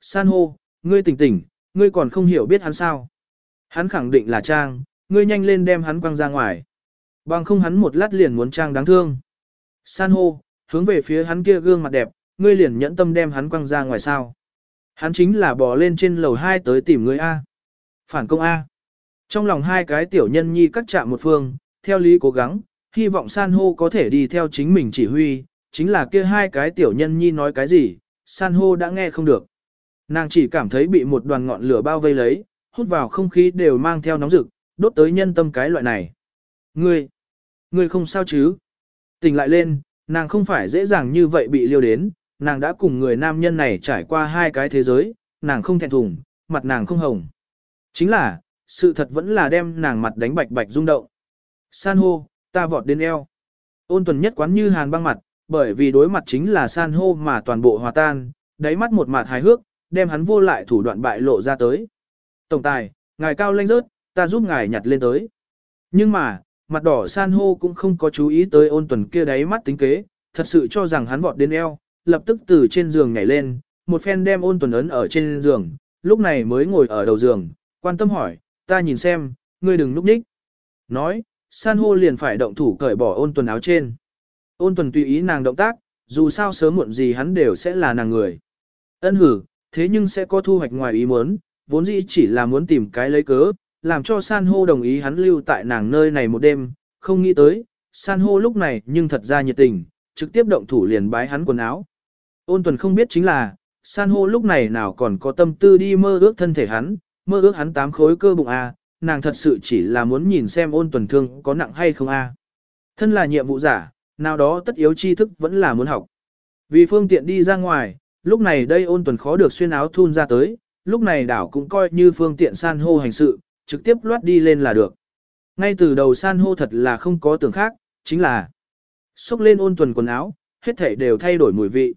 San hô, ngươi tỉnh tỉnh, ngươi còn không hiểu biết hắn sao. Hắn khẳng định là Trang, ngươi nhanh lên đem hắn quăng ra ngoài. Bằng không hắn một lát liền muốn Trang đáng thương. San hô, hướng về phía hắn kia gương mặt đẹp, ngươi liền nhẫn tâm đem hắn quăng ra ngoài sao. Hắn chính là bò lên trên lầu 2 tới tìm ngươi A. Phản công A. Trong lòng hai cái tiểu nhân nhi cắt chạm một phương, theo lý cố gắng, hy vọng san hô có thể đi theo chính mình chỉ huy, chính là kia hai cái tiểu nhân nhi nói cái gì, san hô đã nghe không được. Nàng chỉ cảm thấy bị một đoàn ngọn lửa bao vây lấy, hút vào không khí đều mang theo nóng rực, đốt tới nhân tâm cái loại này. Ngươi, ngươi không sao chứ? Tỉnh lại lên, nàng không phải dễ dàng như vậy bị liêu đến, nàng đã cùng người nam nhân này trải qua hai cái thế giới, nàng không thẹn thùng, mặt nàng không hồng. Chính là, sự thật vẫn là đem nàng mặt đánh bạch bạch rung động. San hô, ta vọt đến eo. Ôn tuần nhất quán như hàn băng mặt, bởi vì đối mặt chính là san hô mà toàn bộ hòa tan, đáy mắt một mặt hài hước, đem hắn vô lại thủ đoạn bại lộ ra tới. Tổng tài, ngài cao lanh rớt, ta giúp ngài nhặt lên tới. Nhưng mà, mặt đỏ san hô cũng không có chú ý tới ôn tuần kia đáy mắt tính kế, thật sự cho rằng hắn vọt đến eo, lập tức từ trên giường nhảy lên, một phen đem ôn tuần ấn ở trên giường, lúc này mới ngồi ở đầu giường, quan tâm hỏi, ta nhìn xem, ngươi đừng núp ních. Nói, san hô liền phải động thủ cởi bỏ ôn tuần áo trên. Ôn tuần tùy ý nàng động tác, dù sao sớm muộn gì hắn đều sẽ là nàng người. Ân hử, thế nhưng sẽ có thu hoạch ngoài ý muốn, vốn dĩ chỉ là muốn tìm cái lấy cớ, làm cho san hô đồng ý hắn lưu tại nàng nơi này một đêm, không nghĩ tới, san hô lúc này nhưng thật ra nhiệt tình, trực tiếp động thủ liền bái hắn quần áo. Ôn tuần không biết chính là, san hô lúc này nào còn có tâm tư đi mơ ước thân thể hắn, mơ ước hắn tám khối cơ bụng A, nàng thật sự chỉ là muốn nhìn xem ôn tuần thương có nặng hay không A. Thân là nhiệm vụ giả, nào đó tất yếu tri thức vẫn là muốn học. Vì phương tiện đi ra ngoài, lúc này đây ôn tuần khó được xuyên áo thun ra tới, lúc này đảo cũng coi như phương tiện san hô hành sự, trực tiếp loát đi lên là được. Ngay từ đầu san hô thật là không có tưởng khác, chính là xúc lên ôn tuần quần áo, hết thảy đều thay đổi mùi vị.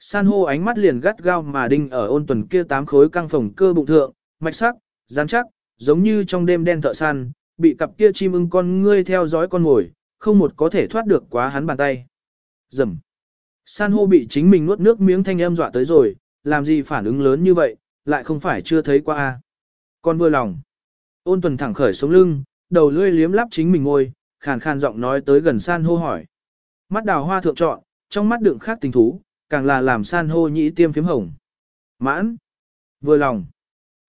San hô ánh mắt liền gắt gao mà đinh ở ôn tuần kia tám khối căng phòng cơ bụng thượng, mạch sắc, rắn chắc, giống như trong đêm đen thợ săn, bị cặp kia chim ưng con ngươi theo dõi con ngồi, không một có thể thoát được quá hắn bàn tay. Dầm. San hô bị chính mình nuốt nước miếng thanh âm dọa tới rồi, làm gì phản ứng lớn như vậy, lại không phải chưa thấy qua a. Con vừa lòng. Ôn tuần thẳng khởi sống lưng, đầu lưỡi liếm lắp chính mình ngôi, khàn khàn giọng nói tới gần san hô hỏi. Mắt đào hoa thượng trọn, trong mắt đựng khác tình thú, càng là làm san hô nhĩ tiêm phím hồng. Mãn. Vừa lòng.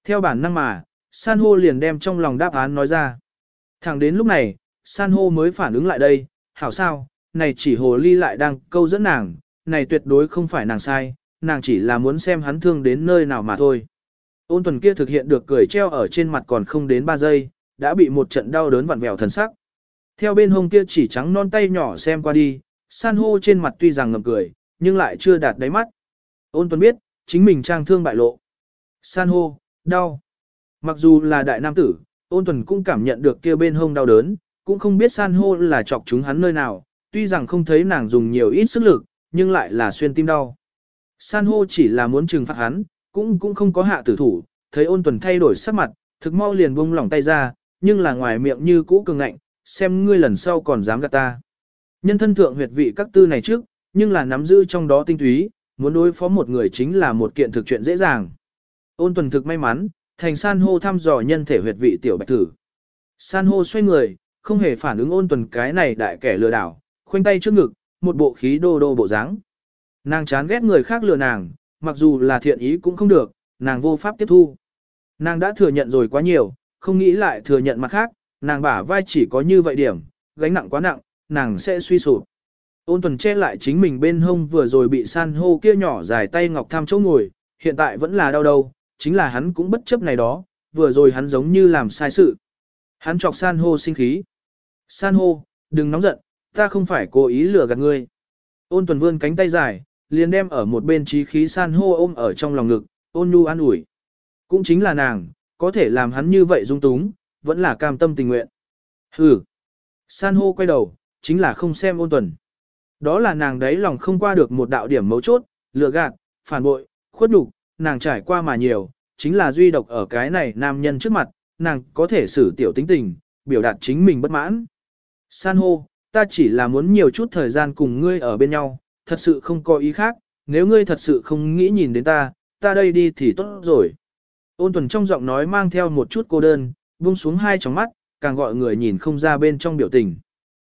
Theo bản năng mà, san hô liền đem trong lòng đáp án nói ra. Thẳng đến lúc này, san hô mới phản ứng lại đây, hảo sao, này chỉ hồ ly lại đang câu dẫn nàng, này tuyệt đối không phải nàng sai, nàng chỉ là muốn xem hắn thương đến nơi nào mà thôi. Ôn tuần kia thực hiện được cười treo ở trên mặt còn không đến 3 giây, đã bị một trận đau đớn vặn vẹo thần sắc. Theo bên hông kia chỉ trắng non tay nhỏ xem qua đi, san hô trên mặt tuy rằng ngầm cười, nhưng lại chưa đạt đáy mắt. Ôn tuần biết, chính mình trang thương bại lộ. San hô, đau. Mặc dù là đại nam tử, ôn tuần cũng cảm nhận được kia bên hông đau đớn, cũng không biết san hô là chọc chúng hắn nơi nào, tuy rằng không thấy nàng dùng nhiều ít sức lực, nhưng lại là xuyên tim đau. San hô chỉ là muốn trừng phạt hắn, cũng cũng không có hạ tử thủ, thấy ôn tuần thay đổi sắc mặt, thực mau liền buông lỏng tay ra, nhưng là ngoài miệng như cũ cường ngạnh, xem ngươi lần sau còn dám gạt ta. Nhân thân thượng huyệt vị các tư này trước, nhưng là nắm giữ trong đó tinh túy, muốn đối phó một người chính là một kiện thực chuyện dễ dàng. Ôn tuần thực may mắn, thành san hô thăm dò nhân thể huyệt vị tiểu bạch tử. San hô xoay người, không hề phản ứng ôn tuần cái này đại kẻ lừa đảo, khoanh tay trước ngực, một bộ khí đô đô bộ dáng. Nàng chán ghét người khác lừa nàng, mặc dù là thiện ý cũng không được, nàng vô pháp tiếp thu. Nàng đã thừa nhận rồi quá nhiều, không nghĩ lại thừa nhận mặt khác, nàng bả vai chỉ có như vậy điểm, gánh nặng quá nặng, nàng sẽ suy sụp. Ôn tuần che lại chính mình bên hông vừa rồi bị san hô kia nhỏ dài tay ngọc tham chỗ ngồi, hiện tại vẫn là đau đầu, chính là hắn cũng bất chấp này đó, vừa rồi hắn giống như làm sai sự. Hắn chọc san hô sinh khí. San hô, đừng nóng giận, ta không phải cố ý lừa gạt ngươi. Ôn tuần vươn cánh tay dài, liền đem ở một bên trí khí san hô ôm ở trong lòng ngực, ôn nhu an ủi. Cũng chính là nàng, có thể làm hắn như vậy dung túng, vẫn là cam tâm tình nguyện. Hừ. San hô quay đầu, chính là không xem ôn tuần. Đó là nàng đấy lòng không qua được một đạo điểm mấu chốt, lừa gạt, phản bội, khuất nhục, nàng trải qua mà nhiều, chính là duy độc ở cái này nam nhân trước mặt, nàng có thể xử tiểu tính tình, biểu đạt chính mình bất mãn. San hô, ta chỉ là muốn nhiều chút thời gian cùng ngươi ở bên nhau, thật sự không có ý khác, nếu ngươi thật sự không nghĩ nhìn đến ta, ta đây đi thì tốt rồi. Ôn tuần trong giọng nói mang theo một chút cô đơn, buông xuống hai tròng mắt, càng gọi người nhìn không ra bên trong biểu tình.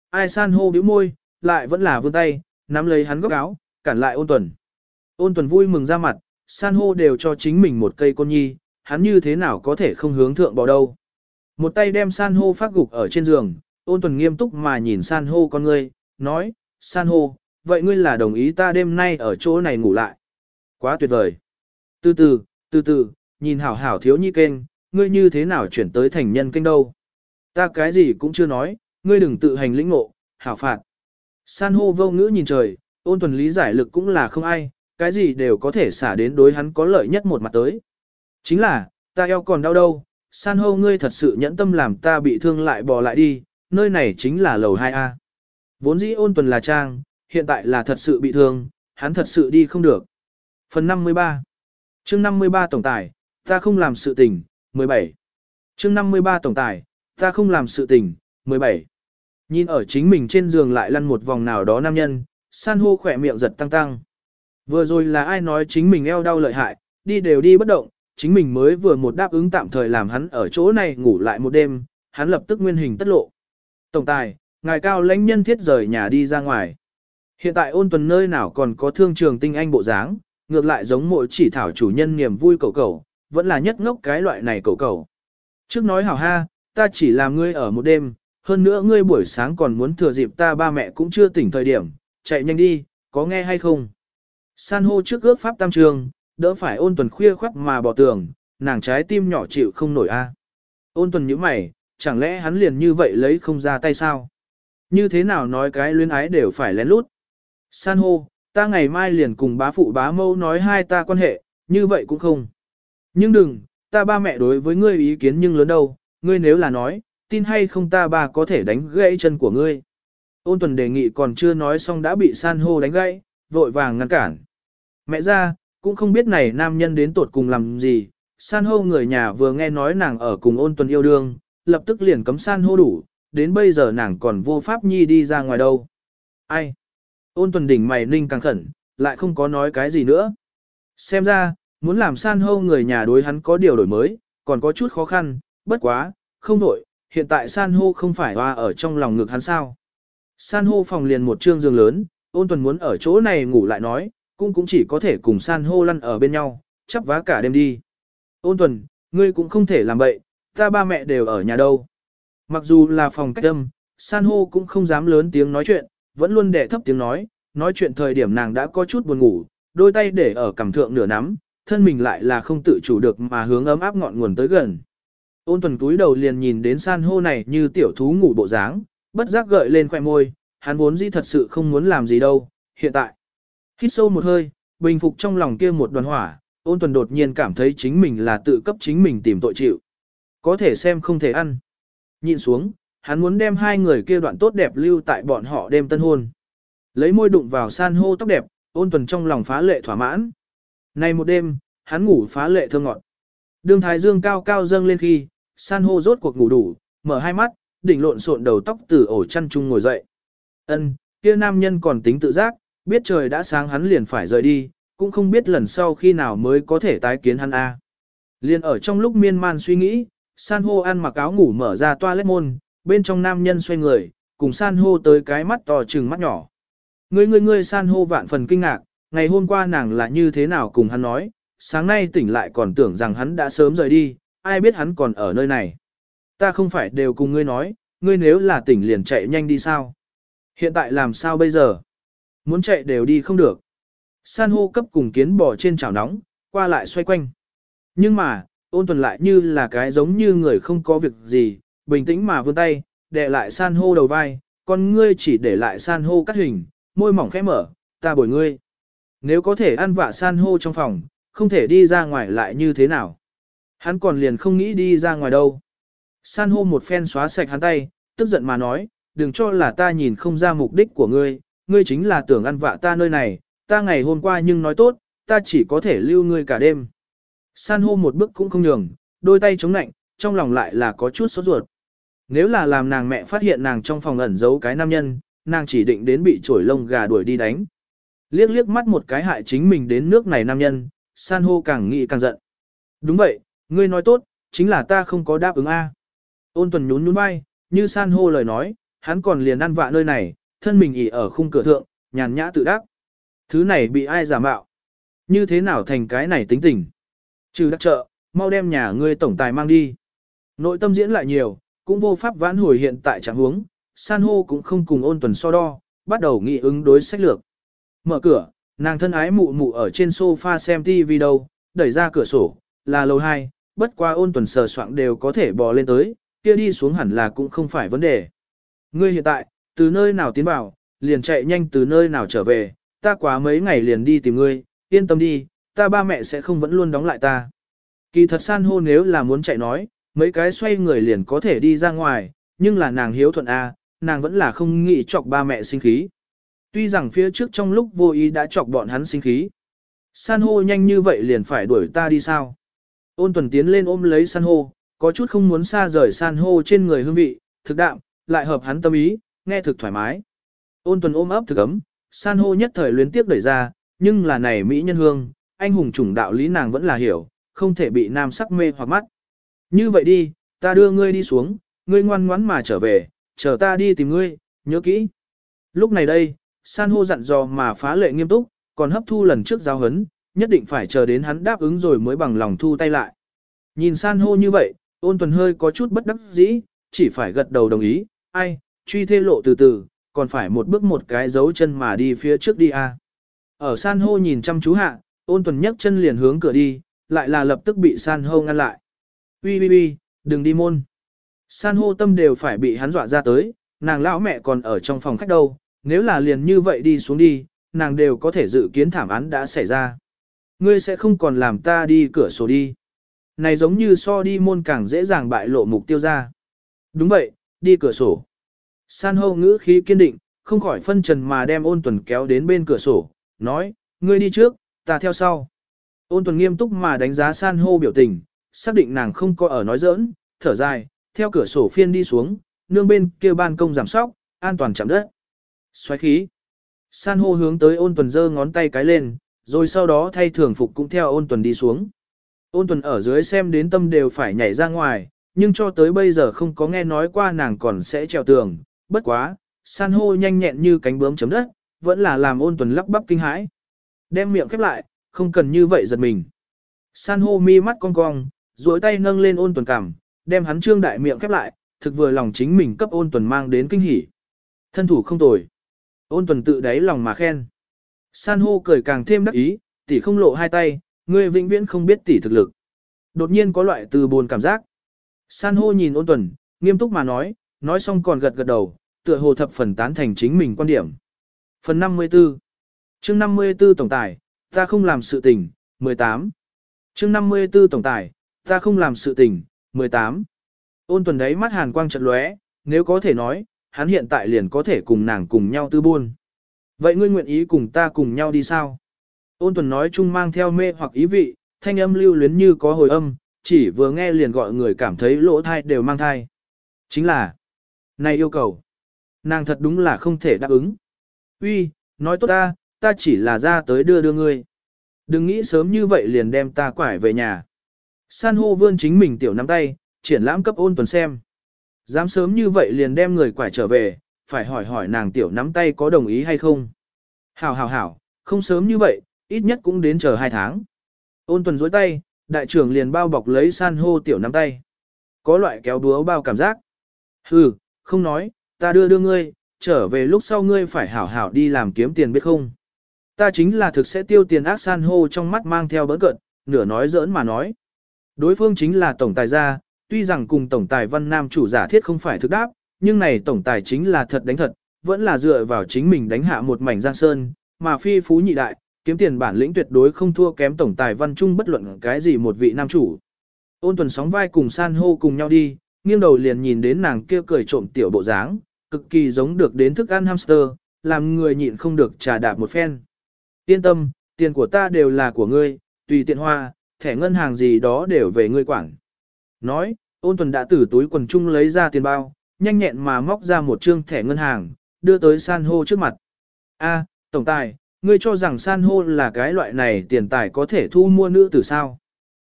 Ai san hô bĩu môi, lại vẫn là vươn tay, nắm lấy hắn góc áo, cản lại ôn tuần. Ôn tuần vui mừng ra mặt, san hô đều cho chính mình một cây côn nhi, hắn như thế nào có thể không hướng thượng bỏ đâu. Một tay đem san hô phát gục ở trên giường, ôn tuần nghiêm túc mà nhìn san hô con ngươi, nói, san hô, vậy ngươi là đồng ý ta đêm nay ở chỗ này ngủ lại. Quá tuyệt vời. Từ từ, từ từ, nhìn hảo hảo thiếu nhi kênh, ngươi như thế nào chuyển tới thành nhân kênh đâu. Ta cái gì cũng chưa nói, ngươi đừng tự hành lĩnh ngộ, hảo phạt. San hô vô ngữ nhìn trời, ôn tuần lý giải lực cũng là không ai, cái gì đều có thể xả đến đối hắn có lợi nhất một mặt tới. Chính là, ta eo còn đau đâu, san hô ngươi thật sự nhẫn tâm làm ta bị thương lại bò lại đi, nơi này chính là lầu 2A. Vốn dĩ ôn tuần là trang, hiện tại là thật sự bị thương, hắn thật sự đi không được. Phần 53 chương 53 Tổng tài, ta không làm sự tình, 17 chương 53 Tổng tài, ta không làm sự tình, 17 Nhìn ở chính mình trên giường lại lăn một vòng nào đó nam nhân, san hô khỏe miệng giật tăng tăng. Vừa rồi là ai nói chính mình eo đau lợi hại, đi đều đi bất động, chính mình mới vừa một đáp ứng tạm thời làm hắn ở chỗ này ngủ lại một đêm, hắn lập tức nguyên hình tất lộ. Tổng tài, ngài cao lãnh nhân thiết rời nhà đi ra ngoài. Hiện tại ôn tuần nơi nào còn có thương trường tinh anh bộ dáng, ngược lại giống mỗi chỉ thảo chủ nhân niềm vui cầu cầu, vẫn là nhất ngốc cái loại này cầu cầu. Trước nói hảo ha, ta chỉ làm ngươi ở một đêm, hơn nữa ngươi buổi sáng còn muốn thừa dịp ta ba mẹ cũng chưa tỉnh thời điểm, chạy nhanh đi, có nghe hay không? San hô trước ước pháp tam trường, đỡ phải ôn tuần khuya khoắt mà bỏ tường, nàng trái tim nhỏ chịu không nổi a. Ôn tuần nhíu mày, chẳng lẽ hắn liền như vậy lấy không ra tay sao? Như thế nào nói cái luyến ái đều phải lén lút? San hô, ta ngày mai liền cùng bá phụ bá mâu nói hai ta quan hệ, như vậy cũng không. Nhưng đừng, ta ba mẹ đối với ngươi ý kiến nhưng lớn đâu, ngươi nếu là nói, tin hay không ta ba có thể đánh gãy chân của ngươi. Ôn tuần đề nghị còn chưa nói xong đã bị san hô đánh gãy, vội vàng ngăn cản. Mẹ ra, cũng không biết này nam nhân đến tột cùng làm gì, san hô người nhà vừa nghe nói nàng ở cùng ôn tuần yêu đương, lập tức liền cấm san hô đủ, đến bây giờ nàng còn vô pháp nhi đi ra ngoài đâu. Ai? Ôn tuần đỉnh mày ninh càng khẩn, lại không có nói cái gì nữa. Xem ra, muốn làm san hô người nhà đối hắn có điều đổi mới, còn có chút khó khăn, bất quá, không đổi, hiện tại san hô không phải hoa ở trong lòng ngực hắn sao. San hô phòng liền một trương giường lớn, ôn tuần muốn ở chỗ này ngủ lại nói, cũng cũng chỉ có thể cùng san hô lăn ở bên nhau, chắp vá cả đêm đi. Ôn tuần, ngươi cũng không thể làm bậy, ta ba mẹ đều ở nhà đâu. Mặc dù là phòng cách âm, san hô cũng không dám lớn tiếng nói chuyện, vẫn luôn để thấp tiếng nói, nói chuyện thời điểm nàng đã có chút buồn ngủ, đôi tay để ở cằm thượng nửa nắm, thân mình lại là không tự chủ được mà hướng ấm áp ngọn nguồn tới gần. Ôn tuần túi đầu liền nhìn đến san hô này như tiểu thú ngủ bộ dáng, bất giác gợi lên khoẻ môi, hắn vốn dĩ thật sự không muốn làm gì đâu, hiện tại. Hít sâu một hơi, bình phục trong lòng kia một đoàn hỏa, ôn tuần đột nhiên cảm thấy chính mình là tự cấp chính mình tìm tội chịu. Có thể xem không thể ăn. Nhìn xuống, hắn muốn đem hai người kia đoạn tốt đẹp lưu tại bọn họ đêm tân hôn. Lấy môi đụng vào san hô tóc đẹp, ôn tuần trong lòng phá lệ thỏa mãn. Nay một đêm, hắn ngủ phá lệ thơ ngọt. Đường thái dương cao cao dâng lên khi, san hô rốt cuộc ngủ đủ, mở hai mắt, đỉnh lộn xộn đầu tóc từ ổ chăn chung ngồi dậy. Ân, kia nam nhân còn tính tự giác, biết trời đã sáng hắn liền phải rời đi, cũng không biết lần sau khi nào mới có thể tái kiến hắn a. Liên ở trong lúc miên man suy nghĩ, san hô ăn mặc áo ngủ mở ra toilet môn, bên trong nam nhân xoay người, cùng san hô tới cái mắt to trừng mắt nhỏ. Ngươi ngươi ngươi san hô vạn phần kinh ngạc, ngày hôm qua nàng là như thế nào cùng hắn nói, sáng nay tỉnh lại còn tưởng rằng hắn đã sớm rời đi, ai biết hắn còn ở nơi này. Ta không phải đều cùng ngươi nói, ngươi nếu là tỉnh liền chạy nhanh đi sao. Hiện tại làm sao bây giờ? Muốn chạy đều đi không được. San hô cấp cùng kiến bò trên chảo nóng, qua lại xoay quanh. Nhưng mà, ôn tuần lại như là cái giống như người không có việc gì, bình tĩnh mà vươn tay, đè lại san hô đầu vai, con ngươi chỉ để lại san hô cắt hình, môi mỏng khẽ mở, ta bồi ngươi. Nếu có thể ăn vạ san hô trong phòng, không thể đi ra ngoài lại như thế nào. Hắn còn liền không nghĩ đi ra ngoài đâu. San hô một phen xóa sạch hắn tay, tức giận mà nói, đừng cho là ta nhìn không ra mục đích của ngươi, ngươi chính là tưởng ăn vạ ta nơi này, ta ngày hôm qua nhưng nói tốt, ta chỉ có thể lưu ngươi cả đêm. San hô một bước cũng không nhường, đôi tay chống nạnh, trong lòng lại là có chút sốt ruột. Nếu là làm nàng mẹ phát hiện nàng trong phòng ẩn giấu cái nam nhân, nàng chỉ định đến bị trổi lông gà đuổi đi đánh. Liếc liếc mắt một cái hại chính mình đến nước này nam nhân, san hô càng nghĩ càng giận. Đúng vậy, ngươi nói tốt, chính là ta không có đáp ứng A. Ôn tuần nhún nhún vai, như san hô lời nói, hắn còn liền ăn vạ nơi này, thân mình ỉ ở khung cửa thượng, nhàn nhã tự đắc. Thứ này bị ai giả mạo? Như thế nào thành cái này tính tình? Trừ đắc trợ, mau đem nhà ngươi tổng tài mang đi. Nội tâm diễn lại nhiều, cũng vô pháp vãn hồi hiện tại trạng huống, san hô cũng không cùng ôn tuần so đo, bắt đầu nghị ứng đối sách lược. Mở cửa, nàng thân ái mụ mụ ở trên sofa xem TV đâu, đẩy ra cửa sổ, là lầu 2, bất qua ôn tuần sờ soạng đều có thể bò lên tới, kia đi xuống hẳn là cũng không phải vấn đề. Ngươi hiện tại, từ nơi nào tiến vào, liền chạy nhanh từ nơi nào trở về, ta quá mấy ngày liền đi tìm ngươi, yên tâm đi, ta ba mẹ sẽ không vẫn luôn đóng lại ta. Kỳ thật san hô nếu là muốn chạy nói, mấy cái xoay người liền có thể đi ra ngoài, nhưng là nàng hiếu thuận A, nàng vẫn là không nghĩ chọc ba mẹ sinh khí. Tuy rằng phía trước trong lúc vô ý đã chọc bọn hắn sinh khí. San hô nhanh như vậy liền phải đuổi ta đi sao? Ôn tuần tiến lên ôm lấy san hô, có chút không muốn xa rời san hô trên người hương vị, thực đạm, lại hợp hắn tâm ý, nghe thực thoải mái. Ôn tuần ôm ấp thực ấm, san hô nhất thời luyến tiếp đẩy ra, nhưng là này Mỹ nhân hương, anh hùng chủng đạo lý nàng vẫn là hiểu, không thể bị nam sắc mê hoặc mắt. Như vậy đi, ta đưa ngươi đi xuống, ngươi ngoan ngoãn mà trở về, chờ ta đi tìm ngươi, nhớ kỹ. Lúc này đây, san hô dặn dò mà phá lệ nghiêm túc, còn hấp thu lần trước giao hấn, nhất định phải chờ đến hắn đáp ứng rồi mới bằng lòng thu tay lại. Nhìn san hô như vậy, ôn tuần hơi có chút bất đắc dĩ, chỉ phải gật đầu đồng ý, ai, truy thê lộ từ từ, còn phải một bước một cái dấu chân mà đi phía trước đi a. Ở san hô nhìn chăm chú hạ, ôn tuần nhấc chân liền hướng cửa đi, lại là lập tức bị san hô ngăn lại. Ui ui ui, đừng đi môn. San hô tâm đều phải bị hắn dọa ra tới, nàng lão mẹ còn ở trong phòng khách đâu, nếu là liền như vậy đi xuống đi, nàng đều có thể dự kiến thảm án đã xảy ra. Ngươi sẽ không còn làm ta đi cửa sổ đi. Này giống như so đi môn càng dễ dàng bại lộ mục tiêu ra. Đúng vậy, đi cửa sổ. San hô ngữ khí kiên định, không khỏi phân trần mà đem ôn tuần kéo đến bên cửa sổ, nói, ngươi đi trước, ta theo sau. Ôn tuần nghiêm túc mà đánh giá san hô biểu tình, xác định nàng không có ở nói giỡn, thở dài, theo cửa sổ phiên đi xuống, nương bên kia ban công giảm sóc, an toàn chạm đất. Xoáy khí. San hô hướng tới ôn tuần giơ ngón tay cái lên, rồi sau đó thay thường phục cũng theo ôn tuần đi xuống. Ôn tuần ở dưới xem đến tâm đều phải nhảy ra ngoài, nhưng cho tới bây giờ không có nghe nói qua nàng còn sẽ trèo tường, bất quá, san hô nhanh nhẹn như cánh bướm chấm đất, vẫn là làm ôn tuần lắp bắp kinh hãi. Đem miệng khép lại, không cần như vậy giật mình. San hô mi mắt cong cong, duỗi tay nâng lên ôn tuần cằm, đem hắn trương đại miệng khép lại, thực vừa lòng chính mình cấp ôn tuần mang đến kinh hỉ. Thân thủ không tồi. Ôn tuần tự đáy lòng mà khen. San hô cười càng thêm đắc ý, tỷ không lộ hai tay, ngươi vĩnh viễn không biết tỷ thực lực. Đột nhiên có loại từ buồn cảm giác. San hô nhìn ôn tuần, nghiêm túc mà nói, nói xong còn gật gật đầu, tựa hồ thập phần tán thành chính mình quan điểm. Phần 54 chương 54 Tổng tài, ta không làm sự tình, 18 chương 54 Tổng tài, ta không làm sự tình, 18 Ôn tuần đấy mắt hàn quang trận lóe, nếu có thể nói, hắn hiện tại liền có thể cùng nàng cùng nhau tư buôn. Vậy ngươi nguyện ý cùng ta cùng nhau đi sao? Ôn tuần nói chung mang theo mê hoặc ý vị, thanh âm lưu luyến như có hồi âm, chỉ vừa nghe liền gọi người cảm thấy lỗ thai đều mang thai. Chính là, này yêu cầu, nàng thật đúng là không thể đáp ứng. Uy, nói tốt ta, ta chỉ là ra tới đưa đưa ngươi. Đừng nghĩ sớm như vậy liền đem ta quải về nhà. San hô vươn chính mình tiểu nắm tay, triển lãm cấp ôn tuần xem. Dám sớm như vậy liền đem người quải trở về, phải hỏi hỏi nàng tiểu nắm tay có đồng ý hay không. Hảo hảo hảo, không sớm như vậy, ít nhất cũng đến chờ hai tháng. Ôn tuần dối tay, đại trưởng liền bao bọc lấy san hô tiểu nắm tay. Có loại kéo đúa bao cảm giác. Hừ, không nói, ta đưa đưa ngươi, trở về lúc sau ngươi phải hảo hảo đi làm kiếm tiền biết không. Ta chính là thực sẽ tiêu tiền ác san hô trong mắt mang theo bỡn cận, nửa nói giỡn mà nói. Đối phương chính là tổng tài gia, tuy rằng cùng tổng tài văn nam chủ giả thiết không phải thực đáp, nhưng này tổng tài chính là thật đánh thật, vẫn là dựa vào chính mình đánh hạ một mảnh giang sơn, mà phi phú nhị đại, kiếm tiền bản lĩnh tuyệt đối không thua kém tổng tài văn trung bất luận cái gì một vị nam chủ. Ôn tuần sóng vai cùng san hô cùng nhau đi, nghiêng đầu liền nhìn đến nàng kia cười trộm tiểu bộ dáng, cực kỳ giống được đến thức ăn hamster, làm người nhịn không được trà đạp một phen. Yên tâm, tiền của ta đều là của ngươi, tùy tiện hoa, thẻ ngân hàng gì đó đều về ngươi quản. Nói, ôn tuần đã từ túi quần trung lấy ra tiền bao, nhanh nhẹn mà móc ra một trương thẻ ngân hàng, đưa tới san hô trước mặt. A, tổng tài, ngươi cho rằng san hô là cái loại này tiền tài có thể thu mua nữ từ sao.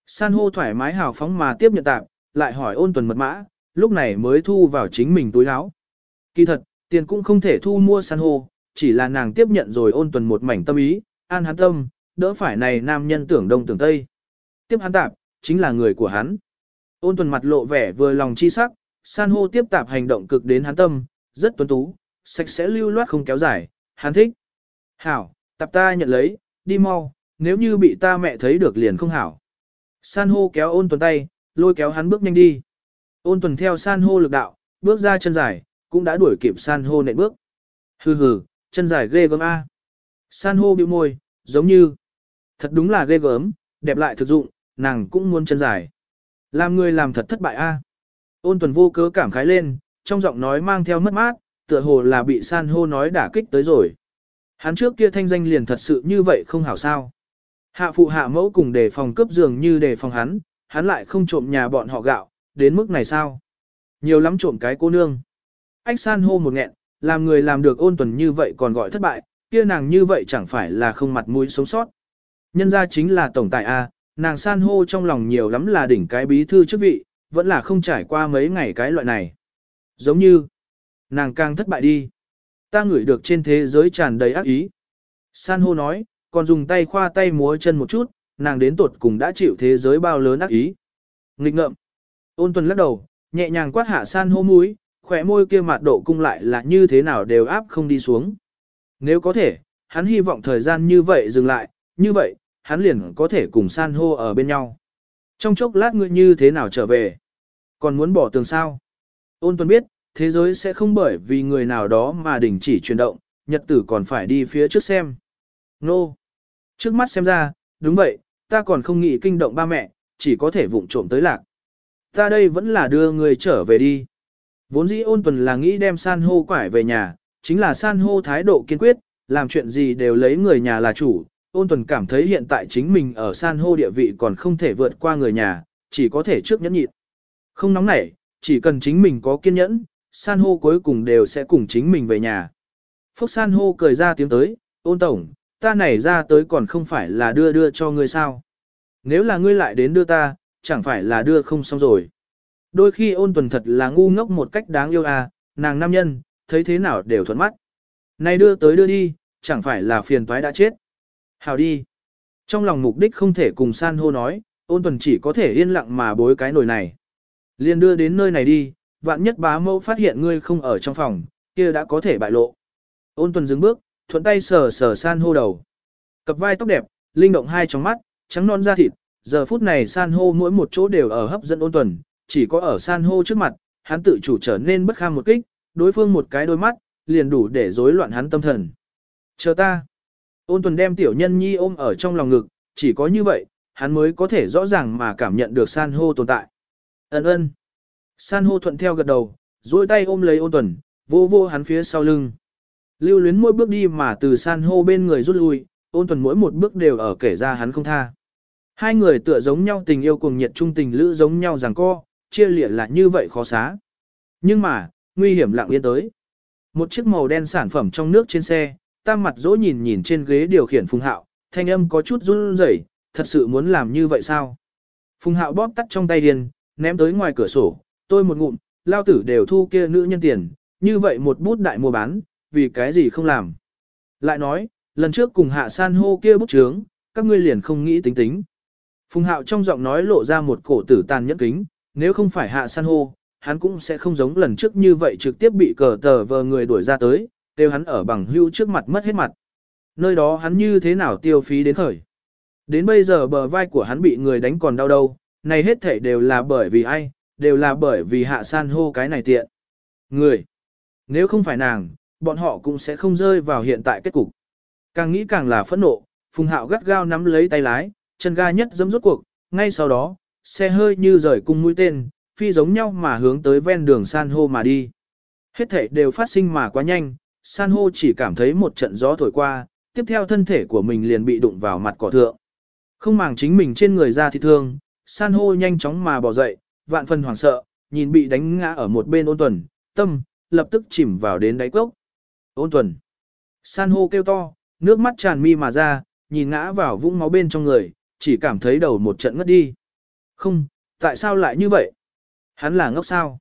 San hô thoải mái hào phóng mà tiếp nhận tạm, lại hỏi ôn tuần mật mã, lúc này mới thu vào chính mình túi áo. Kỳ thật, tiền cũng không thể thu mua san hô, chỉ là nàng tiếp nhận rồi ôn tuần một mảnh tâm ý, an hắn tâm, đỡ phải này nam nhân tưởng đông tưởng tây. Tiếp hắn tạp, chính là người của hắn. Ôn tuần mặt lộ vẻ vừa lòng chi sắc, san hô tiếp tạp hành động cực đến hắn tâm, rất tuấn tú, sạch sẽ lưu loát không kéo dài, hắn thích. Hảo, tạp ta nhận lấy, đi mau, nếu như bị ta mẹ thấy được liền không hảo. San hô kéo ôn tuần tay, lôi kéo hắn bước nhanh đi. Ôn tuần theo san hô lực đạo, bước ra chân dài, cũng đã đuổi kịp san hô nện bước. Hừ hừ, chân dài ghê gớm A. San hô bĩu môi, giống như, thật đúng là ghê gớm, đẹp lại thực dụng, nàng cũng muốn chân dài. Làm người làm thật thất bại A. Ôn tuần vô cớ cảm khái lên, trong giọng nói mang theo mất mát, tựa hồ là bị san hô nói đả kích tới rồi. Hắn trước kia thanh danh liền thật sự như vậy không hảo sao. Hạ phụ hạ mẫu cùng đề phòng cướp giường như đề phòng hắn, hắn lại không trộm nhà bọn họ gạo, đến mức này sao? Nhiều lắm trộm cái cô nương. Ách san hô một nghẹn, làm người làm được ôn tuần như vậy còn gọi thất bại, kia nàng như vậy chẳng phải là không mặt mũi sống sót. Nhân ra chính là tổng tài A, nàng san hô trong lòng nhiều lắm là đỉnh cái bí thư chức vị, vẫn là không trải qua mấy ngày cái loại này. Giống như, nàng càng thất bại đi. Ta ngửi được trên thế giới tràn đầy ác ý. San hô nói, còn dùng tay khoa tay múa chân một chút, nàng đến tột cùng đã chịu thế giới bao lớn ác ý. Nghịch ngợm. Ôn tuần lắc đầu, nhẹ nhàng quát hạ san hô mũi, khỏe môi kia mặt độ cung lại là như thế nào đều áp không đi xuống. Nếu có thể, hắn hy vọng thời gian như vậy dừng lại, như vậy, hắn liền có thể cùng san hô ở bên nhau. Trong chốc lát ngươi như thế nào trở về? Còn muốn bỏ tường sao? Ôn Tuân biết, thế giới sẽ không bởi vì người nào đó mà đình chỉ chuyển động, nhật tử còn phải đi phía trước xem. Nô! No. Trước mắt xem ra, đúng vậy, ta còn không nghĩ kinh động ba mẹ, chỉ có thể vụng trộm tới lạc. Ta đây vẫn là đưa người trở về đi. Vốn dĩ ôn tuần là nghĩ đem san hô quải về nhà, chính là san hô thái độ kiên quyết, làm chuyện gì đều lấy người nhà là chủ. Ôn tuần cảm thấy hiện tại chính mình ở san hô địa vị còn không thể vượt qua người nhà, chỉ có thể trước nhẫn nhịn. Không nóng nảy, chỉ cần chính mình có kiên nhẫn, san hô cuối cùng đều sẽ cùng chính mình về nhà. Phúc san hô cười ra tiếng tới, ôn tổng, ta này ra tới còn không phải là đưa đưa cho ngươi sao. Nếu là ngươi lại đến đưa ta, chẳng phải là đưa không xong rồi. Đôi khi ôn tuần thật là ngu ngốc một cách đáng yêu à, nàng nam nhân, thấy thế nào đều thuận mắt. Này đưa tới đưa đi, chẳng phải là phiền toái đã chết. Hào đi. Trong lòng mục đích không thể cùng san hô nói, ôn tuần chỉ có thể yên lặng mà bối cái nồi này. Liên đưa đến nơi này đi, vạn nhất bá mẫu phát hiện ngươi không ở trong phòng, kia đã có thể bại lộ. Ôn tuần dừng bước, thuận tay sờ sờ san hô đầu. Cặp vai tóc đẹp, linh động hai trong mắt, trắng non da thịt, giờ phút này san hô mỗi một chỗ đều ở hấp dẫn ôn tuần, chỉ có ở san hô trước mặt, hắn tự chủ trở nên bất kham một kích, đối phương một cái đôi mắt, liền đủ để rối loạn hắn tâm thần. Chờ ta. Ôn tuần đem tiểu nhân nhi ôm ở trong lòng ngực, chỉ có như vậy, hắn mới có thể rõ ràng mà cảm nhận được san hô tồn tại. Ấn ơn. San hô thuận theo gật đầu, duỗi tay ôm lấy ôn tuần, vô vô hắn phía sau lưng. Lưu luyến mỗi bước đi mà từ san hô bên người rút lui, ôn tuần mỗi một bước đều ở kể ra hắn không tha. Hai người tựa giống nhau tình yêu cuồng nhiệt trung tình lữ giống nhau rằng co, chia lịa là như vậy khó xá. Nhưng mà, nguy hiểm lặng yên tới. Một chiếc màu đen sản phẩm trong nước trên xe, tam mặt dỗ nhìn nhìn trên ghế điều khiển phùng hạo, thanh âm có chút run rẩy, thật sự muốn làm như vậy sao? Phùng hạo bóp tắt trong tay điên, ném tới ngoài cửa sổ, tôi một ngụm, lao tử đều thu kia nữ nhân tiền, như vậy một bút đại mua bán, vì cái gì không làm. Lại nói, lần trước cùng hạ san hô kia bút trướng, các ngươi liền không nghĩ tính tính. Phùng hạo trong giọng nói lộ ra một cổ tử tàn nhẫn kính, nếu không phải hạ san hô, hắn cũng sẽ không giống lần trước như vậy trực tiếp bị cờ tờ vờ người đuổi ra tới, kêu hắn ở bằng hưu trước mặt mất hết mặt. Nơi đó hắn như thế nào tiêu phí đến khởi. Đến bây giờ bờ vai của hắn bị người đánh còn đau đâu, này hết thể đều là bởi vì ai, đều là bởi vì hạ san hô cái này tiện. Người, nếu không phải nàng, bọn họ cũng sẽ không rơi vào hiện tại kết cục. Càng nghĩ càng là phẫn nộ, Phùng Hạo gắt gao nắm lấy tay lái, chân ga nhất dẫm rốt cuộc, ngay sau đó, xe hơi như rời cung mũi tên, phi giống nhau mà hướng tới ven đường san hô mà đi. Hết thể đều phát sinh mà quá nhanh, san hô chỉ cảm thấy một trận gió thổi qua, tiếp theo thân thể của mình liền bị đụng vào mặt cỏ thượng. Không màng chính mình trên người ra thì thương, san hô nhanh chóng mà bỏ dậy, vạn phần hoảng sợ, nhìn bị đánh ngã ở một bên ôn tuần, tâm, lập tức chìm vào đến đáy cốc. Ôn tuần. San hô kêu to, Nước mắt tràn mi mà ra, nhìn ngã vào vũng máu bên trong người, chỉ cảm thấy đầu một trận ngất đi. Không, tại sao lại như vậy? Hắn là ngốc sao?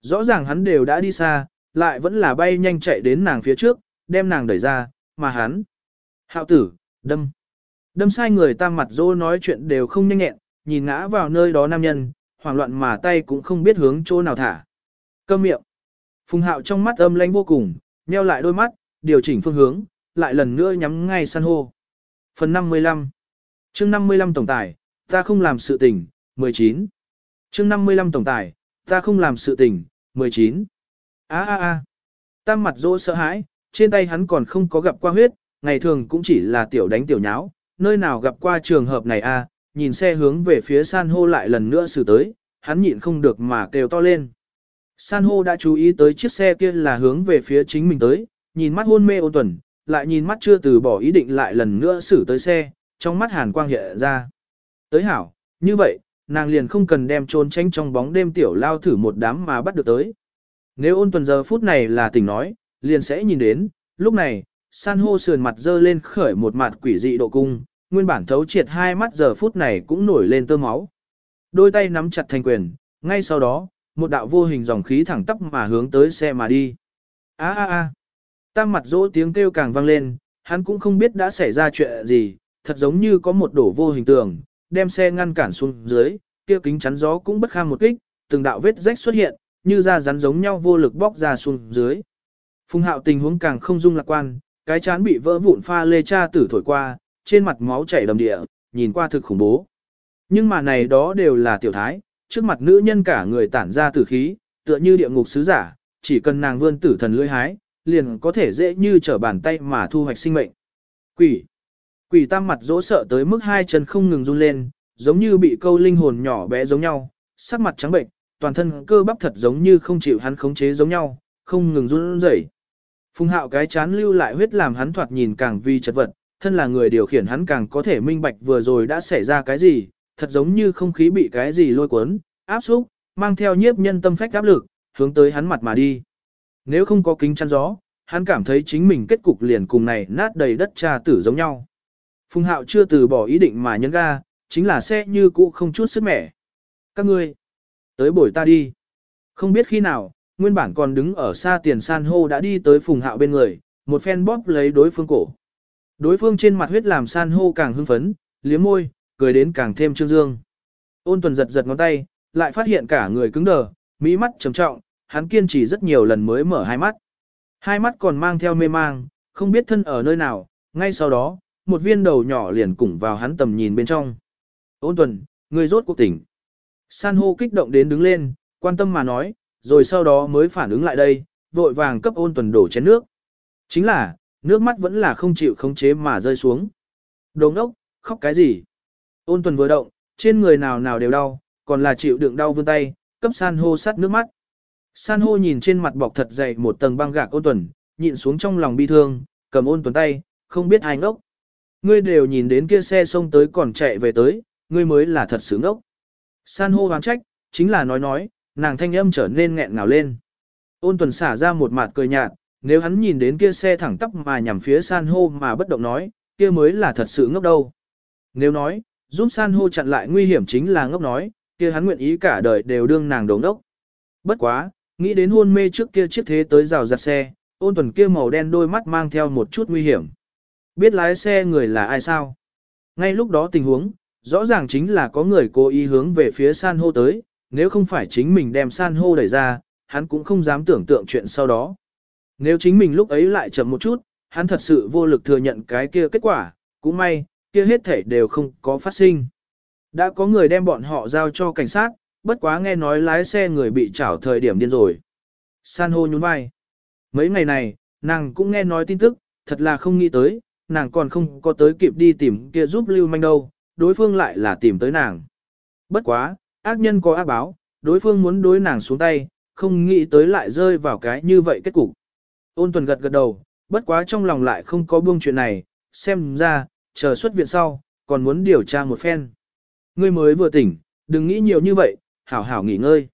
Rõ ràng hắn đều đã đi xa, lại vẫn là bay nhanh chạy đến nàng phía trước, đem nàng đẩy ra, mà hắn. Hạo tử, đâm. Đâm sai người ta mặt dô nói chuyện đều không nhanh nhẹn, nhìn ngã vào nơi đó nam nhân, hoảng loạn mà tay cũng không biết hướng chỗ nào thả. Câm miệng. Phùng hạo trong mắt âm lãnh vô cùng, nheo lại đôi mắt, điều chỉnh phương hướng, lại lần nữa nhắm ngay san hô. Phần 55 chương 55 tổng tài, ta không làm sự tình, 19 chương 55 tổng tài, ta không làm sự tình, 19 a a a. Tam mặt dỗ sợ hãi, trên tay hắn còn không có gặp qua huyết, ngày thường cũng chỉ là tiểu đánh tiểu nháo, nơi nào gặp qua trường hợp này a? Nhìn xe hướng về phía san hô lại lần nữa xử tới, hắn nhịn không được mà kêu to lên. San hô đã chú ý tới chiếc xe kia là hướng về phía chính mình tới, nhìn mắt hôn mê ô tuần, lại nhìn mắt chưa từ bỏ ý định lại lần nữa xử tới xe, trong mắt hàn quang hiện ra. Tới hảo, như vậy, nàng liền không cần đem trốn tránh trong bóng đêm tiểu lao thử một đám mà bắt được tới. Nếu ôn tuần giờ phút này là tỉnh nói, liền sẽ nhìn đến, lúc này, san hô sườn mặt dơ lên khởi một mặt quỷ dị độ cung, nguyên bản thấu triệt hai mắt giờ phút này cũng nổi lên tơ máu. Đôi tay nắm chặt thành quyền, ngay sau đó, một đạo vô hình dòng khí thẳng tắp mà hướng tới xe mà đi. A a a. Tam mặt dỗ tiếng kêu càng vang lên, hắn cũng không biết đã xảy ra chuyện gì, thật giống như có một đổ vô hình tường, đem xe ngăn cản xuống dưới, kia kính chắn gió cũng bất kham một kích, từng đạo vết rách xuất hiện, như da rắn giống nhau vô lực bóc ra xuống dưới. Phùng hạo tình huống càng không dung lạc quan, cái chán bị vỡ vụn pha lê cha tử thổi qua, trên mặt máu chảy đầm địa, nhìn qua thực khủng bố. Nhưng mà này đó đều là tiểu thái, trước mặt nữ nhân cả người tản ra tử khí, tựa như địa ngục sứ giả, chỉ cần nàng vươn tử thần lưỡi hái, liền có thể dễ như trở bàn tay mà thu hoạch sinh mệnh. Quỷ. Quỷ tam mặt dỗ sợ tới mức hai chân không ngừng run lên, giống như bị câu linh hồn nhỏ bé giống nhau, sắc mặt trắng bệnh, toàn thân cơ bắp thật giống như không chịu hắn khống chế giống nhau, không ngừng run rẩy. Phùng hạo cái chán lưu lại huyết làm hắn thoạt nhìn càng vi chật vật, thân là người điều khiển hắn càng có thể minh bạch vừa rồi đã xảy ra cái gì, thật giống như không khí bị cái gì lôi cuốn, áp xúc, mang theo nhiếp nhân tâm phách áp lực, hướng tới hắn mặt mà đi. Nếu không có kính chắn gió, hắn cảm thấy chính mình kết cục liền cùng này nát đầy đất cha tử giống nhau. Phùng hạo chưa từ bỏ ý định mà nhấn ga, chính là xe như cũ không chút sức mẻ. Các ngươi, tới bổi ta đi. Không biết khi nào, nguyên bản còn đứng ở xa tiền san hô đã đi tới phùng hạo bên người, một phen bóp lấy đối phương cổ. Đối phương trên mặt huyết làm san hô càng hưng phấn, liếm môi, cười đến càng thêm trương dương. Ôn tuần giật giật ngón tay, lại phát hiện cả người cứng đờ, mỹ mắt trầm trọng, hắn kiên trì rất nhiều lần mới mở hai mắt. Hai mắt còn mang theo mê mang, không biết thân ở nơi nào, ngay sau đó, một viên đầu nhỏ liền củng vào hắn tầm nhìn bên trong. Ôn tuần, người rốt cuộc tỉnh. San hô kích động đến đứng lên, quan tâm mà nói, rồi sau đó mới phản ứng lại đây, vội vàng cấp ôn tuần đổ chén nước. Chính là, nước mắt vẫn là không chịu khống chế mà rơi xuống. Đồ ngốc, khóc cái gì? Ôn tuần vừa động, trên người nào nào đều đau, còn là chịu đựng đau vươn tay, cấp san hô sắt nước mắt. San hô nhìn trên mặt bọc thật dày một tầng băng gạc ôn tuần, nhịn xuống trong lòng bi thương, cầm ôn tuần tay, không biết ai ngốc. Ngươi đều nhìn đến kia xe xông tới còn chạy về tới, ngươi mới là thật sự ngốc. San hô hoán trách, chính là nói nói, nàng thanh âm trở nên nghẹn ngào lên. Ôn tuần xả ra một mặt cười nhạt, nếu hắn nhìn đến kia xe thẳng tắp mà nhằm phía san hô mà bất động nói, kia mới là thật sự ngốc đâu. Nếu nói, giúp san hô chặn lại nguy hiểm chính là ngốc nói, kia hắn nguyện ý cả đời đều đương nàng đồ đốc. Bất quá, nghĩ đến hôn mê trước kia chiếc thế tới rào giặt xe, ôn tuần kia màu đen đôi mắt mang theo một chút nguy hiểm. Biết lái xe người là ai sao? Ngay lúc đó tình huống, rõ ràng chính là có người cố ý hướng về phía san hô tới, nếu không phải chính mình đem san hô đẩy ra, hắn cũng không dám tưởng tượng chuyện sau đó. Nếu chính mình lúc ấy lại chậm một chút, hắn thật sự vô lực thừa nhận cái kia kết quả, cũng may, kia hết thể đều không có phát sinh. Đã có người đem bọn họ giao cho cảnh sát, bất quá nghe nói lái xe người bị trảo thời điểm điên rồi. San hô nhún vai. Mấy ngày này, nàng cũng nghe nói tin tức, thật là không nghĩ tới, nàng còn không có tới kịp đi tìm kia giúp lưu manh đâu, đối phương lại là tìm tới nàng. Bất quá, ác nhân có ác báo, đối phương muốn đối nàng xuống tay, không nghĩ tới lại rơi vào cái như vậy kết cục. Ôn tuần gật gật đầu, bất quá trong lòng lại không có buông chuyện này, xem ra, chờ xuất viện sau, còn muốn điều tra một phen. Ngươi mới vừa tỉnh, đừng nghĩ nhiều như vậy, hảo hảo nghỉ ngơi.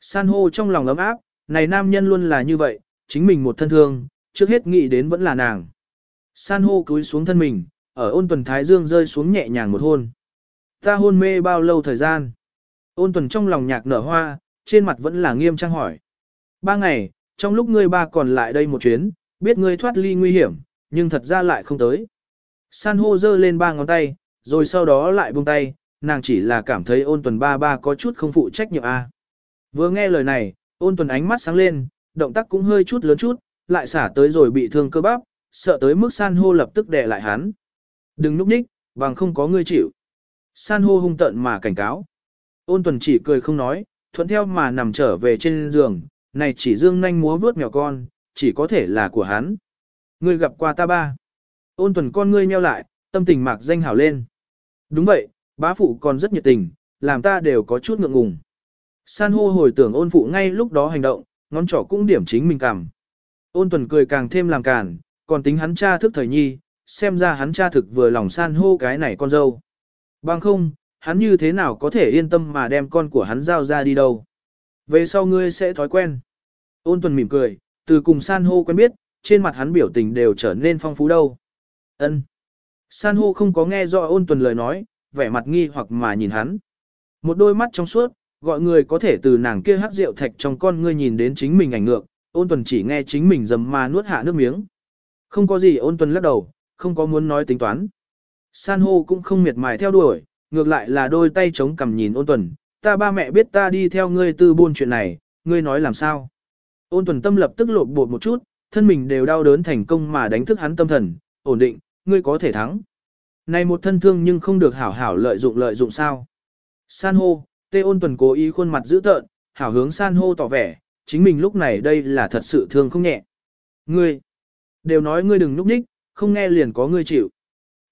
San hô trong lòng ấm áp, này nam nhân luôn là như vậy, chính mình một thân thương, trước hết nghĩ đến vẫn là nàng. San hô cúi xuống thân mình, ở ôn tuần thái dương rơi xuống nhẹ nhàng một hôn. Ta hôn mê bao lâu thời gian? Ôn tuần trong lòng nhạc nở hoa, trên mặt vẫn là nghiêm trang hỏi. Ba ngày, trong lúc ngươi ba còn lại đây một chuyến, biết ngươi thoát ly nguy hiểm, nhưng thật ra lại không tới. San hô giơ lên ba ngón tay, rồi sau đó lại buông tay, nàng chỉ là cảm thấy ôn tuần ba ba có chút không phụ trách nhiệm a. Vừa nghe lời này, ôn tuần ánh mắt sáng lên, động tác cũng hơi chút lớn chút, lại xả tới rồi bị thương cơ bắp, sợ tới mức san hô lập tức đè lại hắn. Đừng núp ních, bằng không có ngươi chịu. San hô hung tận mà cảnh cáo. Ôn tuần chỉ cười không nói, thuận theo mà nằm trở về trên giường, này chỉ dương nhanh múa vướt mèo con, chỉ có thể là của hắn. Ngươi gặp qua ta ba. Ôn tuần con ngươi nheo lại, tâm tình mạc danh hảo lên. Đúng vậy, bá phụ còn rất nhiệt tình, làm ta đều có chút ngượng ngùng. San hô hồi tưởng ôn phụ ngay lúc đó hành động, ngón trỏ cũng điểm chính mình cảm. Ôn tuần cười càng thêm làm càn, còn tính hắn cha thức thời nhi, xem ra hắn cha thực vừa lòng san hô cái này con dâu. Bằng không, hắn như thế nào có thể yên tâm mà đem con của hắn giao ra đi đâu. Về sau ngươi sẽ thói quen. Ôn tuần mỉm cười, từ cùng san hô quen biết, trên mặt hắn biểu tình đều trở nên phong phú đâu. Ân. San hô không có nghe rõ ôn tuần lời nói, vẻ mặt nghi hoặc mà nhìn hắn. Một đôi mắt trong suốt, gọi người có thể từ nàng kia hắc rượu thạch trong con ngươi nhìn đến chính mình ảnh ngược, ôn tuần chỉ nghe chính mình dầm mà nuốt hạ nước miếng. Không có gì ôn tuần lắc đầu, không có muốn nói tính toán. San hô cũng không miệt mài theo đuổi, ngược lại là đôi tay chống cằm nhìn ôn tuần, ta ba mẹ biết ta đi theo ngươi tư buôn chuyện này, ngươi nói làm sao. Ôn tuần tâm lập tức lột bột một chút, thân mình đều đau đớn thành công mà đánh thức hắn tâm thần, ổn định, ngươi có thể thắng. Này một thân thương nhưng không được hảo hảo lợi dụng lợi dụng sao. San hô, tê ôn tuần cố ý khuôn mặt dữ tợn, hảo hướng san hô tỏ vẻ, chính mình lúc này đây là thật sự thương không nhẹ. Ngươi, đều nói ngươi đừng núp ních, không nghe liền có ngươi chịu.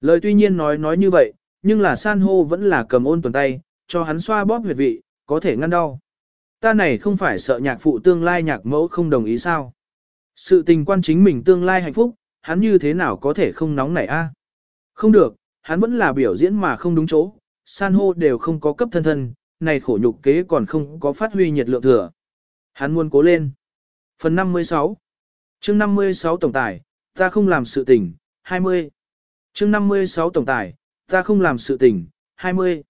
Lời tuy nhiên nói nói như vậy, nhưng là san hô vẫn là cầm ôn tuần tay, cho hắn xoa bóp huyệt vị, có thể ngăn đau. Ta này không phải sợ nhạc phụ tương lai nhạc mẫu không đồng ý sao. Sự tình quan chính mình tương lai hạnh phúc, hắn như thế nào có thể không nóng nảy a? Không được, hắn vẫn là biểu diễn mà không đúng chỗ, san hô đều không có cấp thân thân, này khổ nhục kế còn không có phát huy nhiệt lượng thừa. Hắn muốn cố lên. Phần 56 chương 56 tổng tài, ta không làm sự tình, 20. chương 56 tổng tài, ta không làm sự tình, 20.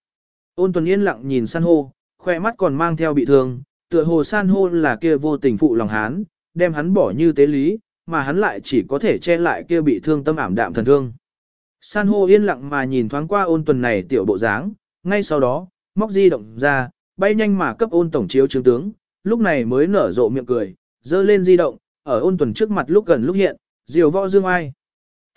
Ôn tuần yên lặng nhìn san hô, khoe mắt còn mang theo bị thương, tựa hồ san hô là kia vô tình phụ lòng hán, đem hắn bỏ như tế lý, mà hắn lại chỉ có thể che lại kia bị thương tâm ảm đạm thần thương. San hô yên lặng mà nhìn thoáng qua ôn tuần này tiểu bộ dáng, ngay sau đó, móc di động ra, bay nhanh mà cấp ôn tổng chiếu chứng tướng, lúc này mới nở rộ miệng cười, dơ lên di động, ở ôn tuần trước mặt lúc gần lúc hiện, diều võ dương ai.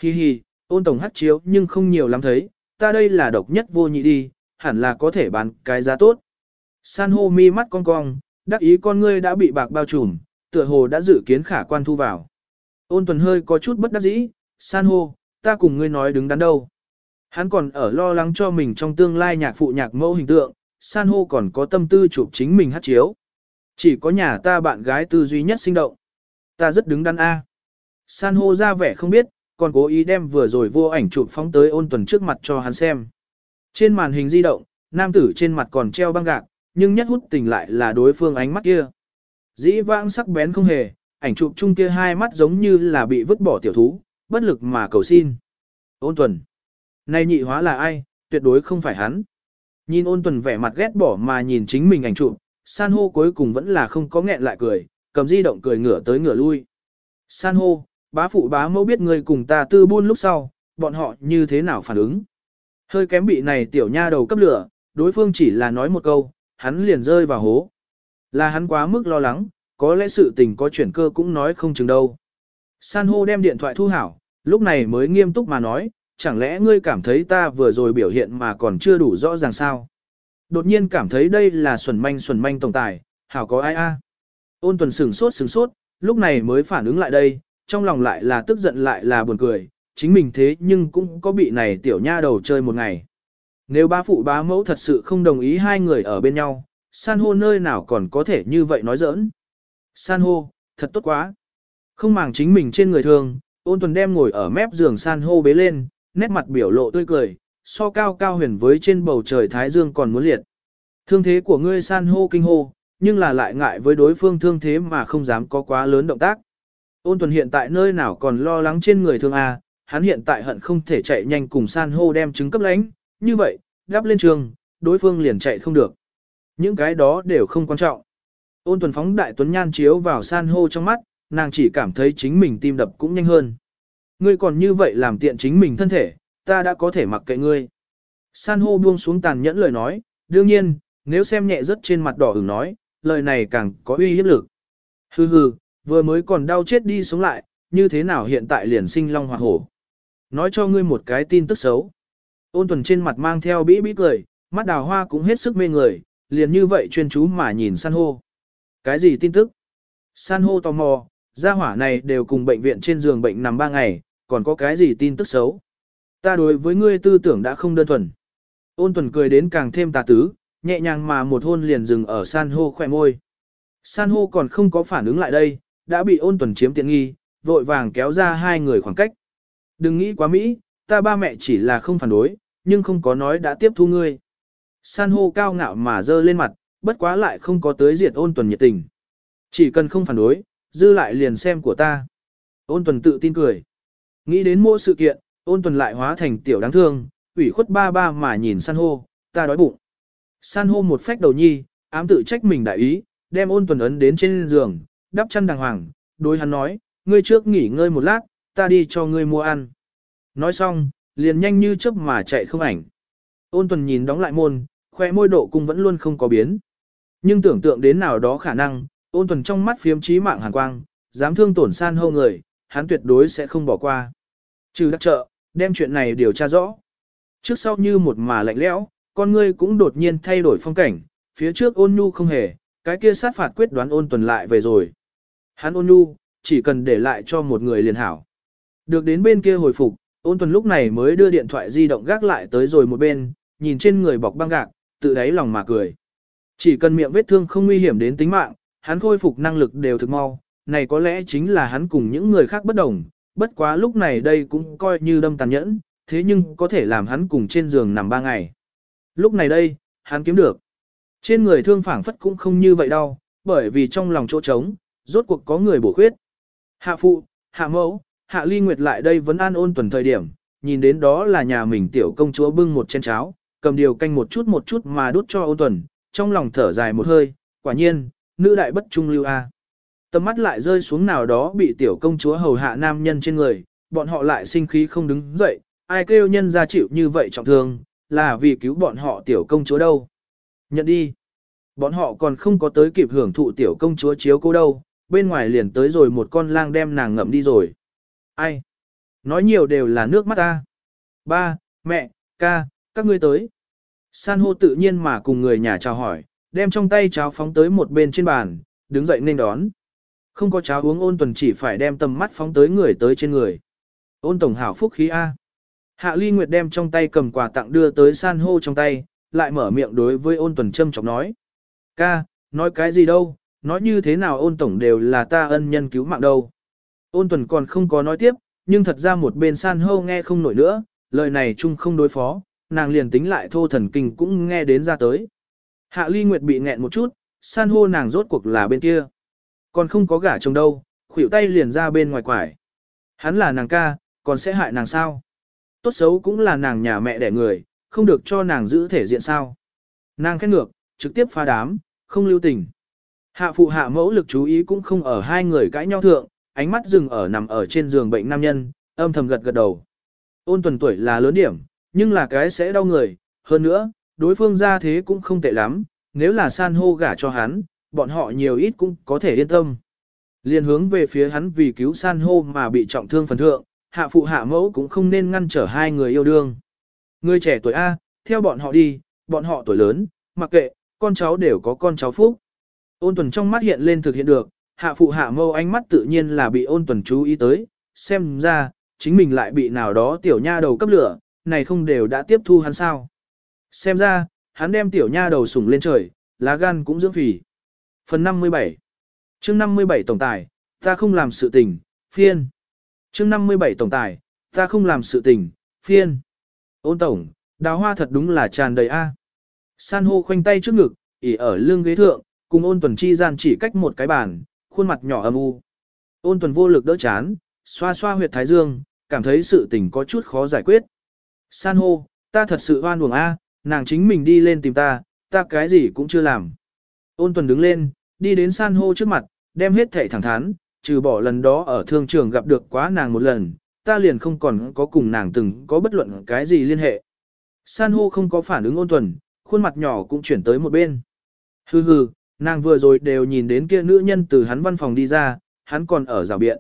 Hi hi, ôn tổng hát chiếu nhưng không nhiều lắm thấy, ta đây là độc nhất vô nhị đi, hẳn là có thể bán cái giá tốt. San hô mi mắt cong cong, đắc ý con ngươi đã bị bạc bao trùm, tựa hồ đã dự kiến khả quan thu vào. Ôn tuần hơi có chút bất đắc dĩ, san hô, ta cùng ngươi nói đứng đắn đâu. Hắn còn ở lo lắng cho mình trong tương lai nhạc phụ nhạc mẫu hình tượng, san hô còn có tâm tư chụp chính mình hát chiếu. Chỉ có nhà ta bạn gái tư duy nhất sinh động. Ta rất đứng đắn A. San hô ra vẻ không biết, còn cố ý đem vừa rồi vô ảnh chụp phóng tới ôn tuần trước mặt cho hắn xem. Trên màn hình di động, nam tử trên mặt còn treo băng gạc, nhưng nhất hút tình lại là đối phương ánh mắt kia. Dĩ vãng sắc bén không hề, ảnh chụp chung kia hai mắt giống như là bị vứt bỏ tiểu thú, bất lực mà cầu xin. Ôn tuần. Này nhị hóa là ai, tuyệt đối không phải hắn. Nhìn ôn tuần vẻ mặt ghét bỏ mà nhìn chính mình ảnh chụp, san hô cuối cùng vẫn là không có nghẹn lại cười, cầm di động cười ngửa tới ngửa lui. San hô, bá phụ bá mẫu biết người cùng ta tư buôn lúc sau, bọn họ như thế nào phản ứng. Hơi kém bị này tiểu nha đầu cấp lửa, đối phương chỉ là nói một câu, hắn liền rơi vào hố. Là hắn quá mức lo lắng, có lẽ sự tình có chuyển cơ cũng nói không chừng đâu. San hô đem điện thoại thu hảo, lúc này mới nghiêm túc mà nói, chẳng lẽ ngươi cảm thấy ta vừa rồi biểu hiện mà còn chưa đủ rõ ràng sao? Đột nhiên cảm thấy đây là xuẩn manh xuẩn manh tổng tài, hảo có ai a? Ôn tuần sửng sốt sửng sốt, lúc này mới phản ứng lại đây, trong lòng lại là tức giận lại là buồn cười, chính mình thế nhưng cũng có bị này tiểu nha đầu chơi một ngày. Nếu ba phụ bá mẫu thật sự không đồng ý hai người ở bên nhau, san hô nơi nào còn có thể như vậy nói giỡn. San hô, thật tốt quá. Không màng chính mình trên người thường, ôn tuần đem ngồi ở mép giường san hô bế lên, nét mặt biểu lộ tươi cười, so cao cao huyền với trên bầu trời Thái Dương còn muốn liệt. Thương thế của ngươi san hô kinh hô, nhưng là lại ngại với đối phương thương thế mà không dám có quá lớn động tác. Ôn tuần hiện tại nơi nào còn lo lắng trên người thương A, hắn hiện tại hận không thể chạy nhanh cùng san hô đem trứng cấp lãnh, như vậy, đáp lên trường, đối phương liền chạy không được. Những cái đó đều không quan trọng. Ôn tuần phóng đại tuấn nhan chiếu vào san hô trong mắt, nàng chỉ cảm thấy chính mình tim đập cũng nhanh hơn. Ngươi còn như vậy làm tiện chính mình thân thể, ta đã có thể mặc kệ ngươi. San hô buông xuống tàn nhẫn lời nói, đương nhiên, nếu xem nhẹ rất trên mặt đỏ ửng nói, lời này càng có uy hiếp lực. Hừ hừ, vừa mới còn đau chết đi sống lại, như thế nào hiện tại liền sinh long hoặc hổ. Nói cho ngươi một cái tin tức xấu. Ôn tuần trên mặt mang theo bĩ bĩ cười, mắt đào hoa cũng hết sức mê người, liền như vậy chuyên chú mà nhìn san hô. Cái gì tin tức? San hô tò mò, gia hỏa này đều cùng bệnh viện trên giường bệnh nằm 3 ngày, còn có cái gì tin tức xấu? Ta đối với ngươi tư tưởng đã không đơn thuần. Ôn tuần cười đến càng thêm tà tứ, nhẹ nhàng mà một hôn liền dừng ở san hô khỏe môi. San hô còn không có phản ứng lại đây, đã bị ôn tuần chiếm tiện nghi, vội vàng kéo ra hai người khoảng cách. Đừng nghĩ quá Mỹ, ta ba mẹ chỉ là không phản đối, nhưng không có nói đã tiếp thu ngươi. San hô cao ngạo mà dơ lên mặt, bất quá lại không có tới diệt ôn tuần nhiệt tình. Chỉ cần không phản đối, dư lại liền xem của ta. Ôn tuần tự tin cười. Nghĩ đến mỗi sự kiện, ôn tuần lại hóa thành tiểu đáng thương, ủy khuất ba ba mà nhìn san hô, ta đói bụng. San hô một phách đầu nhi, ám tự trách mình đại ý, đem ôn tuần ấn đến trên giường, đắp chăn đàng hoàng, đối hắn nói, ngươi trước nghỉ ngơi một lát, ta đi cho ngươi mua ăn. Nói xong, liền nhanh như chớp mà chạy không ảnh. Ôn tuần nhìn đóng lại môn, khoe môi độ cung vẫn luôn không có biến. Nhưng tưởng tượng đến nào đó khả năng, ôn tuần trong mắt phiếm trí mạng hàn quang, dám thương tổn san hô người, hắn tuyệt đối sẽ không bỏ qua. Trừ đắc trợ, đem chuyện này điều tra rõ. Trước sau như một mà lạnh lẽo, con ngươi cũng đột nhiên thay đổi phong cảnh, phía trước ôn nhu không hề, cái kia sát phạt quyết đoán ôn tuần lại về rồi. Hắn ôn nhu, chỉ cần để lại cho một người liền hảo. Được đến bên kia hồi phục, ôn tuần lúc này mới đưa điện thoại di động gác lại tới rồi một bên, nhìn trên người bọc băng gạc, tự đáy lòng mà cười. Chỉ cần miệng vết thương không nguy hiểm đến tính mạng, hắn khôi phục năng lực đều thực mau, này có lẽ chính là hắn cùng những người khác bất đồng, bất quá lúc này đây cũng coi như đâm tàn nhẫn, thế nhưng có thể làm hắn cùng trên giường nằm ba ngày. Lúc này đây, hắn kiếm được. Trên người thương phảng phất cũng không như vậy đâu, bởi vì trong lòng chỗ trống, rốt cuộc có người bổ khuyết. Hạ phụ, hạ mẫu, hạ ly nguyệt lại đây vẫn an ôn tuần thời điểm, nhìn đến đó là nhà mình tiểu công chúa bưng một chén cháo, cầm điều canh một chút một chút mà đút cho ôn tuần, trong lòng thở dài một hơi, quả nhiên, nữ đại bất trung lưu a. Tầm mắt lại rơi xuống nào đó bị tiểu công chúa hầu hạ nam nhân trên người, bọn họ lại sinh khí không đứng dậy, ai kêu nhân ra chịu như vậy trọng thương, là vì cứu bọn họ tiểu công chúa đâu. Nhận đi. Bọn họ còn không có tới kịp hưởng thụ tiểu công chúa chiếu cô đâu, bên ngoài liền tới rồi một con lang đem nàng ngậm đi rồi. Ai? Nói nhiều đều là nước mắt ta. Ba, mẹ, ca, các ngươi tới. San hô tự nhiên mà cùng người nhà chào hỏi, đem trong tay cháo phóng tới một bên trên bàn, đứng dậy nên đón. Không có cháo uống ôn tuần chỉ phải đem tầm mắt phóng tới người tới trên người. Ôn tổng hảo phúc khí A. Hạ Ly Nguyệt đem trong tay cầm quà tặng đưa tới san hô trong tay, lại mở miệng đối với ôn tuần châm chọc nói. Ca, nói cái gì đâu, nói như thế nào ôn tổng đều là ta ân nhân cứu mạng đâu. Ôn tuần còn không có nói tiếp, nhưng thật ra một bên san hô nghe không nổi nữa, lời này chung không đối phó, nàng liền tính lại thô thần kinh cũng nghe đến ra tới. Hạ Ly Nguyệt bị nghẹn một chút, san hô nàng rốt cuộc là bên kia. Còn không có gả chồng đâu, khuỷu tay liền ra bên ngoài quải. Hắn là nàng ca, còn sẽ hại nàng sao? Tốt xấu cũng là nàng nhà mẹ đẻ người, không được cho nàng giữ thể diện sao. Nàng khét ngược, trực tiếp phá đám, không lưu tình. Hạ phụ hạ mẫu lực chú ý cũng không ở hai người cãi nhau thượng, ánh mắt dừng ở nằm ở trên giường bệnh nam nhân, âm thầm gật gật đầu. Ôn tuần tuổi là lớn điểm, nhưng là cái sẽ đau người, hơn nữa, đối phương ra thế cũng không tệ lắm, nếu là san hô gả cho hắn, bọn họ nhiều ít cũng có thể yên tâm. Liên hướng về phía hắn vì cứu san hô mà bị trọng thương phần thượng, hạ phụ hạ mẫu cũng không nên ngăn trở hai người yêu đương. Người trẻ tuổi A, theo bọn họ đi, bọn họ tuổi lớn, mặc kệ, con cháu đều có con cháu phúc. Ôn tuần trong mắt hiện lên thực hiện được, hạ phụ hạ mâu ánh mắt tự nhiên là bị ôn tuần chú ý tới, xem ra, chính mình lại bị nào đó tiểu nha đầu cấp lửa, này không đều đã tiếp thu hắn sao. Xem ra, hắn đem tiểu nha đầu sủng lên trời, lá gan cũng dưỡng phì. Phần 57 chương 57 tổng tài, ta không làm sự tình, phiên. chương 57 tổng tài, ta không làm sự tình, phiên. Ôn tổng, đào hoa thật đúng là tràn đầy A. San hô khoanh tay trước ngực, ỉ ở lưng ghế thượng, cùng ôn tuần chi gian chỉ cách một cái bàn, khuôn mặt nhỏ âm u. Ôn tuần vô lực đỡ chán, xoa xoa huyệt thái dương, cảm thấy sự tình có chút khó giải quyết. San hô, ta thật sự oan uổng a, nàng chính mình đi lên tìm ta, ta cái gì cũng chưa làm. Ôn tuần đứng lên, đi đến san hô trước mặt, đem hết thảy thẳng thắn, trừ bỏ lần đó ở thương trường gặp được quá nàng một lần, ta liền không còn có cùng nàng từng có bất luận cái gì liên hệ. San hô không có phản ứng ôn tuần, khuôn mặt nhỏ cũng chuyển tới một bên. Hừ hừ, nàng vừa rồi đều nhìn đến kia nữ nhân từ hắn văn phòng đi ra, hắn còn ở rào biện.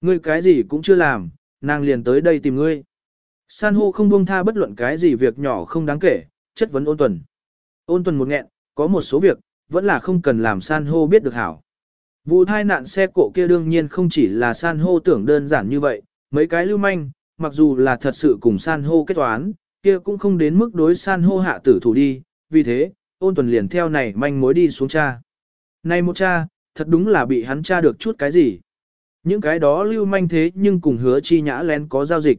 Ngươi cái gì cũng chưa làm, nàng liền tới đây tìm ngươi. San hô không buông tha bất luận cái gì việc nhỏ không đáng kể, chất vấn ôn tuần. Ôn tuần một nghẹn, có một số việc, vẫn là không cần làm san hô biết được hảo. Vụ thai nạn xe cộ kia đương nhiên không chỉ là san hô tưởng đơn giản như vậy, mấy cái lưu manh, mặc dù là thật sự cùng san hô kết toán, kia cũng không đến mức đối san hô hạ tử thủ đi, vì thế, ôn tuần liền theo này manh mối đi xuống cha. Này một cha, thật đúng là bị hắn cha được chút cái gì. Những cái đó lưu manh thế nhưng cùng hứa chi nhã lén có giao dịch.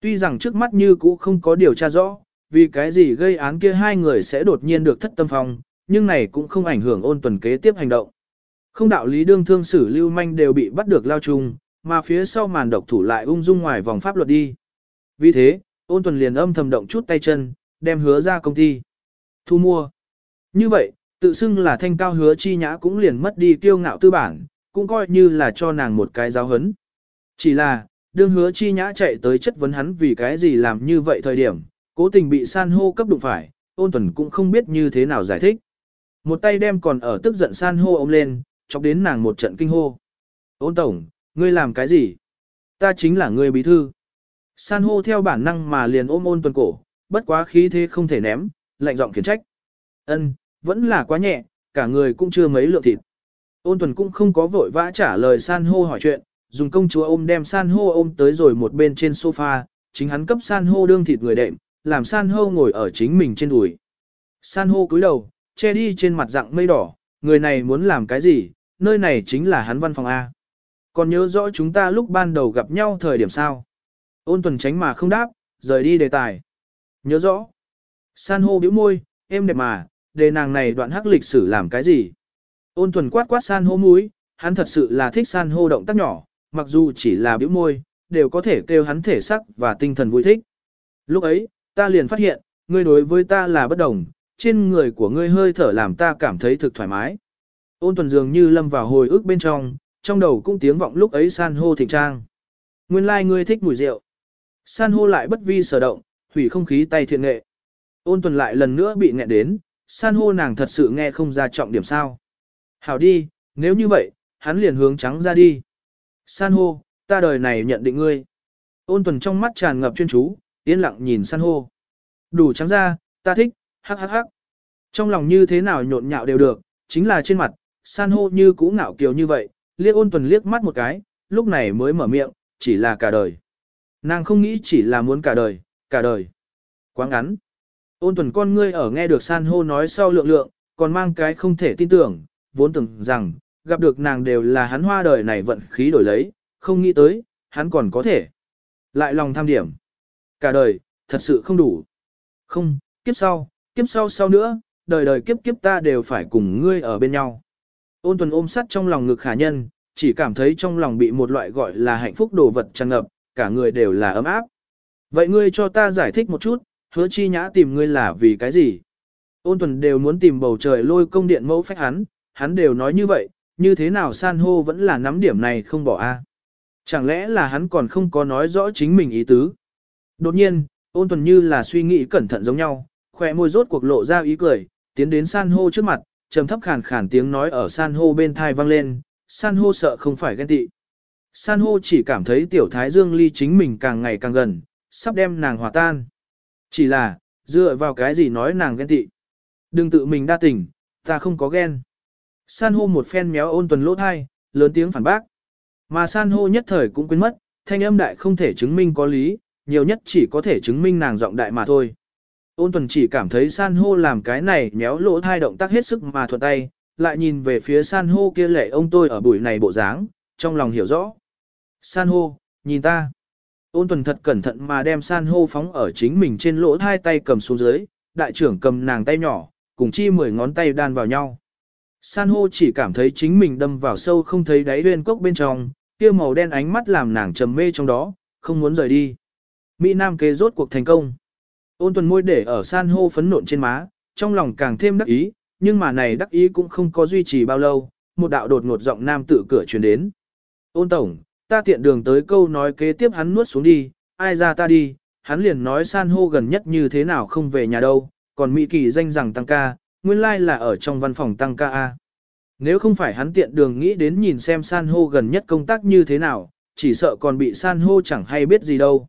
Tuy rằng trước mắt như cũ không có điều tra rõ, vì cái gì gây án kia hai người sẽ đột nhiên được thất tâm phong, nhưng này cũng không ảnh hưởng ôn tuần kế tiếp hành động. Không đạo lý đương thương xử lưu manh đều bị bắt được lao chung, mà phía sau màn độc thủ lại ung dung ngoài vòng pháp luật đi. Vì thế, ôn tuần liền âm thầm động chút tay chân, đem hứa ra công ty. Thu mua. Như vậy, tự xưng là thanh cao hứa chi nhã cũng liền mất đi kiêu ngạo tư bản, cũng coi như là cho nàng một cái giáo hấn. Chỉ là, đương hứa chi nhã chạy tới chất vấn hắn vì cái gì làm như vậy thời điểm, cố tình bị san hô cấp đụng phải, ôn tuần cũng không biết như thế nào giải thích. Một tay đem còn ở tức giận san hô ôm lên, chọc đến nàng một trận kinh hô. Ôn tổng, ngươi làm cái gì? Ta chính là ngươi bí thư. San hô theo bản năng mà liền ôm ôn tuần cổ, bất quá khí thế không thể ném, lạnh giọng khiển trách. Ân, vẫn là quá nhẹ, cả người cũng chưa mấy lượng thịt. Ôn tuần cũng không có vội vã trả lời san hô hỏi chuyện, dùng công chúa ôm đem san hô ôm tới rồi một bên trên sofa, chính hắn cấp san hô đương thịt người đệm, làm san hô ngồi ở chính mình trên đùi. San hô cúi đầu, che đi trên mặt dạng mây đỏ, người này muốn làm cái gì, nơi này chính là hắn văn phòng A. Còn nhớ rõ chúng ta lúc ban đầu gặp nhau thời điểm sao? Ôn tuần tránh mà không đáp, rời đi đề tài. Nhớ rõ. San hô bĩu môi, em đẹp mà, đề nàng này đoạn hắc lịch sử làm cái gì? Ôn Thuần quát quát san hô mũi, hắn thật sự là thích san hô động tác nhỏ, mặc dù chỉ là biểu môi, đều có thể kêu hắn thể sắc và tinh thần vui thích. Lúc ấy, ta liền phát hiện, ngươi đối với ta là bất đồng, trên người của ngươi hơi thở làm ta cảm thấy thực thoải mái. Ôn tuần dường như lâm vào hồi ức bên trong, trong đầu cũng tiếng vọng lúc ấy san hô thịnh trang. Nguyên lai like ngươi thích mùi rượu. San hô lại bất vi sở động, hủy không khí tay thiện nghệ. Ôn tuần lại lần nữa bị nghẹn đến, san hô nàng thật sự nghe không ra trọng điểm sao. Hảo đi, nếu như vậy, hắn liền hướng trắng ra đi. San hô, ta đời này nhận định ngươi. Ôn tuần trong mắt tràn ngập chuyên chú, yên lặng nhìn san hô. Đủ trắng ra, ta thích, hắc hắc hắc. Trong lòng như thế nào nhộn nhạo đều được, chính là trên mặt, san hô như cũ ngạo kiều như vậy, liếc ôn tuần liếc mắt một cái, lúc này mới mở miệng, chỉ là cả đời. Nàng không nghĩ chỉ là muốn cả đời, cả đời. Quá ngắn. Ôn tuần con ngươi ở nghe được san hô nói sau lượng lượng, còn mang cái không thể tin tưởng, vốn tưởng rằng, gặp được nàng đều là hắn hoa đời này vận khí đổi lấy, không nghĩ tới, hắn còn có thể. Lại lòng tham điểm. Cả đời, thật sự không đủ. Không, kiếp sau, kiếp sau sau nữa, đời đời kiếp kiếp ta đều phải cùng ngươi ở bên nhau. Ôn tuần ôm sắt trong lòng ngực khả nhân, chỉ cảm thấy trong lòng bị một loại gọi là hạnh phúc đồ vật tràn ngập, cả người đều là ấm áp. Vậy ngươi cho ta giải thích một chút, hứa chi nhã tìm ngươi là vì cái gì? Ôn tuần đều muốn tìm bầu trời lôi công điện mẫu phách hắn, hắn đều nói như vậy, như thế nào san hô vẫn là nắm điểm này không bỏ a? Chẳng lẽ là hắn còn không có nói rõ chính mình ý tứ? Đột nhiên, ôn tuần như là suy nghĩ cẩn thận giống nhau, khỏe môi rốt cuộc lộ ra ý cười, tiến đến san hô trước mặt, trầm thấp khàn khàn tiếng nói ở san hô bên thai vang lên, san hô sợ không phải ghen tị. San hô chỉ cảm thấy tiểu thái dương ly chính mình càng ngày càng gần, sắp đem nàng hòa tan. Chỉ là, dựa vào cái gì nói nàng ghen tị. Đừng tự mình đa tình, ta không có ghen. San hô một phen méo ôn tuần lỗ thai, lớn tiếng phản bác. Mà san hô nhất thời cũng quên mất, thanh âm đại không thể chứng minh có lý, nhiều nhất chỉ có thể chứng minh nàng giọng đại mà thôi. Ôn tuần chỉ cảm thấy san hô làm cái này méo lỗ thai động tác hết sức mà thuận tay, lại nhìn về phía san hô kia lệ ông tôi ở buổi này bộ dáng, trong lòng hiểu rõ. San hô, nhìn ta. Ôn tuần thật cẩn thận mà đem san hô phóng ở chính mình trên lỗ hai tay cầm xuống dưới, đại trưởng cầm nàng tay nhỏ, cùng chi mười ngón tay đan vào nhau. San hô chỉ cảm thấy chính mình đâm vào sâu không thấy đáy huyên cốc bên trong, kia màu đen ánh mắt làm nàng trầm mê trong đó, không muốn rời đi. Mỹ Nam kế rốt cuộc thành công. Ôn tuần môi để ở san hô phấn nộn trên má, trong lòng càng thêm đắc ý, nhưng mà này đắc ý cũng không có duy trì bao lâu, một đạo đột ngột giọng nam tự cửa truyền đến. Ôn tổng, ta tiện đường tới câu nói kế tiếp hắn nuốt xuống đi, ai ra ta đi, hắn liền nói san hô gần nhất như thế nào không về nhà đâu, còn Mỹ kỳ danh rằng tăng ca, nguyên lai like là ở trong văn phòng tăng ca A. Nếu không phải hắn tiện đường nghĩ đến nhìn xem san hô gần nhất công tác như thế nào, chỉ sợ còn bị san hô chẳng hay biết gì đâu.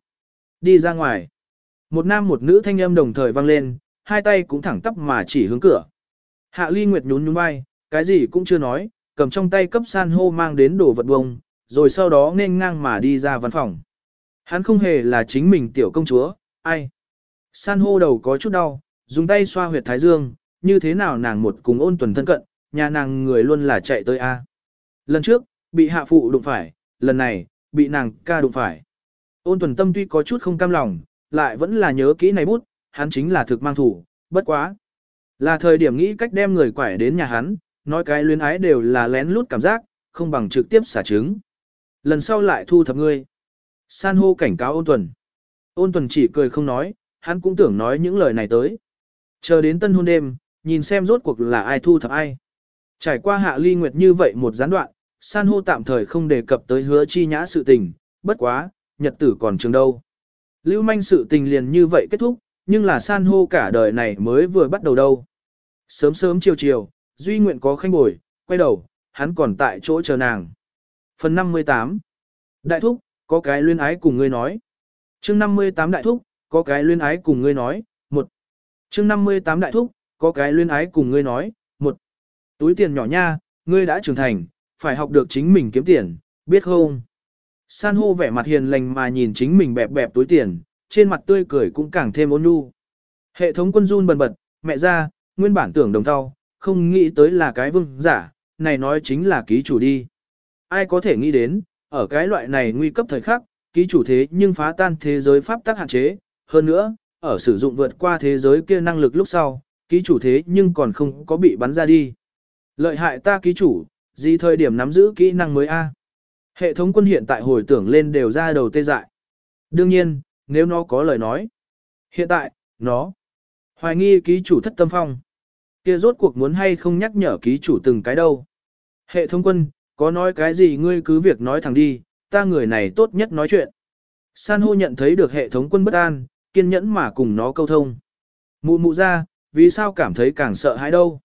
Đi ra ngoài. Một nam một nữ thanh âm đồng thời vang lên, hai tay cũng thẳng tắp mà chỉ hướng cửa. Hạ ly nguyệt nhún nhún vai, cái gì cũng chưa nói, cầm trong tay cấp san hô mang đến đồ vật bông, rồi sau đó nên ngang mà đi ra văn phòng. Hắn không hề là chính mình tiểu công chúa, ai. San hô đầu có chút đau, dùng tay xoa huyệt thái dương, như thế nào nàng một cùng ôn tuần thân cận, nhà nàng người luôn là chạy tới A. Lần trước, bị hạ phụ đụng phải, lần này, bị nàng ca đụng phải. Ôn tuần tâm tuy có chút không cam lòng, lại vẫn là nhớ kỹ này bút, hắn chính là thực mang thủ, bất quá. Là thời điểm nghĩ cách đem người quải đến nhà hắn, nói cái luyến ái đều là lén lút cảm giác, không bằng trực tiếp xả trứng. Lần sau lại thu thập ngươi. San hô cảnh cáo ôn tuần. Ôn tuần chỉ cười không nói, hắn cũng tưởng nói những lời này tới. Chờ đến tân hôn đêm, nhìn xem rốt cuộc là ai thu thập ai. Trải qua hạ ly nguyệt như vậy một gián đoạn, san hô tạm thời không đề cập tới hứa chi nhã sự tình, bất quá, nhật tử còn trường đâu. Lưu manh sự tình liền như vậy kết thúc, nhưng là san hô cả đời này mới vừa bắt đầu đâu. Sớm sớm chiều chiều, duy nguyện có khanh bồi, quay đầu, hắn còn tại chỗ chờ nàng. Phần 58 Đại thúc, có cái luyên ái cùng ngươi nói. chương 58 đại thúc, có cái luyên ái cùng ngươi nói, một. chương 58 đại thúc, có cái luyên ái cùng ngươi nói, một. Túi tiền nhỏ nha, ngươi đã trưởng thành, phải học được chính mình kiếm tiền, biết không? San hô vẻ mặt hiền lành mà nhìn chính mình bẹp bẹp túi tiền, trên mặt tươi cười cũng càng thêm ôn nhu. Hệ thống quân run bần bật, mẹ ra, nguyên bản tưởng đồng thau, không nghĩ tới là cái vương giả, này nói chính là ký chủ đi. Ai có thể nghĩ đến, ở cái loại này nguy cấp thời khắc, ký chủ thế nhưng phá tan thế giới pháp tắc hạn chế, hơn nữa, ở sử dụng vượt qua thế giới kia năng lực lúc sau, ký chủ thế nhưng còn không có bị bắn ra đi. Lợi hại ta ký chủ, gì thời điểm nắm giữ kỹ năng mới A. Hệ thống quân hiện tại hồi tưởng lên đều ra đầu tê dại. Đương nhiên, nếu nó có lời nói. Hiện tại, nó. Hoài nghi ký chủ thất tâm phong. kia rốt cuộc muốn hay không nhắc nhở ký chủ từng cái đâu. Hệ thống quân, có nói cái gì ngươi cứ việc nói thẳng đi, ta người này tốt nhất nói chuyện. San hô nhận thấy được hệ thống quân bất an, kiên nhẫn mà cùng nó câu thông. Mụ mụ ra, vì sao cảm thấy càng sợ hãi đâu.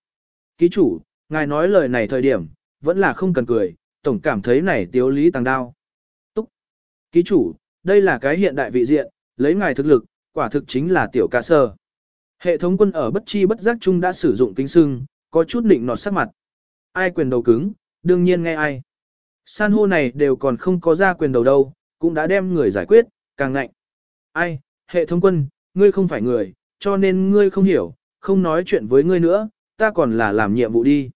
Ký chủ, ngài nói lời này thời điểm, vẫn là không cần cười, tổng cảm thấy này tiếu lý tăng đao. Túc. Ký chủ, đây là cái hiện đại vị diện, lấy ngài thực lực, quả thực chính là tiểu ca sơ. Hệ thống quân ở bất chi bất giác chung đã sử dụng kính sưng, có chút định nọt sắc mặt. Ai quyền đầu cứng, đương nhiên nghe ai. San hô này đều còn không có ra quyền đầu đâu, cũng đã đem người giải quyết, càng ngạnh. Ai, hệ thống quân, ngươi không phải người, cho nên ngươi không hiểu, không nói chuyện với ngươi nữa, ta còn là làm nhiệm vụ đi.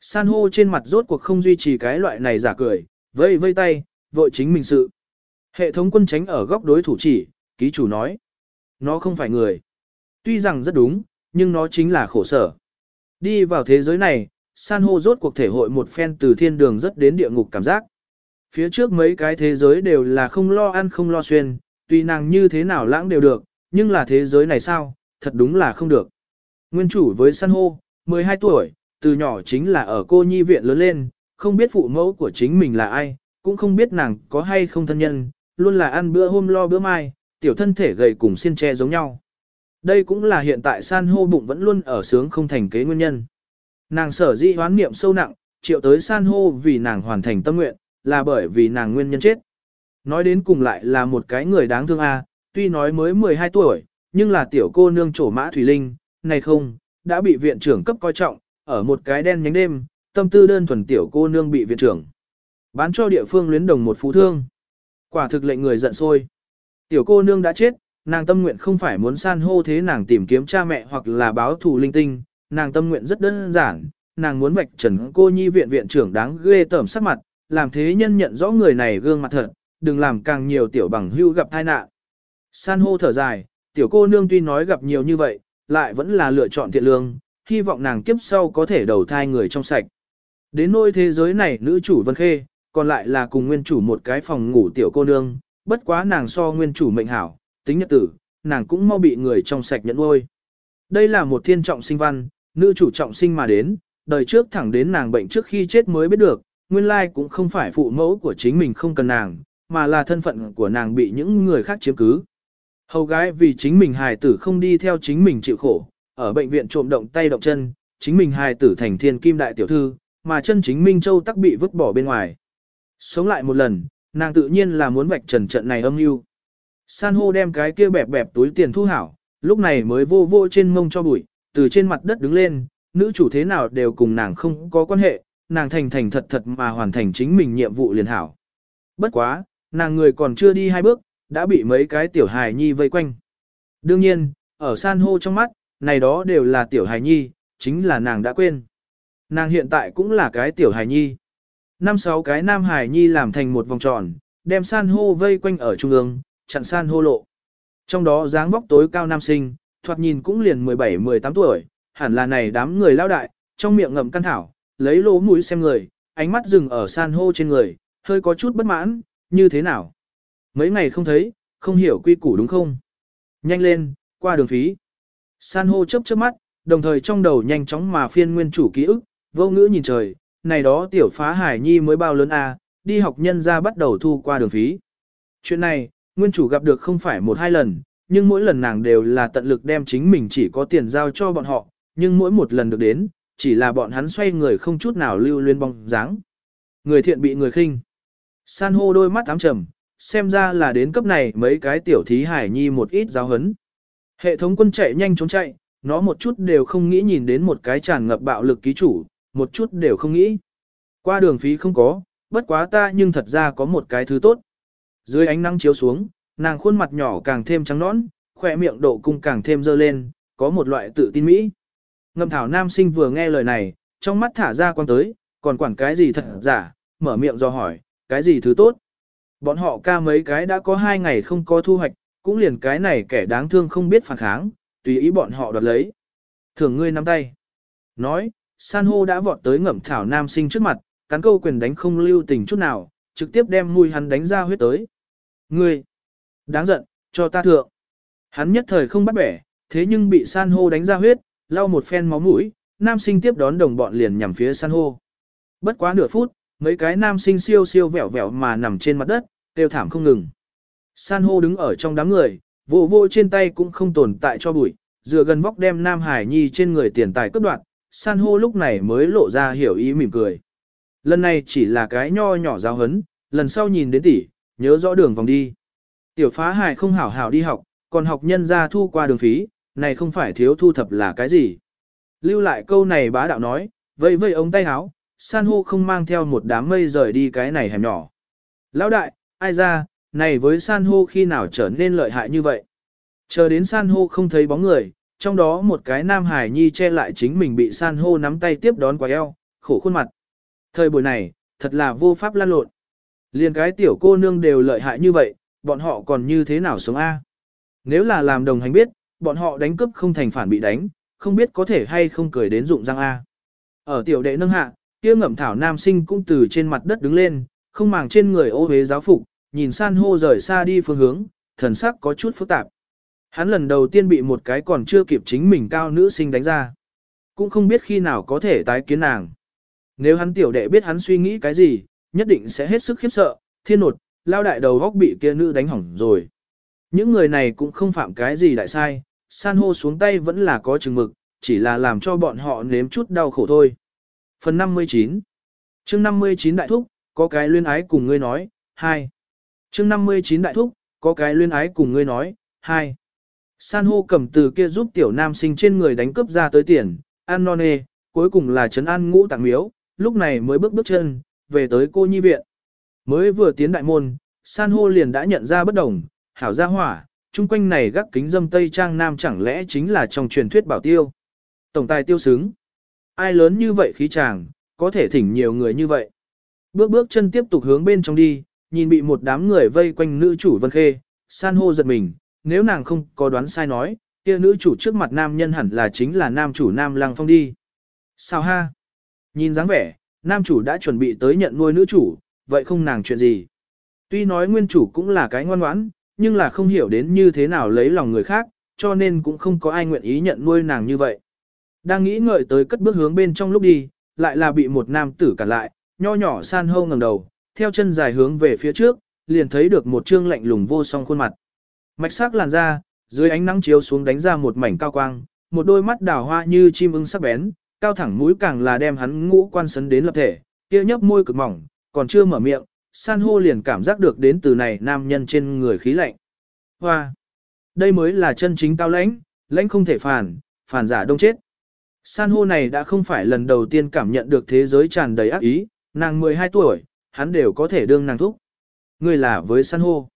San hô trên mặt rốt cuộc không duy trì cái loại này giả cười, vây vây tay, vội chính mình sự. Hệ thống quân tránh ở góc đối thủ chỉ, ký chủ nói. Nó không phải người. Tuy rằng rất đúng, nhưng nó chính là khổ sở. Đi vào thế giới này, san hô rốt cuộc thể hội một phen từ thiên đường rất đến địa ngục cảm giác. Phía trước mấy cái thế giới đều là không lo ăn không lo xuyên, tuy nàng như thế nào lãng đều được, nhưng là thế giới này sao, thật đúng là không được. Nguyên chủ với san hô, 12 tuổi, từ nhỏ chính là ở cô nhi viện lớn lên, không biết phụ mẫu của chính mình là ai, cũng không biết nàng có hay không thân nhân, luôn là ăn bữa hôm lo bữa mai, tiểu thân thể gầy cùng xiên tre giống nhau. Đây cũng là hiện tại san hô bụng vẫn luôn ở sướng không thành kế nguyên nhân. Nàng sở dĩ hoán niệm sâu nặng, triệu tới san hô vì nàng hoàn thành tâm nguyện, là bởi vì nàng nguyên nhân chết. Nói đến cùng lại là một cái người đáng thương a, tuy nói mới 12 tuổi, nhưng là tiểu cô nương trổ mã Thủy Linh, này không, đã bị viện trưởng cấp coi trọng, ở một cái đen nhánh đêm, tâm tư đơn thuần tiểu cô nương bị viện trưởng. Bán cho địa phương luyến đồng một phú thương. Quả thực lệnh người giận sôi. Tiểu cô nương đã chết, nàng tâm nguyện không phải muốn san hô thế nàng tìm kiếm cha mẹ hoặc là báo thù linh tinh, nàng tâm nguyện rất đơn giản, nàng muốn vạch trần cô nhi viện viện trưởng đáng ghê tởm sắc mặt, làm thế nhân nhận rõ người này gương mặt thật, đừng làm càng nhiều tiểu bằng hưu gặp tai nạn. San hô thở dài, tiểu cô nương tuy nói gặp nhiều như vậy, lại vẫn là lựa chọn thiện lương, hy vọng nàng kiếp sau có thể đầu thai người trong sạch. Đến nôi thế giới này nữ chủ Vân Khê, còn lại là cùng nguyên chủ một cái phòng ngủ tiểu cô nương, bất quá nàng so nguyên chủ mệnh hảo, tính nhật tử, nàng cũng mau bị người trong sạch nhận nuôi. Đây là một thiên trọng sinh văn, nữ chủ trọng sinh mà đến, đời trước thẳng đến nàng bệnh trước khi chết mới biết được, nguyên lai cũng không phải phụ mẫu của chính mình không cần nàng, mà là thân phận của nàng bị những người khác chiếm cứ. Hầu gái vì chính mình hài tử không đi theo chính mình chịu khổ, ở bệnh viện trộm động tay động chân, chính mình hài tử thành thiên kim đại tiểu thư, mà chân chính Minh Châu tắc bị vứt bỏ bên ngoài. Sống lại một lần, nàng tự nhiên là muốn vạch trần trận này âm mưu. San hô đem cái kia bẹp bẹp túi tiền thu hảo, lúc này mới vô vô trên mông cho bụi, từ trên mặt đất đứng lên, nữ chủ thế nào đều cùng nàng không có quan hệ, nàng thành thành thật thật mà hoàn thành chính mình nhiệm vụ liền hảo. Bất quá, nàng người còn chưa đi hai bước, đã bị mấy cái tiểu hài nhi vây quanh. Đương nhiên, ở san hô trong mắt, này đó đều là tiểu hài nhi, chính là nàng đã quên. Nàng hiện tại cũng là cái tiểu hài nhi. Năm sáu cái nam hài nhi làm thành một vòng tròn, đem san hô vây quanh ở trung ương, chặn san hô lộ. Trong đó dáng vóc tối cao nam sinh, thoạt nhìn cũng liền 17-18 tuổi, hẳn là này đám người lao đại, trong miệng ngậm căn thảo, lấy lỗ mũi xem người, ánh mắt dừng ở san hô trên người, hơi có chút bất mãn, như thế nào? Mấy ngày không thấy, không hiểu quy củ đúng không? Nhanh lên, qua đường phí. San hô chớp chớp mắt, đồng thời trong đầu nhanh chóng mà phiên nguyên chủ ký ức, vô ngữ nhìn trời, này đó tiểu phá hải nhi mới bao lớn à, đi học nhân ra bắt đầu thu qua đường phí. Chuyện này, nguyên chủ gặp được không phải một hai lần, nhưng mỗi lần nàng đều là tận lực đem chính mình chỉ có tiền giao cho bọn họ, nhưng mỗi một lần được đến, chỉ là bọn hắn xoay người không chút nào lưu luyến bóng dáng. Người thiện bị người khinh. San hô đôi mắt ám trầm, xem ra là đến cấp này mấy cái tiểu thí hải nhi một ít giáo hấn. Hệ thống quân chạy nhanh trốn chạy, nó một chút đều không nghĩ nhìn đến một cái tràn ngập bạo lực ký chủ, một chút đều không nghĩ. Qua đường phí không có, bất quá ta nhưng thật ra có một cái thứ tốt. Dưới ánh nắng chiếu xuống, nàng khuôn mặt nhỏ càng thêm trắng nõn, khỏe miệng độ cung càng thêm dơ lên, có một loại tự tin mỹ. Ngâm thảo nam sinh vừa nghe lời này, trong mắt thả ra quan tới, còn quản cái gì thật giả, mở miệng do hỏi, cái gì thứ tốt. Bọn họ ca mấy cái đã có hai ngày không có thu hoạch, cũng liền cái này kẻ đáng thương không biết phản kháng, tùy ý bọn họ đoạt lấy. Thường ngươi nắm tay. Nói, san hô đã vọt tới ngậm thảo nam sinh trước mặt, cắn câu quyền đánh không lưu tình chút nào, trực tiếp đem mùi hắn đánh ra huyết tới. Ngươi, đáng giận, cho ta thượng. Hắn nhất thời không bắt bẻ, thế nhưng bị san hô đánh ra huyết, lau một phen máu mũi, nam sinh tiếp đón đồng bọn liền nhằm phía san hô. Bất quá nửa phút, mấy cái nam sinh siêu siêu vẻo vẻo mà nằm trên mặt đất, đều thảm không ngừng. San hô đứng ở trong đám người, vô vô trên tay cũng không tồn tại cho bụi, dựa gần vóc đem Nam Hải Nhi trên người tiền tài cướp đoạt, san hô lúc này mới lộ ra hiểu ý mỉm cười. Lần này chỉ là cái nho nhỏ giáo hấn, lần sau nhìn đến tỷ, nhớ rõ đường vòng đi. Tiểu phá hải không hảo hảo đi học, còn học nhân ra thu qua đường phí, này không phải thiếu thu thập là cái gì. Lưu lại câu này bá đạo nói, vây vây ống tay áo, san hô không mang theo một đám mây rời đi cái này hẻm nhỏ. Lão đại, ai ra, này với san hô khi nào trở nên lợi hại như vậy? Chờ đến san hô không thấy bóng người, trong đó một cái nam hải nhi che lại chính mình bị san hô nắm tay tiếp đón quả eo, khổ khuôn mặt. Thời buổi này, thật là vô pháp lan lộn. liền cái tiểu cô nương đều lợi hại như vậy, bọn họ còn như thế nào sống A? Nếu là làm đồng hành biết, bọn họ đánh cướp không thành phản bị đánh, không biết có thể hay không cười đến dụng răng A. Ở tiểu đệ nâng hạ, kia ngậm thảo nam sinh cũng từ trên mặt đất đứng lên, không màng trên người ô hế giáo phục, nhìn san hô rời xa đi phương hướng, thần sắc có chút phức tạp. Hắn lần đầu tiên bị một cái còn chưa kịp chính mình cao nữ sinh đánh ra. Cũng không biết khi nào có thể tái kiến nàng. Nếu hắn tiểu đệ biết hắn suy nghĩ cái gì, nhất định sẽ hết sức khiếp sợ, thiên nột, lao đại đầu góc bị kia nữ đánh hỏng rồi. Những người này cũng không phạm cái gì đại sai, san hô xuống tay vẫn là có chừng mực, chỉ là làm cho bọn họ nếm chút đau khổ thôi. Phần 59 chương 59 đại thúc, có cái luyên ái cùng ngươi nói, 2. chương 59 đại thúc, có cái luyên ái cùng ngươi nói, 2. San hô cầm từ kia giúp tiểu nam sinh trên người đánh cướp ra tới tiền, ăn non nê, cuối cùng là trấn an ngũ tạng miếu, lúc này mới bước bước chân, về tới cô nhi viện. Mới vừa tiến đại môn, san hô liền đã nhận ra bất đồng, hảo gia hỏa, chung quanh này gác kính dâm tây trang nam chẳng lẽ chính là trong truyền thuyết bảo tiêu. Tổng tài tiêu xứng. Ai lớn như vậy khí chàng, có thể thỉnh nhiều người như vậy. Bước bước chân tiếp tục hướng bên trong đi, nhìn bị một đám người vây quanh nữ chủ Vân Khê, san hô giật mình, nếu nàng không có đoán sai nói, kia nữ chủ trước mặt nam nhân hẳn là chính là nam chủ Nam Lăng Phong đi. Sao ha? Nhìn dáng vẻ, nam chủ đã chuẩn bị tới nhận nuôi nữ chủ, vậy không nàng chuyện gì? Tuy nói nguyên chủ cũng là cái ngoan ngoãn, nhưng là không hiểu đến như thế nào lấy lòng người khác, cho nên cũng không có ai nguyện ý nhận nuôi nàng như vậy. Đang nghĩ ngợi tới cất bước hướng bên trong lúc đi, lại là bị một nam tử cản lại, nho nhỏ san hô ngẩng đầu, theo chân dài hướng về phía trước, liền thấy được một trương lạnh lùng vô song khuôn mặt. Mạch sắc làn da, dưới ánh nắng chiếu xuống đánh ra một mảnh cao quang, một đôi mắt đào hoa như chim ưng sắc bén, cao thẳng mũi càng là đem hắn ngũ quan sấn đến lập thể, kia nhấp môi cực mỏng, còn chưa mở miệng, san hô liền cảm giác được đến từ này nam nhân trên người khí lạnh. Hoa! Đây mới là chân chính cao lãnh, lãnh không thể phản, phản giả đông chết. San hô này đã không phải lần đầu tiên cảm nhận được thế giới tràn đầy ác ý, nàng 12 tuổi, hắn đều có thể đương nàng thúc. Người là với san hô.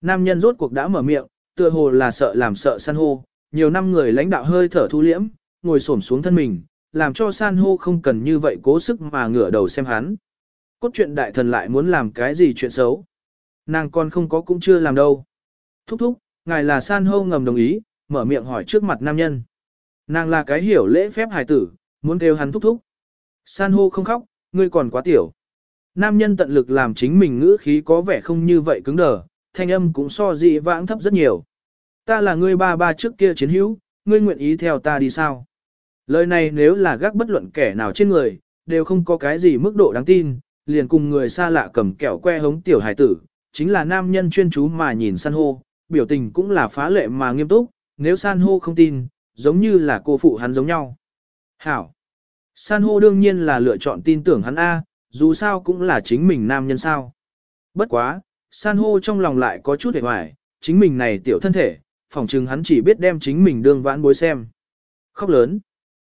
Nam nhân rốt cuộc đã mở miệng, tựa hồ là sợ làm sợ san hô, nhiều năm người lãnh đạo hơi thở thu liễm, ngồi xổm xuống thân mình, làm cho san hô không cần như vậy cố sức mà ngửa đầu xem hắn. Cốt truyện đại thần lại muốn làm cái gì chuyện xấu. Nàng còn không có cũng chưa làm đâu. Thúc thúc, ngài là san hô ngầm đồng ý, mở miệng hỏi trước mặt nam nhân. Nàng là cái hiểu lễ phép hài tử, muốn kêu hắn thúc thúc. San hô không khóc, ngươi còn quá tiểu. Nam nhân tận lực làm chính mình ngữ khí có vẻ không như vậy cứng đờ, thanh âm cũng so dị vãng thấp rất nhiều. Ta là ngươi ba ba trước kia chiến hữu, ngươi nguyện ý theo ta đi sao? Lời này nếu là gác bất luận kẻ nào trên người, đều không có cái gì mức độ đáng tin, liền cùng người xa lạ cầm kẹo que hống tiểu hải tử, chính là nam nhân chuyên chú mà nhìn san hô, biểu tình cũng là phá lệ mà nghiêm túc, nếu san hô không tin, giống như là cô phụ hắn giống nhau. Hảo! San hô đương nhiên là lựa chọn tin tưởng hắn A, dù sao cũng là chính mình nam nhân sao. Bất quá, san hô trong lòng lại có chút hề hoài, chính mình này tiểu thân thể, phỏng chừng hắn chỉ biết đem chính mình đương vãn bối xem. Khóc lớn.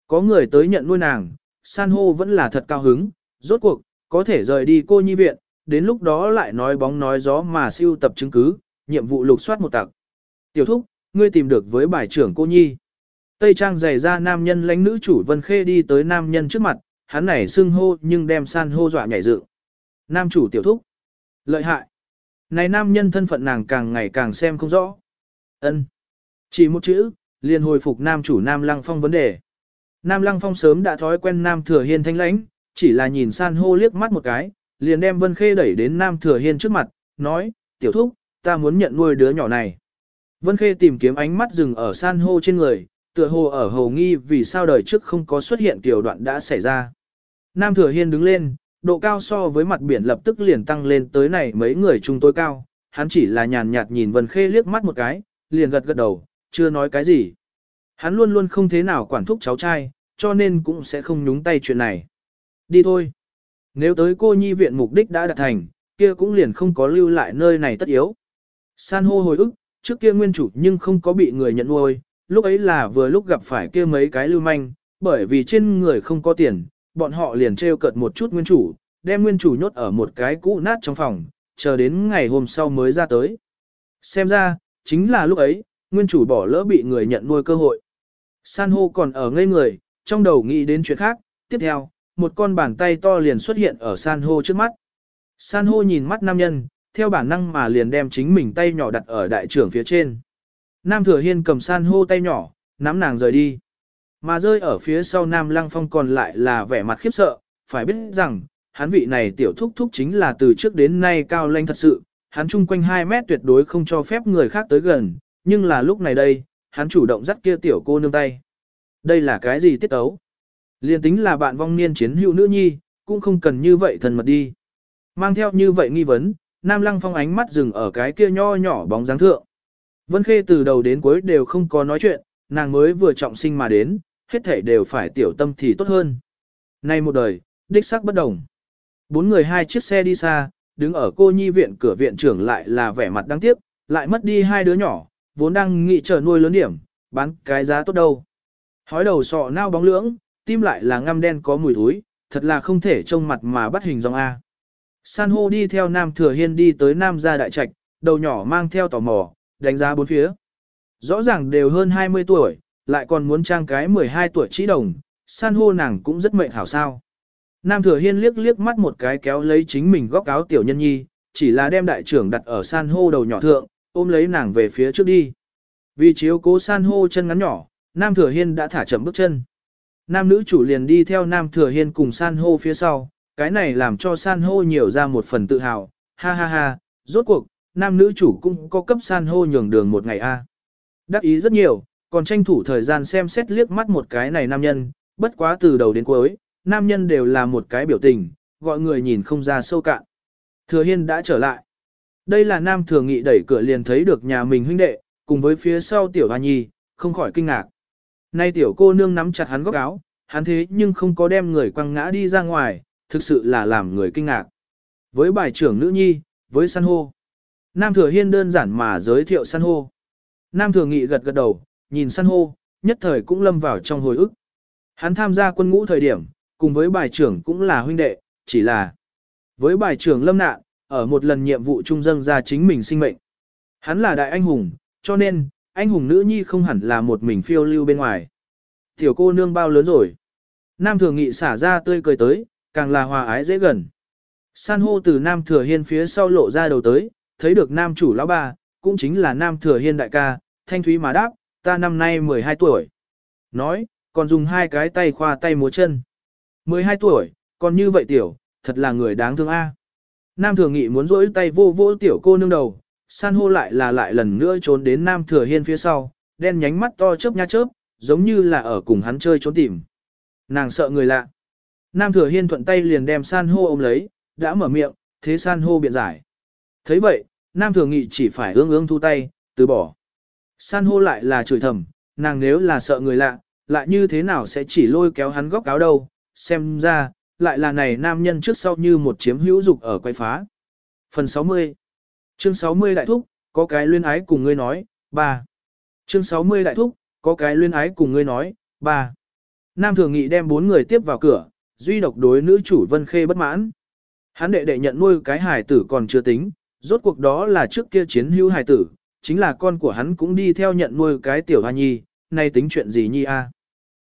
Có người tới nhận nuôi nàng, san hô vẫn là thật cao hứng, rốt cuộc, có thể rời đi cô nhi viện, đến lúc đó lại nói bóng nói gió mà siêu tập chứng cứ, nhiệm vụ lục soát một tặc. Tiểu thúc, ngươi tìm được với bài trưởng cô nhi. Tây trang giày ra nam nhân lãnh nữ chủ Vân Khê đi tới nam nhân trước mặt, hắn này xưng hô nhưng đem san hô dọa nhảy dựng. Nam chủ tiểu thúc. Lợi hại. Này nam nhân thân phận nàng càng ngày càng xem không rõ. ân Chỉ một chữ, liền hồi phục nam chủ Nam Lăng Phong vấn đề. Nam Lăng Phong sớm đã thói quen Nam Thừa Hiên thanh lãnh, chỉ là nhìn san hô liếc mắt một cái, liền đem Vân Khê đẩy đến Nam Thừa Hiên trước mặt, nói, tiểu thúc, ta muốn nhận nuôi đứa nhỏ này. Vân Khê tìm kiếm ánh mắt dừng ở san hô trên người, tựa hồ ở hồ nghi vì sao đời trước không có xuất hiện tiểu đoạn đã xảy ra. Nam Thừa Hiên đứng lên, độ cao so với mặt biển lập tức liền tăng lên tới này mấy người chúng tôi cao, hắn chỉ là nhàn nhạt nhìn Vân Khê liếc mắt một cái, liền gật gật đầu, chưa nói cái gì. Hắn luôn luôn không thế nào quản thúc cháu trai, cho nên cũng sẽ không nhúng tay chuyện này. Đi thôi. Nếu tới cô nhi viện mục đích đã đạt thành, kia cũng liền không có lưu lại nơi này tất yếu. San hô hồi ức, trước kia nguyên chủ nhưng không có bị người nhận nuôi, lúc ấy là vừa lúc gặp phải kia mấy cái lưu manh, bởi vì trên người không có tiền, bọn họ liền trêu cợt một chút nguyên chủ, đem nguyên chủ nhốt ở một cái cũ nát trong phòng, chờ đến ngày hôm sau mới ra tới. Xem ra, chính là lúc ấy, nguyên chủ bỏ lỡ bị người nhận nuôi cơ hội. San hô còn ở ngây người, trong đầu nghĩ đến chuyện khác, tiếp theo, một con bàn tay to liền xuất hiện ở san hô trước mắt. San hô nhìn mắt nam nhân, theo bản năng mà liền đem chính mình tay nhỏ đặt ở đại trưởng phía trên. Nam thừa hiên cầm san hô tay nhỏ, nắm nàng rời đi. Mà rơi ở phía sau Nam Lăng Phong còn lại là vẻ mặt khiếp sợ, phải biết rằng, hắn vị này tiểu thúc thúc chính là từ trước đến nay cao lanh thật sự, hắn chung quanh 2 mét tuyệt đối không cho phép người khác tới gần, nhưng là lúc này đây, hắn chủ động dắt kia tiểu cô nương tay. Đây là cái gì tiết ấu? Liên tính là bạn vong niên chiến hữu nữ nhi, cũng không cần như vậy thần mật đi. Mang theo như vậy nghi vấn, Nam Lăng Phong ánh mắt dừng ở cái kia nho nhỏ bóng dáng thượng. Vân Khê từ đầu đến cuối đều không có nói chuyện, nàng mới vừa trọng sinh mà đến, hết thảy đều phải tiểu tâm thì tốt hơn. Nay một đời, đích xác bất đồng. Bốn người hai chiếc xe đi xa, đứng ở cô nhi viện cửa viện trưởng lại là vẻ mặt đáng tiếc, lại mất đi hai đứa nhỏ, vốn đang nghị chờ nuôi lớn điểm, bán cái giá tốt đâu. Hói đầu sọ nao bóng lưỡng, tim lại là ngăm đen có mùi thối, thật là không thể trông mặt mà bắt hình dòng A. San hô đi theo Nam Thừa Hiên đi tới Nam gia đại trạch, đầu nhỏ mang theo tò mò, đánh giá bốn phía. Rõ ràng đều hơn 20 tuổi, lại còn muốn trang cái 12 tuổi trí đồng, san hô nàng cũng rất mệnh hảo sao. Nam Thừa Hiên liếc liếc mắt một cái kéo lấy chính mình góc áo tiểu nhân nhi, chỉ là đem đại trưởng đặt ở san hô đầu nhỏ thượng, ôm lấy nàng về phía trước đi. Vì chiếu cố san hô chân ngắn nhỏ, Nam Thừa Hiên đã thả chậm bước chân. Nam nữ chủ liền đi theo Nam Thừa Hiên cùng san hô phía sau, cái này làm cho san hô nhiều ra một phần tự hào, ha ha ha, Rốt cuộc, nam nữ chủ cũng có cấp san hô nhường đường một ngày a. Đắc ý rất nhiều, còn tranh thủ thời gian xem xét liếc mắt một cái này nam nhân, bất quá từ đầu đến cuối, nam nhân đều là một cái biểu tình, gọi người nhìn không ra sâu cạn. Thừa Hiên đã trở lại. Đây là nam thừa nghị đẩy cửa liền thấy được nhà mình huynh đệ, cùng với phía sau tiểu hoa nhi, không khỏi kinh ngạc. Nay tiểu cô nương nắm chặt hắn góc áo, hắn thế nhưng không có đem người quăng ngã đi ra ngoài, thực sự là làm người kinh ngạc. Với bài trưởng nữ nhi, với san hô. Nam thừa hiên đơn giản mà giới thiệu san hô. Nam thừa nghị gật gật đầu, nhìn san hô, nhất thời cũng lâm vào trong hồi ức. Hắn tham gia quân ngũ thời điểm, cùng với bài trưởng cũng là huynh đệ, chỉ là với bài trưởng lâm nạn, ở một lần nhiệm vụ trung dâng ra chính mình sinh mệnh. Hắn là đại anh hùng, cho nên, anh hùng nữ nhi không hẳn là một mình phiêu lưu bên ngoài. Tiểu cô nương bao lớn rồi. Nam thừa nghị xả ra tươi cười tới, càng là hòa ái dễ gần. San hô từ Nam thừa hiên phía sau lộ ra đầu tới, thấy được Nam chủ lão ba, cũng chính là Nam thừa hiên đại ca, thanh thúy mà đáp, ta năm nay 12 tuổi. Nói, còn dùng hai cái tay khoa tay múa chân. 12 tuổi, còn như vậy tiểu, thật là người đáng thương a. Nam thừa nghị muốn rỗi tay vô vô tiểu cô nương đầu, san hô lại là lại lần nữa trốn đến Nam thừa hiên phía sau, đen nhánh mắt to chớp nha chớp, giống như là ở cùng hắn chơi trốn tìm. Nàng sợ người lạ. Nam thừa hiên thuận tay liền đem san hô ôm lấy, đã mở miệng, thế san hô biện giải. thấy vậy, Nam thừa nghị chỉ phải ương ương thu tay, từ bỏ. San hô lại là chửi thầm, nàng nếu là sợ người lạ, lại như thế nào sẽ chỉ lôi kéo hắn góc áo đâu, xem ra, lại là này nam nhân trước sau như một chiếm hữu dục ở quay phá. Phần 60 Chương 60 đại thúc, có cái luyên ái cùng ngươi nói, ba. Chương 60 đại thúc, có cái luyên ái cùng ngươi nói, ba. Nam thường nghị đem bốn người tiếp vào cửa, duy độc đối nữ chủ Vân Khê bất mãn. Hắn đệ đệ nhận nuôi cái hài tử còn chưa tính, rốt cuộc đó là trước kia chiến hữu hài tử, chính là con của hắn cũng đi theo nhận nuôi cái tiểu hoa nhi, nay tính chuyện gì nhi a?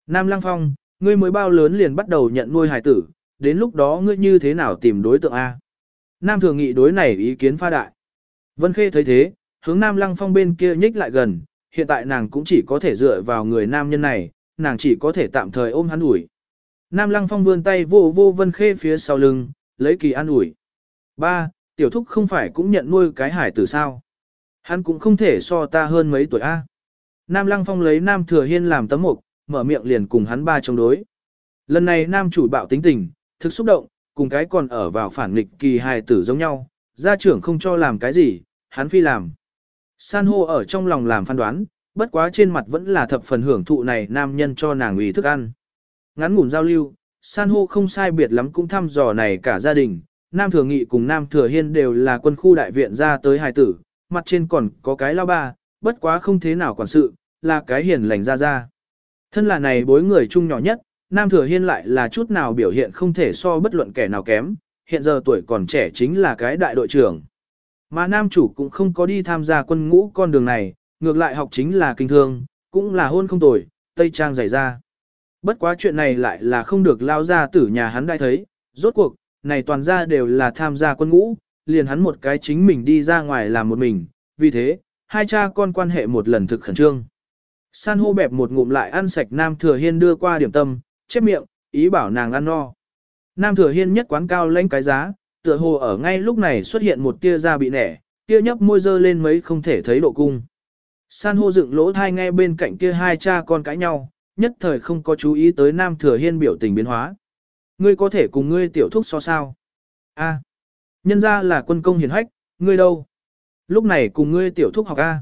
Nam Lăng Phong, ngươi mới bao lớn liền bắt đầu nhận nuôi hài tử, đến lúc đó ngươi như thế nào tìm đối tượng a? Nam thường nghị đối này ý kiến pha đại. Vân Khê thấy thế, hướng Nam Lăng Phong bên kia nhích lại gần, hiện tại nàng cũng chỉ có thể dựa vào người nam nhân này, nàng chỉ có thể tạm thời ôm hắn ủi. Nam Lăng Phong vươn tay vô vô Vân Khê phía sau lưng, lấy kỳ an ủi. Ba, tiểu thúc không phải cũng nhận nuôi cái hải tử sao? Hắn cũng không thể so ta hơn mấy tuổi A. Nam Lăng Phong lấy Nam Thừa Hiên làm tấm mục, mở miệng liền cùng hắn ba chống đối. Lần này Nam chủ bạo tính tình, thực xúc động, cùng cái còn ở vào phản nghịch kỳ hài tử giống nhau, gia trưởng không cho làm cái gì, hắn phi làm. San hô ở trong lòng làm phán đoán, bất quá trên mặt vẫn là thập phần hưởng thụ này nam nhân cho nàng ủy thức ăn. Ngắn ngủn giao lưu, san hô không sai biệt lắm cũng thăm dò này cả gia đình, Nam Thừa Nghị cùng Nam Thừa Hiên đều là quân khu đại viện ra tới hài tử, mặt trên còn có cái lao ba, bất quá không thế nào quản sự, là cái hiền lành ra ra. Thân là này bối người chung nhỏ nhất, Nam Thừa Hiên lại là chút nào biểu hiện không thể so bất luận kẻ nào kém, hiện giờ tuổi còn trẻ chính là cái đại đội trưởng. Mà nam chủ cũng không có đi tham gia quân ngũ con đường này, ngược lại học chính là kinh thương, cũng là hôn không tồi, tây trang dày ra. Bất quá chuyện này lại là không được lao ra tử nhà hắn đại thấy, rốt cuộc, này toàn ra đều là tham gia quân ngũ, liền hắn một cái chính mình đi ra ngoài làm một mình, vì thế, hai cha con quan hệ một lần thực khẩn trương. San hô bẹp một ngụm lại ăn sạch Nam Thừa Hiên đưa qua điểm tâm, chép miệng, ý bảo nàng ăn no. Nam Thừa Hiên nhất quán cao lên cái giá, tựa hồ ở ngay lúc này xuất hiện một tia da bị nẻ, tia nhấp môi dơ lên mấy không thể thấy độ cung. San hô dựng lỗ thai ngay bên cạnh kia hai cha con cãi nhau, nhất thời không có chú ý tới Nam Thừa Hiên biểu tình biến hóa. Ngươi có thể cùng ngươi tiểu thúc so sao? A, nhân ra là quân công hiền hách, ngươi đâu? Lúc này cùng ngươi tiểu thúc học A.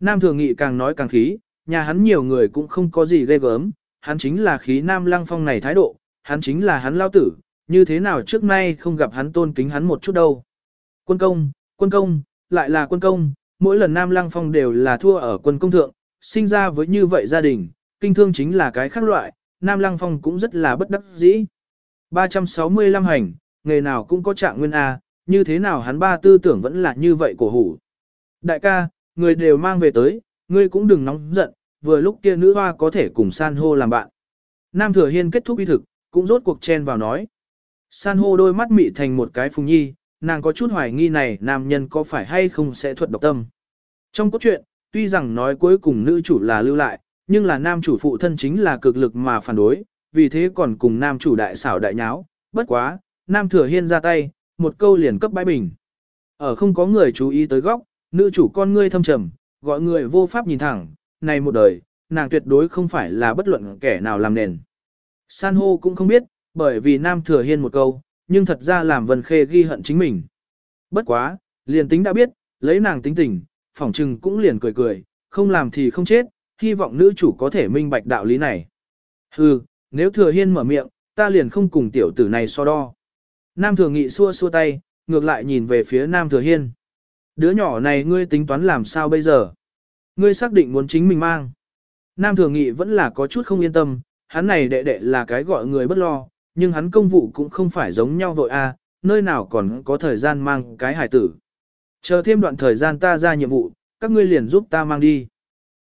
Nam Thừa Nghị càng nói càng khí, nhà hắn nhiều người cũng không có gì ghê gớm, hắn chính là khí Nam Lăng Phong này thái độ, hắn chính là hắn lao tử, như thế nào trước nay không gặp hắn tôn kính hắn một chút đâu. Quân công, quân công, lại là quân công, mỗi lần Nam Lăng Phong đều là thua ở quân công thượng, sinh ra với như vậy gia đình, kinh thương chính là cái khác loại, Nam Lăng Phong cũng rất là bất đắc dĩ. 365 hành, nghề nào cũng có trạng nguyên A, như thế nào hắn ba tư tưởng vẫn là như vậy cổ hủ. Đại ca, người đều mang về tới, ngươi cũng đừng nóng giận, vừa lúc kia nữ hoa có thể cùng san hô làm bạn. Nam Thừa Hiên kết thúc y thực, cũng rốt cuộc chen vào nói. San hô đôi mắt mị thành một cái phùng nhi, nàng có chút hoài nghi này nam nhân có phải hay không sẽ thuật độc tâm. Trong cốt truyện, tuy rằng nói cuối cùng nữ chủ là lưu lại, nhưng là nam chủ phụ thân chính là cực lực mà phản đối, vì thế còn cùng nam chủ đại xảo đại nháo, bất quá, nam thừa hiên ra tay, một câu liền cấp bãi bình. Ở không có người chú ý tới góc, nữ chủ con ngươi thâm trầm, gọi người vô pháp nhìn thẳng, này một đời, nàng tuyệt đối không phải là bất luận kẻ nào làm nền. San hô cũng không biết, bởi vì Nam Thừa Hiên một câu, nhưng thật ra làm Vân Khê ghi hận chính mình. Bất quá, liền tính đã biết, lấy nàng tính tình, phỏng trừng cũng liền cười cười, không làm thì không chết, hy vọng nữ chủ có thể minh bạch đạo lý này. Hừ, nếu Thừa Hiên mở miệng, ta liền không cùng tiểu tử này so đo. Nam Thừa Nghị xua xua tay, ngược lại nhìn về phía Nam Thừa Hiên. Đứa nhỏ này ngươi tính toán làm sao bây giờ? Ngươi xác định muốn chính mình mang. Nam Thừa Nghị vẫn là có chút không yên tâm, hắn này đệ đệ là cái gọi người bất lo, nhưng hắn công vụ cũng không phải giống nhau vội a, nơi nào còn có thời gian mang cái hải tử. Chờ thêm đoạn thời gian ta ra nhiệm vụ, các ngươi liền giúp ta mang đi.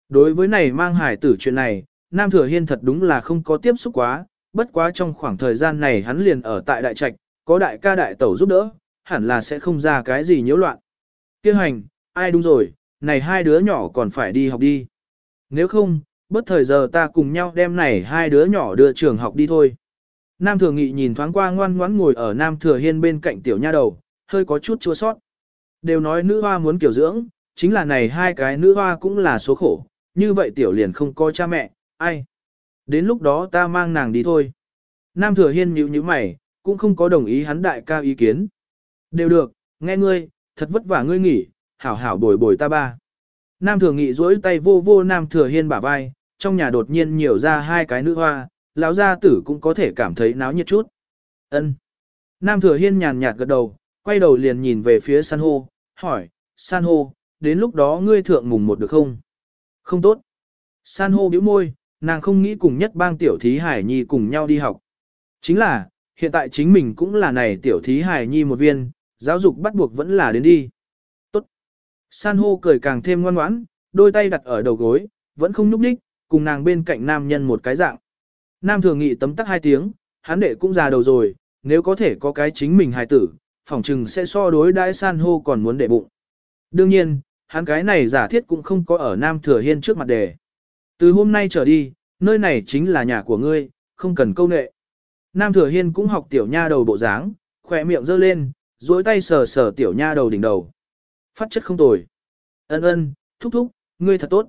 Đối với này mang hải tử chuyện này, Nam Thừa Hiên thật đúng là không có tiếp xúc quá, bất quá trong khoảng thời gian này hắn liền ở tại đại trạch, có đại ca đại tẩu giúp đỡ, hẳn là sẽ không ra cái gì nhiễu loạn. Kêu hành, ai đúng rồi, này hai đứa nhỏ còn phải đi học đi. Nếu không, bất thời giờ ta cùng nhau đem này hai đứa nhỏ đưa trường học đi thôi. Nam Thừa Nghị nhìn thoáng qua ngoan ngoãn ngồi ở Nam Thừa Hiên bên cạnh tiểu nha đầu, hơi có chút chua sót. Đều nói nữ hoa muốn kiểu dưỡng, chính là này hai cái nữ hoa cũng là số khổ, như vậy tiểu liền không có cha mẹ, ai. Đến lúc đó ta mang nàng đi thôi. Nam Thừa Hiên nhíu nhíu mày, cũng không có đồng ý hắn đại ca ý kiến. Đều được, nghe ngươi, thật vất vả ngươi nghỉ, hảo hảo bồi bồi ta ba. Nam Thừa Nghị duỗi tay vô vô Nam Thừa Hiên bả vai, trong nhà đột nhiên nhiều ra hai cái nữ hoa, lão gia tử cũng có thể cảm thấy náo nhiệt chút. Ân. Nam Thừa Hiên nhàn nhạt gật đầu, quay đầu liền nhìn về phía san hô, hỏi, san hô, đến lúc đó ngươi thượng mùng một được không? Không tốt. San hô bĩu môi, nàng không nghĩ cùng nhất bang tiểu thí hải nhi cùng nhau đi học. Chính là, hiện tại chính mình cũng là này tiểu thí hải nhi một viên, giáo dục bắt buộc vẫn là đến đi. San hô cười càng thêm ngoan ngoãn, đôi tay đặt ở đầu gối, vẫn không núp đích, cùng nàng bên cạnh nam nhân một cái dạng. Nam thường nghị tấm tắc hai tiếng, hắn đệ cũng già đầu rồi, nếu có thể có cái chính mình hài tử, phỏng chừng sẽ so đối đãi san hô còn muốn đệ bụng. Đương nhiên, hắn cái này giả thiết cũng không có ở Nam Thừa Hiên trước mặt đề. Từ hôm nay trở đi, nơi này chính là nhà của ngươi, không cần câu nệ. Nam Thừa Hiên cũng học tiểu nha đầu bộ dáng, khỏe miệng giơ lên, duỗi tay sờ sờ tiểu nha đầu đỉnh đầu. Phát chất không tồi. Ân ân, thúc thúc, ngươi thật tốt.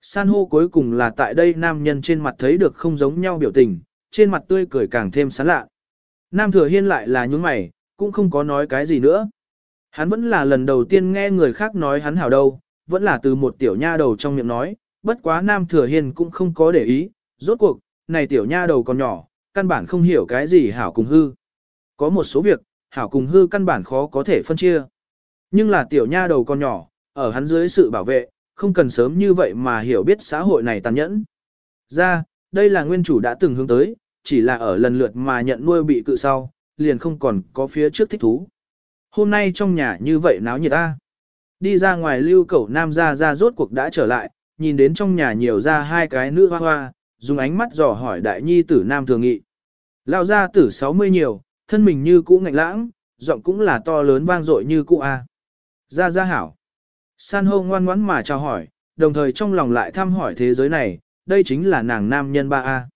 San hô cuối cùng là tại đây nam nhân trên mặt thấy được không giống nhau biểu tình, trên mặt tươi cười càng thêm sán lạ. Nam thừa hiên lại là nhún mày, cũng không có nói cái gì nữa. Hắn vẫn là lần đầu tiên nghe người khác nói hắn hảo đâu, vẫn là từ một tiểu nha đầu trong miệng nói, bất quá Nam thừa hiên cũng không có để ý, rốt cuộc, này tiểu nha đầu còn nhỏ, căn bản không hiểu cái gì hảo cùng hư. Có một số việc, hảo cùng hư căn bản khó có thể phân chia. Nhưng là tiểu nha đầu con nhỏ, ở hắn dưới sự bảo vệ, không cần sớm như vậy mà hiểu biết xã hội này tàn nhẫn. Ra, đây là nguyên chủ đã từng hướng tới, chỉ là ở lần lượt mà nhận nuôi bị cự sau, liền không còn có phía trước thích thú. Hôm nay trong nhà như vậy náo nhiệt ta. Đi ra ngoài lưu cẩu nam ra ra rốt cuộc đã trở lại, nhìn đến trong nhà nhiều ra hai cái nữ hoa hoa, dùng ánh mắt dò hỏi đại nhi tử nam thường nghị. Lao ra tử 60 nhiều, thân mình như cũ ngạnh lãng, giọng cũng là to lớn vang dội như cũ A. Ra ra hảo. San hô ngoan ngoãn mà chào hỏi, đồng thời trong lòng lại thăm hỏi thế giới này, đây chính là nàng nam nhân ba a.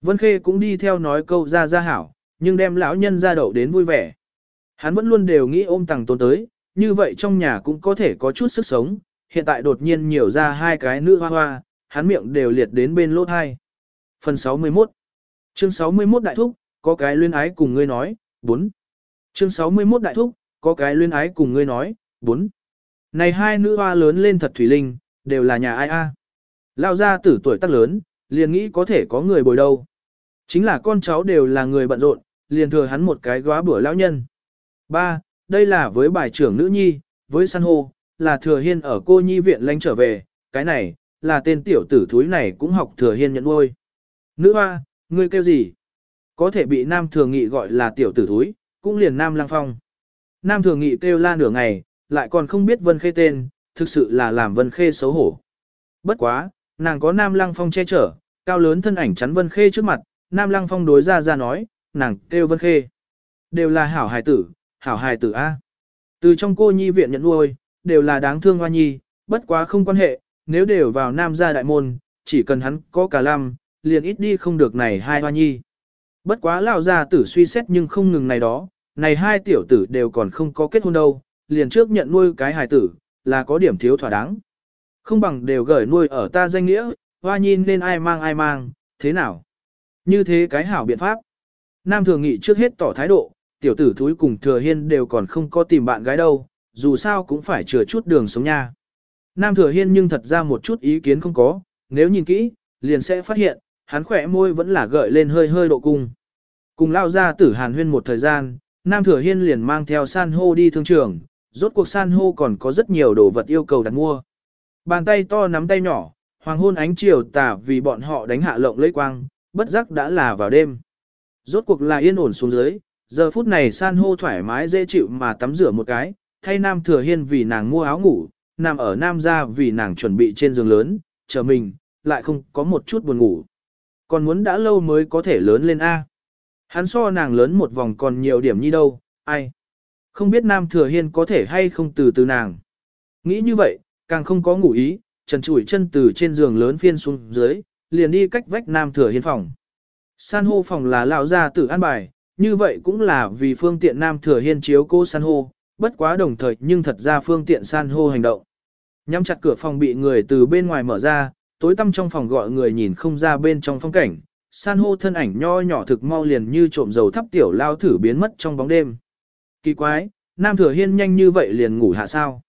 Vân Khê cũng đi theo nói câu ra ra hảo, nhưng đem lão nhân ra đậu đến vui vẻ. Hắn vẫn luôn đều nghĩ ôm tàng tôn tới, như vậy trong nhà cũng có thể có chút sức sống, hiện tại đột nhiên nhiều ra hai cái nữ hoa hoa, hắn miệng đều liệt đến bên lỗ hai. Phần 61 Chương 61 Đại Thúc, có cái luyên ái cùng ngươi nói, 4. Chương 61 Đại Thúc, có cái luyên ái cùng ngươi nói, 4. Này hai nữ hoa lớn lên thật thủy linh, đều là nhà ai a? Lao ra tử tuổi tác lớn, liền nghĩ có thể có người bồi đâu. Chính là con cháu đều là người bận rộn, liền thừa hắn một cái góa bữa lão nhân. Ba, đây là với bài trưởng nữ nhi, với san hô, là thừa hiên ở cô nhi viện lánh trở về, cái này, là tên tiểu tử thúi này cũng học thừa hiên nhận nuôi. Nữ hoa, ngươi kêu gì? Có thể bị nam thừa nghị gọi là tiểu tử thúi, cũng liền nam lang phong. Nam thừa nghị kêu la nửa ngày, lại còn không biết Vân Khê tên, thực sự là làm Vân Khê xấu hổ. Bất quá, nàng có Nam Lăng Phong che chở, cao lớn thân ảnh chắn Vân Khê trước mặt, Nam Lăng Phong đối ra ra nói, nàng kêu Vân Khê. Đều là hảo hài tử, hảo hài tử A. Từ trong cô nhi viện nhận nuôi, đều là đáng thương hoa nhi, bất quá không quan hệ, nếu đều vào Nam gia đại môn, chỉ cần hắn có cả lăm, liền ít đi không được này hai hoa nhi. Bất quá lão gia tử suy xét nhưng không ngừng này đó, này hai tiểu tử đều còn không có kết hôn đâu, liền trước nhận nuôi cái hài tử, là có điểm thiếu thỏa đáng. Không bằng đều gửi nuôi ở ta danh nghĩa, hoa nhìn nên ai mang ai mang, thế nào? Như thế cái hảo biện pháp. Nam Thường Nghị trước hết tỏ thái độ, tiểu tử thúi cùng Thừa Hiên đều còn không có tìm bạn gái đâu, dù sao cũng phải chừa chút đường sống nha. Nam Thừa Hiên nhưng thật ra một chút ý kiến không có, nếu nhìn kỹ, liền sẽ phát hiện, hắn khỏe môi vẫn là gợi lên hơi hơi độ cung. Cùng lao ra tử hàn huyên một thời gian, Nam Thừa Hiên liền mang theo san hô đi thương trường, rốt cuộc san hô còn có rất nhiều đồ vật yêu cầu đặt mua. Bàn tay to nắm tay nhỏ, hoàng hôn ánh chiều tà vì bọn họ đánh hạ lộng lấy quang, bất giác đã là vào đêm. Rốt cuộc là yên ổn xuống dưới, giờ phút này san hô thoải mái dễ chịu mà tắm rửa một cái, thay Nam Thừa Hiên vì nàng mua áo ngủ, nằm ở Nam ra vì nàng chuẩn bị trên giường lớn, chờ mình, lại không có một chút buồn ngủ. Còn muốn đã lâu mới có thể lớn lên A. Hắn so nàng lớn một vòng còn nhiều điểm như đâu, ai. Không biết Nam Thừa Hiên có thể hay không từ từ nàng. Nghĩ như vậy, càng không có ngủ ý, trần trụi chân từ trên giường lớn phiên xuống dưới, liền đi cách vách Nam Thừa Hiên phòng. San hô phòng là lão gia tử an bài, như vậy cũng là vì phương tiện Nam Thừa Hiên chiếu cô san hô, bất quá đồng thời nhưng thật ra phương tiện san hô hành động. Nhắm chặt cửa phòng bị người từ bên ngoài mở ra, tối tăm trong phòng gọi người nhìn không ra bên trong phong cảnh, san hô thân ảnh nho nhỏ thực mau liền như trộm dầu thắp tiểu lao thử biến mất trong bóng đêm. Kỳ quái, Nam Thừa Hiên nhanh như vậy liền ngủ hạ sao.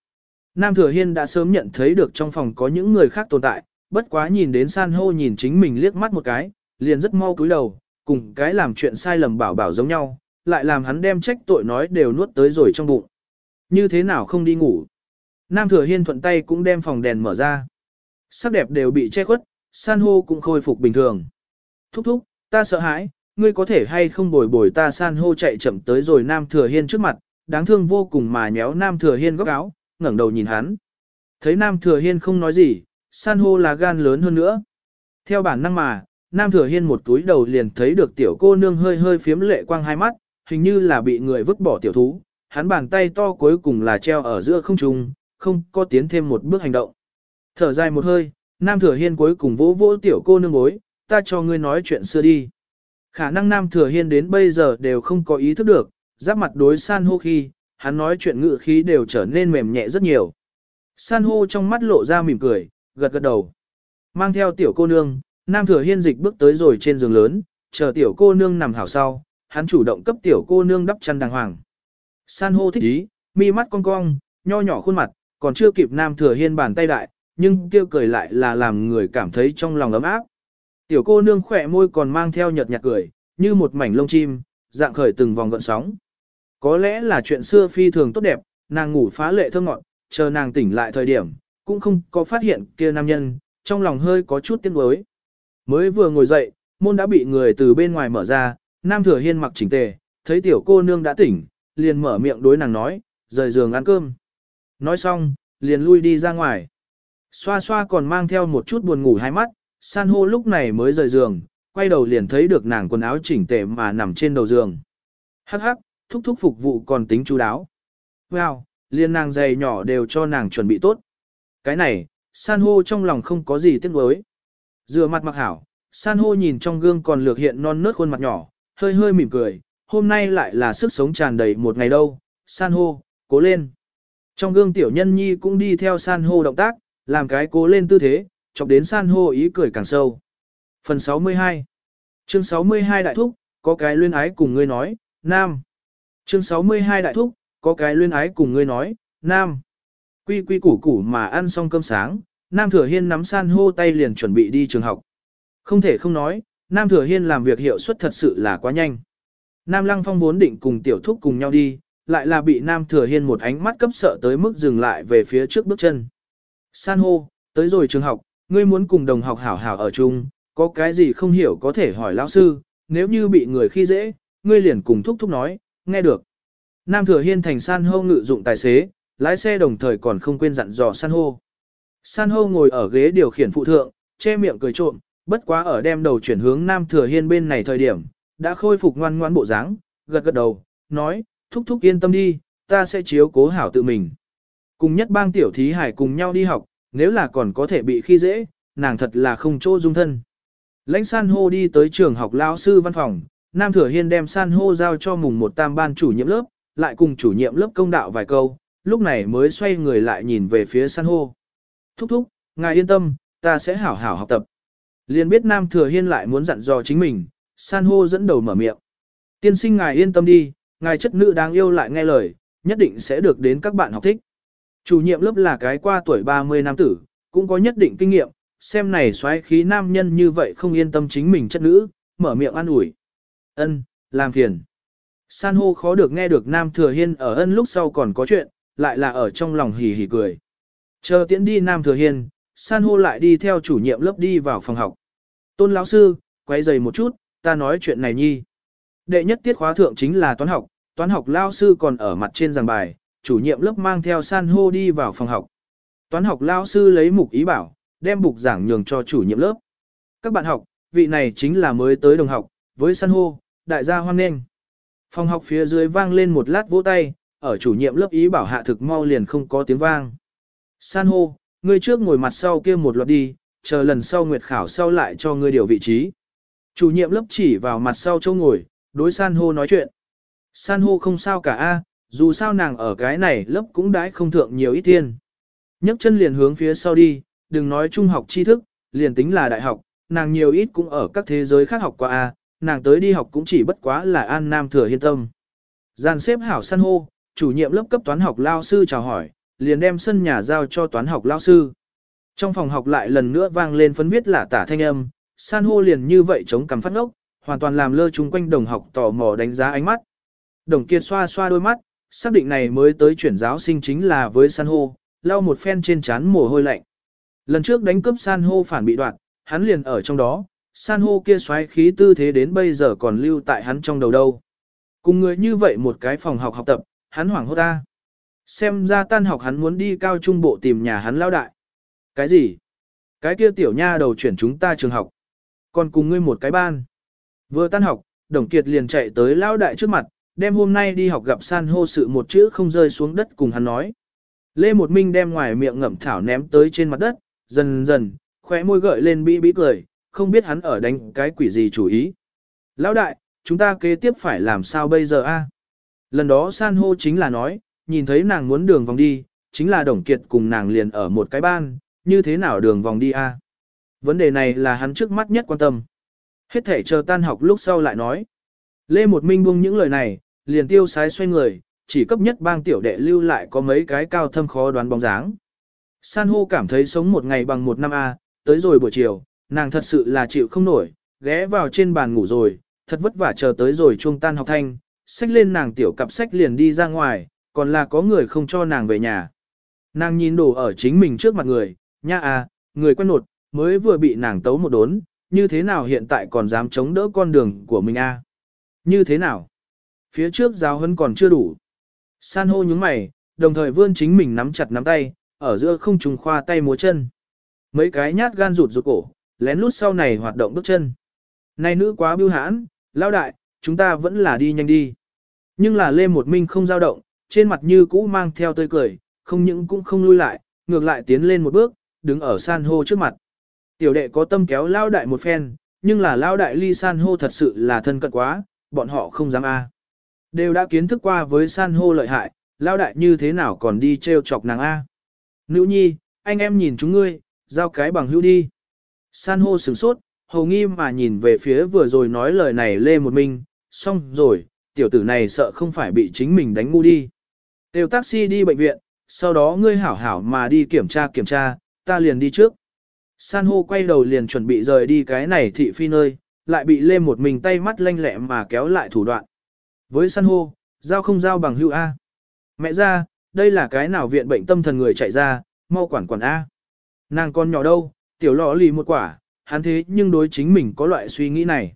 Nam Thừa Hiên đã sớm nhận thấy được trong phòng có những người khác tồn tại, bất quá nhìn đến san hô nhìn chính mình liếc mắt một cái, liền rất mau cúi đầu, cùng cái làm chuyện sai lầm bảo bảo giống nhau, lại làm hắn đem trách tội nói đều nuốt tới rồi trong bụng. Như thế nào không đi ngủ? Nam Thừa Hiên thuận tay cũng đem phòng đèn mở ra. Sắc đẹp đều bị che khuất, san hô cũng khôi phục bình thường. Thúc thúc, ta sợ hãi, ngươi có thể hay không bồi bồi ta san hô chạy chậm tới rồi Nam Thừa Hiên trước mặt, đáng thương vô cùng mà nhéo Nam Thừa Hiên góc áo, ngẩng đầu nhìn hắn. Thấy Nam Thừa Hiên không nói gì, san hô là gan lớn hơn nữa. Theo bản năng mà, Nam Thừa Hiên một túi đầu liền thấy được tiểu cô nương hơi hơi phiếm lệ quang hai mắt, hình như là bị người vứt bỏ tiểu thú, hắn bàn tay to cuối cùng là treo ở giữa không trung, không có tiến thêm một bước hành động. Thở dài một hơi, Nam Thừa Hiên cuối cùng vỗ vỗ tiểu cô nương bối, ta cho ngươi nói chuyện xưa đi. Khả năng Nam Thừa Hiên đến bây giờ đều không có ý thức được, giáp mặt đối san hô khi, hắn nói chuyện ngự khí đều trở nên mềm nhẹ rất nhiều. San hô trong mắt lộ ra mỉm cười, gật gật đầu. Mang theo tiểu cô nương, Nam Thừa Hiên dịch bước tới rồi trên giường lớn, chờ tiểu cô nương nằm hảo sau, hắn chủ động cấp tiểu cô nương đắp chăn đàng hoàng. San hô thích ý, mi mắt cong cong, nho nhỏ khuôn mặt, còn chưa kịp Nam Thừa Hiên bàn tay đại, nhưng kêu cười lại là làm người cảm thấy trong lòng ấm áp. Tiểu cô nương khỏe môi còn mang theo nhợt nhạt cười, như một mảnh lông chim, dạng khởi từng vòng gợn sóng. Có lẽ là chuyện xưa phi thường tốt đẹp, nàng ngủ phá lệ thơ ngọn, chờ nàng tỉnh lại thời điểm, cũng không có phát hiện kia nam nhân, trong lòng hơi có chút tiếc nuối. Mới vừa ngồi dậy, môn đã bị người từ bên ngoài mở ra, nam thừa hiên mặc chỉnh tề, thấy tiểu cô nương đã tỉnh, liền mở miệng đối nàng nói, rời giường ăn cơm. Nói xong, liền lui đi ra ngoài. Xoa xoa còn mang theo một chút buồn ngủ hai mắt, san hô lúc này mới rời giường, quay đầu liền thấy được nàng quần áo chỉnh tề mà nằm trên đầu giường. Hắc hắc, thúc thúc phục vụ còn tính chú đáo. Wow, liền nàng giày nhỏ đều cho nàng chuẩn bị tốt. Cái này, san hô trong lòng không có gì tiếc nuối. Dừa mặt mặc hảo, san hô nhìn trong gương còn lược hiện non nớt khuôn mặt nhỏ, hơi hơi mỉm cười, hôm nay lại là sức sống tràn đầy một ngày đâu, san hô, cố lên. Trong gương tiểu nhân nhi cũng đi theo san hô động tác, làm cái cố lên tư thế, chọc đến san hô ý cười càng sâu. Phần 62 Chương 62 Đại Thúc, có cái luyên ái cùng ngươi nói, Nam. Chương 62 Đại Thúc, có cái luyên ái cùng ngươi nói, Nam. Quy quy củ củ mà ăn xong cơm sáng, Nam Thừa Hiên nắm san hô tay liền chuẩn bị đi trường học. Không thể không nói, Nam Thừa Hiên làm việc hiệu suất thật sự là quá nhanh. Nam Lăng Phong vốn định cùng tiểu thúc cùng nhau đi, lại là bị Nam Thừa Hiên một ánh mắt cấp sợ tới mức dừng lại về phía trước bước chân. San hô, tới rồi trường học, ngươi muốn cùng đồng học hảo hảo ở chung, có cái gì không hiểu có thể hỏi lão sư, nếu như bị người khi dễ, ngươi liền cùng thúc thúc nói, nghe được. Nam Thừa Hiên thành san hô ngự dụng tài xế, lái xe đồng thời còn không quên dặn dò san hô. San hô ngồi ở ghế điều khiển phụ thượng, che miệng cười trộm, bất quá ở đem đầu chuyển hướng Nam Thừa Hiên bên này thời điểm, đã khôi phục ngoan ngoãn bộ dáng, gật gật đầu, nói, thúc thúc yên tâm đi, ta sẽ chiếu cố hảo tự mình. Cùng nhất bang tiểu thí hải cùng nhau đi học, nếu là còn có thể bị khi dễ, nàng thật là không chỗ dung thân. Lãnh san hô đi tới trường học lao sư văn phòng, Nam Thừa Hiên đem san hô giao cho mùng một tam ban chủ nhiệm lớp, lại cùng chủ nhiệm lớp công đạo vài câu, lúc này mới xoay người lại nhìn về phía san hô. Thúc thúc, ngài yên tâm, ta sẽ hảo hảo học tập. Liên biết Nam Thừa Hiên lại muốn dặn dò chính mình, san hô dẫn đầu mở miệng. Tiên sinh ngài yên tâm đi, ngài chất nữ đáng yêu lại nghe lời, nhất định sẽ được đến các bạn học thích. Chủ nhiệm lớp là cái qua tuổi 30 nam tử, cũng có nhất định kinh nghiệm, xem này xoáy khí nam nhân như vậy không yên tâm chính mình chất nữ, mở miệng an ủi. Ân, làm phiền. San hô khó được nghe được Nam Thừa Hiên ở ân lúc sau còn có chuyện, lại là ở trong lòng hỉ hỉ cười. Chờ tiễn đi Nam Thừa Hiên, San hô lại đi theo chủ nhiệm lớp đi vào phòng học. Tôn lão sư, quay giày một chút, ta nói chuyện này nhi. Đệ nhất tiết khóa thượng chính là toán học, toán học lao sư còn ở mặt trên giảng bài, chủ nhiệm lớp mang theo san hô đi vào phòng học. Toán học lao sư lấy mục ý bảo, đem bục giảng nhường cho chủ nhiệm lớp. Các bạn học, vị này chính là mới tới đồng học, với san hô, đại gia hoan nghênh. Phòng học phía dưới vang lên một lát vỗ tay, ở chủ nhiệm lớp ý bảo hạ thực mau liền không có tiếng vang. San hô, ngươi trước ngồi mặt sau kia một loạt đi, chờ lần sau nguyệt khảo sau lại cho ngươi điều vị trí. Chủ nhiệm lớp chỉ vào mặt sau chỗ ngồi, đối san hô nói chuyện. San hô không sao cả a, dù sao nàng ở cái này lớp cũng đãi không thượng nhiều ít thiên. nhấc chân liền hướng phía sau đi, đừng nói trung học tri thức, liền tính là đại học, nàng nhiều ít cũng ở các thế giới khác học qua a, nàng tới đi học cũng chỉ bất quá là an nam thừa hiên tâm. Giàn xếp hảo san hô, chủ nhiệm lớp cấp toán học lao sư chào hỏi, liền đem sân nhà giao cho toán học lao sư. Trong phòng học lại lần nữa vang lên phấn viết là tả thanh âm, san hô liền như vậy chống cằm phát ngốc, hoàn toàn làm lơ chung quanh đồng học tò mò đánh giá ánh mắt. Đồng Kiệt xoa xoa đôi mắt, xác định này mới tới chuyển giáo sinh chính là với san hô, lau một phen trên trán mồ hôi lạnh. Lần trước đánh cướp san hô phản bị đoạt, hắn liền ở trong đó, san hô kia xoáy khí tư thế đến bây giờ còn lưu tại hắn trong đầu đâu. Cùng người như vậy một cái phòng học học tập, hắn hoảng hốt ta. Xem ra tan học hắn muốn đi cao trung bộ tìm nhà hắn lao đại. Cái gì? Cái kia tiểu nha đầu chuyển chúng ta trường học. Còn cùng ngươi một cái ban. Vừa tan học, Đồng Kiệt liền chạy tới lao đại trước mặt, đem hôm nay đi học gặp san hô sự một chữ không rơi xuống đất cùng hắn nói. Lê Một Minh đem ngoài miệng ngậm thảo ném tới trên mặt đất, dần dần, khóe môi gợi lên bĩ bĩ cười, không biết hắn ở đánh cái quỷ gì chủ ý. Lão đại, chúng ta kế tiếp phải làm sao bây giờ a? Lần đó san hô chính là nói, nhìn thấy nàng muốn đường vòng đi, chính là Đồng Kiệt cùng nàng liền ở một cái ban, như thế nào đường vòng đi a? Vấn đề này là hắn trước mắt nhất quan tâm. Hết thể chờ tan học lúc sau lại nói. Lê Một Minh buông những lời này, liền tiêu sái xoay người, chỉ cấp nhất bang tiểu đệ lưu lại có mấy cái cao thâm khó đoán bóng dáng. San hô cảm thấy sống một ngày bằng một năm A, tới rồi buổi chiều, nàng thật sự là chịu không nổi, ghé vào trên bàn ngủ rồi, thật vất vả chờ tới rồi chuông tan học thanh, xách lên nàng tiểu cặp sách liền đi ra ngoài, còn là có người không cho nàng về nhà. Nàng nhìn đồ ở chính mình trước mặt người, nha à, người quen nột, mới vừa bị nàng tấu một đốn, như thế nào hiện tại còn dám chống đỡ con đường của mình a? Như thế nào? Phía trước giáo hấn còn chưa đủ. San hô nhúng mày, đồng thời vươn chính mình nắm chặt nắm tay, ở giữa không trùng khoa tay múa chân. Mấy cái nhát gan rụt rụt cổ, lén lút sau này hoạt động bước chân. Này nữ quá biêu hãn, lao đại, chúng ta vẫn là đi nhanh đi. Nhưng là Lê Một Minh không dao động, trên mặt như cũ mang theo tươi cười, không những cũng không lui lại, ngược lại tiến lên một bước, đứng ở san hô trước mặt. Tiểu đệ có tâm kéo lao đại một phen, nhưng là lao đại ly san hô thật sự là thân cận quá, bọn họ không dám a. Đều đã kiến thức qua với san hô lợi hại, lao đại như thế nào còn đi treo chọc nàng a. Nữ nhi, anh em nhìn chúng ngươi, giao cái bằng hữu đi. San hô sửng sốt, hầu nghi mà nhìn về phía vừa rồi nói lời này lê một mình, xong rồi, tiểu tử này sợ không phải bị chính mình đánh ngu đi. Đều taxi đi bệnh viện, sau đó ngươi hảo hảo mà đi kiểm tra kiểm tra, ta liền đi trước. San hô quay đầu liền chuẩn bị rời đi cái này thị phi nơi, lại bị lê một mình tay mắt lanh lẹ mà kéo lại thủ đoạn. Với san hô, giao không giao bằng hữu A. Mẹ ra, đây là cái nào viện bệnh tâm thần người chạy ra, mau quản quản A. Nàng con nhỏ đâu, tiểu lọ lì một quả, hắn thế nhưng đối chính mình có loại suy nghĩ này.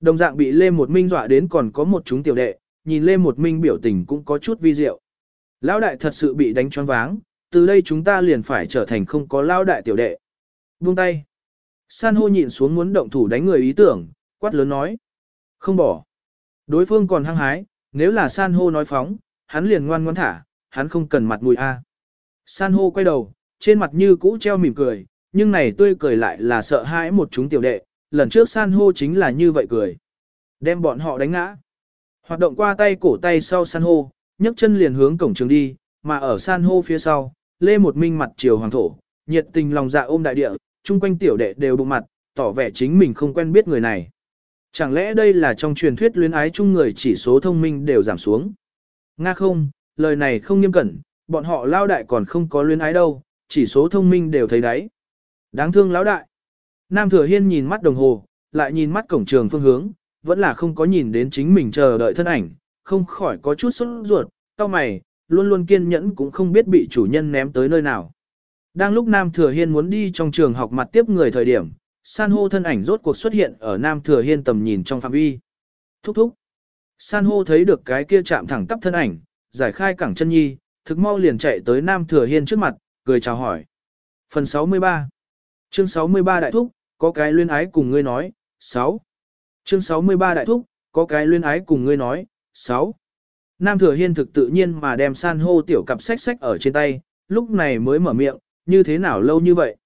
Đồng dạng bị Lê Một Minh dọa đến còn có một chúng tiểu đệ, nhìn Lê Một Minh biểu tình cũng có chút vi diệu. Lão đại thật sự bị đánh choáng váng, từ đây chúng ta liền phải trở thành không có lão đại tiểu đệ. Buông tay. San hô nhịn xuống muốn động thủ đánh người ý tưởng, quát lớn nói. Không bỏ. Đối phương còn hăng hái, nếu là san hô nói phóng, hắn liền ngoan ngoãn thả, hắn không cần mặt mũi a. À. San hô quay đầu, trên mặt như cũ treo mỉm cười, nhưng này tươi cười lại là sợ hãi một chúng tiểu đệ, lần trước san hô chính là như vậy cười. Đem bọn họ đánh ngã. Hoạt động qua tay cổ tay sau san hô, nhấc chân liền hướng cổng trường đi, mà ở san hô phía sau, lê một minh mặt chiều hoàng thổ, nhiệt tình lòng dạ ôm đại địa, chung quanh tiểu đệ đều đụng mặt, tỏ vẻ chính mình không quen biết người này. Chẳng lẽ đây là trong truyền thuyết luyến ái chung người chỉ số thông minh đều giảm xuống? Nga không, lời này không nghiêm cẩn, bọn họ lao đại còn không có luyến ái đâu, chỉ số thông minh đều thấy đấy. Đáng thương lão đại. Nam Thừa Hiên nhìn mắt đồng hồ, lại nhìn mắt cổng trường phương hướng, vẫn là không có nhìn đến chính mình chờ đợi thân ảnh, không khỏi có chút sốt ruột, cao mày, luôn luôn kiên nhẫn cũng không biết bị chủ nhân ném tới nơi nào. Đang lúc Nam Thừa Hiên muốn đi trong trường học mặt tiếp người thời điểm, san hô thân ảnh rốt cuộc xuất hiện ở Nam Thừa Hiên tầm nhìn trong phạm vi. Thúc thúc. San hô thấy được cái kia chạm thẳng tắp thân ảnh, giải khai cẳng chân nhi, thực mau liền chạy tới Nam Thừa Hiên trước mặt, cười chào hỏi. Phần 63 Chương 63 Đại Thúc, có cái luyên ái cùng ngươi nói, 6. Chương 63 Đại Thúc, có cái luyên ái cùng ngươi nói, 6. Nam Thừa Hiên thực tự nhiên mà đem san hô tiểu cặp sách sách ở trên tay, lúc này mới mở miệng, như thế nào lâu như vậy.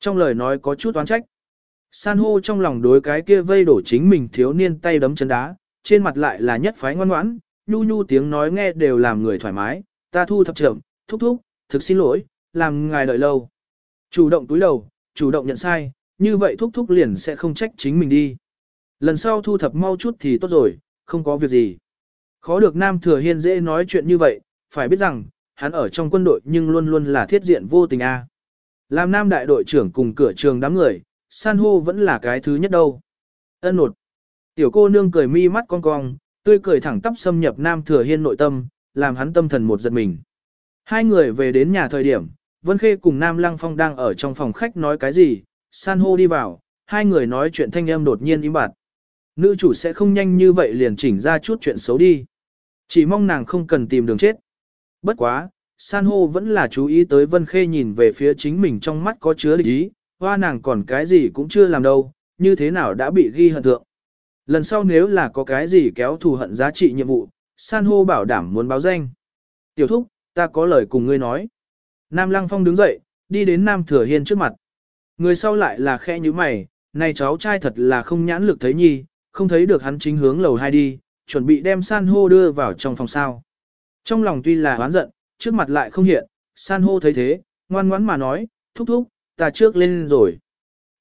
Trong lời nói có chút oán trách. San hô trong lòng đối cái kia vây đổ chính mình thiếu niên tay đấm chân đá, trên mặt lại là nhất phái ngoan ngoãn, nhu nhu tiếng nói nghe đều làm người thoải mái, ta thu thập trưởng, thúc thúc, thực xin lỗi, làm ngài đợi lâu. Chủ động túi đầu, chủ động nhận sai, như vậy thúc thúc liền sẽ không trách chính mình đi. Lần sau thu thập mau chút thì tốt rồi, không có việc gì. Khó được Nam Thừa Hiên dễ nói chuyện như vậy, phải biết rằng, hắn ở trong quân đội nhưng luôn luôn là thiết diện vô tình a. Làm Nam đại đội trưởng cùng cửa trường đám người, san hô vẫn là cái thứ nhất đâu. Ân nột. Tiểu cô nương cười mi mắt cong cong, tươi cười thẳng tắp xâm nhập Nam Thừa Hiên nội tâm, làm hắn tâm thần một giật mình. Hai người về đến nhà thời điểm, Vân Khê cùng Nam Lăng Phong đang ở trong phòng khách nói cái gì, san hô đi vào, hai người nói chuyện thanh âm đột nhiên im bặt. Nữ chủ sẽ không nhanh như vậy liền chỉnh ra chút chuyện xấu đi. Chỉ mong nàng không cần tìm đường chết. Bất quá, san hô vẫn là chú ý tới Vân Khê nhìn về phía chính mình trong mắt có chứa địch ý, hoa nàng còn cái gì cũng chưa làm đâu, như thế nào đã bị ghi hận thượng. Lần sau nếu là có cái gì kéo thù hận giá trị nhiệm vụ, san hô bảo đảm muốn báo danh. Tiểu thúc, ta có lời cùng ngươi nói. Nam Lăng Phong đứng dậy, đi đến Nam Thừa Hiên trước mặt. Người sau lại là khe như mày, này cháu trai thật là không nhãn lực thấy nhi, không thấy được hắn chính hướng lầu hai đi, chuẩn bị đem san hô đưa vào trong phòng sao. Trong lòng tuy là oán giận, trước mặt lại không hiện, san hô thấy thế, ngoan ngoãn mà nói, thúc thúc, ta trước lên rồi.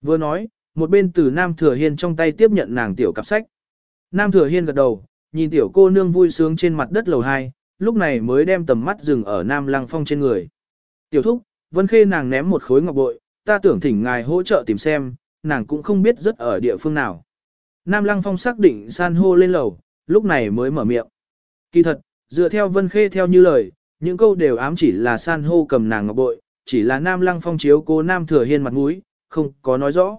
Vừa nói, một bên từ Nam Thừa Hiên trong tay tiếp nhận nàng tiểu cặp sách. Nam Thừa Hiên gật đầu, nhìn tiểu cô nương vui sướng trên mặt đất lầu hai, lúc này mới đem tầm mắt dừng ở Nam Lăng Phong trên người. Tiểu thúc, Vân Khê nàng ném một khối ngọc bội, ta tưởng thỉnh ngài hỗ trợ tìm xem, nàng cũng không biết rất ở địa phương nào. Nam Lăng Phong xác định san hô lên lầu, lúc này mới mở miệng. Kỳ thật, dựa theo Vân Khê theo như lời, những câu đều ám chỉ là san hô cầm nàng ngọc bội, chỉ là Nam Lăng Phong chiếu cố Nam Thừa Hiên mặt mũi, không có nói rõ.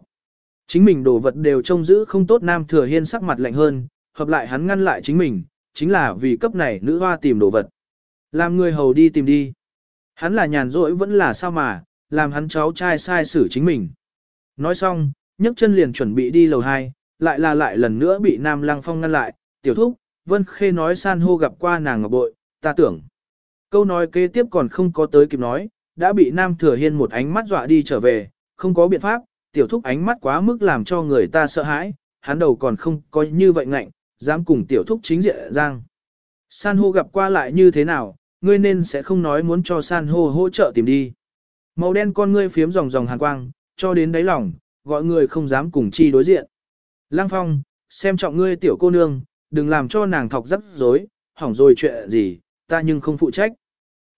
Chính mình đồ vật đều trông giữ không tốt Nam Thừa Hiên sắc mặt lạnh hơn, hợp lại hắn ngăn lại chính mình, chính là vì cấp này nữ hoa tìm đồ vật. Làm người hầu đi tìm đi. Hắn là nhàn rỗi vẫn là sao mà, làm hắn cháu trai sai xử chính mình. Nói xong, nhấc chân liền chuẩn bị đi lầu 2, lại là lại lần nữa bị Nam Lăng Phong ngăn lại, tiểu thúc, Vân Khê nói san hô gặp qua nàng ngọc bội, ta tưởng. Câu nói kế tiếp còn không có tới kịp nói, đã bị Nam Thừa Hiên một ánh mắt dọa đi trở về, không có biện pháp, tiểu thúc ánh mắt quá mức làm cho người ta sợ hãi, hắn đầu còn không có như vậy ngạnh, dám cùng tiểu thúc chính diện giang. San hô gặp qua lại như thế nào, ngươi nên sẽ không nói muốn cho san hô hỗ trợ tìm đi. Màu đen con ngươi phiếm dòng dòng hàn quang, cho đến đáy lòng, gọi người không dám cùng chi đối diện. Lăng phong, xem trọng ngươi tiểu cô nương, đừng làm cho nàng thọc rắc rối, hỏng rồi chuyện gì, ta nhưng không phụ trách.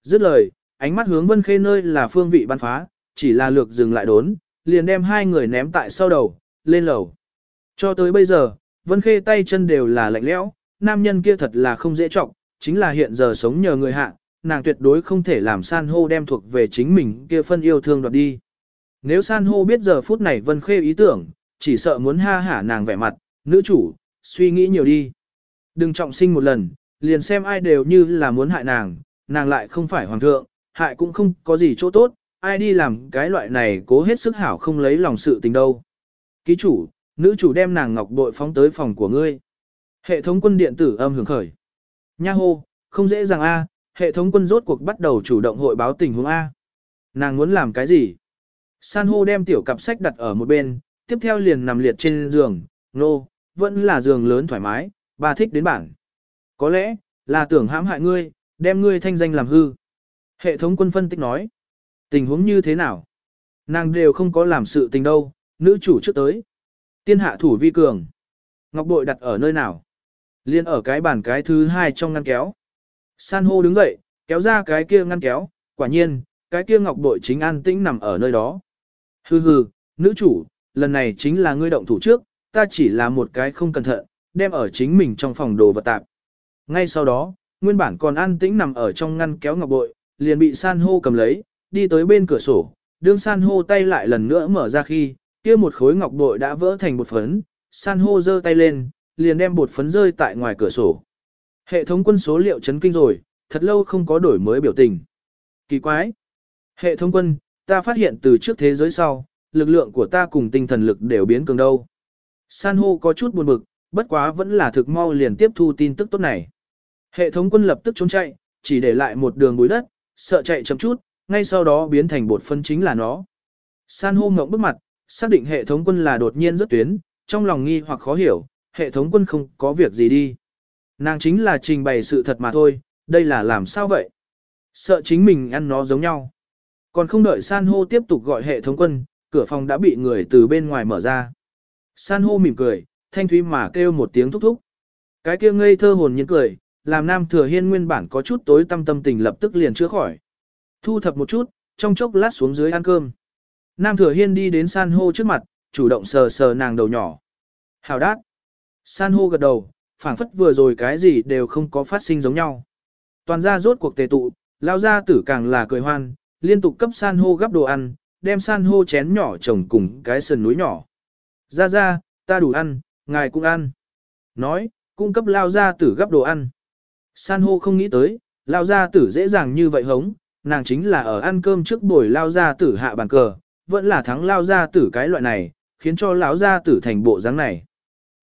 Dứt lời, ánh mắt hướng vân khê nơi là phương vị bắn phá, chỉ là lược dừng lại đốn, liền đem hai người ném tại sau đầu, lên lầu. Cho tới bây giờ, vân khê tay chân đều là lạnh lẽo, nam nhân kia thật là không dễ trọng, chính là hiện giờ sống nhờ người hạ, nàng tuyệt đối không thể làm san hô đem thuộc về chính mình kia phân yêu thương đoạt đi. Nếu san hô biết giờ phút này vân khê ý tưởng, chỉ sợ muốn ha hả nàng vẻ mặt, nữ chủ, suy nghĩ nhiều đi. Đừng trọng sinh một lần, liền xem ai đều như là muốn hại nàng, nàng lại không phải hoàng thượng, hại cũng không có gì chỗ tốt, ai đi làm cái loại này cố hết sức hảo không lấy lòng sự tình đâu. Ký chủ, nữ chủ đem nàng ngọc bội phóng tới phòng của ngươi. Hệ thống quân điện tử âm hưởng khởi. Nha hô, không dễ dàng a, hệ thống quân rốt cuộc bắt đầu chủ động hội báo tình huống A. Nàng muốn làm cái gì? San hô đem tiểu cặp sách đặt ở một bên, tiếp theo liền nằm liệt trên giường, nô, vẫn là giường lớn thoải mái, bà thích đến bản. Có lẽ, là tưởng hãm hại ngươi, đem ngươi thanh danh làm hư. Hệ thống quân phân tích nói. Tình huống như thế nào? Nàng đều không có làm sự tình đâu, nữ chủ trước tới. Tiên hạ thủ vi cường. Ngọc bội đặt ở nơi nào? Liên ở cái bàn cái thứ hai trong ngăn kéo. San hô đứng dậy, kéo ra cái kia ngăn kéo, quả nhiên, cái kia ngọc bội chính an tĩnh nằm ở nơi đó. Hừ hừ, nữ chủ, lần này chính là ngươi động thủ trước, ta chỉ là một cái không cẩn thận, đem ở chính mình trong phòng đồ vật tạp. Ngay sau đó, nguyên bản còn an tĩnh nằm ở trong ngăn kéo ngọc bội, liền bị san hô cầm lấy, đi tới bên cửa sổ, đương san hô tay lại lần nữa mở ra khi, kia một khối ngọc bội đã vỡ thành bột phấn, san hô giơ tay lên, liền đem bột phấn rơi tại ngoài cửa sổ. Hệ thống quân số liệu chấn kinh rồi, thật lâu không có đổi mới biểu tình. Kỳ quái! Hệ thống quân, ta phát hiện từ trước thế giới sau, lực lượng của ta cùng tinh thần lực đều biến cường đâu. San hô có chút buồn bực, bất quá vẫn là thực mau liền tiếp thu tin tức tốt này. Hệ thống quân lập tức trốn chạy, chỉ để lại một đường bụi đất, sợ chạy chậm chút, ngay sau đó biến thành bột phân chính là nó. San hô ngộng bước mặt, xác định hệ thống quân là đột nhiên rất tuyến, trong lòng nghi hoặc khó hiểu, hệ thống quân không có việc gì đi. Nàng chính là trình bày sự thật mà thôi, đây là làm sao vậy? Sợ chính mình ăn nó giống nhau. Còn không đợi san hô tiếp tục gọi hệ thống quân, cửa phòng đã bị người từ bên ngoài mở ra. San hô mỉm cười, thanh thúy mà kêu một tiếng thúc thúc. Cái kia ngây thơ hồn nhiên cười, làm nam thừa hiên nguyên bản có chút tối tâm tâm tình lập tức liền chữa khỏi. Thu thập một chút, trong chốc lát xuống dưới ăn cơm. Nam thừa hiên đi đến san hô trước mặt, chủ động sờ sờ nàng đầu nhỏ. Hào đát. San hô gật đầu, phảng phất vừa rồi cái gì đều không có phát sinh giống nhau. Toàn ra rốt cuộc tề tụ, lao ra tử càng là cười hoan, liên tục cấp san hô gắp đồ ăn, đem san hô chén nhỏ trồng cùng cái sườn núi nhỏ. Ra ra, ta đủ ăn, ngài cũng ăn. Nói, cung cấp lao ra tử gắp đồ ăn. San hô không nghĩ tới, lao gia tử dễ dàng như vậy hống, nàng chính là ở ăn cơm trước buổi lao gia tử hạ bàn cờ, vẫn là thắng lao gia tử cái loại này, khiến cho lão gia tử thành bộ dáng này.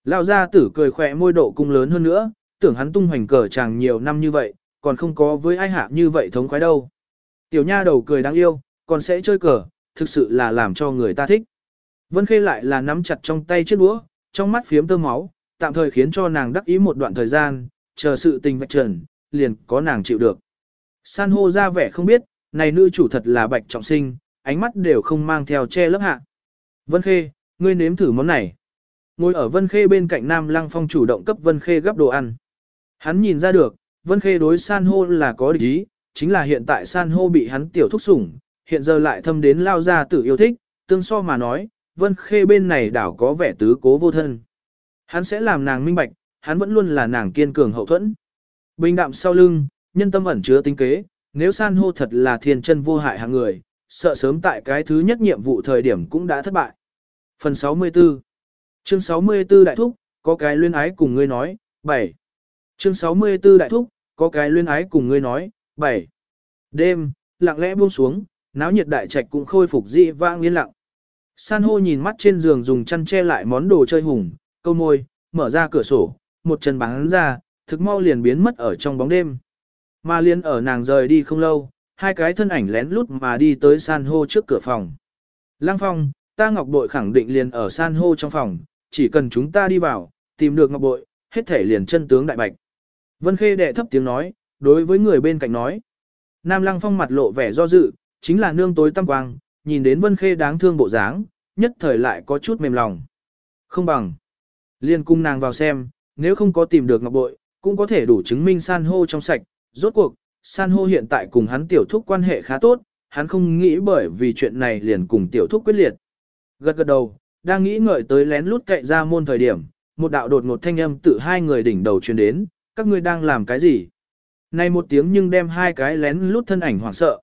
Lao gia tử cười khỏe môi độ cung lớn hơn nữa, tưởng hắn tung hoành cờ chàng nhiều năm như vậy, còn không có với ai hạ như vậy thống khoái đâu. Tiểu nha đầu cười đáng yêu, còn sẽ chơi cờ, thực sự là làm cho người ta thích. Vân Khê lại là nắm chặt trong tay chiếc đũa, trong mắt phiếm tơ máu, tạm thời khiến cho nàng đắc ý một đoạn thời gian, chờ sự tình vạch trần, liền có nàng chịu được. San hô ra vẻ không biết, này nữ chủ thật là bạch trọng sinh, ánh mắt đều không mang theo che lớp hạ. Vân Khê, ngươi nếm thử món này. Ngồi ở Vân Khê bên cạnh Nam Lăng Phong chủ động cấp Vân Khê gấp đồ ăn. Hắn nhìn ra được, Vân Khê đối san hô là có địch ý, chính là hiện tại san hô bị hắn tiểu thúc sủng, hiện giờ lại thâm đến lao ra tự yêu thích, tương so mà nói, Vân Khê bên này đảo có vẻ tứ cố vô thân. Hắn sẽ làm nàng minh bạch, hắn vẫn luôn là nàng kiên cường hậu thuẫn. Bình đạm sau lưng, nhân tâm ẩn chứa tính kế, nếu san hô thật là thiên chân vô hại hạng người, sợ sớm tại cái thứ nhất nhiệm vụ thời điểm cũng đã thất bại. Phần 64 Chương 64 Đại Thúc, có cái luyên ái cùng ngươi nói, 7. Chương 64 Đại Thúc, có cái luyên ái cùng ngươi nói, 7. Đêm, lặng lẽ buông xuống, náo nhiệt đại trạch cũng khôi phục dị vang yên lặng. San hô nhìn mắt trên giường dùng chăn che lại món đồ chơi hùng, câu môi, mở ra cửa sổ, một chân bắn ra, thực mau liền biến mất ở trong bóng đêm. Mà liên ở nàng rời đi không lâu, hai cái thân ảnh lén lút mà đi tới san hô trước cửa phòng. Lăng phong, ta ngọc bội khẳng định liền ở san hô trong phòng, chỉ cần chúng ta đi vào, tìm được ngọc bội, hết thể liền chân tướng đại bạch. Vân Khê đệ thấp tiếng nói, đối với người bên cạnh nói. Nam Lăng Phong mặt lộ vẻ do dự, chính là nương tối tăm quang, nhìn đến Vân Khê đáng thương bộ dáng, nhất thời lại có chút mềm lòng. Không bằng. Liên cung nàng vào xem, nếu không có tìm được ngọc bội, cũng có thể đủ chứng minh san hô trong sạch. Rốt cuộc, san hô hiện tại cùng hắn tiểu thúc quan hệ khá tốt, hắn không nghĩ bởi vì chuyện này liền cùng tiểu thúc quyết liệt. Gật gật đầu, đang nghĩ ngợi tới lén lút cậy ra môn thời điểm, một đạo đột ngột thanh âm tự hai người đỉnh đầu truyền đến, các ngươi đang làm cái gì? Này một tiếng nhưng đem hai cái lén lút thân ảnh hoảng sợ.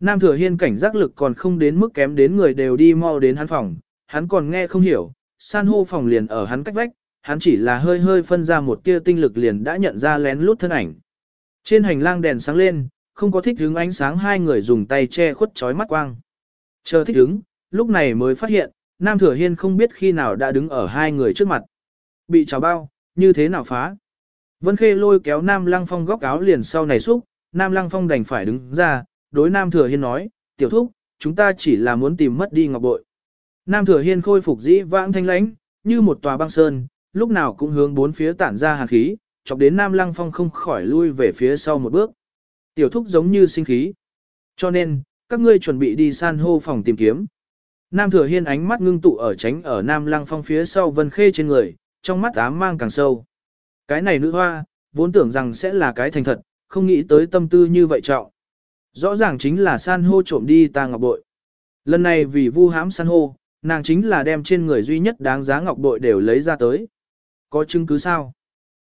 Nam thừa hiên cảnh giác lực còn không đến mức kém đến người đều đi mau đến hắn phòng, hắn còn nghe không hiểu, san hô phòng liền ở hắn cách vách, hắn chỉ là hơi hơi phân ra một tia tinh lực liền đã nhận ra lén lút thân ảnh. Trên hành lang đèn sáng lên, không có thích hứng ánh sáng hai người dùng tay che khuất chói mắt quang. Chờ thích hứng, lúc này mới phát hiện, Nam Thừa Hiên không biết khi nào đã đứng ở hai người trước mặt. Bị trào bao, như thế nào phá? Vân Khê lôi kéo Nam Lăng Phong góc áo liền sau này xúc, Nam Lăng Phong đành phải đứng ra, đối Nam Thừa Hiên nói, tiểu thúc, chúng ta chỉ là muốn tìm mất đi ngọc bội. Nam Thừa Hiên khôi phục dĩ vãng thanh lãnh, như một tòa băng sơn, lúc nào cũng hướng bốn phía tản ra hàn khí, chọc đến Nam Lăng Phong không khỏi lui về phía sau một bước. Tiểu thúc giống như sinh khí. Cho nên, các ngươi chuẩn bị đi san hô phòng tìm kiếm. Nam Thừa Hiên ánh mắt ngưng tụ ở tránh ở Nam Lăng Phong phía sau Vân Khê trên người, trong mắt ám mang càng sâu. Cái này nữ hoa, vốn tưởng rằng sẽ là cái thành thật, không nghĩ tới tâm tư như vậy trọng. Rõ ràng chính là san hô trộm đi ta ngọc bội. Lần này vì vu hãm san hô, nàng chính là đem trên người duy nhất đáng giá ngọc bội đều lấy ra tới. Có chứng cứ sao?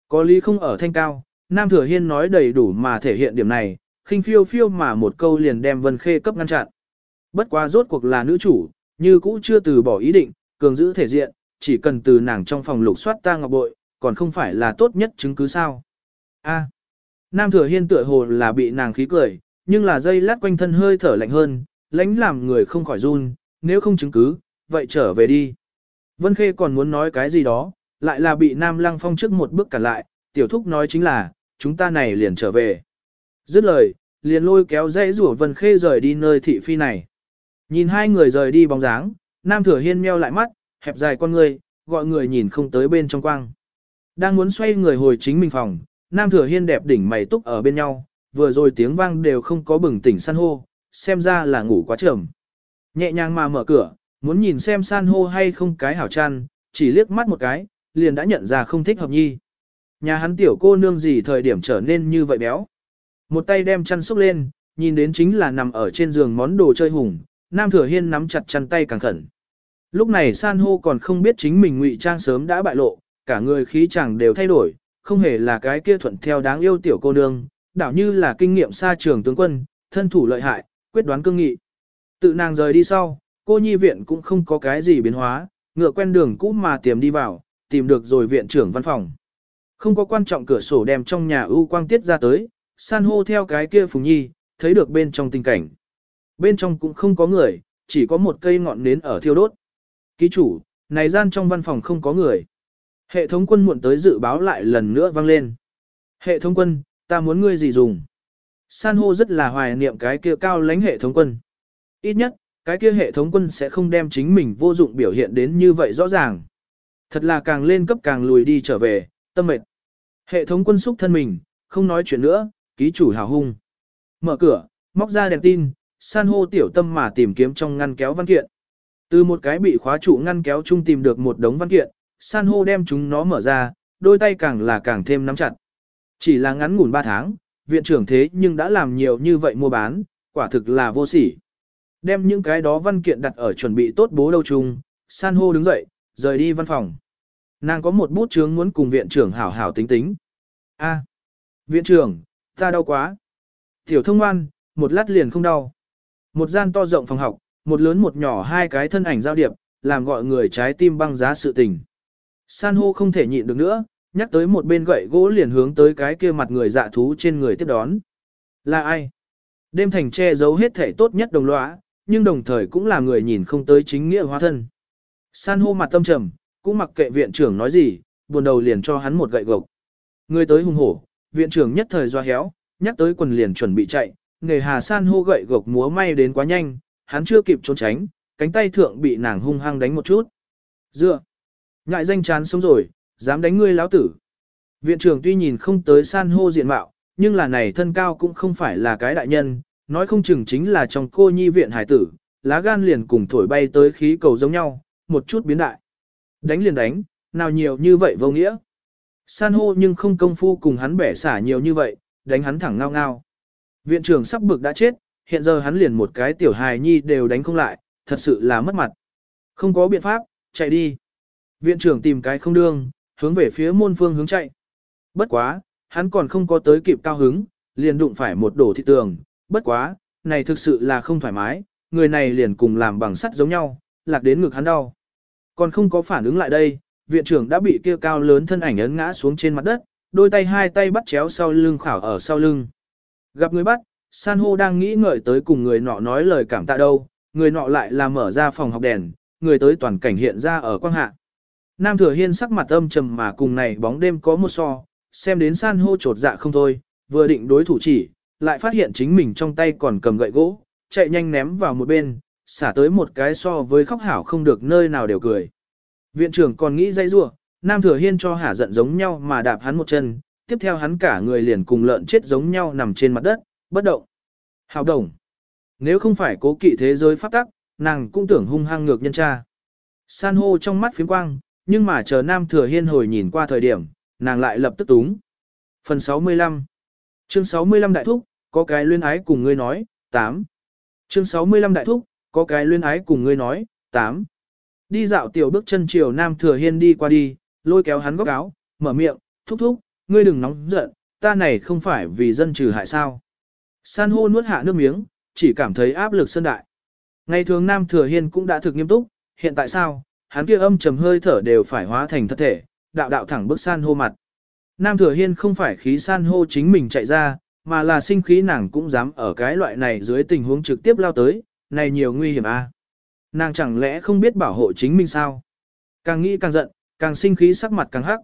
Có lý không ở thanh cao, Nam Thừa Hiên nói đầy đủ mà thể hiện điểm này, khinh phiêu phiêu mà một câu liền đem Vân Khê cấp ngăn chặn. Bất quá rốt cuộc là nữ chủ, như cũ chưa từ bỏ ý định, cường giữ thể diện, chỉ cần từ nàng trong phòng lục soát ta ngọc bội, còn không phải là tốt nhất chứng cứ sao. A. Nam Thừa Hiên tựa hồ là bị nàng khí cười, nhưng là dây lát quanh thân hơi thở lạnh hơn, lãnh làm người không khỏi run, nếu không chứng cứ, vậy trở về đi. Vân Khê còn muốn nói cái gì đó, lại là bị Nam Lăng Phong trước một bước cản lại, tiểu thúc nói chính là, chúng ta này liền trở về. Dứt lời, liền lôi kéo dây rủa Vân Khê rời đi nơi thị phi này. Nhìn hai người rời đi bóng dáng, Nam Thừa Hiên meo lại mắt, hẹp dài con người, gọi người nhìn không tới bên trong quang. Đang muốn xoay người hồi chính mình phòng, Nam Thừa Hiên đẹp đỉnh mày túc ở bên nhau, vừa rồi tiếng vang đều không có bừng tỉnh san hô, xem ra là ngủ quá trầm. Nhẹ nhàng mà mở cửa, muốn nhìn xem san hô hay không cái hảo chăn, chỉ liếc mắt một cái, liền đã nhận ra không thích hợp nhi. Nhà hắn tiểu cô nương gì thời điểm trở nên như vậy béo. Một tay đem chăn xúc lên, nhìn đến chính là nằm ở trên giường món đồ chơi hùng, Nam Thừa Hiên nắm chặt chăn tay càng khẩn. Lúc này san hô còn không biết chính mình ngụy trang sớm đã bại lộ, cả người khí chẳng đều thay đổi, không hề là cái kia thuận theo đáng yêu tiểu cô nương, đảo như là kinh nghiệm xa trường tướng quân, thân thủ lợi hại, quyết đoán cương nghị. Tự nàng rời đi sau, cô nhi viện cũng không có cái gì biến hóa, ngựa quen đường cũ mà tiềm đi vào, tìm được rồi viện trưởng văn phòng. Không có quan trọng cửa sổ đem trong nhà ưu quang tiết ra tới, san hô theo cái kia phùng nhi, thấy được bên trong tình cảnh. Bên trong cũng không có người, chỉ có một cây ngọn nến ở thiêu đốt. Ký chủ, này gian trong văn phòng không có người. Hệ thống quân muộn tới dự báo lại lần nữa vang lên. Hệ thống quân, ta muốn ngươi gì dùng? San hô rất là hoài niệm cái kia cao lãnh hệ thống quân. Ít nhất, cái kia hệ thống quân sẽ không đem chính mình vô dụng biểu hiện đến như vậy rõ ràng. Thật là càng lên cấp càng lùi đi trở về, tâm mệt. Hệ thống quân xúc thân mình, không nói chuyện nữa, ký chủ hào hung. Mở cửa, móc ra đèn tin, san hô tiểu tâm mà tìm kiếm trong ngăn kéo văn kiện. Từ một cái bị khóa trụ ngăn kéo chung tìm được một đống văn kiện, san hô đem chúng nó mở ra, đôi tay càng là càng thêm nắm chặt. Chỉ là ngắn ngủn 3 tháng, viện trưởng thế nhưng đã làm nhiều như vậy mua bán, quả thực là vô sỉ. Đem những cái đó văn kiện đặt ở chuẩn bị tốt bố đâu chung, san hô đứng dậy, rời đi văn phòng. Nàng có một bút chướng muốn cùng viện trưởng hảo hảo tính tính. A, viện trưởng, ta đau quá. Tiểu thông ngoan, một lát liền không đau. Một gian to rộng phòng học, một lớn một nhỏ hai cái thân ảnh giao điệp, làm gọi người trái tim băng giá sự tình. San hô không thể nhịn được nữa, nhắc tới một bên gậy gỗ liền hướng tới cái kia mặt người dạ thú trên người tiếp đón. Là ai? Đêm thành che giấu hết thể tốt nhất đồng lõa, nhưng đồng thời cũng là người nhìn không tới chính nghĩa hóa thân. San hô mặt tâm trầm, cũng mặc kệ viện trưởng nói gì, buồn đầu liền cho hắn một gậy gộc. Người tới hung hổ, viện trưởng nhất thời doa héo, nhắc tới quần liền chuẩn bị chạy, nghề hà san hô gậy gộc múa may đến quá nhanh, hắn chưa kịp trốn tránh, cánh tay thượng bị nàng hung hăng đánh một chút. Dựa, ngại danh chán sống rồi, dám đánh ngươi lão tử. Viện trưởng tuy nhìn không tới san hô diện mạo, nhưng là này thân cao cũng không phải là cái đại nhân, nói không chừng chính là trong cô nhi viện hải tử, lá gan liền cùng thổi bay tới khí cầu giống nhau, một chút biến đại. Đánh liền đánh, nào nhiều như vậy vô nghĩa. San hô nhưng không công phu cùng hắn bẻ xả nhiều như vậy, đánh hắn thẳng ngao ngao. Viện trưởng sắp bực đã chết, hiện giờ hắn liền một cái tiểu hài nhi đều đánh không lại, thật sự là mất mặt. Không có biện pháp, chạy đi. Viện trưởng tìm cái không đương, hướng về phía môn phương hướng chạy. Bất quá, hắn còn không có tới kịp cao hứng, liền đụng phải một đổ thị tường. Bất quá, này thực sự là không thoải mái, người này liền cùng làm bằng sắt giống nhau, lạc đến ngực hắn đau. Còn không có phản ứng lại đây, viện trưởng đã bị kia cao lớn thân ảnh ấn ngã xuống trên mặt đất, đôi tay hai tay bắt chéo sau lưng khảo ở sau lưng. Gặp người bắt, san hô đang nghĩ ngợi tới cùng người nọ nói lời cảm tạ đâu, người nọ lại là mở ra phòng học đèn, người tới toàn cảnh hiện ra ở quang hạ. Nam Thừa Hiên sắc mặt âm trầm mà cùng này bóng đêm có một so, xem đến san hô trột dạ không thôi, vừa định đối thủ chỉ, lại phát hiện chính mình trong tay còn cầm gậy gỗ, chạy nhanh ném vào một bên, xả tới một cái so với khóc hảo không được nơi nào đều cười. Viện trưởng còn nghĩ dây rua, Nam Thừa Hiên cho hả giận giống nhau mà đạp hắn một chân, tiếp theo hắn cả người liền cùng lợn chết giống nhau nằm trên mặt đất, bất động. Hào đồng. nếu không phải cố kỵ thế giới pháp tắc, nàng cũng tưởng hung hăng ngược nhân cha. San hô trong mắt phiếm quang, nhưng mà chờ Nam Thừa Hiên hồi nhìn qua thời điểm, nàng lại lập tức túng. Phần 65 Chương 65 Đại Thúc, có cái luyên ái cùng ngươi nói, 8. Chương 65 Đại Thúc, có cái luyên ái cùng ngươi nói, tám Đi dạo tiểu bước chân chiều Nam Thừa Hiên đi qua đi, lôi kéo hắn góc áo, mở miệng, thúc thúc, ngươi đừng nóng giận, ta này không phải vì dân trừ hại sao. San hô nuốt hạ nước miếng, chỉ cảm thấy áp lực sân đại. Ngày thường Nam Thừa Hiên cũng đã thực nghiêm túc, hiện tại sao, hắn kia âm trầm hơi thở đều phải hóa thành thật thể, đạo đạo thẳng bước san hô mặt. Nam Thừa Hiên không phải khí san hô chính mình chạy ra, mà là sinh khí nàng cũng dám ở cái loại này dưới tình huống trực tiếp lao tới, này nhiều nguy hiểm a. À? Nàng chẳng lẽ không biết bảo hộ chính mình sao? Càng nghĩ càng giận, càng sinh khí sắc mặt càng hắc.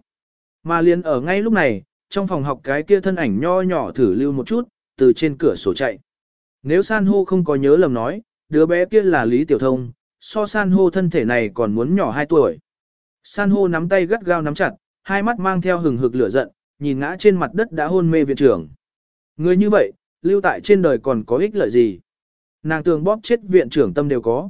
Mà liền ở ngay lúc này, trong phòng học cái kia thân ảnh nho nhỏ thử lưu một chút, từ trên cửa sổ chạy. Nếu san hô không có nhớ lầm nói, đứa bé kia là Lý Tiểu Thông, so san hô thân thể này còn muốn nhỏ 2 tuổi. San hô nắm tay gắt gao nắm chặt, hai mắt mang theo hừng hực lửa giận, nhìn ngã trên mặt đất đã hôn mê viện trưởng. Người như vậy, lưu tại trên đời còn có ích lợi gì? Nàng tường bóp chết viện trưởng tâm đều có.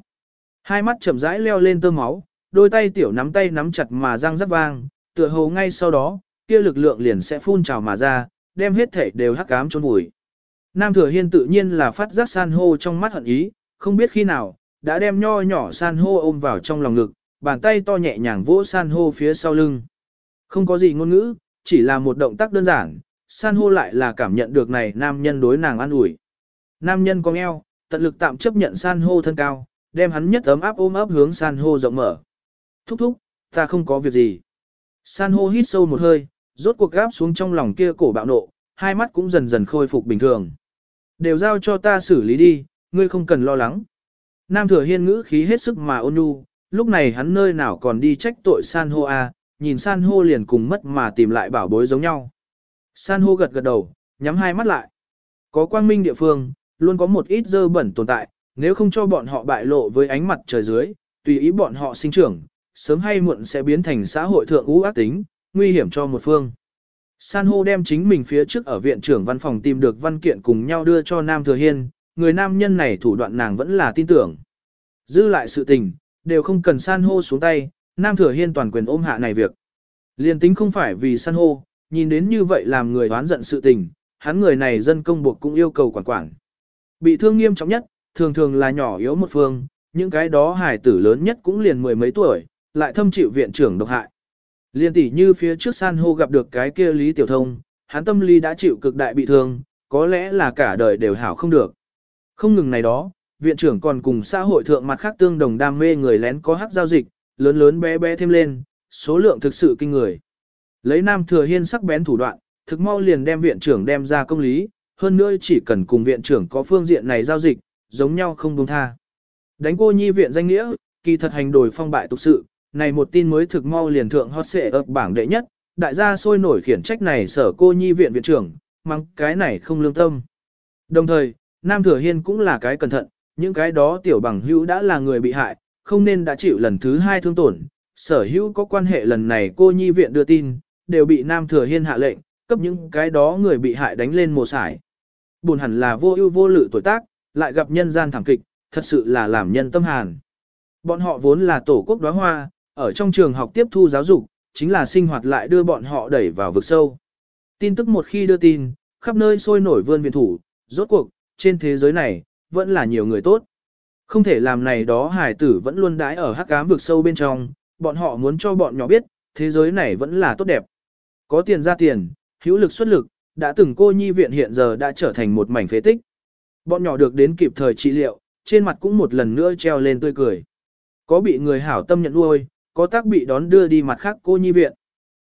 Hai mắt chậm rãi leo lên tơ máu, đôi tay tiểu nắm tay nắm chặt mà răng rắc vang, tựa hồ ngay sau đó, kia lực lượng liền sẽ phun trào mà ra, đem hết thể đều hắc ám trốn vùi. Nam Thừa Hiên tự nhiên là phát giác san hô trong mắt hận ý, không biết khi nào, đã đem nho nhỏ san hô ôm vào trong lòng ngực, bàn tay to nhẹ nhàng vỗ san hô phía sau lưng. Không có gì ngôn ngữ, chỉ là một động tác đơn giản, san hô lại là cảm nhận được này nam nhân đối nàng an ủi. Nam nhân cong eo, tận lực tạm chấp nhận san hô thân cao, đem hắn nhất ấm áp ôm ấp hướng san hô rộng mở. Thúc thúc, ta không có việc gì. San hô hít sâu một hơi, rốt cuộc gáp xuống trong lòng kia cổ bạo nộ, hai mắt cũng dần dần khôi phục bình thường. Đều giao cho ta xử lý đi, ngươi không cần lo lắng. Nam thừa hiên ngữ khí hết sức mà ôn nhu, lúc này hắn nơi nào còn đi trách tội san hô a, à, nhìn san hô liền cùng mất mà tìm lại bảo bối giống nhau. San hô gật gật đầu, nhắm hai mắt lại. Có quang minh địa phương, luôn có một ít dơ bẩn tồn tại, nếu không cho bọn họ bại lộ với ánh mặt trời dưới, tùy ý bọn họ sinh trưởng, sớm hay muộn sẽ biến thành xã hội thượng ú ác tính, nguy hiểm cho một phương. San hô đem chính mình phía trước ở viện trưởng văn phòng tìm được văn kiện cùng nhau đưa cho Nam Thừa Hiên, người nam nhân này thủ đoạn nàng vẫn là tin tưởng. Dư lại sự tình, đều không cần san hô xuống tay, Nam Thừa Hiên toàn quyền ôm hạ này việc. Liên tính không phải vì san hô, nhìn đến như vậy làm người đoán giận sự tình, hắn người này dân công buộc cũng yêu cầu quản quản. Bị thương nghiêm trọng nhất, thường thường là nhỏ yếu một phương, những cái đó hài tử lớn nhất cũng liền mười mấy tuổi, lại thâm chịu viện trưởng độc hại. Liên tỷ như phía trước san hô gặp được cái kia Lý Tiểu Thông, hắn tâm lý đã chịu cực đại bị thương, có lẽ là cả đời đều hảo không được. Không ngừng này đó, viện trưởng còn cùng xã hội thượng mặt khác tương đồng đam mê người lén có hắc giao dịch, lớn lớn bé bé thêm lên, số lượng thực sự kinh người. Lấy Nam Thừa Hiên sắc bén thủ đoạn, thực mau liền đem viện trưởng đem ra công lý, hơn nữa chỉ cần cùng viện trưởng có phương diện này giao dịch, giống nhau không buông tha. Đánh cô nhi viện danh nghĩa, kỳ thật hành đổi phong bại tục sự, này một tin mới thực mau liền thượng hot xệ ập bảng đệ nhất, đại gia sôi nổi khiển trách này sở cô nhi viện viện trưởng, mắng cái này không lương tâm. Đồng thời, Nam Thừa Hiên cũng là cái cẩn thận, những cái đó tiểu bằng hữu đã là người bị hại, không nên đã chịu lần thứ hai thương tổn. Sở hữu có quan hệ lần này cô nhi viện đưa tin, đều bị Nam Thừa Hiên hạ lệnh, cấp những cái đó người bị hại đánh lên mồ sải. Buồn hẳn là vô ưu vô lự tuổi tác, lại gặp nhân gian thảm kịch, thật sự là làm nhân tâm hàn. Bọn họ vốn là tổ quốc đóa hoa, ở trong trường học tiếp thu giáo dục, chính là sinh hoạt lại đưa bọn họ đẩy vào vực sâu. Tin tức một khi đưa tin, khắp nơi sôi nổi vươn viện thủ, rốt cuộc, trên thế giới này, vẫn là nhiều người tốt. Không thể làm này đó hải tử vẫn luôn đãi ở hắc ám vực sâu bên trong, bọn họ muốn cho bọn nhỏ biết, thế giới này vẫn là tốt đẹp. Có tiền ra tiền, hữu lực xuất lực, đã từng cô nhi viện hiện giờ đã trở thành một mảnh phế tích. Bọn nhỏ được đến kịp thời trị liệu, trên mặt cũng một lần nữa treo lên tươi cười. Có bị người hảo tâm nhận nuôi, có tác bị đón đưa đi mặt khác cô nhi viện.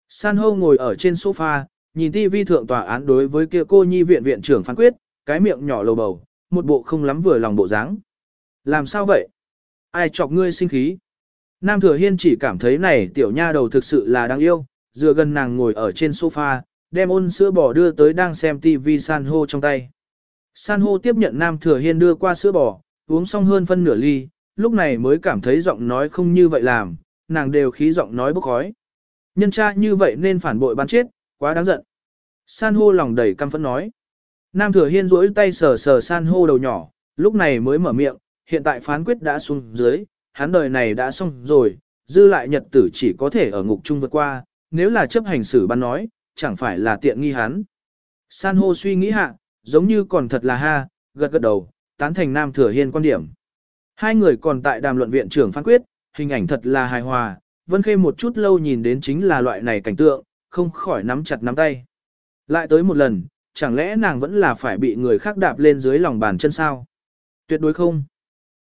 San hô ngồi ở trên sofa, nhìn TV thượng tòa án đối với kia cô nhi viện viện trưởng phán quyết, cái miệng nhỏ lầu bầu, một bộ không lắm vừa lòng bộ dáng. Làm sao vậy? Ai chọc ngươi sinh khí? Nam Thừa Hiên chỉ cảm thấy này tiểu nha đầu thực sự là đáng yêu, dựa gần nàng ngồi ở trên sofa, đem ôn sữa bò đưa tới đang xem TV san hô trong tay. San hô tiếp nhận Nam Thừa Hiên đưa qua sữa bò, uống xong hơn phân nửa ly, lúc này mới cảm thấy giọng nói không như vậy làm, nàng đều khí giọng nói bốc khói. Nhân cha như vậy nên phản bội bắn chết, quá đáng giận. San hô lòng đầy căm phẫn nói. Nam thừa hiên duỗi tay sờ sờ san hô đầu nhỏ, lúc này mới mở miệng, hiện tại phán quyết đã xuống dưới, hắn đời này đã xong rồi, dư lại nhật tử chỉ có thể ở ngục chung vượt qua, nếu là chấp hành xử ban nói, chẳng phải là tiện nghi hắn. San hô suy nghĩ hạ, giống như còn thật là ha, gật gật đầu, tán thành Nam Thừa Hiên quan điểm. Hai người còn tại đàm luận viện trưởng phán quyết, hình ảnh thật là hài hòa, Vân Khê một chút lâu nhìn đến chính là loại này cảnh tượng, không khỏi nắm chặt nắm tay. Lại tới một lần, chẳng lẽ nàng vẫn là phải bị người khác đạp lên dưới lòng bàn chân sao? Tuyệt đối không.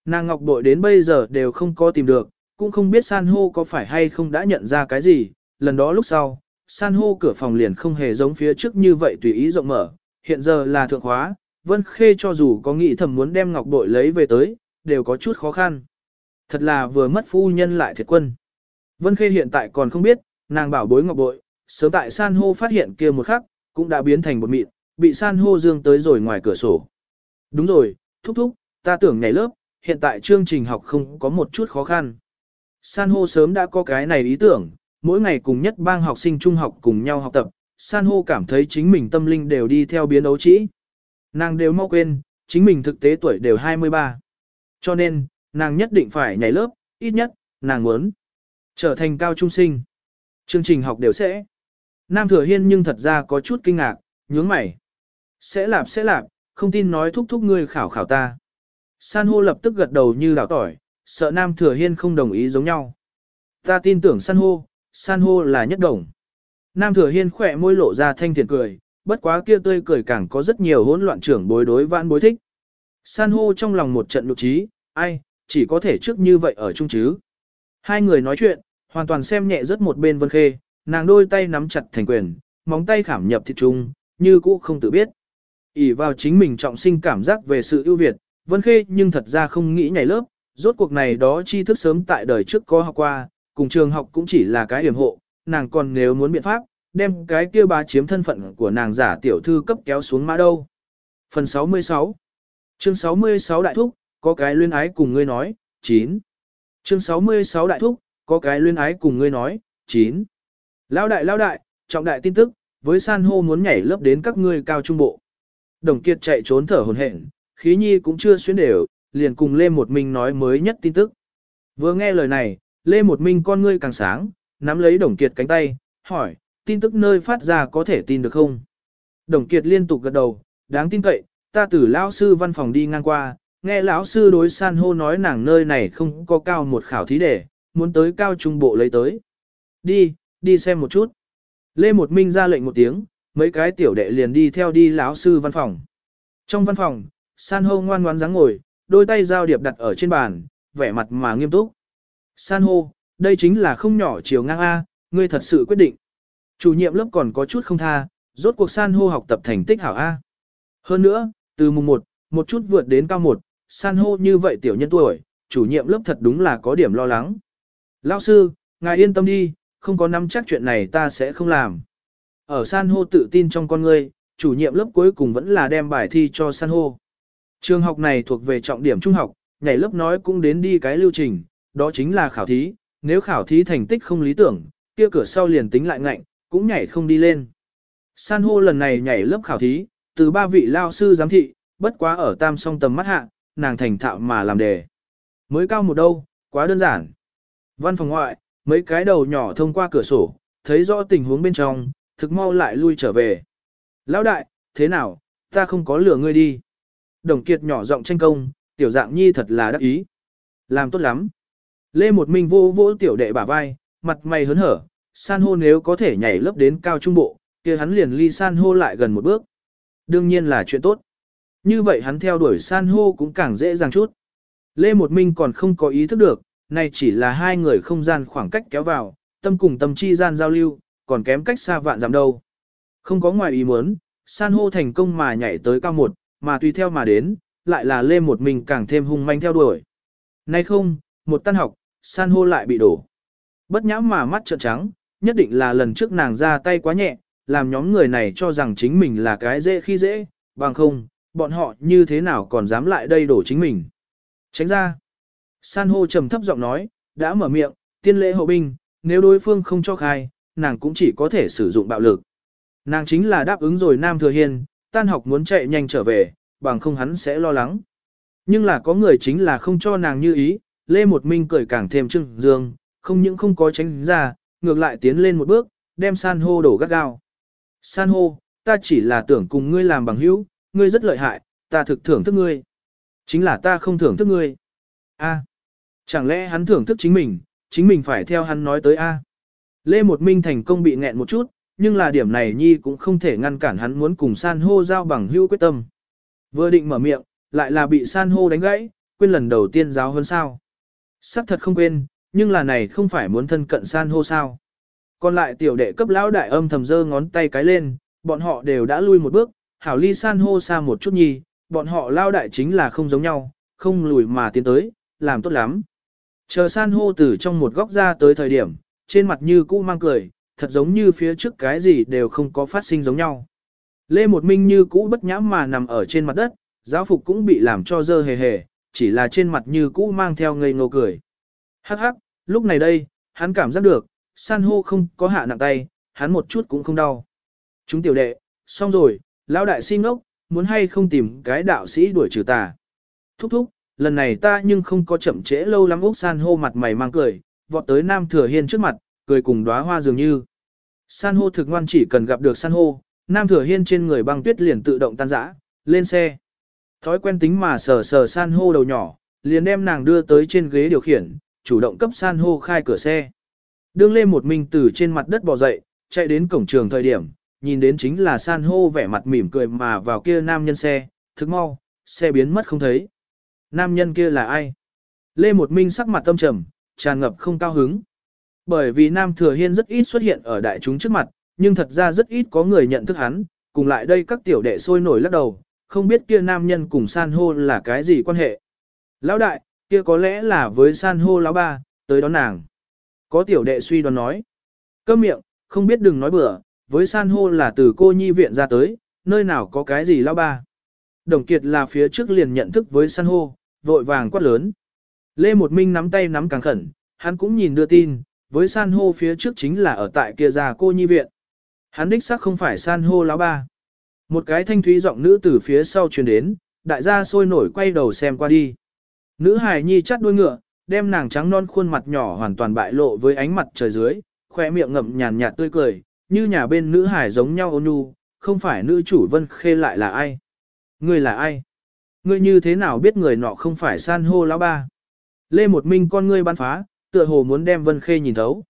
Nàng ngọc bội đến bây giờ đều không có tìm được, cũng không biết san hô có phải hay không đã nhận ra cái gì, lần đó lúc sau, san hô cửa phòng liền không hề giống phía trước như vậy tùy ý rộng mở, hiện giờ là thượng khóa, Vân Khê cho dù có nghĩ thầm muốn đem ngọc bội lấy về tới, đều có chút khó khăn. Thật là vừa mất phu nhân lại thiệt quân. Vân Khê hiện tại còn không biết, nàng bảo bối ngọc bội, sớm tại san hô phát hiện kia một khắc, cũng đã biến thành một mịn, bị san hô dương tới rồi ngoài cửa sổ. Đúng rồi, thúc thúc, ta tưởng ngày lớp, hiện tại chương trình học không có một chút khó khăn. San hô sớm đã có cái này ý tưởng, mỗi ngày cùng nhất bang học sinh trung học cùng nhau học tập, san hô cảm thấy chính mình tâm linh đều đi theo biến đấu trĩ. Nàng đều mau quên, chính mình thực tế tuổi đều 23. Cho nên, nàng nhất định phải nhảy lớp, ít nhất, nàng muốn trở thành cao trung sinh. Chương trình học đều sẽ. Nam Thừa Hiên nhưng thật ra có chút kinh ngạc, nhướng mày. Sẽ lạp sẽ lạp, không tin nói thúc thúc ngươi khảo khảo ta. San hô lập tức gật đầu như đảo tỏi, sợ Nam Thừa Hiên không đồng ý giống nhau. Ta tin tưởng san hô, san hô là nhất đồng. Nam Thừa Hiên khỏe môi lộ ra thanh thiện cười, bất quá kia tươi cười càng có rất nhiều hỗn loạn trưởng bối đối vãn bối thích. San hô trong lòng một trận lục trí, ai, chỉ có thể trước như vậy ở chung chứ. Hai người nói chuyện, hoàn toàn xem nhẹ rất một bên vân khê, nàng đôi tay nắm chặt thành quyền, móng tay khảm nhập thịt trung, như cũ không tự biết. ỉ vào chính mình trọng sinh cảm giác về sự ưu việt, vân khê nhưng thật ra không nghĩ nhảy lớp, rốt cuộc này đó tri thức sớm tại đời trước có học qua, cùng trường học cũng chỉ là cái hiểm hộ, nàng còn nếu muốn biện pháp, đem cái kia bá chiếm thân phận của nàng giả tiểu thư cấp kéo xuống mã đâu. Phần 66 Chương 66 Đại Thúc, có cái luyên ái cùng ngươi nói, 9. Chương 66 Đại Thúc, có cái luyên ái cùng ngươi nói, 9. Lao đại lao đại, trọng đại tin tức, với san hô muốn nhảy lớp đến các ngươi cao trung bộ. Đồng Kiệt chạy trốn thở hồn hển, khí nhi cũng chưa xuyên đều, liền cùng Lê Một mình nói mới nhất tin tức. Vừa nghe lời này, Lê Một Minh con ngươi càng sáng, nắm lấy Đồng Kiệt cánh tay, hỏi, tin tức nơi phát ra có thể tin được không? Đồng Kiệt liên tục gật đầu, đáng tin cậy, ta từ lão sư văn phòng đi ngang qua, nghe lão sư đối san hô nói nàng nơi này không có cao một khảo thí để, muốn tới cao trung bộ lấy tới. Đi, đi xem một chút. Lê Một Minh ra lệnh một tiếng, mấy cái tiểu đệ liền đi theo đi lão sư văn phòng. Trong văn phòng, san hô ngoan ngoan dáng ngồi, đôi tay giao điệp đặt ở trên bàn, vẻ mặt mà nghiêm túc. San hô, đây chính là không nhỏ chiều ngang A, ngươi thật sự quyết định. Chủ nhiệm lớp còn có chút không tha, rốt cuộc san hô học tập thành tích hảo A. Hơn nữa, từ mùng 1, một chút vượt đến cao 1, san hô như vậy tiểu nhân tuổi, chủ nhiệm lớp thật đúng là có điểm lo lắng. Lão sư, ngài yên tâm đi, không có nắm chắc chuyện này ta sẽ không làm. Ở san hô tự tin trong con ngươi, chủ nhiệm lớp cuối cùng vẫn là đem bài thi cho san hô. Trường học này thuộc về trọng điểm trung học, nhảy lớp nói cũng đến đi cái lưu trình, đó chính là khảo thí, nếu khảo thí thành tích không lý tưởng, kia cửa sau liền tính lại ngạnh, cũng nhảy không đi lên. San hô lần này nhảy lớp khảo thí, từ ba vị lao sư giám thị, bất quá ở tam song tầm mắt hạ, nàng thành thạo mà làm đề. Mới cao một đâu, quá đơn giản. Văn phòng ngoại, mấy cái đầu nhỏ thông qua cửa sổ, thấy rõ tình huống bên trong, thực mau lại lui trở về. Lão đại, thế nào, ta không có lừa ngươi đi. Đồng kiệt nhỏ giọng tranh công, tiểu dạng nhi thật là đắc ý. Làm tốt lắm. Lê một mình vô vô tiểu đệ bả vai, mặt mày hớn hở, san hô nếu có thể nhảy lớp đến cao trung bộ, kia hắn liền ly san hô lại gần một bước. Đương nhiên là chuyện tốt. Như vậy hắn theo đuổi san hô cũng càng dễ dàng chút. Lê Một Minh còn không có ý thức được, này chỉ là hai người không gian khoảng cách kéo vào, tâm cùng tâm chi gian giao lưu, còn kém cách xa vạn dặm đâu. Không có ngoài ý muốn, san hô thành công mà nhảy tới cao một, mà tùy theo mà đến, lại là Lê Một Minh càng thêm hung manh theo đuổi. Nay không, một tan học, san hô lại bị đổ. Bất nhãm mà mắt trợn trắng, nhất định là lần trước nàng ra tay quá nhẹ, làm nhóm người này cho rằng chính mình là cái dễ khi dễ, bằng không, bọn họ như thế nào còn dám lại đây đổ chính mình. Tránh ra. San hô trầm thấp giọng nói, đã mở miệng, tiên lễ hậu binh, nếu đối phương không cho khai, nàng cũng chỉ có thể sử dụng bạo lực. Nàng chính là đáp ứng rồi Nam Thừa Hiên, tan học muốn chạy nhanh trở về, bằng không hắn sẽ lo lắng. Nhưng là có người chính là không cho nàng như ý, Lê Một Minh cười càng thêm trưng dương, không những không có tránh ra, ngược lại tiến lên một bước, đem san hô đổ gắt gao. San hô, ta chỉ là tưởng cùng ngươi làm bằng hữu, ngươi rất lợi hại, ta thực thưởng thức ngươi. Chính là ta không thưởng thức ngươi. A, chẳng lẽ hắn thưởng thức chính mình, chính mình phải theo hắn nói tới A. Lê Một Minh thành công bị nghẹn một chút, nhưng là điểm này Nhi cũng không thể ngăn cản hắn muốn cùng san hô giao bằng hữu quyết tâm. Vừa định mở miệng, lại là bị san hô đánh gãy, quên lần đầu tiên giáo hơn sao. Sắc thật không quên, nhưng là này không phải muốn thân cận san hô sao. Còn lại tiểu đệ cấp lão đại âm thầm dơ ngón tay cái lên, bọn họ đều đã lui một bước, hảo ly san hô xa một chút nhi, bọn họ lao đại chính là không giống nhau, không lùi mà tiến tới, làm tốt lắm. Chờ san hô từ trong một góc ra tới thời điểm, trên mặt như cũ mang cười, thật giống như phía trước cái gì đều không có phát sinh giống nhau. Lê Một Minh như cũ bất nhãm mà nằm ở trên mặt đất, giáo phục cũng bị làm cho dơ hề hề, chỉ là trên mặt như cũ mang theo ngây ngô cười. Hắc hắc, lúc này đây, hắn cảm giác được, san hô không có hạ nặng tay, hắn một chút cũng không đau. Chúng tiểu đệ, xong rồi, lão đại xin ngốc, muốn hay không tìm cái đạo sĩ đuổi trừ tà. Thúc thúc, lần này ta nhưng không có chậm trễ lâu lắm Úc san hô mặt mày mang cười, vọt tới Nam Thừa Hiên trước mặt, cười cùng đóa hoa dường như. San hô thực ngoan chỉ cần gặp được san hô, Nam Thừa Hiên trên người băng tuyết liền tự động tan rã, lên xe. Thói quen tính mà sờ sờ san hô đầu nhỏ, liền đem nàng đưa tới trên ghế điều khiển, chủ động cấp san hô khai cửa xe. Đương lên một mình từ trên mặt đất bò dậy, chạy đến cổng trường thời điểm, nhìn đến chính là san hô vẻ mặt mỉm cười mà vào kia nam nhân xe, thức mau, xe biến mất không thấy. Nam nhân kia là ai? Lê Một Minh sắc mặt tâm trầm, tràn ngập không cao hứng. Bởi vì Nam Thừa Hiên rất ít xuất hiện ở đại chúng trước mặt, nhưng thật ra rất ít có người nhận thức hắn, cùng lại đây các tiểu đệ sôi nổi lắc đầu, không biết kia nam nhân cùng san hô là cái gì quan hệ. Lão đại, kia có lẽ là với san hô lão ba, tới đón nàng. Có tiểu đệ suy đoán nói. Câm miệng, không biết đừng nói bừa, với san hô là từ cô nhi viện ra tới, nơi nào có cái gì lão ba. Đồng Kiệt là phía trước liền nhận thức với san hô, vội vàng quát lớn. Lê Một Minh nắm tay nắm càng khẩn, hắn cũng nhìn đưa tin, với san hô phía trước chính là ở tại kia già cô nhi viện. Hắn đích xác không phải san hô lão ba. Một cái thanh thúy giọng nữ từ phía sau truyền đến, đại gia sôi nổi quay đầu xem qua đi. Nữ hài nhi chắt đuôi ngựa, đem nàng trắng non khuôn mặt nhỏ hoàn toàn bại lộ với ánh mặt trời dưới, khoe miệng ngậm nhàn nhạt tươi cười, như nhà bên nữ hài giống nhau ôn nhu, không phải nữ chủ vân khê lại là ai. Ngươi là ai? Ngươi như thế nào biết người nọ không phải san hô lão ba? Lê một minh con ngươi ban phá, tựa hồ muốn đem vân khê nhìn thấu.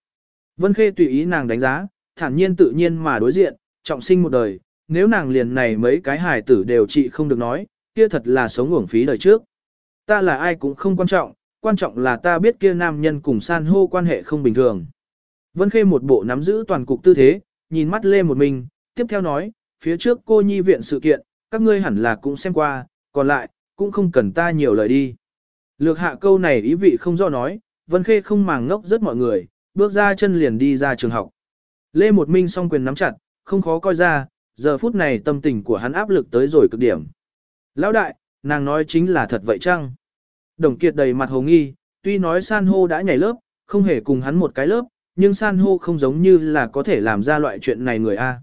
Vân khê tùy ý nàng đánh giá, thản nhiên tự nhiên mà đối diện, trọng sinh một đời, nếu nàng liền này mấy cái hài tử đều trị không được nói, kia thật là sống uổng phí đời trước. Ta là ai cũng không quan trọng, quan trọng là ta biết kia nam nhân cùng san hô quan hệ không bình thường. Vân Khê một bộ nắm giữ toàn cục tư thế, nhìn mắt Lê một mình, tiếp theo nói, phía trước cô nhi viện sự kiện, các ngươi hẳn là cũng xem qua, còn lại, cũng không cần ta nhiều lời đi. Lược hạ câu này ý vị không do nói, Vân Khê không màng ngốc rất mọi người, bước ra chân liền đi ra trường học. Lê Một Minh song quyền nắm chặt, không khó coi ra, giờ phút này tâm tình của hắn áp lực tới rồi cực điểm. Lão đại, nàng nói chính là thật vậy chăng? Đồng Kiệt đầy mặt hồ nghi, tuy nói san hô đã nhảy lớp, không hề cùng hắn một cái lớp, nhưng san hô không giống như là có thể làm ra loại chuyện này người A.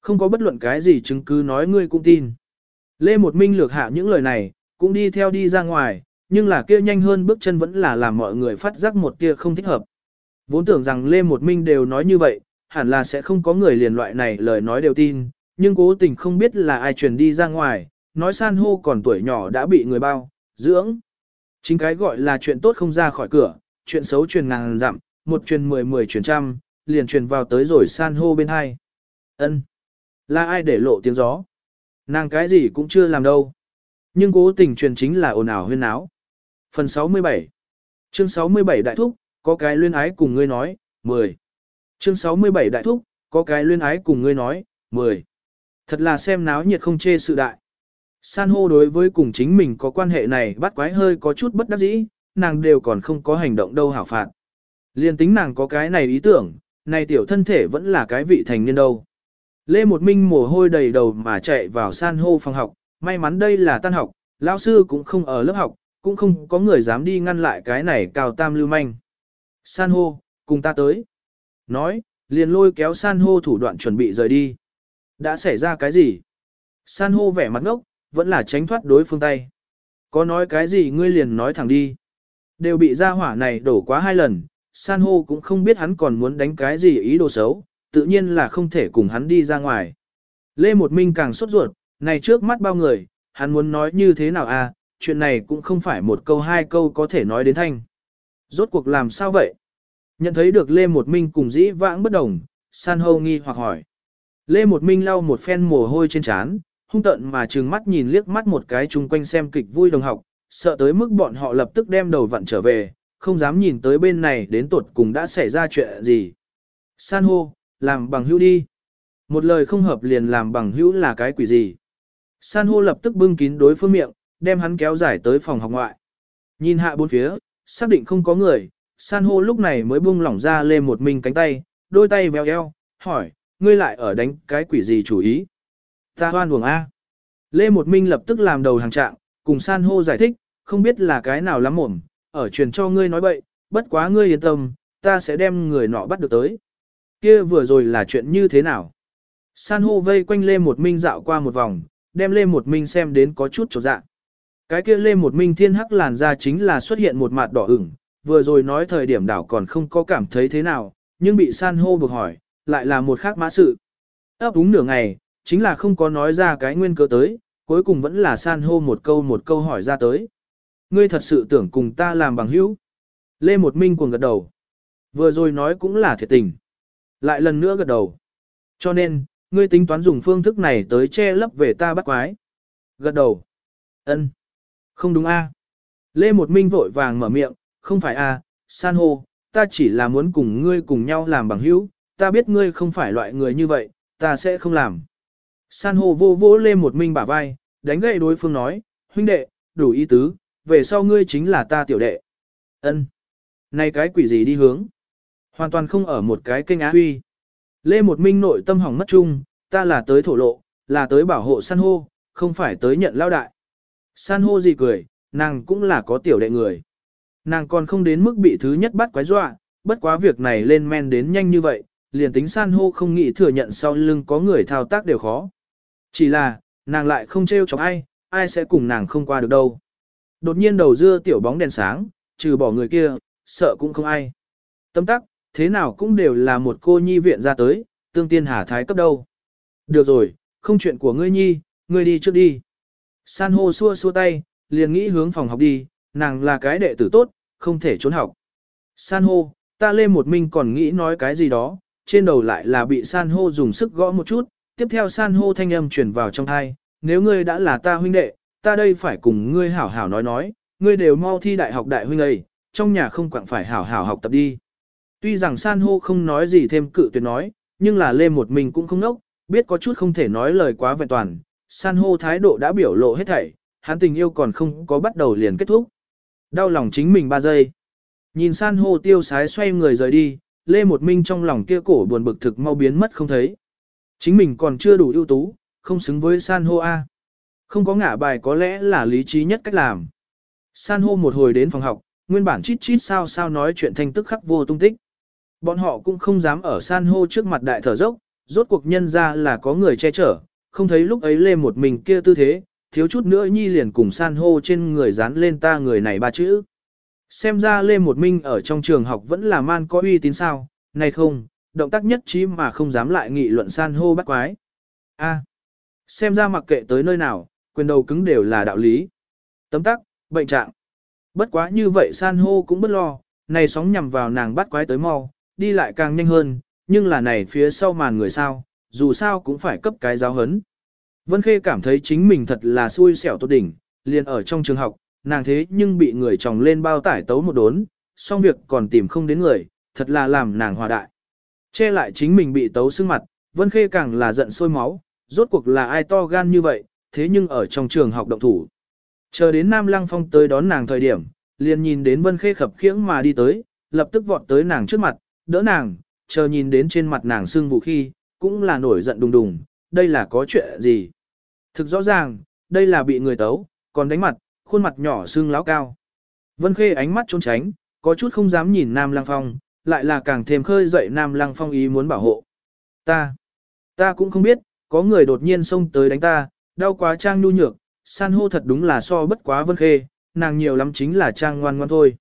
Không có bất luận cái gì chứng cứ nói ngươi cũng tin. Lê Một Minh lược hạ những lời này, cũng đi theo đi ra ngoài, nhưng là kia nhanh hơn bước chân vẫn là làm mọi người phát giác một tia không thích hợp. Vốn tưởng rằng Lê Một Minh đều nói như vậy, hẳn là sẽ không có người liền loại này lời nói đều tin, nhưng cố tình không biết là ai truyền đi ra ngoài, nói san hô còn tuổi nhỏ đã bị người bao, dưỡng. Chính cái gọi là chuyện tốt không ra khỏi cửa, chuyện xấu truyền ngàn dặm, một truyền mười mười truyền trăm, liền truyền vào tới rồi san hô bên hai. ân Là ai để lộ tiếng gió? Nàng cái gì cũng chưa làm đâu. Nhưng cố tình truyền chính là ồn ào huyên áo. Phần 67 Chương 67 Đại Thúc, có cái luyên ái cùng ngươi nói, 10. Chương 67 Đại Thúc, có cái luyên ái cùng ngươi nói, 10. Thật là xem náo nhiệt không chê sự đại. San hô đối với cùng chính mình có quan hệ này bắt quái hơi có chút bất đắc dĩ, nàng đều còn không có hành động đâu hảo phạt. Liên tính nàng có cái này ý tưởng, này tiểu thân thể vẫn là cái vị thành niên đâu. Lê Một Minh mồ hôi đầy đầu mà chạy vào san hô phòng học, may mắn đây là tan học, lão sư cũng không ở lớp học, cũng không có người dám đi ngăn lại cái này cao tam lưu manh. San hô, cùng ta tới. Nói, liền lôi kéo san hô thủ đoạn chuẩn bị rời đi. Đã xảy ra cái gì? San hô vẻ mặt ngốc, vẫn là tránh thoát đối phương tay. Có nói cái gì ngươi liền nói thẳng đi. Đều bị gia hỏa này đổ quá hai lần, san hô cũng không biết hắn còn muốn đánh cái gì ý đồ xấu, tự nhiên là không thể cùng hắn đi ra ngoài. Lê Một Minh càng sốt ruột, này trước mắt bao người, hắn muốn nói như thế nào à, chuyện này cũng không phải một câu hai câu có thể nói đến thanh. Rốt cuộc làm sao vậy? Nhận thấy được Lê Một Minh cùng dĩ vãng bất đồng, san hô nghi hoặc hỏi. Lê Một Minh lau một phen mồ hôi trên trán, hung tận mà trừng mắt nhìn liếc mắt một cái chung quanh xem kịch vui đồng học, sợ tới mức bọn họ lập tức đem đầu vặn trở về, không dám nhìn tới bên này đến tột cùng đã xảy ra chuyện gì. San hô, làm bằng hữu đi. Một lời không hợp liền làm bằng hữu là cái quỷ gì. San hô lập tức bưng kín đối phương miệng, đem hắn kéo dài tới phòng học ngoại. Nhìn hạ bốn phía, xác định không có người, san hô lúc này mới buông lỏng ra lê một mình cánh tay, đôi tay véo eo, hỏi, ngươi lại ở đánh cái quỷ gì chủ ý. Ta hoan buồng A. Lê Một Minh lập tức làm đầu hàng trạng, cùng san hô giải thích, không biết là cái nào lắm mồm, ở truyền cho ngươi nói bậy, bất quá ngươi yên tâm, ta sẽ đem người nọ bắt được tới. Kia vừa rồi là chuyện như thế nào? San hô vây quanh Lê Một Minh dạo qua một vòng, đem Lê Một Minh xem đến có chút trột dạ. Cái kia Lê Một Minh thiên hắc làn da chính là xuất hiện một mặt đỏ ửng, vừa rồi nói thời điểm đảo còn không có cảm thấy thế nào, nhưng bị san hô buộc hỏi, lại là một khác mã sự. ấp úng nửa ngày, chính là không có nói ra cái nguyên cớ tới, cuối cùng vẫn là san hô một câu một câu hỏi ra tới. Ngươi thật sự tưởng cùng ta làm bằng hữu. Lê Một Minh cuồng gật đầu. Vừa rồi nói cũng là thiệt tình. Lại lần nữa gật đầu. Cho nên, ngươi tính toán dùng phương thức này tới che lấp về ta bắt quái. Gật đầu. ân Không đúng a Lê Một Minh vội vàng mở miệng, không phải a san hô, ta chỉ là muốn cùng ngươi cùng nhau làm bằng hữu, ta biết ngươi không phải loại người như vậy, ta sẽ không làm. San hô vô vỗ Lê Một Minh bả vai, đánh gậy đối phương nói, huynh đệ, đủ ý tứ, về sau ngươi chính là ta tiểu đệ. Ân, Này cái quỷ gì đi hướng? Hoàn toàn không ở một cái kênh á huy. Lê Một Minh nội tâm hỏng mất chung, ta là tới thổ lộ, là tới bảo hộ san hô, không phải tới nhận lao đại. San hô gì cười, nàng cũng là có tiểu đệ người. Nàng còn không đến mức bị thứ nhất bắt quái dọa, bất quá việc này lên men đến nhanh như vậy, liền tính san hô không nghĩ thừa nhận sau lưng có người thao tác đều khó. Chỉ là, nàng lại không trêu chọc ai, ai sẽ cùng nàng không qua được đâu. Đột nhiên đầu dưa tiểu bóng đèn sáng, trừ bỏ người kia, sợ cũng không ai. Tâm tắc, thế nào cũng đều là một cô nhi viện ra tới, tương tiên hà thái cấp đâu. Được rồi, không chuyện của ngươi nhi, ngươi đi trước đi. San hô xua xua tay, liền nghĩ hướng phòng học đi, nàng là cái đệ tử tốt, không thể trốn học. San hô, ta lê một mình còn nghĩ nói cái gì đó, trên đầu lại là bị san hô dùng sức gõ một chút, tiếp theo san hô thanh âm truyền vào trong thai, nếu ngươi đã là ta huynh đệ, ta đây phải cùng ngươi hảo hảo nói nói, ngươi đều mau thi đại học đại huynh ấy, trong nhà không quặng phải hảo hảo học tập đi. Tuy rằng san hô không nói gì thêm cự tuyệt nói, nhưng là lê một mình cũng không nốc, biết có chút không thể nói lời quá vẹn toàn, san hô thái độ đã biểu lộ hết thảy, hắn tình yêu còn không có bắt đầu liền kết thúc. Đau lòng chính mình ba giây. Nhìn san hô tiêu sái xoay người rời đi, lê một minh trong lòng kia cổ buồn bực thực mau biến mất không thấy. Chính mình còn chưa đủ ưu tú, không xứng với san hô A. Không có ngả bài có lẽ là lý trí nhất cách làm. San hô một hồi đến phòng học, nguyên bản chít chít sao sao nói chuyện thanh tức khắc vô tung tích. Bọn họ cũng không dám ở san hô trước mặt đại thở dốc, rốt cuộc nhân ra là có người che chở, không thấy lúc ấy lê một mình kia tư thế, thiếu chút nữa nhi liền cùng san hô trên người dán lên ta người này ba chữ. Xem ra lê một minh ở trong trường học vẫn là man có uy tín sao, này không, động tác nhất trí mà không dám lại nghị luận san hô bắt quái. A, à, xem ra mặc kệ tới nơi nào, quyền đầu cứng đều là đạo lý. Tấm tắc, bệnh trạng. Bất quá như vậy san hô cũng bất lo, này sóng nhằm vào nàng bắt quái tới mau, đi lại càng nhanh hơn, nhưng là này phía sau màn người sao, dù sao cũng phải cấp cái giáo hấn. Vân Khê cảm thấy chính mình thật là xui xẻo tốt đỉnh, liền ở trong trường học, nàng thế nhưng bị người chồng lên bao tải tấu một đốn, xong việc còn tìm không đến người, thật là làm nàng hòa đại. Che lại chính mình bị tấu sưng mặt, Vân Khê càng là giận sôi máu, rốt cuộc là ai to gan như vậy, thế nhưng ở trong trường học động thủ. Chờ đến Nam Lăng Phong tới đón nàng thời điểm, liền nhìn đến Vân Khê khập khiễng mà đi tới, lập tức vọt tới nàng trước mặt, đỡ nàng, chờ nhìn đến trên mặt nàng sưng vụ khi, cũng là nổi giận đùng đùng, đây là có chuyện gì. Thực rõ ràng, đây là bị người tấu, còn đánh mặt, khuôn mặt nhỏ xương láo cao. Vân Khê ánh mắt trốn tránh, có chút không dám nhìn Nam Lăng Phong, lại là càng thêm khơi dậy Nam Lăng Phong ý muốn bảo hộ. Ta, ta cũng không biết, có người đột nhiên xông tới đánh ta, đau quá trang nhu nhược, san hô thật đúng là so bất quá vân khê, nàng nhiều lắm chính là trang ngoan ngoan thôi.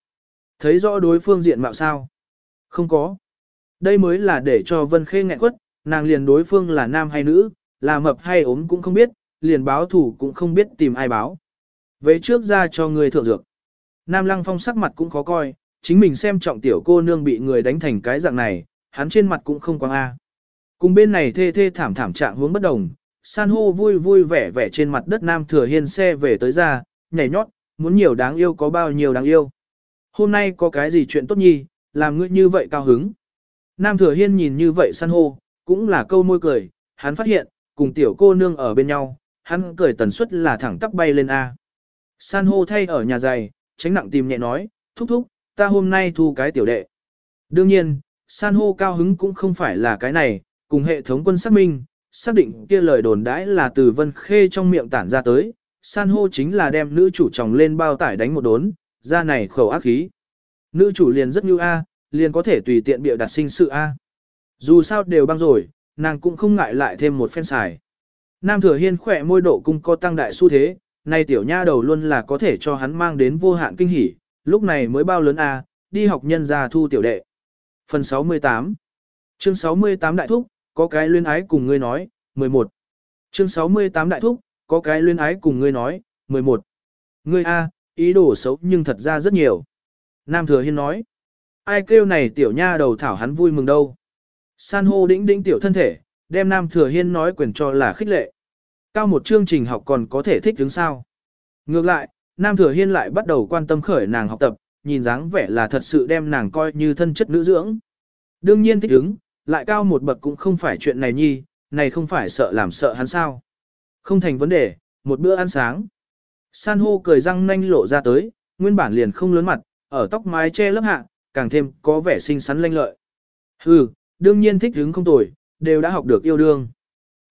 Thấy rõ đối phương diện mạo sao? Không có. Đây mới là để cho vân khê nghẹn quất, nàng liền đối phương là nam hay nữ, là mập hay ốm cũng không biết, liền báo thủ cũng không biết tìm ai báo. Về trước ra cho người thượng dược. Nam Lăng Phong sắc mặt cũng khó coi, chính mình xem trọng tiểu cô nương bị người đánh thành cái dạng này, hắn trên mặt cũng không quang a. Cùng bên này thê thê thảm thảm trạng hướng bất đồng, san hô vui vui vẻ vẻ trên mặt đất Nam Thừa Hiên xe về tới ra, nhảy nhót, muốn nhiều đáng yêu có bao nhiêu đáng yêu. Hôm nay có cái gì chuyện tốt nhi, làm ngươi như vậy cao hứng. Nam Thừa Hiên nhìn như vậy san hô, cũng là câu môi cười, hắn phát hiện, cùng tiểu cô nương ở bên nhau, hắn cười tần suất là thẳng tắp bay lên A. San hô thay ở nhà dày, tránh nặng tìm nhẹ nói, thúc thúc, ta hôm nay thu cái tiểu đệ. Đương nhiên, san hô cao hứng cũng không phải là cái này, cùng hệ thống quân xác minh, xác định kia lời đồn đãi là từ vân khê trong miệng tản ra tới, san hô chính là đem nữ chủ chồng lên bao tải đánh một đốn, ra này khẩu ác khí. Nữ chủ liền rất như A, liền có thể tùy tiện biểu đặt sinh sự A. Dù sao đều băng rồi, nàng cũng không ngại lại thêm một phen xài. Nam thừa hiên khỏe môi độ cung co tăng đại xu thế, nay tiểu nha đầu luôn là có thể cho hắn mang đến vô hạn kinh hỉ, lúc này mới bao lớn A, đi học nhân gia thu tiểu đệ. Phần 68 Chương 68 Đại Thúc, có cái luyên ái cùng ngươi nói, 11 Chương 68 Đại Thúc, có cái luyên ái cùng ngươi nói, 11 Ngươi A, ý đồ xấu nhưng thật ra rất nhiều. Nam Thừa Hiên nói, ai kêu này tiểu nha đầu thảo hắn vui mừng đâu. San hô đĩnh đĩnh tiểu thân thể, đem Nam Thừa Hiên nói quyền cho là khích lệ. Cao một chương trình học còn có thể thích đứng sao. Ngược lại, Nam Thừa Hiên lại bắt đầu quan tâm khởi nàng học tập, nhìn dáng vẻ là thật sự đem nàng coi như thân chất nữ dưỡng. Đương nhiên thích đứng, lại cao một bậc cũng không phải chuyện này nhi, này không phải sợ làm sợ hắn sao. Không thành vấn đề, một bữa ăn sáng. San hô cười răng nanh lộ ra tới, nguyên bản liền không lớn mặt, ở tóc mái che lớp hạ, càng thêm có vẻ xinh xắn lanh lợi. Hừ, đương nhiên thích hứng không tồi, đều đã học được yêu đương.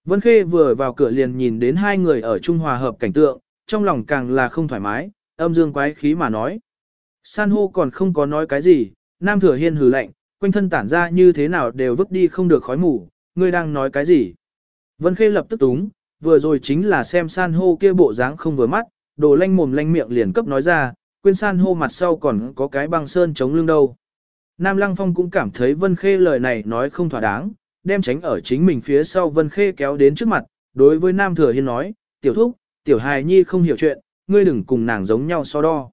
Vân Khê vừa vào cửa liền nhìn đến hai người ở Trung Hòa hợp cảnh tượng, trong lòng càng là không thoải mái, âm dương quái khí mà nói. San hô còn không có nói cái gì, Nam Thừa Hiên hừ lạnh, quanh thân tản ra như thế nào đều vứt đi không được khói mù, ngươi đang nói cái gì. Vân Khê lập tức túng, vừa rồi chính là xem san hô kia bộ dáng không vừa mắt, đồ lanh mồm lanh miệng liền cấp nói ra, quên san hô mặt sau còn có cái băng sơn chống lưng đâu. Nam Lăng Phong cũng cảm thấy Vân Khê lời này nói không thỏa đáng, đem tránh ở chính mình phía sau Vân Khê kéo đến trước mặt, đối với Nam Thừa Hiên nói, tiểu thúc, tiểu hài nhi không hiểu chuyện, ngươi đừng cùng nàng giống nhau so đo.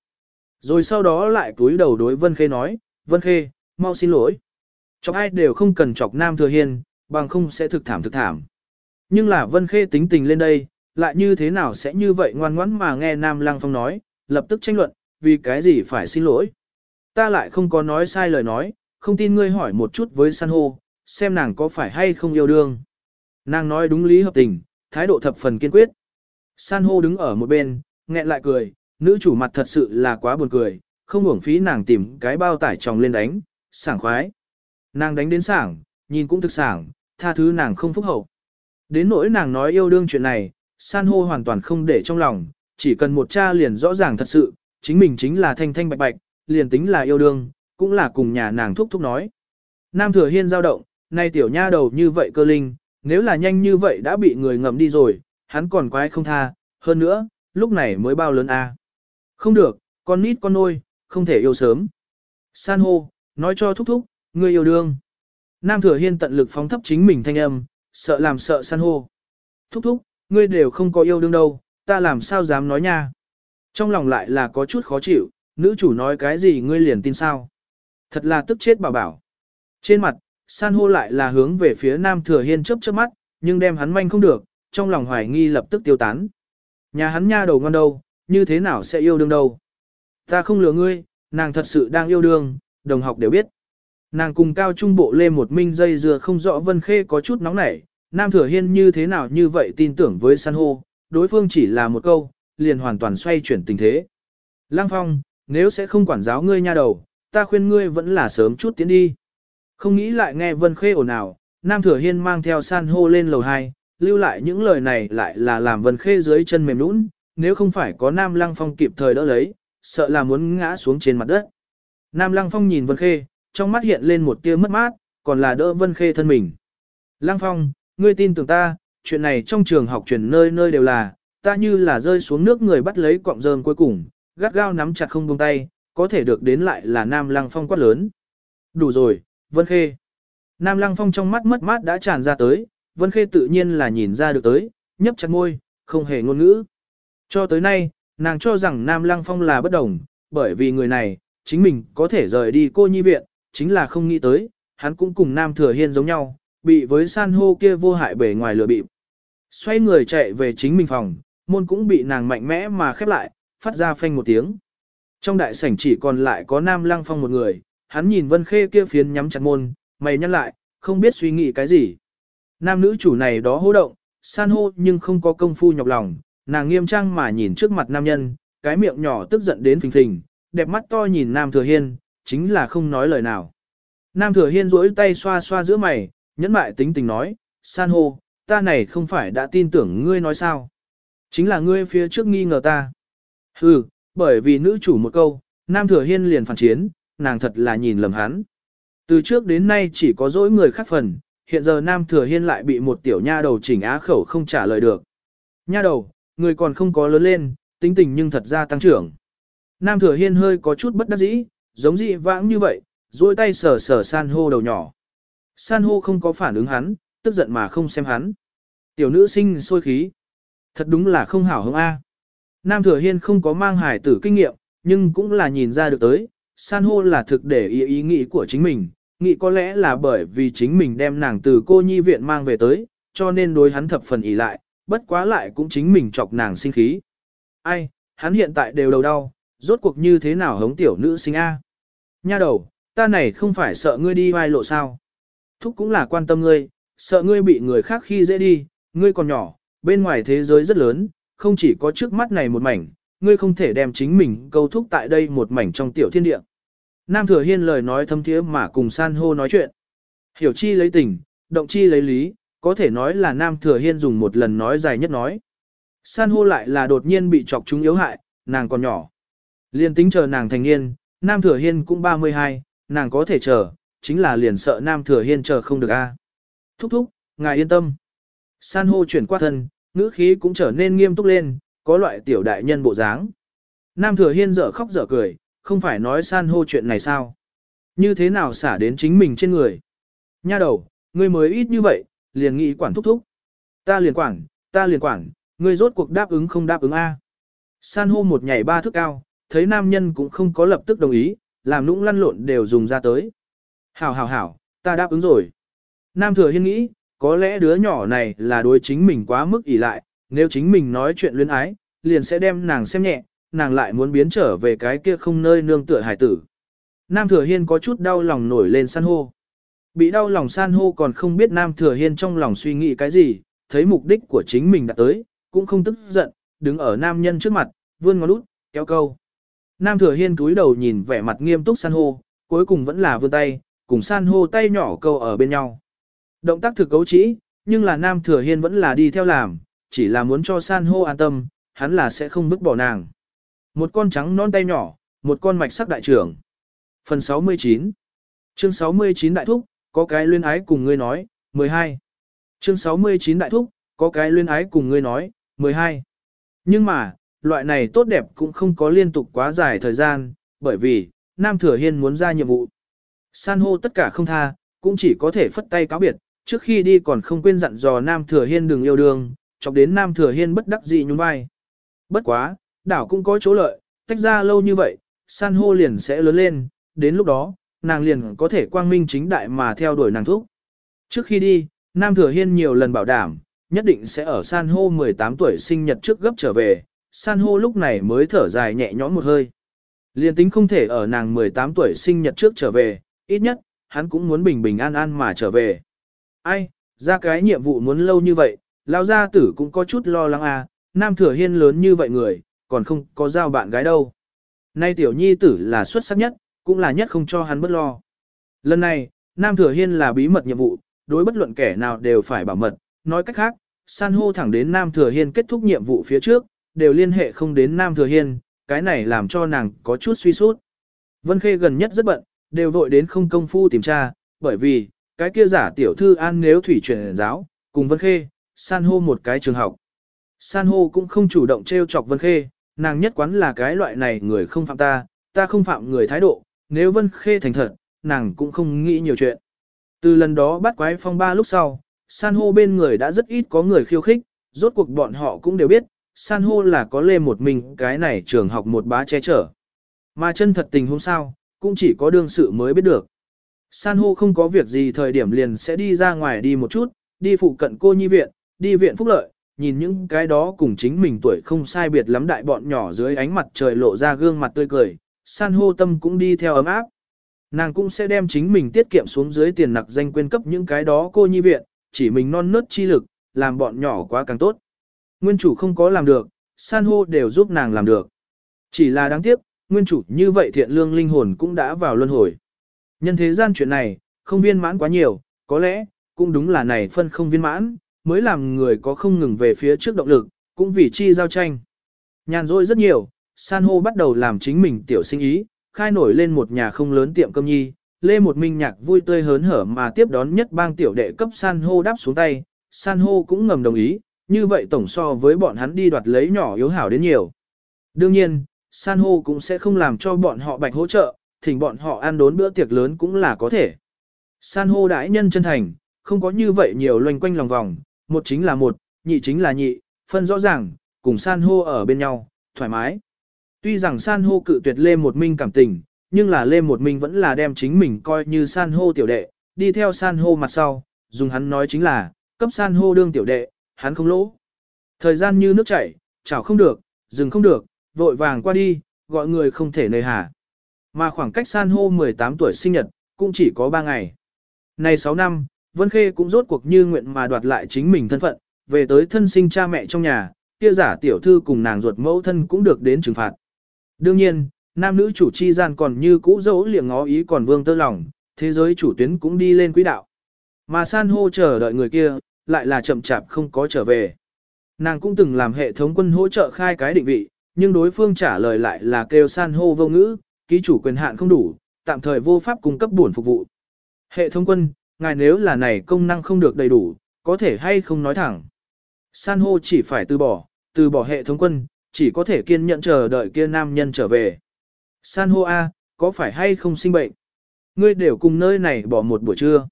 Rồi sau đó lại cúi đầu đối Vân Khê nói, Vân Khê, mau xin lỗi. Chọc ai đều không cần chọc Nam Thừa Hiên, bằng không sẽ thực thảm thực thảm. Nhưng là Vân Khê tính tình lên đây, lại như thế nào sẽ như vậy ngoan ngoãn mà nghe Nam Lăng Phong nói, lập tức tranh luận, vì cái gì phải xin lỗi. Ta lại không có nói sai lời nói, không tin ngươi hỏi một chút với san hô, xem nàng có phải hay không yêu đương. Nàng nói đúng lý hợp tình, thái độ thập phần kiên quyết. San hô đứng ở một bên, nghẹn lại cười, nữ chủ mặt thật sự là quá buồn cười, không uổng phí nàng tìm cái bao tải tròng lên đánh, sảng khoái. Nàng đánh đến sảng, nhìn cũng thực sảng, tha thứ nàng không phúc hậu. Đến nỗi nàng nói yêu đương chuyện này, san hô hoàn toàn không để trong lòng, chỉ cần một cha liền rõ ràng thật sự, chính mình chính là thanh thanh bạch bạch, liền tính là yêu đương, cũng là cùng nhà nàng thúc thúc nói. Nam thừa hiên giao động, nay tiểu nha đầu như vậy cơ linh, nếu là nhanh như vậy đã bị người ngầm đi rồi, hắn còn quái không tha, hơn nữa, lúc này mới bao lớn a. Không được, con nít con nôi, không thể yêu sớm. San hô, nói cho thúc thúc, ngươi yêu đương. Nam thừa hiên tận lực phóng thấp chính mình thanh âm, sợ làm sợ san hô. Thúc thúc, ngươi đều không có yêu đương đâu, ta làm sao dám nói nha. Trong lòng lại là có chút khó chịu, nữ chủ nói cái gì ngươi liền tin sao. Thật là tức chết bảo bảo. Trên mặt, san hô lại là hướng về phía nam thừa hiên chớp chớp mắt, nhưng đem hắn manh không được, trong lòng hoài nghi lập tức tiêu tán. Nhà hắn nha đầu ngon đâu, như thế nào sẽ yêu đương đâu. Ta không lừa ngươi, nàng thật sự đang yêu đương, đồng học đều biết. Nàng cùng cao trung bộ lê một minh dây dừa không rõ vân khê có chút nóng nảy, nam thừa hiên như thế nào như vậy tin tưởng với san hô, đối phương chỉ là một câu, liền hoàn toàn xoay chuyển tình thế. Lăng phong, nếu sẽ không quản giáo ngươi nha đầu, ta khuyên ngươi vẫn là sớm chút tiến đi. Không nghĩ lại nghe vân khê ồn ào, nam thừa hiên mang theo san hô lên lầu 2, lưu lại những lời này lại là làm vân khê dưới chân mềm nũng, nếu không phải có nam lăng phong kịp thời đỡ lấy, sợ là muốn ngã xuống trên mặt đất. Nam lăng phong nhìn vân khê, trong mắt hiện lên một tia mất mát, còn là đỡ vân khê thân mình. Lăng phong, ngươi tin tưởng ta, chuyện này trong trường học truyền nơi nơi đều là, ta như là rơi xuống nước người bắt lấy cọng rơm cuối cùng, gắt gao nắm chặt không buông tay, có thể được đến lại là Nam Lăng Phong quát lớn. Đủ rồi, Vân Khê. Nam Lăng Phong trong mắt mất mát đã tràn ra tới, Vân Khê tự nhiên là nhìn ra được tới, nhấp chặt môi, không hề ngôn ngữ. Cho tới nay, nàng cho rằng Nam Lăng Phong là bất đồng, bởi vì người này, chính mình có thể rời đi cô nhi viện, chính là không nghĩ tới, hắn cũng cùng Nam Thừa Hiên giống nhau, bị với san hô kia vô hại bề ngoài lừa bịp. Xoay người chạy về chính mình phòng, môn cũng bị nàng mạnh mẽ mà khép lại, phát ra phanh một tiếng. Trong đại sảnh chỉ còn lại có Nam Lăng Phong một người, hắn nhìn Vân Khê kia phiến nhắm chặt môn, mày nhăn lại, không biết suy nghĩ cái gì. Nam nữ chủ này đó hô động, san hô nhưng không có công phu nhọc lòng, nàng nghiêm trang mà nhìn trước mặt nam nhân, cái miệng nhỏ tức giận đến phình phình, đẹp mắt to nhìn Nam Thừa Hiên, chính là không nói lời nào. Nam Thừa Hiên duỗi tay xoa xoa giữa mày, nhẫn mại tính tình nói, san hô, ta này không phải đã tin tưởng ngươi nói sao. Chính là ngươi phía trước nghi ngờ ta. Hừ, bởi vì nữ chủ một câu, Nam Thừa Hiên liền phản chiến, nàng thật là nhìn lầm hắn. Từ trước đến nay chỉ có dỗi người khác phần, hiện giờ Nam Thừa Hiên lại bị một tiểu nha đầu chỉnh á khẩu không trả lời được. Nha đầu, người còn không có lớn lên, tính tình nhưng thật ra tăng trưởng. Nam Thừa Hiên hơi có chút bất đắc dĩ, giống dị vãng như vậy, duỗi tay sờ sờ san hô đầu nhỏ. San hô không có phản ứng hắn, tức giận mà không xem hắn. Tiểu nữ sinh sôi khí. Thật đúng là không hảo hứng A. Nam Thừa Hiên không có mang hải tử kinh nghiệm, nhưng cũng là nhìn ra được tới, san hô là thực để ý ý nghĩ của chính mình, nghĩ có lẽ là bởi vì chính mình đem nàng từ cô nhi viện mang về tới, cho nên đối hắn thập phần ý lại, bất quá lại cũng chính mình chọc nàng sinh khí. Ai, hắn hiện tại đều đầu đau, rốt cuộc như thế nào hống tiểu nữ sinh A. Nha đầu, ta này không phải sợ ngươi đi vai lộ sao. Thúc cũng là quan tâm ngươi, sợ ngươi bị người khác khi dễ đi, ngươi còn nhỏ, bên ngoài thế giới rất lớn, không chỉ có trước mắt này một mảnh, ngươi không thể đem chính mình câu thúc tại đây một mảnh trong tiểu thiên địa. Nam Thừa Hiên lời nói thâm thiế mà cùng san hô nói chuyện. Hiểu chi lấy tình, động chi lấy lý, có thể nói là Nam Thừa Hiên dùng một lần nói dài nhất nói. San hô lại là đột nhiên bị chọc chúng yếu hại, nàng còn nhỏ. Liên tính chờ nàng thành niên, Nam Thừa Hiên cũng 32, nàng có thể chờ, chính là liền sợ Nam Thừa Hiên chờ không được a. Thúc thúc, ngài yên tâm. San hô chuyển qua thân, ngữ khí cũng trở nên nghiêm túc lên, có loại tiểu đại nhân bộ dáng. Nam Thừa Hiên dở khóc dở cười, không phải nói san hô chuyện này sao? Như thế nào xả đến chính mình trên người? Nha đầu, ngươi mới ít như vậy, liền nghĩ quản thúc thúc. Ta liền quản, ta liền quản, ngươi rốt cuộc đáp ứng không đáp ứng A. San hô một nhảy ba thước cao, thấy nam nhân cũng không có lập tức đồng ý, làm nũng lăn lộn đều dùng ra tới. Hảo hảo hảo, ta đáp ứng rồi. Nam thừa hiên nghĩ, có lẽ đứa nhỏ này là đối chính mình quá mức ỷ lại, nếu chính mình nói chuyện luyến ái, liền sẽ đem nàng xem nhẹ, nàng lại muốn biến trở về cái kia không nơi nương tựa hải tử. Nam Thừa Hiên có chút đau lòng nổi lên san hô. Bị đau lòng san hô còn không biết Nam Thừa Hiên trong lòng suy nghĩ cái gì, thấy mục đích của chính mình đã tới, cũng không tức giận, đứng ở nam nhân trước mặt, vươn ngón út, kéo câu. Nam Thừa Hiên cúi đầu nhìn vẻ mặt nghiêm túc san hô, cuối cùng vẫn là vươn tay, cùng san hô tay nhỏ câu ở bên nhau. Động tác thực cấu trĩ, nhưng là Nam Thừa Hiên vẫn là đi theo làm, chỉ là muốn cho san hô an tâm, hắn là sẽ không vứt bỏ nàng. Một con trắng non tay nhỏ, một con mạch sắc đại trưởng. Phần 69 Chương 69 Đại Thúc, có cái luyên ái cùng ngươi nói, 12. Chương 69 Đại Thúc, có cái luyên ái cùng ngươi nói, 12. Nhưng mà, loại này tốt đẹp cũng không có liên tục quá dài thời gian, bởi vì, Nam Thừa Hiên muốn ra nhiệm vụ. San hô tất cả không tha, cũng chỉ có thể phất tay cáo biệt, trước khi đi còn không quên dặn dò Nam Thừa Hiên đừng yêu đương, chọc đến Nam Thừa Hiên bất đắc dĩ nhún vai. Bất quá, đảo cũng có chỗ lợi, tách ra lâu như vậy, san hô liền sẽ lớn lên, đến lúc đó, nàng liền có thể quang minh chính đại mà theo đuổi nàng thúc. Trước khi đi, Nam Thừa Hiên nhiều lần bảo đảm, nhất định sẽ ở san hô 18 tuổi sinh nhật trước gấp trở về, san hô lúc này mới thở dài nhẹ nhõm một hơi. Liên tính không thể ở nàng 18 tuổi sinh nhật trước trở về, ít nhất, hắn cũng muốn bình bình an an mà trở về. Ai, ra cái nhiệm vụ muốn lâu như vậy, lão gia tử cũng có chút lo lắng à, Nam Thừa Hiên lớn như vậy người, còn không có giao bạn gái đâu. Nay tiểu nhi tử là xuất sắc nhất, cũng là nhất không cho hắn bất lo. Lần này, Nam Thừa Hiên là bí mật nhiệm vụ, đối bất luận kẻ nào đều phải bảo mật, nói cách khác, san hô thẳng đến Nam Thừa Hiên kết thúc nhiệm vụ phía trước, đều liên hệ không đến Nam Thừa Hiên, cái này làm cho nàng có chút suy sút. Vân Khê gần nhất rất bận, đều vội đến không công phu tìm tra, bởi vì, cái kia giả tiểu thư an nếu thủy truyền giáo, cùng Vân Khê, san hô một cái trường học. San hô cũng không chủ động trêu chọc Vân Khê, nàng nhất quán là cái loại này người không phạm ta, ta không phạm người thái độ, nếu Vân Khê thành thật, nàng cũng không nghĩ nhiều chuyện. Từ lần đó bắt quái phong ba lúc sau, san hô bên người đã rất ít có người khiêu khích, rốt cuộc bọn họ cũng đều biết, san hô là có lê một mình cái này trường học một bá che chở. Mà chân thật tình hôm sau, cũng chỉ có đương sự mới biết được. San hô không có việc gì thời điểm liền sẽ đi ra ngoài đi một chút, đi phụ cận cô nhi viện, đi viện phúc lợi, nhìn những cái đó cùng chính mình tuổi không sai biệt lắm đại bọn nhỏ dưới ánh mặt trời lộ ra gương mặt tươi cười, san hô tâm cũng đi theo ấm áp. Nàng cũng sẽ đem chính mình tiết kiệm xuống dưới tiền nặc danh quyên cấp những cái đó cô nhi viện, chỉ mình non nớt chi lực, làm bọn nhỏ quá càng tốt. Nguyên chủ không có làm được, san hô đều giúp nàng làm được. Chỉ là đáng tiếc, nguyên chủ như vậy thiện lương linh hồn cũng đã vào luân hồi. Nhân thế gian chuyện này, không viên mãn quá nhiều, có lẽ, cũng đúng là này phân không viên mãn, mới làm người có không ngừng về phía trước động lực, cũng vì chi giao tranh. Nhàn rỗi rất nhiều, san hô bắt đầu làm chính mình tiểu sinh ý, khai nổi lên một nhà không lớn tiệm cơm nhi, lê một minh nhạc vui tươi hớn hở mà tiếp đón nhất bang tiểu đệ cấp san hô đáp xuống tay, san hô cũng ngầm đồng ý, như vậy tổng so với bọn hắn đi đoạt lấy nhỏ yếu hảo đến nhiều. Đương nhiên, san hô cũng sẽ không làm cho bọn họ bạch hỗ trợ, thỉnh bọn họ ăn đốn bữa tiệc lớn cũng là có thể. San hô đãi nhân chân thành, không có như vậy nhiều loanh quanh lòng vòng, một chính là một, nhị chính là nhị, phân rõ ràng, cùng san hô ở bên nhau, thoải mái. Tuy rằng san hô cự tuyệt Lê Một Minh cảm tình, nhưng là Lê Một Minh vẫn là đem chính mình coi như san hô tiểu đệ, đi theo san hô mặt sau, dùng hắn nói chính là, cấp san hô đương tiểu đệ, hắn không lỗ. Thời gian như nước chảy, chảo không được, dừng không được, vội vàng qua đi, gọi người không thể nơi hà. Mà khoảng cách san hô 18 tuổi sinh nhật, cũng chỉ có 3 ngày. Này 6 năm, Vân Khê cũng rốt cuộc như nguyện mà đoạt lại chính mình thân phận, về tới thân sinh cha mẹ trong nhà, kia giả tiểu thư cùng nàng ruột mẫu thân cũng được đến trừng phạt. Đương nhiên, nam nữ chủ chi gian còn như cũ dẫu liệng ngó ý còn vương tơ lòng, thế giới chủ tuyến cũng đi lên quỹ đạo. Mà san hô chờ đợi người kia, lại là chậm chạp không có trở về. Nàng cũng từng làm hệ thống quân hỗ trợ khai cái định vị, nhưng đối phương trả lời lại là kêu san hô vô ngữ, ký chủ quyền hạn không đủ, tạm thời vô pháp cung cấp buồn phục vụ. Hệ thống quân, ngài nếu là này công năng không được đầy đủ, có thể hay không nói thẳng. San hô chỉ phải từ bỏ, từ bỏ hệ thống quân, chỉ có thể kiên nhẫn chờ đợi kia nam nhân trở về. San hô A, có phải hay không sinh bệnh? Ngươi đều cùng nơi này bỏ một buổi trưa.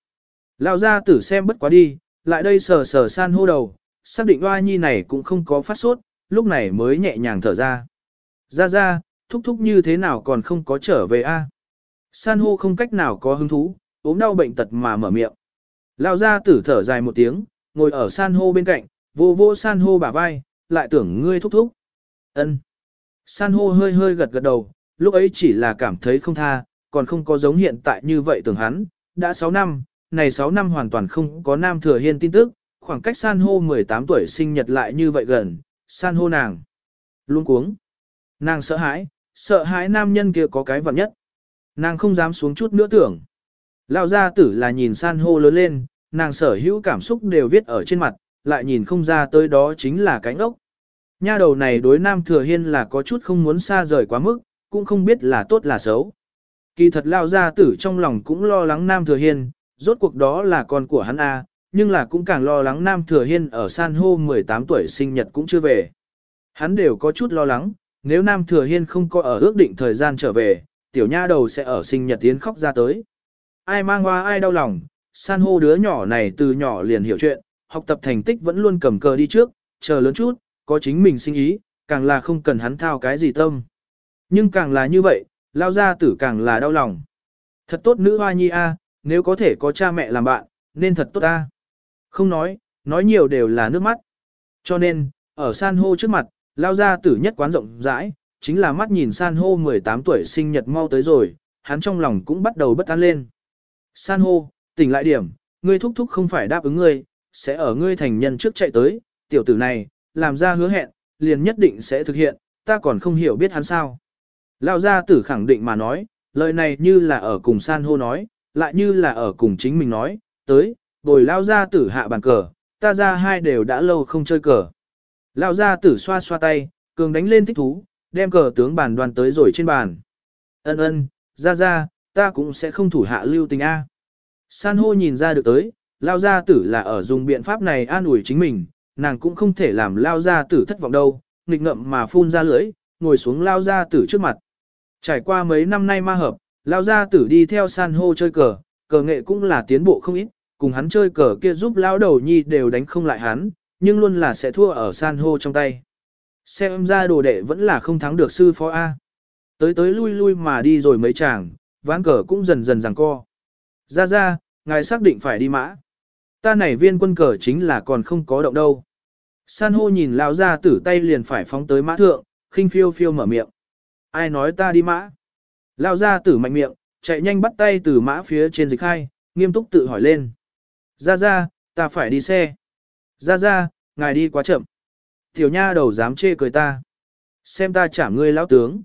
Lão ra tử xem bất quá đi, lại đây sờ sờ san hô đầu, xác định oa nhi này cũng không có phát sốt, lúc này mới nhẹ nhàng thở ra. Ra ra, thúc thúc như thế nào còn không có trở về a? San hô không cách nào có hứng thú, ốm đau bệnh tật mà mở miệng. lao ra tử thở dài một tiếng, ngồi ở san hô bên cạnh, vô vô san hô bả vai, lại tưởng ngươi thúc thúc. ân San hô hơi hơi gật gật đầu, lúc ấy chỉ là cảm thấy không tha, còn không có giống hiện tại như vậy tưởng hắn. Đã 6 năm, này 6 năm hoàn toàn không có nam thừa hiên tin tức, khoảng cách san hô 18 tuổi sinh nhật lại như vậy gần, san hô nàng. Luôn cuống. Nàng sợ hãi, sợ hãi nam nhân kia có cái vật nhất. Nàng không dám xuống chút nữa tưởng. Lão gia tử là nhìn san hô lớn lên, nàng sở hữu cảm xúc đều viết ở trên mặt, lại nhìn không ra tới đó chính là cánh ốc. Nha đầu này đối nam thừa hiên là có chút không muốn xa rời quá mức, cũng không biết là tốt là xấu. Kỳ thật Lão gia tử trong lòng cũng lo lắng nam thừa hiên, rốt cuộc đó là con của hắn A, nhưng là cũng càng lo lắng nam thừa hiên ở san hô 18 tuổi sinh nhật cũng chưa về. Hắn đều có chút lo lắng, nếu nam thừa hiên không có ở ước định thời gian trở về, tiểu nha đầu sẽ ở sinh nhật tiến khóc ra tới ai mang hoa ai đau lòng, san hô đứa nhỏ này từ nhỏ liền hiểu chuyện, học tập thành tích vẫn luôn cầm cờ đi trước, chờ lớn chút, có chính mình sinh ý, càng là không cần hắn thao cái gì tâm. Nhưng càng là như vậy, lao Gia tử càng là đau lòng. Thật tốt nữ hoa nhi a, nếu có thể có cha mẹ làm bạn, nên thật tốt a. Không nói, nói nhiều đều là nước mắt. Cho nên, ở san hô trước mặt, lao Gia tử nhất quán rộng rãi, chính là mắt nhìn san hô 18 tuổi sinh nhật mau tới rồi, hắn trong lòng cũng bắt đầu bất an lên. San hô, tỉnh lại điểm, ngươi thúc thúc không phải đáp ứng ngươi, sẽ ở ngươi thành nhân trước chạy tới, tiểu tử này, làm ra hứa hẹn, liền nhất định sẽ thực hiện, ta còn không hiểu biết hắn sao. Lão gia tử khẳng định mà nói, lời này như là ở cùng san hô nói, lại như là ở cùng chính mình nói, tới, bồi Lão gia tử hạ bàn cờ, ta ra hai đều đã lâu không chơi cờ. Lão gia tử xoa xoa tay, cường đánh lên thích thú, đem cờ tướng bàn đoàn tới rồi trên bàn. Ân ân, ra ra, ta cũng sẽ không thủ hạ lưu tình A. San hô nhìn ra được tới, lao gia tử là ở dùng biện pháp này an ủi chính mình, nàng cũng không thể làm lao gia tử thất vọng đâu, nghịch ngậm mà phun ra lưỡi, ngồi xuống lao gia tử trước mặt. Trải qua mấy năm nay ma hợp, lao gia tử đi theo san hô chơi cờ, cờ nghệ cũng là tiến bộ không ít, cùng hắn chơi cờ kia giúp lao đầu nhi đều đánh không lại hắn, nhưng luôn là sẽ thua ở san hô trong tay. Xem ra đồ đệ vẫn là không thắng được sư phó A. Tới tới lui lui mà đi rồi mấy chàng, ván cờ cũng dần dần giằng co. Ra ra, ngài xác định phải đi mã. Ta này viên quân cờ chính là còn không có động đâu. San hô nhìn lão ra tử tay liền phải phóng tới mã thượng, khinh phiêu phiêu mở miệng. Ai nói ta đi mã? Lão ra tử mạnh miệng, chạy nhanh bắt tay từ mã phía trên dịch hai, nghiêm túc tự hỏi lên. Ra ra, ta phải đi xe. Ra ra, ngài đi quá chậm. Tiểu nha đầu dám chê cười ta. Xem ta chả ngươi lão tướng.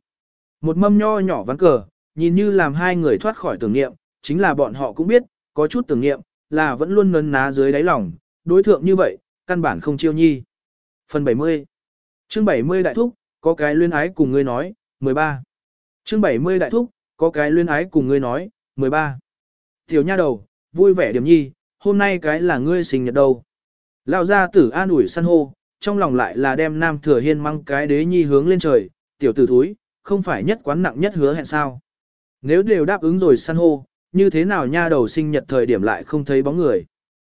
Một mâm nho nhỏ ván cờ, nhìn như làm hai người thoát khỏi tưởng niệm, chính là bọn họ cũng biết, có chút tưởng niệm, là vẫn luôn nấn ná dưới đáy lòng, đối thượng như vậy, căn bản không chiêu nhi. Phần 70 Chương 70 Đại Thúc, có cái luyên ái cùng ngươi nói, 13 Chương 70 Đại Thúc, có cái luyên ái cùng ngươi nói, 13 Tiểu nha đầu, vui vẻ điểm nhi, hôm nay cái là ngươi sinh nhật đâu. Lão gia tử an ủi săn hô, trong lòng lại là đem nam thừa hiên mang cái đế nhi hướng lên trời, tiểu tử thúi, không phải nhất quán nặng nhất hứa hẹn sao. Nếu đều đáp ứng rồi săn hô, như thế nào nha đầu sinh nhật thời điểm lại không thấy bóng người.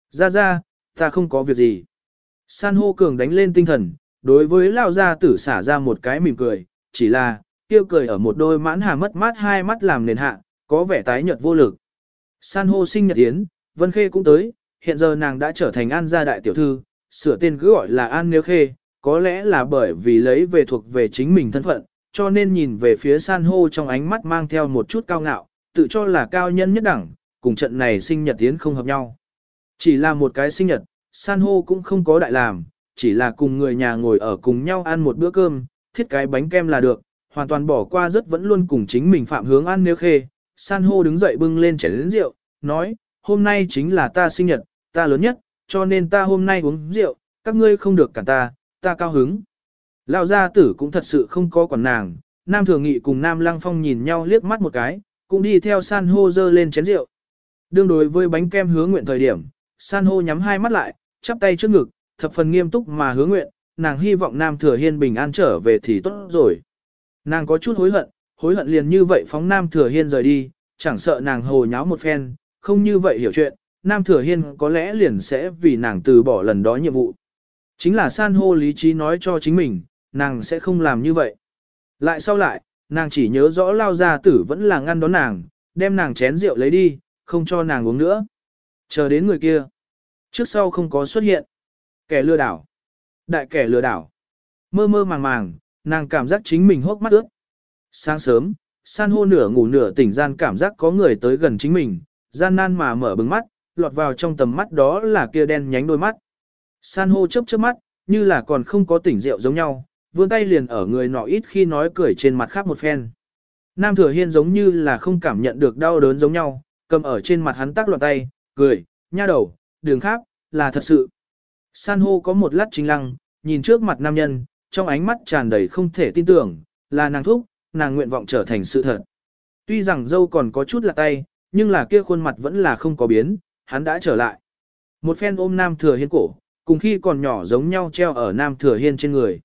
Ra ra, ta không có việc gì. San hô cường đánh lên tinh thần, đối với lao gia tử xả ra một cái mỉm cười, chỉ là, kêu cười ở một đôi mãn hà mất mát hai mắt làm nền hạ, có vẻ tái nhợt vô lực. San hô sinh nhật yến, Vân Khê cũng tới, hiện giờ nàng đã trở thành An gia đại tiểu thư, sửa tên cứ gọi là An Nếu Khê, có lẽ là bởi vì lấy về thuộc về chính mình thân phận, cho nên nhìn về phía san hô trong ánh mắt mang theo một chút cao ngạo, tự cho là cao nhân nhất đẳng, cùng trận này sinh nhật tiến không hợp nhau. Chỉ là một cái sinh nhật, san hô cũng không có đại làm, chỉ là cùng người nhà ngồi ở cùng nhau ăn một bữa cơm, thiết cái bánh kem là được, hoàn toàn bỏ qua rất vẫn luôn cùng chính mình phạm hướng ăn nếu khê. San hô đứng dậy bưng lên chén lớn rượu, nói, hôm nay chính là ta sinh nhật, ta lớn nhất, cho nên ta hôm nay uống rượu, các ngươi không được cản ta, ta cao hứng. Lão gia tử cũng thật sự không có quản nàng, Nam Thường Nghị cùng Nam Lăng Phong nhìn nhau liếc mắt một cái, cũng đi theo san hô dơ lên chén rượu. Đương đối với bánh kem hứa nguyện thời điểm, san hô nhắm hai mắt lại, chắp tay trước ngực, thập phần nghiêm túc mà hứa nguyện, nàng hy vọng Nam Thừa Hiên bình an trở về thì tốt rồi. Nàng có chút hối hận, hối hận liền như vậy phóng Nam Thừa Hiên rời đi, chẳng sợ nàng hồ nháo một phen, không như vậy hiểu chuyện, Nam Thừa Hiên có lẽ liền sẽ vì nàng từ bỏ lần đó nhiệm vụ. Chính là san hô lý trí nói cho chính mình, nàng sẽ không làm như vậy. Lại sau lại, nàng chỉ nhớ rõ lao gia tử vẫn là ngăn đón nàng, đem nàng chén rượu lấy đi, không cho nàng uống nữa. Chờ đến người kia. Trước sau không có xuất hiện. Kẻ lừa đảo. Đại kẻ lừa đảo. Mơ mơ màng màng, nàng cảm giác chính mình hốc mắt ướt. Sáng sớm, san hô nửa ngủ nửa tỉnh gian cảm giác có người tới gần chính mình, gian nan mà mở bừng mắt, lọt vào trong tầm mắt đó là kia đen nhánh đôi mắt. San hô chớp chớp mắt, như là còn không có tỉnh rượu giống nhau, vươn tay liền ở người nọ ít khi nói cười trên mặt khác một phen. Nam thừa hiên giống như là không cảm nhận được đau đớn giống nhau, cầm ở trên mặt hắn tác loạn tay, cười, nha đầu, đường khác, là thật sự. San hô có một lát chính lăng, nhìn trước mặt nam nhân, trong ánh mắt tràn đầy không thể tin tưởng, là nàng thúc, nàng nguyện vọng trở thành sự thật. Tuy rằng dâu còn có chút là tay, nhưng là kia khuôn mặt vẫn là không có biến, hắn đã trở lại. Một phen ôm nam thừa hiên cổ, cùng khi còn nhỏ giống nhau treo ở nam thừa hiên trên người.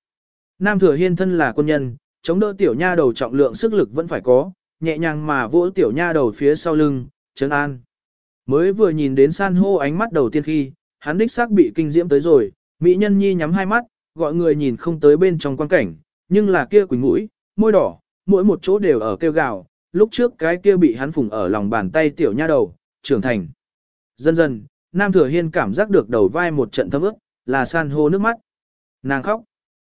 Nam thừa hiên thân là quân nhân, chống đỡ tiểu nha đầu trọng lượng sức lực vẫn phải có, nhẹ nhàng mà vỗ tiểu nha đầu phía sau lưng, trấn an. Mới vừa nhìn đến san hô ánh mắt đầu tiên khi, hắn đích xác bị kinh diễm tới rồi, mỹ nhân nhi nhắm hai mắt, gọi người nhìn không tới bên trong quan cảnh, nhưng là kia quỳnh mũi, môi đỏ, mỗi một chỗ đều ở kêu gào, lúc trước cái kia bị hắn phùng ở lòng bàn tay tiểu nha đầu, trưởng thành. Dần dần, Nam Thừa Hiên cảm giác được đầu vai một trận thấm ướt, là san hô nước mắt. Nàng khóc.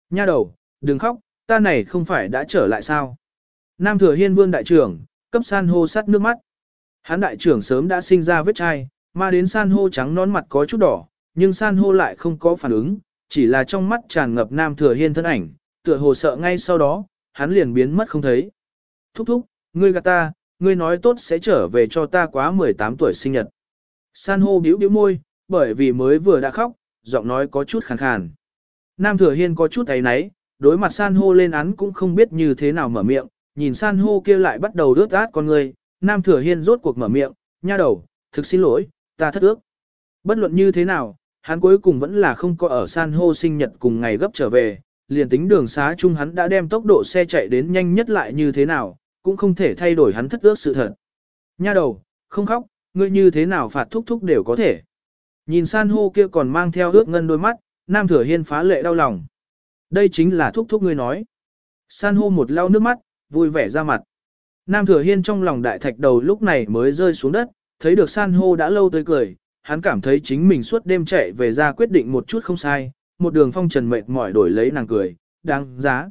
Nha đầu, đừng khóc, ta này không phải đã trở lại sao. Nam thừa hiên vương đại trưởng, cấp san hô sắt nước mắt. Hán đại trưởng sớm đã sinh ra vết chai, mà đến san hô trắng nón mặt có chút đỏ, nhưng san hô lại không có phản ứng, chỉ là trong mắt tràn ngập nam thừa hiên thân ảnh, tựa hồ sợ ngay sau đó, hắn liền biến mất không thấy. Thúc thúc, ngươi gạt ta, ngươi nói tốt sẽ trở về cho ta quá 18 tuổi sinh nhật. San hô biểu biểu môi, bởi vì mới vừa đã khóc, giọng nói có chút khàn khàn. Nam Thừa Hiên có chút ấy náy, đối mặt san hô lên án cũng không biết như thế nào mở miệng, nhìn san hô kia lại bắt đầu rớt át con người, Nam Thừa Hiên rốt cuộc mở miệng, nha đầu, thực xin lỗi, ta thất ước. Bất luận như thế nào, Hắn cuối cùng vẫn là không có ở san hô sinh nhật cùng ngày gấp trở về, liền tính đường xá chung hắn đã đem tốc độ xe chạy đến nhanh nhất lại như thế nào, cũng không thể thay đổi hắn thất ước sự thật. Nha đầu, không khóc, ngươi như thế nào phạt thúc thúc đều có thể. Nhìn san hô kia còn mang theo ước ngân đôi mắt, nam thừa hiên phá lệ đau lòng. Đây chính là thúc thúc ngươi nói. San hô một lau nước mắt, vui vẻ ra mặt. Nam thừa hiên trong lòng đại thạch đầu lúc này mới rơi xuống đất, thấy được san hô đã lâu tới cười, hắn cảm thấy chính mình suốt đêm chạy về ra quyết định một chút không sai, một đường phong trần mệt mỏi đổi lấy nàng cười, đáng giá.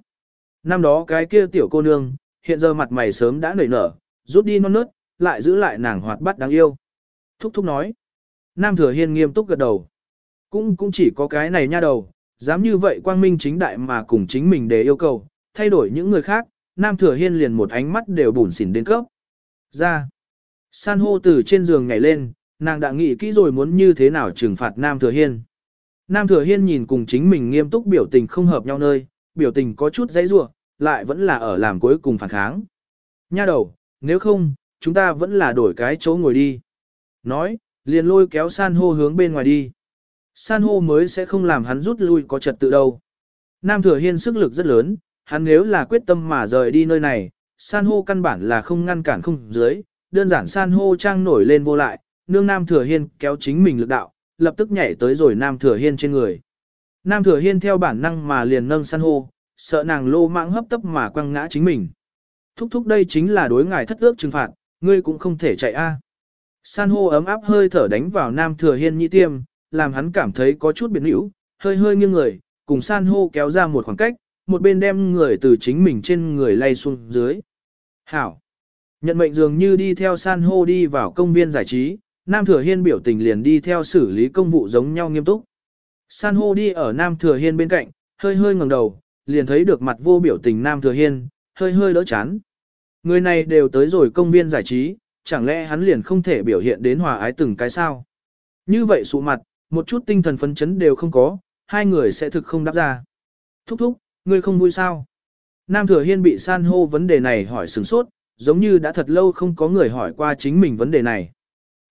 Năm đó cái kia tiểu cô nương, hiện giờ mặt mày sớm đã nảy nở, rút đi non nớt, lại giữ lại nàng hoạt bát đáng yêu. Thúc thúc nói. Nam thừa hiên nghiêm túc gật đầu. Cũng cũng chỉ có cái này nha đầu, dám như vậy quang minh chính đại mà cùng chính mình để yêu cầu, thay đổi những người khác, Nam thừa hiên liền một ánh mắt đều bùn xỉn đến cấp. Ra. San hô từ trên giường nhảy lên, nàng đã nghĩ kỹ rồi muốn như thế nào trừng phạt Nam thừa hiên. Nam thừa hiên nhìn cùng chính mình nghiêm túc biểu tình không hợp nhau nơi, biểu tình có chút dãy rủa lại vẫn là ở làm cuối cùng phản kháng. Nha đầu, nếu không, chúng ta vẫn là đổi cái chỗ ngồi đi. Nói, liền lôi kéo san hô hướng bên ngoài đi. San hô mới sẽ không làm hắn rút lui có trật tự đâu. Nam thừa hiên sức lực rất lớn, hắn nếu là quyết tâm mà rời đi nơi này, san hô căn bản là không ngăn cản không dưới, đơn giản san hô trang nổi lên vô lại, nương Nam thừa hiên kéo chính mình lực đạo, lập tức nhảy tới rồi Nam thừa hiên trên người. Nam thừa hiên theo bản năng mà liền nâng san hô, sợ nàng lô mạng hấp tấp mà quăng ngã chính mình. Thúc thúc đây chính là đối ngài thất ước trừng phạt, ngươi cũng không thể chạy a. San hô ấm áp hơi thở đánh vào nam thừa hiên nhị tiêm, làm hắn cảm thấy có chút biệt hữu, hơi hơi nghiêng người, cùng san hô kéo ra một khoảng cách, một bên đem người từ chính mình trên người lay xuống dưới. Hảo! Nhận mệnh dường như đi theo san hô đi vào công viên giải trí, nam thừa hiên biểu tình liền đi theo xử lý công vụ giống nhau nghiêm túc. San hô đi ở nam thừa hiên bên cạnh, hơi hơi ngẩng đầu, liền thấy được mặt vô biểu tình nam thừa hiên, hơi hơi đỡ chán. Người này đều tới rồi công viên giải trí, chẳng lẽ hắn liền không thể biểu hiện đến hòa ái từng cái sao? Như vậy sụ mặt, một chút tinh thần phấn chấn đều không có, hai người sẽ thực không đáp ra. Thúc thúc, ngươi không vui sao? Nam Thừa Hiên bị san hô vấn đề này hỏi sừng sốt, giống như đã thật lâu không có người hỏi qua chính mình vấn đề này.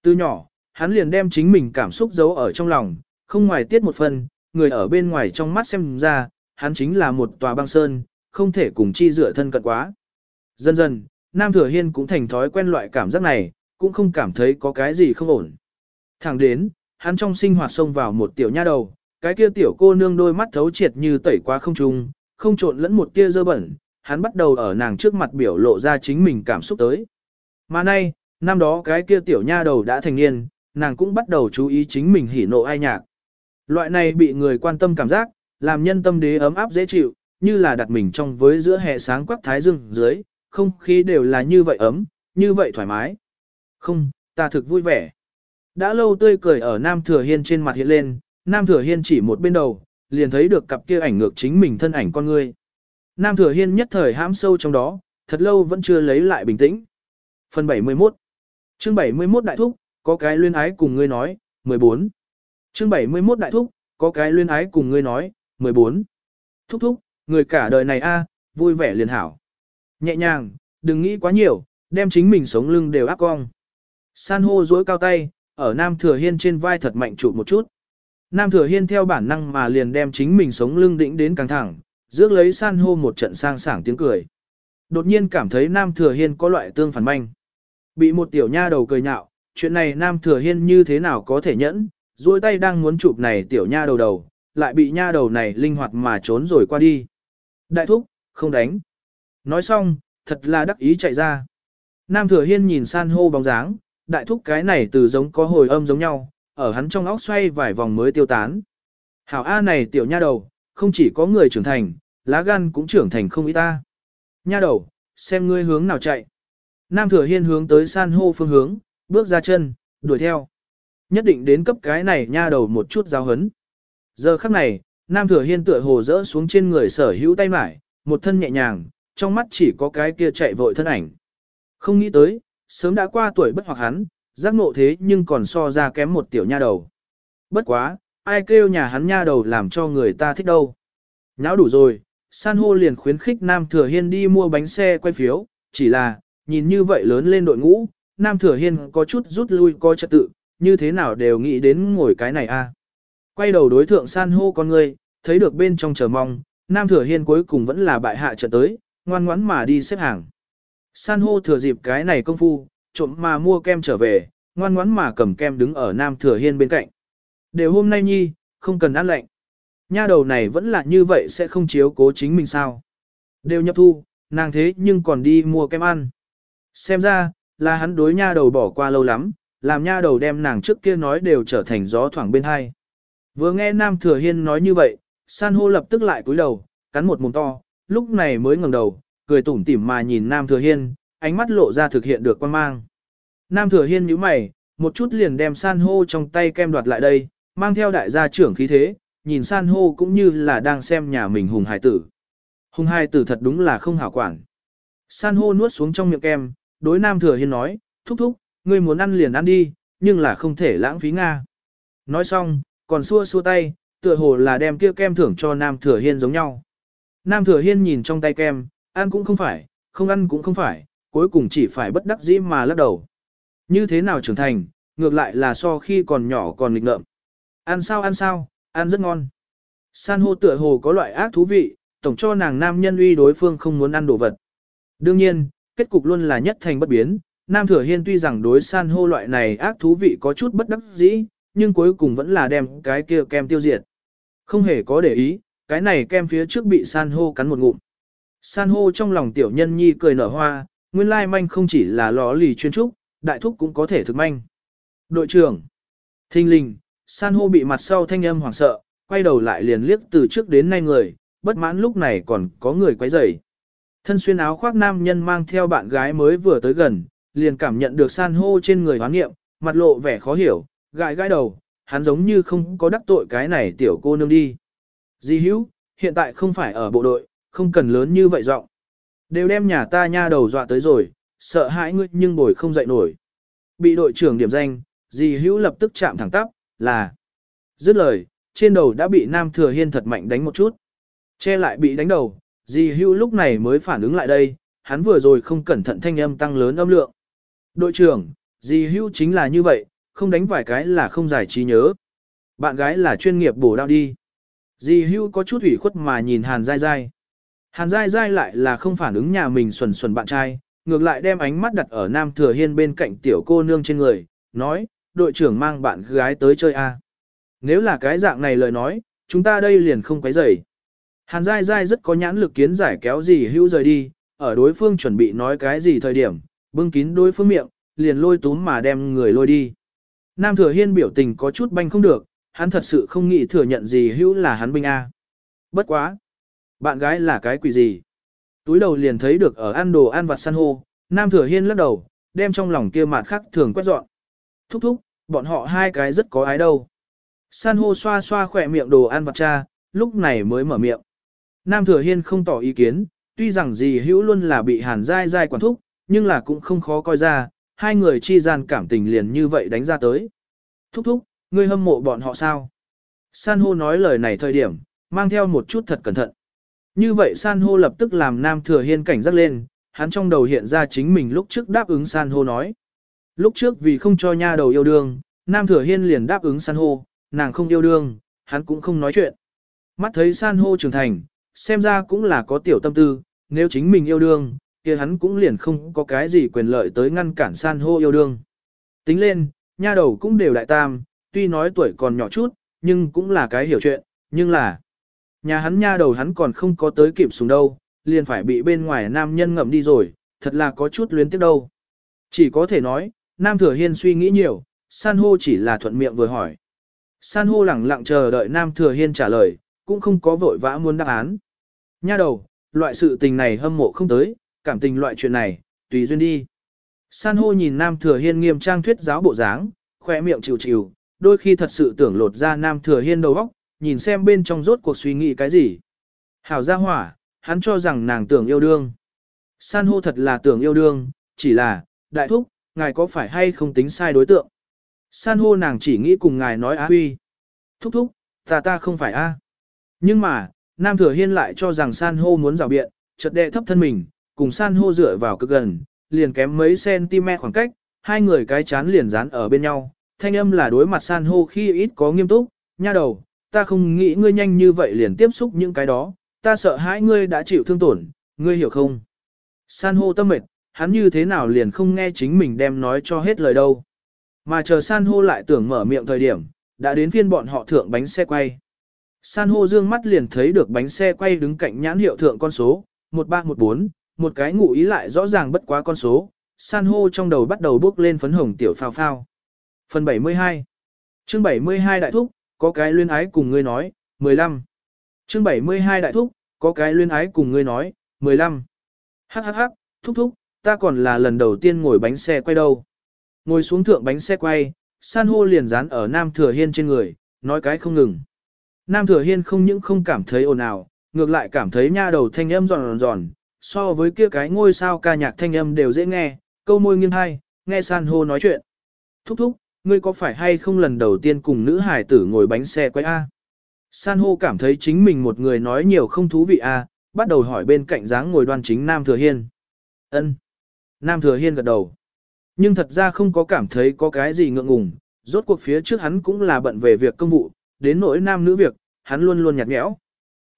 Từ nhỏ, hắn liền đem chính mình cảm xúc giấu ở trong lòng, không ngoài tiết một phần, người ở bên ngoài trong mắt xem ra, hắn chính là một tòa băng sơn, không thể cùng chi dựa thân cận quá. Dần dần, Nam Thừa Hiên cũng thành thói quen loại cảm giác này, cũng không cảm thấy có cái gì không ổn. Thẳng đến, hắn trong sinh hoạt xông vào một tiểu nha đầu, cái kia tiểu cô nương đôi mắt thấu triệt như tẩy qua không trung, không trộn lẫn một tia dơ bẩn, hắn bắt đầu ở nàng trước mặt biểu lộ ra chính mình cảm xúc tới. Mà nay, năm đó cái kia tiểu nha đầu đã thành niên, nàng cũng bắt đầu chú ý chính mình hỉ nộ ai nhạc. Loại này bị người quan tâm cảm giác, làm nhân tâm đế ấm áp dễ chịu, như là đặt mình trong với giữa hè sáng quắc thái dương dưới, không khí đều là như vậy ấm, như vậy thoải mái. Không, ta thực vui vẻ. Đã lâu tươi cười ở Nam Thừa Hiên trên mặt hiện lên, Nam Thừa Hiên chỉ một bên đầu, liền thấy được cặp kia ảnh ngược chính mình thân ảnh con người. Nam Thừa Hiên nhất thời hãm sâu trong đó, thật lâu vẫn chưa lấy lại bình tĩnh. Phần 71 Chương 71 Đại Thúc, có cái luyên ái cùng ngươi nói, 14 Chương 71 Đại Thúc, có cái luyên ái cùng ngươi nói, 14 Thúc thúc, người cả đời này a vui vẻ liền hảo. Nhẹ nhàng, đừng nghĩ quá nhiều, đem chính mình sống lưng đều áp cong. San hô dối cao tay, ở Nam Thừa Hiên trên vai thật mạnh chụp một chút. Nam Thừa Hiên theo bản năng mà liền đem chính mình sống lưng đĩnh đến căng thẳng, rước lấy san hô một trận sang sảng tiếng cười. Đột nhiên cảm thấy Nam Thừa Hiên có loại tương phản manh. Bị một tiểu nha đầu cười nhạo, chuyện này Nam Thừa Hiên như thế nào có thể nhẫn, duỗi tay đang muốn chụp này tiểu nha đầu đầu, lại bị nha đầu này linh hoạt mà trốn rồi qua đi. Đại thúc, không đánh. Nói xong, thật là đắc ý chạy ra. Nam Thừa Hiên nhìn san hô bóng dáng, đại thúc cái này từ giống có hồi âm giống nhau, ở hắn trong óc xoay vài vòng mới tiêu tán. Hảo A này tiểu nha đầu, không chỉ có người trưởng thành, lá gan cũng trưởng thành không ý ta. Nha đầu, xem ngươi hướng nào chạy. Nam Thừa Hiên hướng tới san hô phương hướng, bước ra chân, đuổi theo. Nhất định đến cấp cái này nha đầu một chút giáo hấn. Giờ khắc này, Nam Thừa Hiên tựa hồ rỡ xuống trên người sở hữu tay mải, một thân nhẹ nhàng, trong mắt chỉ có cái kia chạy vội thân ảnh. Không nghĩ tới, sớm đã qua tuổi bất hoặc hắn, giác ngộ thế nhưng còn so ra kém một tiểu nha đầu. Bất quá, ai kêu nhà hắn nha đầu làm cho người ta thích đâu. Nháo đủ rồi, san hô liền khuyến khích Nam Thừa Hiên đi mua bánh xe quay phiếu, chỉ là, nhìn như vậy lớn lên đội ngũ, Nam Thừa Hiên có chút rút lui coi trật tự, như thế nào đều nghĩ đến ngồi cái này a. Quay đầu đối thượng san hô con người, thấy được bên trong chờ mong, Nam Thừa Hiên cuối cùng vẫn là bại hạ trận tới, ngoan ngoãn mà đi xếp hàng. San hô thừa dịp cái này công phu, trộm mà mua kem trở về, ngoan ngoãn mà cầm kem đứng ở Nam Thừa Hiên bên cạnh. Đều hôm nay nhi, không cần ăn lạnh. Nha đầu này vẫn là như vậy sẽ không chiếu cố chính mình sao. Đều nhập thu, nàng thế nhưng còn đi mua kem ăn. Xem ra, là hắn đối nha đầu bỏ qua lâu lắm, làm nha đầu đem nàng trước kia nói đều trở thành gió thoảng bên hai. Vừa nghe Nam Thừa Hiên nói như vậy, san hô lập tức lại cúi đầu, cắn một mồm to, lúc này mới ngẩng đầu, cười tủm tỉm mà nhìn Nam Thừa Hiên, ánh mắt lộ ra thực hiện được quan mang. Nam Thừa Hiên nhíu mày, một chút liền đem san hô trong tay kem đoạt lại đây, mang theo đại gia trưởng khí thế, nhìn san hô cũng như là đang xem nhà mình hùng hải tử. Hùng hải tử thật đúng là không hảo quản. San hô nuốt xuống trong miệng kem, đối Nam Thừa Hiên nói, thúc thúc, ngươi muốn ăn liền ăn đi, nhưng là không thể lãng phí Nga. Nói xong, còn xua xua tay, tựa hồ là đem kia kem thưởng cho Nam Thừa Hiên giống nhau. Nam Thừa Hiên nhìn trong tay kem, ăn cũng không phải, không ăn cũng không phải, cuối cùng chỉ phải bất đắc dĩ mà lắc đầu. Như thế nào trưởng thành, ngược lại là so khi còn nhỏ còn nghịch ngợm. Ăn sao ăn sao, ăn rất ngon. San hô tựa hồ có loại ác thú vị, tổng cho nàng nam nhân uy đối phương không muốn ăn đồ vật. Đương nhiên, kết cục luôn là nhất thành bất biến. Nam Thừa Hiên tuy rằng đối san hô loại này ác thú vị có chút bất đắc dĩ, nhưng cuối cùng vẫn là đem cái kia kem tiêu diệt. Không hề có để ý, cái này kem phía trước bị san hô cắn một ngụm. San hô trong lòng tiểu nhân nhi cười nở hoa, nguyên lai manh không chỉ là lò lì chuyên trúc, đại thúc cũng có thể thực manh. Đội trưởng, thinh linh, san hô bị mặt sau thanh âm hoảng sợ, quay đầu lại liền liếc từ trước đến nay người, bất mãn lúc này còn có người quấy rầy. Thân xuyên áo khoác nam nhân mang theo bạn gái mới vừa tới gần, liền cảm nhận được san hô trên người hoán nghiệm, mặt lộ vẻ khó hiểu, gãi gãi đầu, hắn giống như không có đắc tội cái này tiểu cô nương đi. Di hữu, hiện tại không phải ở bộ đội, không cần lớn như vậy giọng. Đều đem nhà ta nha đầu dọa tới rồi, sợ hãi ngươi nhưng bồi không dậy nổi. Bị đội trưởng điểm danh, dì hữu lập tức chạm thẳng tắp, là. Dứt lời, trên đầu đã bị nam thừa hiên thật mạnh đánh một chút. Che lại bị đánh đầu, dì hữu lúc này mới phản ứng lại đây, hắn vừa rồi không cẩn thận thanh âm tăng lớn âm lượng. Đội trưởng, dì hữu chính là như vậy, không đánh vài cái là không giải trí nhớ. Bạn gái là chuyên nghiệp bổ đao đi. Dì hưu có chút ủy khuất mà nhìn Hàn dai dai Hàn dai dai lại là không phản ứng nhà mình xuẩn xuẩn bạn trai, ngược lại đem ánh mắt đặt ở Nam Thừa Hiên bên cạnh tiểu cô nương trên người, nói, đội trưởng mang bạn gái tới chơi a. À? Nếu là cái dạng này lời nói, chúng ta đây liền không quấy rầy. Hàn dai dai rất có nhãn lực kiến giải kéo gì hữu rời đi, ở đối phương chuẩn bị nói cái gì thời điểm, bưng kín đối phương miệng, liền lôi túm mà đem người lôi đi. Nam Thừa Hiên biểu tình có chút banh không được, hắn thật sự không nghĩ thừa nhận gì hữu là hắn binh A. Bất quá. Bạn gái là cái quỷ gì? Túi đầu liền thấy được ở ăn đồ ăn vặt san hô, Nam Thừa Hiên lắc đầu, đem trong lòng kia mạt khắc thường quét dọn. Thúc thúc, bọn họ hai cái rất có ái đâu. San hô xoa xoa khỏe miệng đồ ăn vặt cha, lúc này mới mở miệng. Nam Thừa Hiên không tỏ ý kiến, tuy rằng gì hữu luôn là bị hàn dai dai quản thúc, nhưng là cũng không khó coi ra, hai người chi gian cảm tình liền như vậy đánh ra tới. Thúc thúc, ngươi hâm mộ bọn họ sao? San hô nói lời này thời điểm, mang theo một chút thật cẩn thận. Như vậy San hô lập tức làm Nam Thừa Hiên cảnh giác lên, hắn trong đầu hiện ra chính mình lúc trước đáp ứng San hô nói. Lúc trước vì không cho nha đầu yêu đương, Nam Thừa Hiên liền đáp ứng San hô, nàng không yêu đương, hắn cũng không nói chuyện. Mắt thấy San hô trưởng thành, xem ra cũng là có tiểu tâm tư, nếu chính mình yêu đương, kia hắn cũng liền không có cái gì quyền lợi tới ngăn cản san hô yêu đương. Tính lên, nha đầu cũng đều đại tam, tuy nói tuổi còn nhỏ chút, nhưng cũng là cái hiểu chuyện, nhưng là nhà hắn nha đầu hắn còn không có tới kịp xuống đâu, liền phải bị bên ngoài nam nhân ngậm đi rồi, thật là có chút luyến tiếc đâu. Chỉ có thể nói, nam thừa hiên suy nghĩ nhiều, san hô chỉ là thuận miệng vừa hỏi. San hô lẳng lặng chờ đợi nam thừa hiên trả lời, cũng không có vội vã muốn đáp án. Nha đầu, loại sự tình này hâm mộ không tới, cảm tình loại chuyện này, tùy duyên đi. San hô nhìn Nam Thừa Hiên nghiêm trang thuyết giáo bộ dáng, khỏe miệng chịu chịu, đôi khi thật sự tưởng lột ra Nam Thừa Hiên đầu óc, nhìn xem bên trong rốt cuộc suy nghĩ cái gì. Hảo gia hỏa, hắn cho rằng nàng tưởng yêu đương. San hô thật là tưởng yêu đương, chỉ là, đại thúc, ngài có phải hay không tính sai đối tượng. San hô nàng chỉ nghĩ cùng ngài nói á huy. Thúc thúc, ta ta không phải a. Nhưng mà, Nam Thừa Hiên lại cho rằng San hô muốn rào biện, chợt đệ thấp thân mình, cùng san hô dựa vào cực gần, liền kém mấy cm khoảng cách, hai người cái chán liền dán ở bên nhau, thanh âm là đối mặt san hô khi ít có nghiêm túc, nha đầu, ta không nghĩ ngươi nhanh như vậy liền tiếp xúc những cái đó, ta sợ hãi ngươi đã chịu thương tổn, ngươi hiểu không? San hô tâm mệt, hắn như thế nào liền không nghe chính mình đem nói cho hết lời đâu. Mà chờ san hô lại tưởng mở miệng thời điểm, đã đến phiên bọn họ thượng bánh xe quay. San hô dương mắt liền thấy được bánh xe quay đứng cạnh nhãn hiệu thượng con số, 1314, một cái ngụ ý lại rõ ràng bất quá con số, san hô trong đầu bắt đầu bước lên phấn hồng tiểu phao phao. Phần 72 chương 72 đại thúc, có cái luyên ái cùng ngươi nói, 15. chương 72 đại thúc, có cái luyên ái cùng ngươi nói, 15. Hắc hắc hắc, thúc thúc, ta còn là lần đầu tiên ngồi bánh xe quay đâu. Ngồi xuống thượng bánh xe quay, san hô liền dán ở Nam Thừa Hiên trên người, nói cái không ngừng. Nam Thừa Hiên không những không cảm thấy ồn ào, ngược lại cảm thấy nha đầu thanh âm giòn giòn, so với kia cái ngôi sao ca nhạc thanh âm đều dễ nghe, câu môi nghiêng hai, nghe san hô nói chuyện. Thúc thúc, ngươi có phải hay không lần đầu tiên cùng nữ hải tử ngồi bánh xe quay A? San hô cảm thấy chính mình một người nói nhiều không thú vị A, bắt đầu hỏi bên cạnh dáng ngồi đoan chính Nam Thừa Hiên. ân Nam Thừa Hiên gật đầu. Nhưng thật ra không có cảm thấy có cái gì ngượng ngùng, rốt cuộc phía trước hắn cũng là bận về việc công vụ, đến nỗi nam nữ việc, hắn luôn luôn nhạt nhẽo.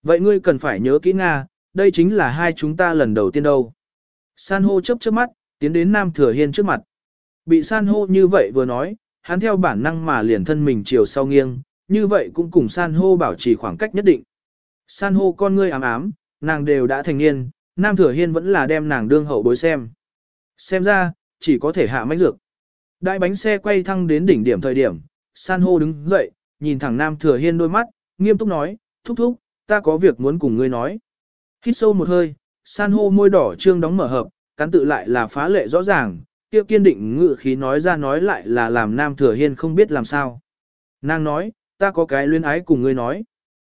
Vậy ngươi cần phải nhớ kỹ Nga, đây chính là hai chúng ta lần đầu tiên đâu. San hô chớp chớp mắt, tiến đến Nam Thừa Hiên trước mặt. Bị san hô như vậy vừa nói, hắn theo bản năng mà liền thân mình chiều sau nghiêng, như vậy cũng cùng san hô bảo trì khoảng cách nhất định. San hô con ngươi ám ám, nàng đều đã thành niên, Nam Thừa Hiên vẫn là đem nàng đương hậu bối xem. Xem ra, chỉ có thể hạ mách dược. Đại bánh xe quay thăng đến đỉnh điểm thời điểm, san hô đứng dậy, nhìn thẳng Nam Thừa Hiên đôi mắt, nghiêm túc nói, thúc thúc, ta có việc muốn cùng ngươi nói. Hít sâu một hơi, san hô môi đỏ trương đóng mở hợp, cắn tự lại là phá lệ rõ ràng, kia kiên định ngự khí nói ra nói lại là làm Nam Thừa Hiên không biết làm sao. Nàng nói, ta có cái luyến ái cùng ngươi nói.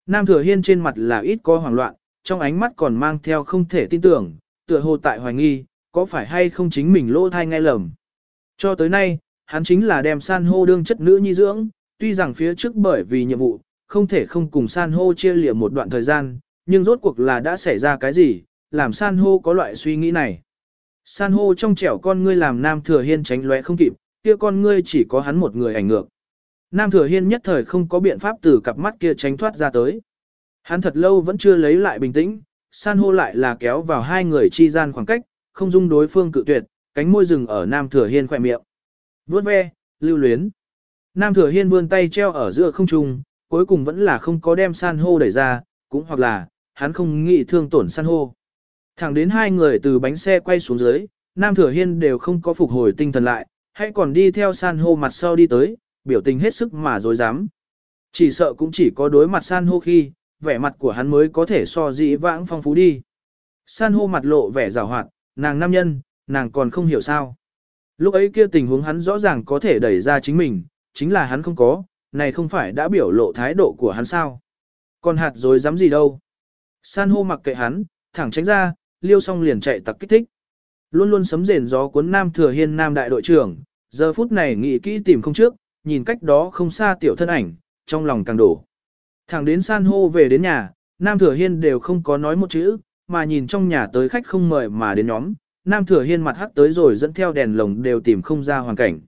Nam Thừa Hiên trên mặt là ít có hoảng loạn, trong ánh mắt còn mang theo không thể tin tưởng, tựa hồ tại hoài nghi, có phải hay không chính mình lỗ thai ngay lầm. Cho tới nay, hắn chính là đem san hô đương chất nữ nhi dưỡng, tuy rằng phía trước bởi vì nhiệm vụ, không thể không cùng san hô chia liệm một đoạn thời gian, nhưng rốt cuộc là đã xảy ra cái gì, làm san hô có loại suy nghĩ này. San hô trong trẻo con ngươi làm Nam Thừa Hiên tránh lóe không kịp, kia con ngươi chỉ có hắn một người ảnh ngược. Nam Thừa Hiên nhất thời không có biện pháp từ cặp mắt kia tránh thoát ra tới. Hắn thật lâu vẫn chưa lấy lại bình tĩnh, san hô lại là kéo vào hai người chi gian khoảng cách, không dung đối phương cự tuyệt, cánh môi rừng ở Nam Thừa Hiên khỏe miệng. Vướt ve, lưu luyến. Nam Thừa Hiên vươn tay treo ở giữa không trung, cuối cùng vẫn là không có đem san hô đẩy ra, cũng hoặc là, hắn không nghĩ thương tổn san hô. Thẳng đến hai người từ bánh xe quay xuống dưới, Nam Thừa Hiên đều không có phục hồi tinh thần lại, hay còn đi theo san hô mặt sau đi tới, biểu tình hết sức mà dối dám. Chỉ sợ cũng chỉ có đối mặt san hô khi, vẻ mặt của hắn mới có thể so dĩ vãng phong phú đi. San hô mặt lộ vẻ rào hoạt, nàng nam nhân, nàng còn không hiểu sao. Lúc ấy kia tình huống hắn rõ ràng có thể đẩy ra chính mình, chính là hắn không có, này không phải đã biểu lộ thái độ của hắn sao. Còn hạt rồi dám gì đâu. San hô mặc kệ hắn, thẳng tránh ra, liêu xong liền chạy tặc kích thích. Luôn luôn sấm rền gió cuốn nam thừa hiên nam đại đội trưởng, giờ phút này nghĩ kỹ tìm không trước, nhìn cách đó không xa tiểu thân ảnh, trong lòng càng đổ. Thẳng đến san hô về đến nhà, nam thừa hiên đều không có nói một chữ, mà nhìn trong nhà tới khách không mời mà đến nhóm, nam thừa hiên mặt hắt tới rồi dẫn theo đèn lồng đều tìm không ra hoàn cảnh.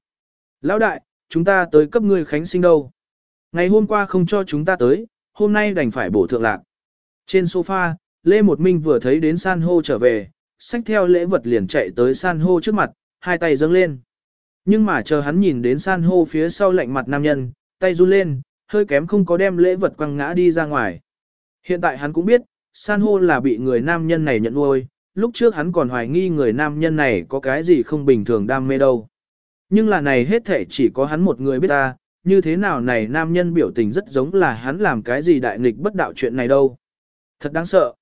Lão đại, chúng ta tới cấp ngươi khánh sinh đâu. Ngày hôm qua không cho chúng ta tới, hôm nay đành phải bổ thượng lạc. Trên sofa, Lê Một Minh vừa thấy đến san hô trở về, xách theo lễ vật liền chạy tới san hô trước mặt, hai tay dâng lên. Nhưng mà chờ hắn nhìn đến san hô phía sau lạnh mặt nam nhân, tay run lên, hơi kém không có đem lễ vật quăng ngã đi ra ngoài. Hiện tại hắn cũng biết, san hô là bị người nam nhân này nhận nuôi, lúc trước hắn còn hoài nghi người nam nhân này có cái gì không bình thường đam mê đâu. Nhưng là này hết thể chỉ có hắn một người biết ta, như thế nào này nam nhân biểu tình rất giống là hắn làm cái gì đại nghịch bất đạo chuyện này đâu. Thật đáng sợ.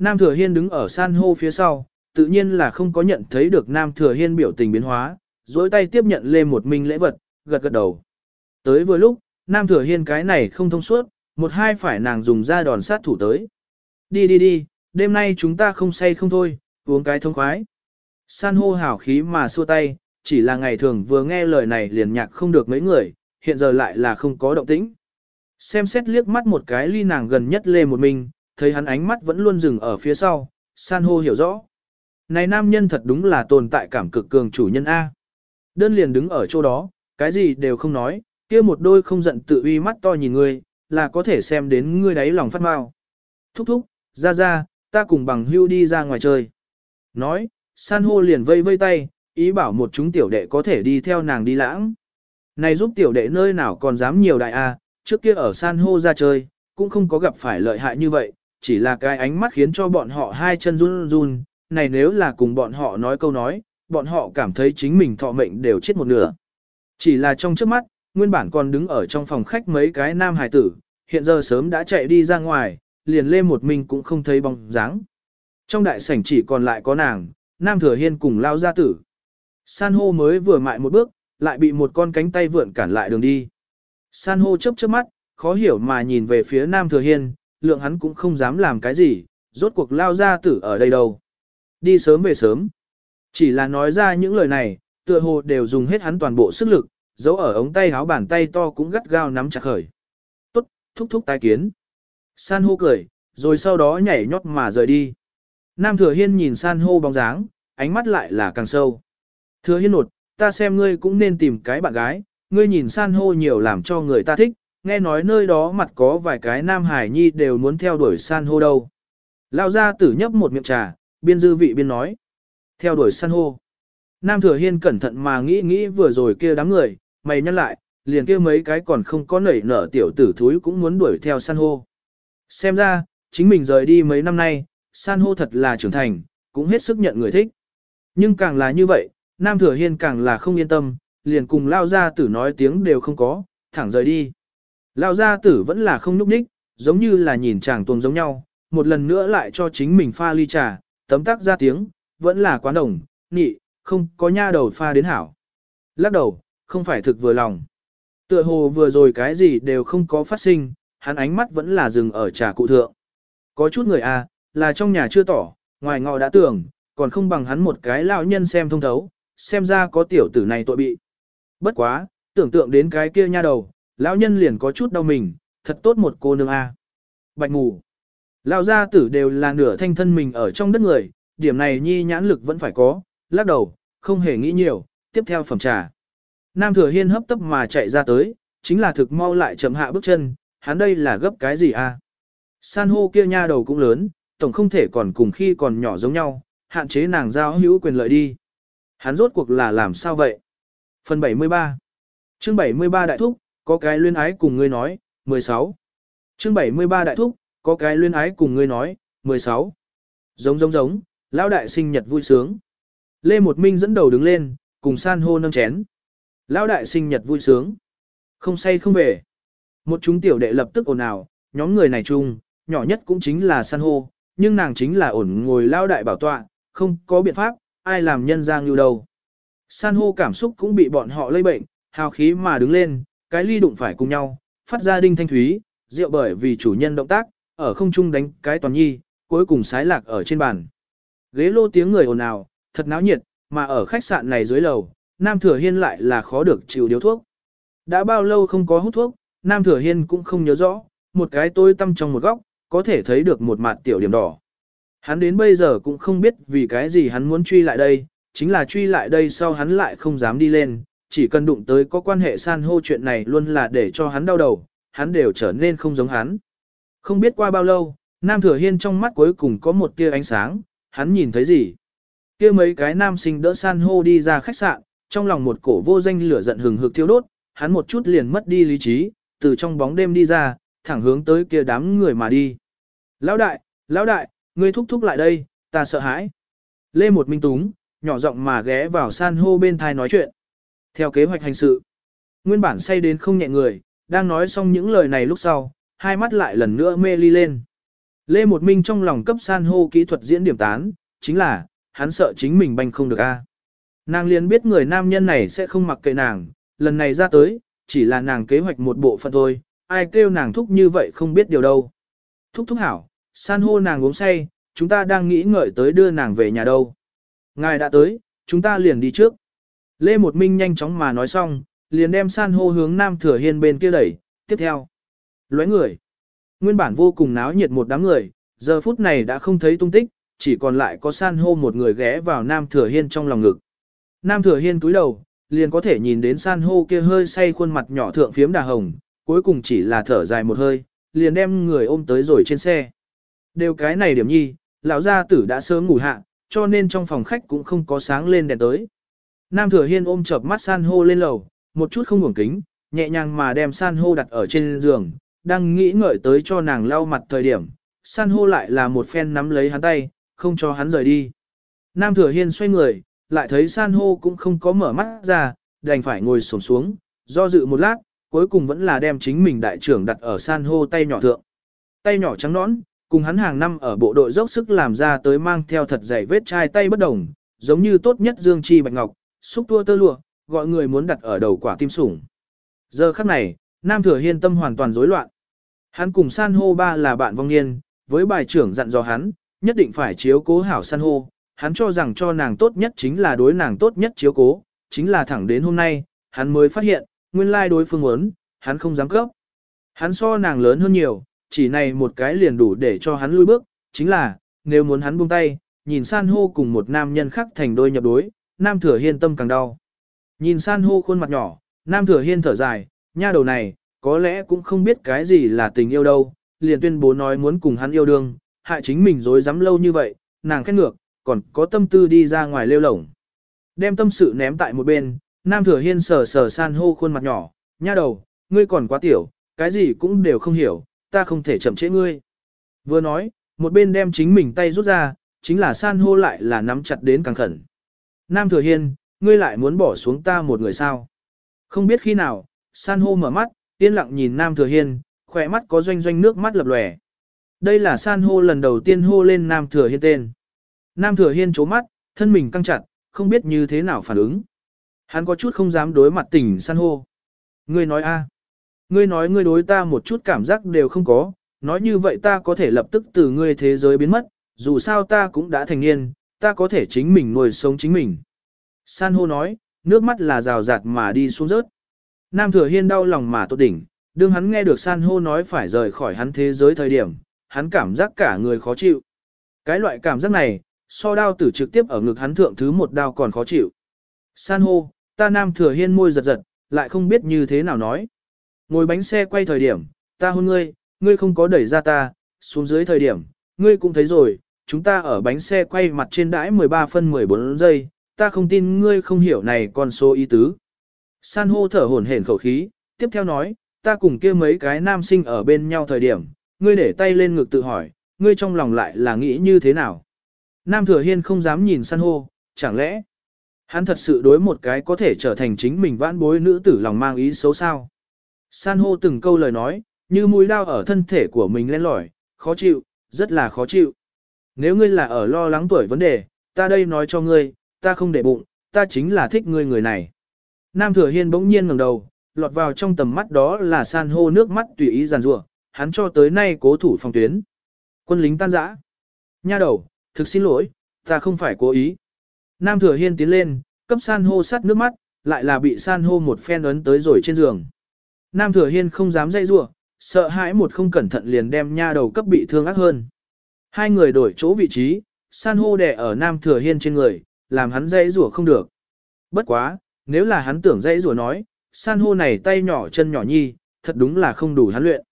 Nam Thừa Hiên đứng ở san hô phía sau, tự nhiên là không có nhận thấy được Nam Thừa Hiên biểu tình biến hóa, dối tay tiếp nhận lên một minh lễ vật, gật gật đầu. Tới vừa lúc, Nam Thừa Hiên cái này không thông suốt, một hai phải nàng dùng ra đòn sát thủ tới. Đi đi đi, đêm nay chúng ta không say không thôi, uống cái thông khoái. San hô hảo khí mà xua tay, chỉ là ngày thường vừa nghe lời này liền nhạc không được mấy người, hiện giờ lại là không có động tĩnh. Xem xét liếc mắt một cái ly nàng gần nhất lê một mình, thấy hắn ánh mắt vẫn luôn dừng ở phía sau, san hô hiểu rõ. Này nam nhân thật đúng là tồn tại cảm cực cường chủ nhân A. Đơn liền đứng ở chỗ đó, cái gì đều không nói, kia một đôi không giận tự uy mắt to nhìn ngươi, là có thể xem đến ngươi đáy lòng phát mau. Thúc thúc, ra ra, ta cùng bằng hưu đi ra ngoài chơi. Nói, san hô liền vây vây tay, ý bảo một chúng tiểu đệ có thể đi theo nàng đi lãng. Này giúp tiểu đệ nơi nào còn dám nhiều đại a, trước kia ở san hô ra chơi, cũng không có gặp phải lợi hại như vậy, chỉ là cái ánh mắt khiến cho bọn họ hai chân run run, này nếu là cùng bọn họ nói câu nói, bọn họ cảm thấy chính mình thọ mệnh đều chết một nửa. Chỉ là trong trước mắt, nguyên bản còn đứng ở trong phòng khách mấy cái nam hài tử, hiện giờ sớm đã chạy đi ra ngoài, liền lê một mình cũng không thấy bóng dáng. Trong đại sảnh chỉ còn lại có nàng, nam thừa hiên cùng lao gia tử. San hô mới vừa mại một bước, lại bị một con cánh tay vượn cản lại đường đi. San hô chớp chớp mắt, khó hiểu mà nhìn về phía nam thừa hiên, lượng hắn cũng không dám làm cái gì, rốt cuộc lao ra tử ở đây đâu. Đi sớm về sớm. Chỉ là nói ra những lời này, tựa hồ đều dùng hết hắn toàn bộ sức lực, giấu ở ống tay áo bàn tay to cũng gắt gao nắm chặt khởi. Tốt, thúc thúc tái kiến. San hô cười, rồi sau đó nhảy nhót mà rời đi. Nam thừa hiên nhìn san hô bóng dáng, ánh mắt lại là càng sâu. Thừa hiên nột, ta xem ngươi cũng nên tìm cái bạn gái, ngươi nhìn san hô nhiều làm cho người ta thích, nghe nói nơi đó mặt có vài cái nam hải nhi đều muốn theo đuổi san hô đâu. Lao ra tử nhấp một miệng trà, biên dư vị biên nói. Theo đuổi san hô. Nam thừa hiên cẩn thận mà nghĩ nghĩ vừa rồi kia đám người, mày nhắc lại, liền kia mấy cái còn không có nảy nở tiểu tử thúi cũng muốn đuổi theo san hô. Xem ra, chính mình rời đi mấy năm nay, san hô thật là trưởng thành, cũng hết sức nhận người thích. Nhưng càng là như vậy, Nam Thừa Hiên càng là không yên tâm, liền cùng Lao Gia Tử nói tiếng đều không có, thẳng rời đi. Lao Gia Tử vẫn là không nhúc nhích, giống như là nhìn chàng tuồng giống nhau, một lần nữa lại cho chính mình pha ly trà, tấm tắc ra tiếng, vẫn là quán đồng, nhị, không có nha đầu pha đến hảo. Lắc đầu, không phải thực vừa lòng. Tựa hồ vừa rồi cái gì đều không có phát sinh, hắn ánh mắt vẫn là dừng ở trà cụ thượng. Có chút người à, là trong nhà chưa tỏ, ngoài ngọ đã tưởng, còn không bằng hắn một cái lão nhân xem thông thấu, xem ra có tiểu tử này tội bị. Bất quá, tưởng tượng đến cái kia nha đầu, lão nhân liền có chút đau mình, thật tốt một cô nương a. Bạch mù. Lão gia tử đều là nửa thanh thân mình ở trong đất người, điểm này nhi nhãn lực vẫn phải có, lắc đầu, không hề nghĩ nhiều, tiếp theo phẩm trà. Nam thừa hiên hấp tấp mà chạy ra tới, chính là thực mau lại chậm hạ bước chân, hắn đây là gấp cái gì a? San hô kia nha đầu cũng lớn, tổng không thể còn cùng khi còn nhỏ giống nhau, hạn chế nàng giao hữu quyền lợi đi. Hắn rốt cuộc là làm sao vậy? Phần 73 Chương 73 Đại Thúc, có cái luyên ái cùng ngươi nói, 16 Chương 73 Đại Thúc, có cái luyên ái cùng ngươi nói, 16 Giống giống giống, lão đại sinh nhật vui sướng. Lê Một Minh dẫn đầu đứng lên, cùng san hô nâng chén. Lão đại sinh nhật vui sướng. Không say không về. Một chúng tiểu đệ lập tức ồn ào, nhóm người này chung, nhỏ nhất cũng chính là san hô, nhưng nàng chính là ổn ngồi lao đại bảo tọa, không có biện pháp, ai làm nhân giang như đâu. San hô cảm xúc cũng bị bọn họ lây bệnh, hào khí mà đứng lên, cái ly đụng phải cùng nhau, phát ra đinh thanh thúy, rượu bởi vì chủ nhân động tác, ở không trung đánh cái toàn nhi, cuối cùng sái lạc ở trên bàn. Ghế lô tiếng người ồn ào, thật náo nhiệt, mà ở khách sạn này dưới lầu, Nam Thừa Hiên lại là khó được chịu điếu thuốc. Đã bao lâu không có hút thuốc, Nam Thừa Hiên cũng không nhớ rõ, một cái tôi tâm trong một góc, có thể thấy được một mặt tiểu điểm đỏ. Hắn đến bây giờ cũng không biết vì cái gì hắn muốn truy lại đây, chính là truy lại đây sau hắn lại không dám đi lên, chỉ cần đụng tới có quan hệ san hô chuyện này luôn là để cho hắn đau đầu, hắn đều trở nên không giống hắn. Không biết qua bao lâu, Nam Thừa Hiên trong mắt cuối cùng có một tia ánh sáng, hắn nhìn thấy gì? kia mấy cái nam sinh đỡ san hô đi ra khách sạn, trong lòng một cổ vô danh lửa giận hừng hực thiêu đốt, hắn một chút liền mất đi lý trí, từ trong bóng đêm đi ra, thẳng hướng tới kia đám người mà đi. Lão đại, lão đại, ngươi thúc thúc lại đây, ta sợ hãi. Lê một minh túng, nhỏ giọng mà ghé vào san hô bên thai nói chuyện. Theo kế hoạch hành sự, nguyên bản say đến không nhẹ người, đang nói xong những lời này lúc sau, hai mắt lại lần nữa mê ly lên. Lê một minh trong lòng cấp san hô kỹ thuật diễn điểm tán, chính là, hắn sợ chính mình banh không được a. Nàng liền biết người nam nhân này sẽ không mặc kệ nàng, lần này ra tới, chỉ là nàng kế hoạch một bộ phận thôi, ai kêu nàng thúc như vậy không biết điều đâu. Thúc thúc hảo, san hô nàng uống say, chúng ta đang nghĩ ngợi tới đưa nàng về nhà đâu. Ngài đã tới, chúng ta liền đi trước. Lê Một Minh nhanh chóng mà nói xong, liền đem san hô hướng Nam Thừa Hiên bên kia đẩy, tiếp theo. Lóe người. Nguyên bản vô cùng náo nhiệt một đám người, giờ phút này đã không thấy tung tích, chỉ còn lại có san hô một người ghé vào Nam Thừa Hiên trong lòng ngực. Nam Thừa Hiên túi đầu, liền có thể nhìn đến san hô kia hơi say khuôn mặt nhỏ thượng phiếm đà hồng, cuối cùng chỉ là thở dài một hơi, liền đem người ôm tới rồi trên xe. Đều cái này điểm nhi, lão gia tử đã sớm ngủ hạ, cho nên trong phòng khách cũng không có sáng lên đèn tới. Nam Thừa Hiên ôm chợp mắt san hô lên lầu, một chút không ngủng kính, nhẹ nhàng mà đem san hô đặt ở trên giường, đang nghĩ ngợi tới cho nàng lau mặt thời điểm, san hô lại là một phen nắm lấy hắn tay, không cho hắn rời đi. Nam Thừa Hiên xoay người, lại thấy san hô cũng không có mở mắt ra, đành phải ngồi xổm xuống, do dự một lát, cuối cùng vẫn là đem chính mình đại trưởng đặt ở san hô tay nhỏ thượng. Tay nhỏ trắng nõn, cùng hắn hàng năm ở bộ đội dốc sức làm ra tới mang theo thật dày vết chai tay bất đồng, giống như tốt nhất dương chi bạch ngọc, xúc tua tơ lụa, gọi người muốn đặt ở đầu quả tim sủng. Giờ khắc này, Nam Thừa Hiên tâm hoàn toàn rối loạn. Hắn cùng san hô ba là bạn vong niên, với bài trưởng dặn dò hắn, nhất định phải chiếu cố hảo san hô, hắn cho rằng cho nàng tốt nhất chính là đối nàng tốt nhất chiếu cố, chính là thẳng đến hôm nay, hắn mới phát hiện, nguyên lai đối phương muốn, hắn không dám cấp. Hắn so nàng lớn hơn nhiều, chỉ này một cái liền đủ để cho hắn lui bước, chính là, nếu muốn hắn buông tay, nhìn san hô cùng một nam nhân khác thành đôi nhập đối, nam thừa hiên tâm càng đau. Nhìn san hô khuôn mặt nhỏ, nam thừa hiên thở dài, nha đầu này, có lẽ cũng không biết cái gì là tình yêu đâu, liền tuyên bố nói muốn cùng hắn yêu đương, hại chính mình dối dám lâu như vậy, nàng khét ngược, còn có tâm tư đi ra ngoài lêu lổng. Đem tâm sự ném tại một bên, nam thừa hiên sờ sờ san hô khuôn mặt nhỏ, nha đầu, ngươi còn quá tiểu, cái gì cũng đều không hiểu, ta không thể chậm trễ ngươi. Vừa nói, một bên đem chính mình tay rút ra, chính là san hô lại là nắm chặt đến càng khẩn. Nam thừa hiên, ngươi lại muốn bỏ xuống ta một người sao. Không biết khi nào, san hô mở mắt, yên lặng nhìn Nam thừa hiên, khỏe mắt có doanh doanh nước mắt lập lòe. Đây là san hô lần đầu tiên hô lên Nam thừa hiên tên. Nam thừa hiên chố mắt, thân mình căng chặt, không biết như thế nào phản ứng. Hắn có chút không dám đối mặt tỉnh san hô. Ngươi nói a, Ngươi nói ngươi đối ta một chút cảm giác đều không có, nói như vậy ta có thể lập tức từ ngươi thế giới biến mất, dù sao ta cũng đã thành niên, ta có thể chính mình nuôi sống chính mình. San hô nói, nước mắt là rào rạt mà đi xuống rớt. Nam thừa hiên đau lòng mà tốt đỉnh, đương hắn nghe được san hô nói phải rời khỏi hắn thế giới thời điểm, hắn cảm giác cả người khó chịu. Cái loại cảm giác này, so đao tử trực tiếp ở ngực hắn thượng thứ một đao còn khó chịu. San hô, ta nam thừa hiên môi giật giật, lại không biết như thế nào nói. Ngồi bánh xe quay thời điểm, ta hôn ngươi, ngươi không có đẩy ra ta, xuống dưới thời điểm, ngươi cũng thấy rồi, chúng ta ở bánh xe quay mặt trên đãi 13 phân 14 giây, ta không tin ngươi không hiểu này con số ý tứ. San hô thở hổn hển khẩu khí, tiếp theo nói, ta cùng kia mấy cái nam sinh ở bên nhau thời điểm, ngươi để tay lên ngực tự hỏi, ngươi trong lòng lại là nghĩ như thế nào. Nam thừa hiên không dám nhìn san hô, chẳng lẽ, hắn thật sự đối một cái có thể trở thành chính mình vãn bối nữ tử lòng mang ý xấu sao. San hô từng câu lời nói, như mũi đau ở thân thể của mình lên lỏi, khó chịu, rất là khó chịu. Nếu ngươi là ở lo lắng tuổi vấn đề, ta đây nói cho ngươi, ta không để bụng, ta chính là thích ngươi người này. Nam Thừa Hiên bỗng nhiên ngẩng đầu, lọt vào trong tầm mắt đó là san hô nước mắt tùy ý giàn rủa, hắn cho tới nay cố thủ phòng tuyến. Quân lính tan rã. Nha đầu, thực xin lỗi, ta không phải cố ý. Nam Thừa Hiên tiến lên, cấp san hô sắt nước mắt, lại là bị san hô một phen ấn tới rồi trên giường. Nam Thừa Hiên không dám dây rủa, sợ hãi một không cẩn thận liền đem nha đầu cấp bị thương ác hơn. Hai người đổi chỗ vị trí, san hô đè ở Nam Thừa Hiên trên người, làm hắn dây rủa không được. Bất quá, nếu là hắn tưởng dây rủa nói, san hô này tay nhỏ chân nhỏ nhi, thật đúng là không đủ hắn luyện.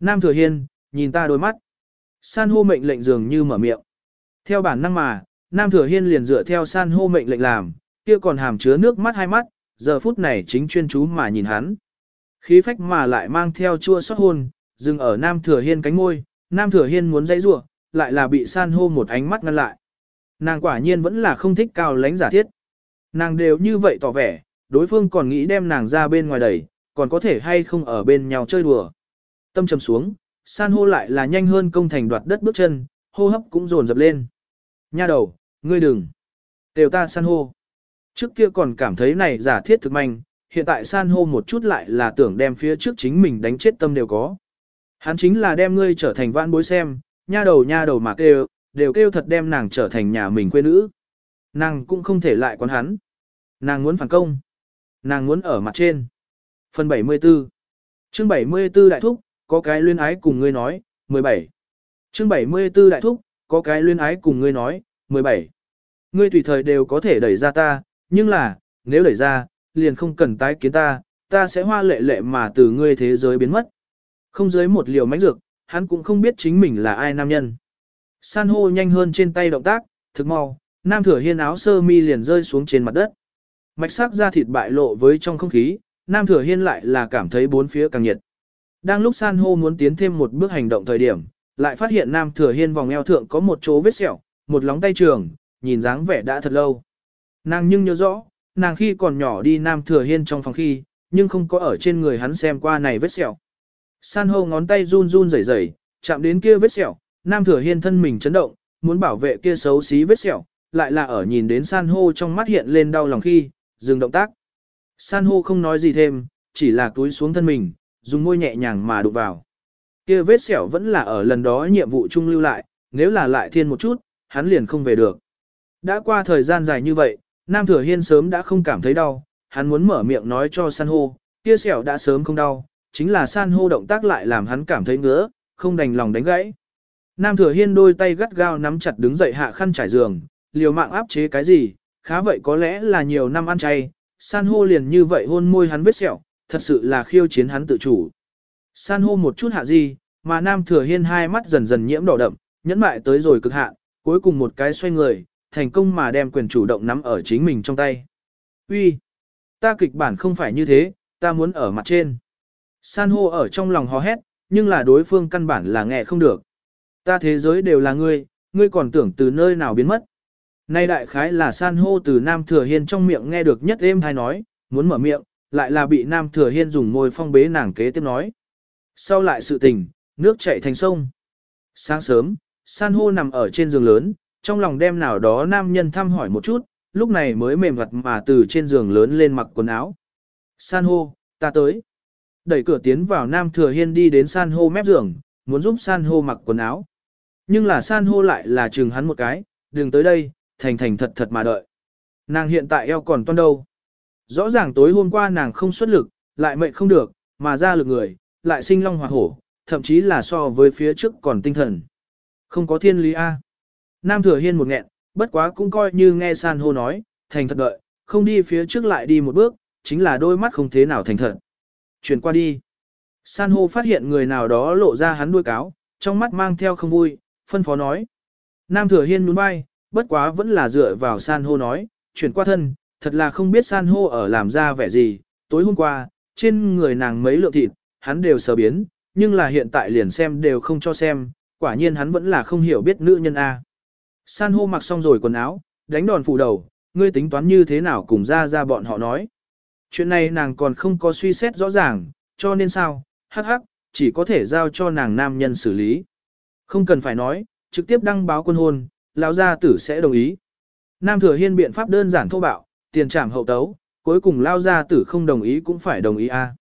Nam Thừa Hiên, nhìn ta đôi mắt. San hô mệnh lệnh dường như mở miệng. Theo bản năng mà, Nam Thừa Hiên liền dựa theo san hô mệnh lệnh làm, kia còn hàm chứa nước mắt hai mắt, giờ phút này chính chuyên chú mà nhìn hắn. Khí phách mà lại mang theo chua xót hôn, dừng ở Nam Thừa Hiên cánh môi, Nam Thừa Hiên muốn dãy rủa, lại là bị san hô một ánh mắt ngăn lại. Nàng quả nhiên vẫn là không thích cao lãnh giả thiết. Nàng đều như vậy tỏ vẻ, đối phương còn nghĩ đem nàng ra bên ngoài đẩy, còn có thể hay không ở bên nhau chơi đùa. Tâm trầm xuống, san hô lại là nhanh hơn công thành đoạt đất bước chân, hô hấp cũng dồn dập lên. Nha đầu, ngươi đừng. Đều ta san hô. Trước kia còn cảm thấy này giả thiết thực manh, hiện tại san hô một chút lại là tưởng đem phía trước chính mình đánh chết tâm đều có. Hắn chính là đem ngươi trở thành vãn bối xem, nha đầu nha đầu mà kêu, đều kêu thật đem nàng trở thành nhà mình quê nữ. Nàng cũng không thể lại quán hắn. Nàng muốn phản công. Nàng muốn ở mặt trên. Phần 74 Chương 74 Đại Thúc, có cái luyên ái cùng ngươi nói, 17 Chương 74 Đại Thúc, có cái luyên ái cùng ngươi nói, 17 Ngươi tùy thời đều có thể đẩy ra ta, nhưng là, nếu đẩy ra, liền không cần tái kiến ta, ta sẽ hoa lệ lệ mà từ ngươi thế giới biến mất. Không dưới một liều mánh dược, hắn cũng không biết chính mình là ai nam nhân. San hô nhanh hơn trên tay động tác, thực mau, nam thừa hiên áo sơ mi liền rơi xuống trên mặt đất. Mạch sắc da thịt bại lộ với trong không khí, nam thừa hiên lại là cảm thấy bốn phía càng nhiệt. Đang lúc san hô muốn tiến thêm một bước hành động thời điểm, lại phát hiện nam thừa hiên vòng eo thượng có một chỗ vết sẹo, một lóng tay trường, nhìn dáng vẻ đã thật lâu. Nàng nhưng nhớ rõ, nàng khi còn nhỏ đi nam thừa hiên trong phòng khi, nhưng không có ở trên người hắn xem qua này vết sẹo. San hô ngón tay run run rẩy rẩy, chạm đến kia vết sẹo, nam thừa hiên thân mình chấn động, muốn bảo vệ kia xấu xí vết sẹo, lại là ở nhìn đến san hô trong mắt hiện lên đau lòng khi, dừng động tác. San hô không nói gì thêm, chỉ là túi xuống thân mình, dùng môi nhẹ nhàng mà đụng vào. Kia vết sẹo vẫn là ở lần đó nhiệm vụ chung lưu lại, nếu là lại thiên một chút, hắn liền không về được. Đã qua thời gian dài như vậy, Nam Thừa Hiên sớm đã không cảm thấy đau, hắn muốn mở miệng nói cho san hô, kia sẹo đã sớm không đau, chính là san hô động tác lại làm hắn cảm thấy ngứa, không đành lòng đánh gãy. Nam Thừa Hiên đôi tay gắt gao nắm chặt đứng dậy hạ khăn trải giường, liều mạng áp chế cái gì, khá vậy có lẽ là nhiều năm ăn chay, san hô liền như vậy hôn môi hắn vết sẹo, thật sự là khiêu chiến hắn tự chủ. San hô một chút hạ gì, mà Nam Thừa Hiên hai mắt dần dần nhiễm đỏ đậm, nhẫn mại tới rồi cực hạn, cuối cùng một cái xoay người, thành công mà đem quyền chủ động nắm ở chính mình trong tay. Uy, ta kịch bản không phải như thế, ta muốn ở mặt trên. San hô ở trong lòng hò hét, nhưng là đối phương căn bản là nghe không được. Ta thế giới đều là ngươi, ngươi còn tưởng từ nơi nào biến mất. Nay đại khái là san hô từ Nam Thừa Hiên trong miệng nghe được nhất êm hay nói, muốn mở miệng, lại là bị Nam Thừa Hiên dùng môi phong bế nàng kế tiếp nói. Sau lại sự tình, nước chảy thành sông. Sáng sớm, san hô nằm ở trên giường lớn, trong lòng đem nào đó nam nhân thăm hỏi một chút, lúc này mới mềm vặt mà từ trên giường lớn lên mặc quần áo. San hô, ta tới. Đẩy cửa tiến vào Nam Thừa Hiên đi đến san hô mép giường, muốn giúp san hô mặc quần áo. Nhưng là san hô lại là chừng hắn một cái, đừng tới đây, thành thành thật thật mà đợi. Nàng hiện tại eo còn toan đâu. Rõ ràng tối hôm qua nàng không xuất lực, lại mệnh không được, mà ra lực người, lại sinh long hoạt hổ, thậm chí là so với phía trước còn tinh thần. Không có thiên lý A. Nam thừa hiên một nghẹn, bất quá cũng coi như nghe san hô nói, thành thật đợi, không đi phía trước lại đi một bước, chính là đôi mắt không thế nào thành thật. Chuyển qua đi. San hô phát hiện người nào đó lộ ra hắn đuôi cáo, trong mắt mang theo không vui, phân phó nói. Nam thừa hiên nhún vai, bất quá vẫn là dựa vào san hô nói, chuyển qua thân, thật là không biết san hô ở làm ra vẻ gì, tối hôm qua, trên người nàng mấy lượng thịt, hắn đều sờ biến, nhưng là hiện tại liền xem đều không cho xem, quả nhiên hắn vẫn là không hiểu biết nữ nhân A. San hô mặc xong rồi quần áo, đánh đòn phủ đầu, ngươi tính toán như thế nào cùng ra ra bọn họ nói. Chuyện này nàng còn không có suy xét rõ ràng, cho nên sao, hắc hắc, chỉ có thể giao cho nàng nam nhân xử lý. Không cần phải nói, trực tiếp đăng báo quân hôn, lão gia tử sẽ đồng ý. Nam thừa hiên biện pháp đơn giản thô bạo, tiền trảm hậu tấu, cuối cùng lao gia tử không đồng ý cũng phải đồng ý a.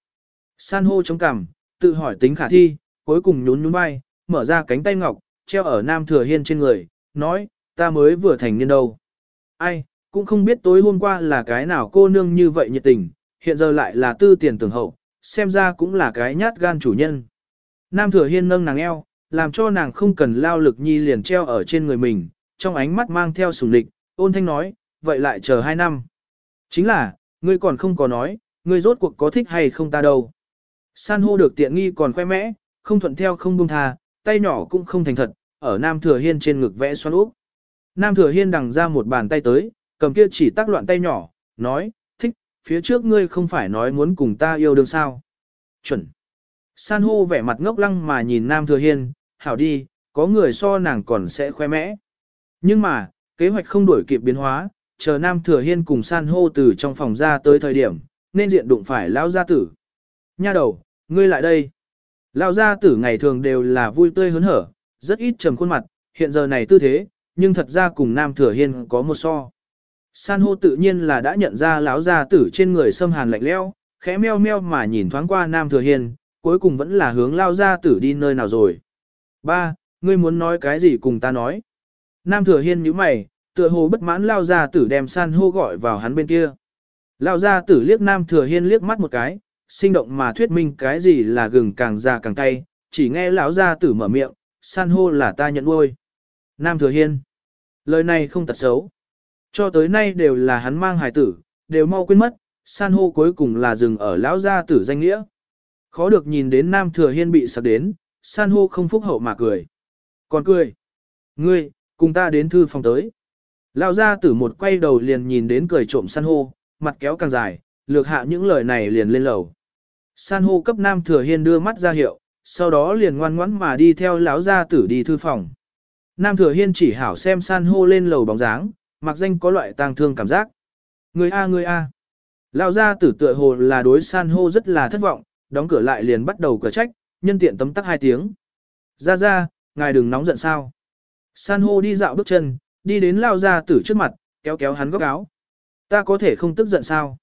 San hô chống cằm, tự hỏi tính khả thi, cuối cùng nhún nhún vai, mở ra cánh tay ngọc, treo ở Nam thừa hiên trên người, nói, ta mới vừa thành niên đâu. Ai, cũng không biết tối hôm qua là cái nào cô nương như vậy nhiệt tình, hiện giờ lại là tư tiền tưởng hậu, xem ra cũng là cái nhát gan chủ nhân. Nam thừa hiên nâng nàng eo, làm cho nàng không cần lao lực nhi liền treo ở trên người mình, trong ánh mắt mang theo sùng lịch, ôn thanh nói, vậy lại chờ hai năm. Chính là, ngươi còn không có nói, ngươi rốt cuộc có thích hay không ta đâu. San hô được tiện nghi còn khoe mẽ, không thuận theo không buông tha, tay nhỏ cũng không thành thật, ở Nam Thừa Hiên trên ngực vẽ xoắn úp. Nam Thừa Hiên đằng ra một bàn tay tới, cầm kia chỉ tác loạn tay nhỏ, nói, phía trước ngươi không phải nói muốn cùng ta yêu đương sao. Chuẩn. San hô vẻ mặt ngốc lăng mà nhìn Nam Thừa Hiên, hảo đi, có người so nàng còn sẽ khoe mẽ. Nhưng mà, kế hoạch không đổi kịp biến hóa, chờ Nam Thừa Hiên cùng San hô từ trong phòng ra tới thời điểm, nên diện đụng phải lão gia tử. Nha đầu, ngươi lại đây. Lão gia tử ngày thường đều là vui tươi hớn hở, rất ít trầm khuôn mặt, hiện giờ này tư thế, nhưng thật ra cùng Nam Thừa Hiên có một so. San hô tự nhiên là đã nhận ra lão gia tử trên người xâm hàn lạnh lẽo, khẽ meo meo mà nhìn thoáng qua Nam Thừa Hiên, cuối cùng vẫn là hướng lao gia tử đi nơi nào rồi. Ba, ngươi muốn nói cái gì cùng ta nói. Nam Thừa Hiên nhíu mày, tựa hồ bất mãn lao gia tử đem san hô gọi vào hắn bên kia. Lao gia tử liếc Nam Thừa Hiên liếc mắt một cái, sinh động mà thuyết minh cái gì là gừng càng già càng cay, chỉ nghe lão gia tử mở miệng, san hô là ta nhận nuôi. Nam Thừa Hiên. Lời này không tật xấu. Cho tới nay đều là hắn mang hài tử, đều mau quên mất, san hô cuối cùng là dừng ở lão gia tử danh nghĩa. Khó được nhìn đến Nam Thừa Hiên bị sạc đến, san hô không phúc hậu mà cười. Còn cười. Ngươi, cùng ta đến thư phòng tới. Lão gia tử một quay đầu liền nhìn đến cười trộm san hô, mặt kéo càng dài, lược hạ những lời này liền lên lầu. San hô cấp Nam Thừa Hiên đưa mắt ra hiệu, sau đó liền ngoan ngoãn mà đi theo lão gia tử đi thư phòng. Nam Thừa Hiên chỉ hảo xem san hô lên lầu bóng dáng, mặc danh có loại tang thương cảm giác. Người A người A. Lão gia tử tựa hồ là đối san hô rất là thất vọng, đóng cửa lại liền bắt đầu cửa trách, nhân tiện tấm tắc hai tiếng. Ra ra, ngài đừng nóng giận sao. San hô đi dạo bước chân, đi đến lao gia tử trước mặt, kéo kéo hắn góc áo. Ta có thể không tức giận sao?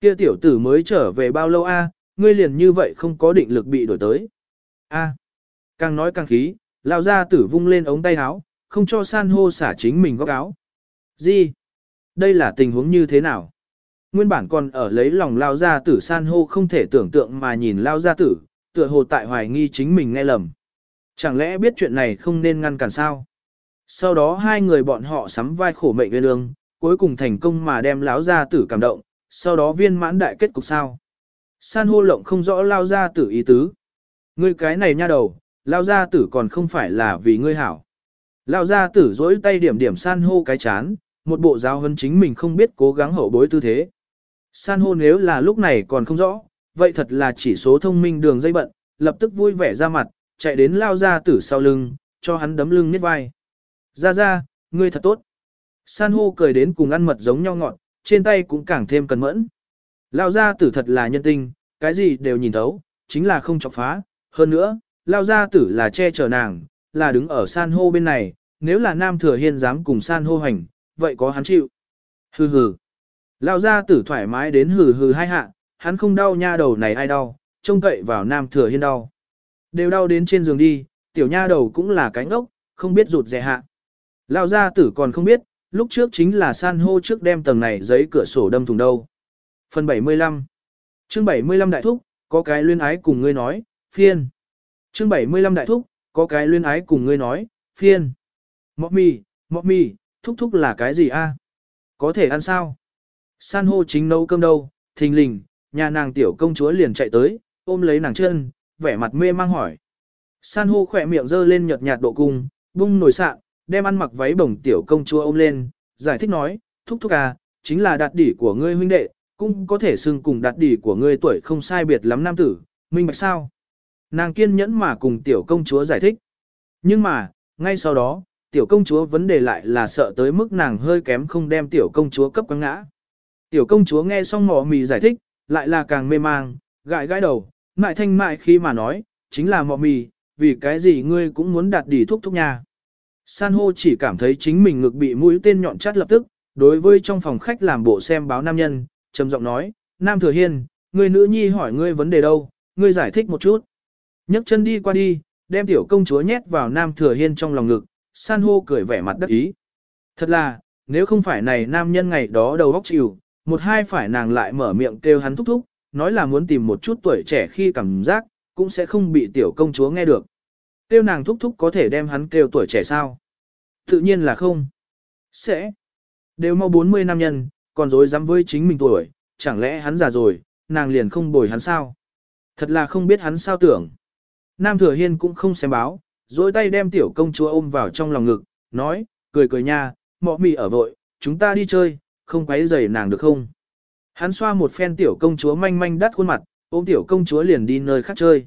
Kia tiểu tử mới trở về bao lâu a? ngươi liền như vậy không có định lực bị đổi tới. A. Càng nói càng khí, lao gia tử vung lên ống tay áo, không cho san hô xả chính mình góc áo. Gì? Đây là tình huống như thế nào? Nguyên bản còn ở lấy lòng lao gia tử san hô không thể tưởng tượng mà nhìn lao gia tử, tựa hồ tại hoài nghi chính mình nghe lầm. Chẳng lẽ biết chuyện này không nên ngăn cản sao? Sau đó hai người bọn họ sắm vai khổ mệnh nguyên ương, cuối cùng thành công mà đem lão gia tử cảm động, sau đó viên mãn đại kết cục sao? San hô lộng không rõ lao gia tử ý tứ. Ngươi cái này nha đầu, lao gia tử còn không phải là vì ngươi hảo. Lao gia tử dỗi tay điểm điểm san hô cái chán, một bộ giáo hân chính mình không biết cố gắng hậu bối tư thế. San hô nếu là lúc này còn không rõ, vậy thật là chỉ số thông minh đường dây bận, lập tức vui vẻ ra mặt, chạy đến lao gia tử sau lưng, cho hắn đấm lưng nít vai. Ra ra, ngươi thật tốt. San hô cười đến cùng ăn mật giống nhau ngọt, trên tay cũng càng thêm cẩn mẫn. Lao gia tử thật là nhân tinh, cái gì đều nhìn thấu, chính là không chọc phá. Hơn nữa, Lao gia tử là che chở nàng, là đứng ở san hô bên này, nếu là nam thừa hiên dám cùng san hô hành, vậy có hắn chịu. Hừ hừ. Lao gia tử thoải mái đến hừ hừ hai hạ, hắn không đau nha đầu này ai đau, trông cậy vào nam thừa hiên đau. Đều đau đến trên giường đi, tiểu nha đầu cũng là cánh ốc, không biết rụt rẻ hạ. Lao gia tử còn không biết, lúc trước chính là san hô trước đem tầng này giấy cửa sổ đâm thùng đâu. Phần 75 Chương 75 Đại Thúc, có cái luyên ái cùng ngươi nói, phiên. Chương 75 Đại Thúc, có cái luyên ái cùng ngươi nói, phiên. Mọc mì, mọc mì, thúc thúc là cái gì a? Có thể ăn sao? San hô chính nấu cơm đâu, thình lình, nhà nàng tiểu công chúa liền chạy tới, ôm lấy nàng chân, vẻ mặt mê mang hỏi. San hô khỏe miệng dơ lên nhợt nhạt độ cung, bung nổi sạn, đem ăn mặc váy bổng tiểu công chúa ôm lên, giải thích nói, thúc thúc à, chính là đạt đỉ của ngươi huynh đệ, cũng có thể xưng cùng đạt đỉ của ngươi tuổi không sai biệt lắm nam tử, minh bạch sao. Nàng kiên nhẫn mà cùng tiểu công chúa giải thích. Nhưng mà, ngay sau đó, tiểu công chúa vấn đề lại là sợ tới mức nàng hơi kém không đem tiểu công chúa cấp quăng ngã. Tiểu công chúa nghe xong mỏ mì giải thích, lại là càng mê mang, gãi gãi đầu, mại thanh mại khi mà nói, chính là mỏ mì, vì cái gì ngươi cũng muốn đạt đỉ thuốc thúc nhà. San hô chỉ cảm thấy chính mình ngực bị mũi tên nhọn chát lập tức, đối với trong phòng khách làm bộ xem báo nam nhân, trầm giọng nói, Nam Thừa Hiên, người nữ nhi hỏi ngươi vấn đề đâu, ngươi giải thích một chút nhấc chân đi qua đi, đem tiểu công chúa nhét vào Nam Thừa Hiên trong lòng ngực, san hô cười vẻ mặt đắc ý. Thật là, nếu không phải này nam nhân ngày đó đầu óc chịu, một hai phải nàng lại mở miệng kêu hắn thúc thúc, nói là muốn tìm một chút tuổi trẻ khi cảm giác, cũng sẽ không bị tiểu công chúa nghe được. Kêu nàng thúc thúc có thể đem hắn kêu tuổi trẻ sao? Tự nhiên là không. Sẽ. Đều mau 40 năm nhân, còn dối dám với chính mình tuổi, chẳng lẽ hắn già rồi, nàng liền không bồi hắn sao? Thật là không biết hắn sao tưởng. Nam Thừa Hiên cũng không xem báo, dối tay đem tiểu công chúa ôm vào trong lòng ngực, nói, cười cười nha, mọ mì ở vội, chúng ta đi chơi, không quấy rầy nàng được không? Hắn xoa một phen tiểu công chúa manh manh đắt khuôn mặt, ôm tiểu công chúa liền đi nơi khác chơi.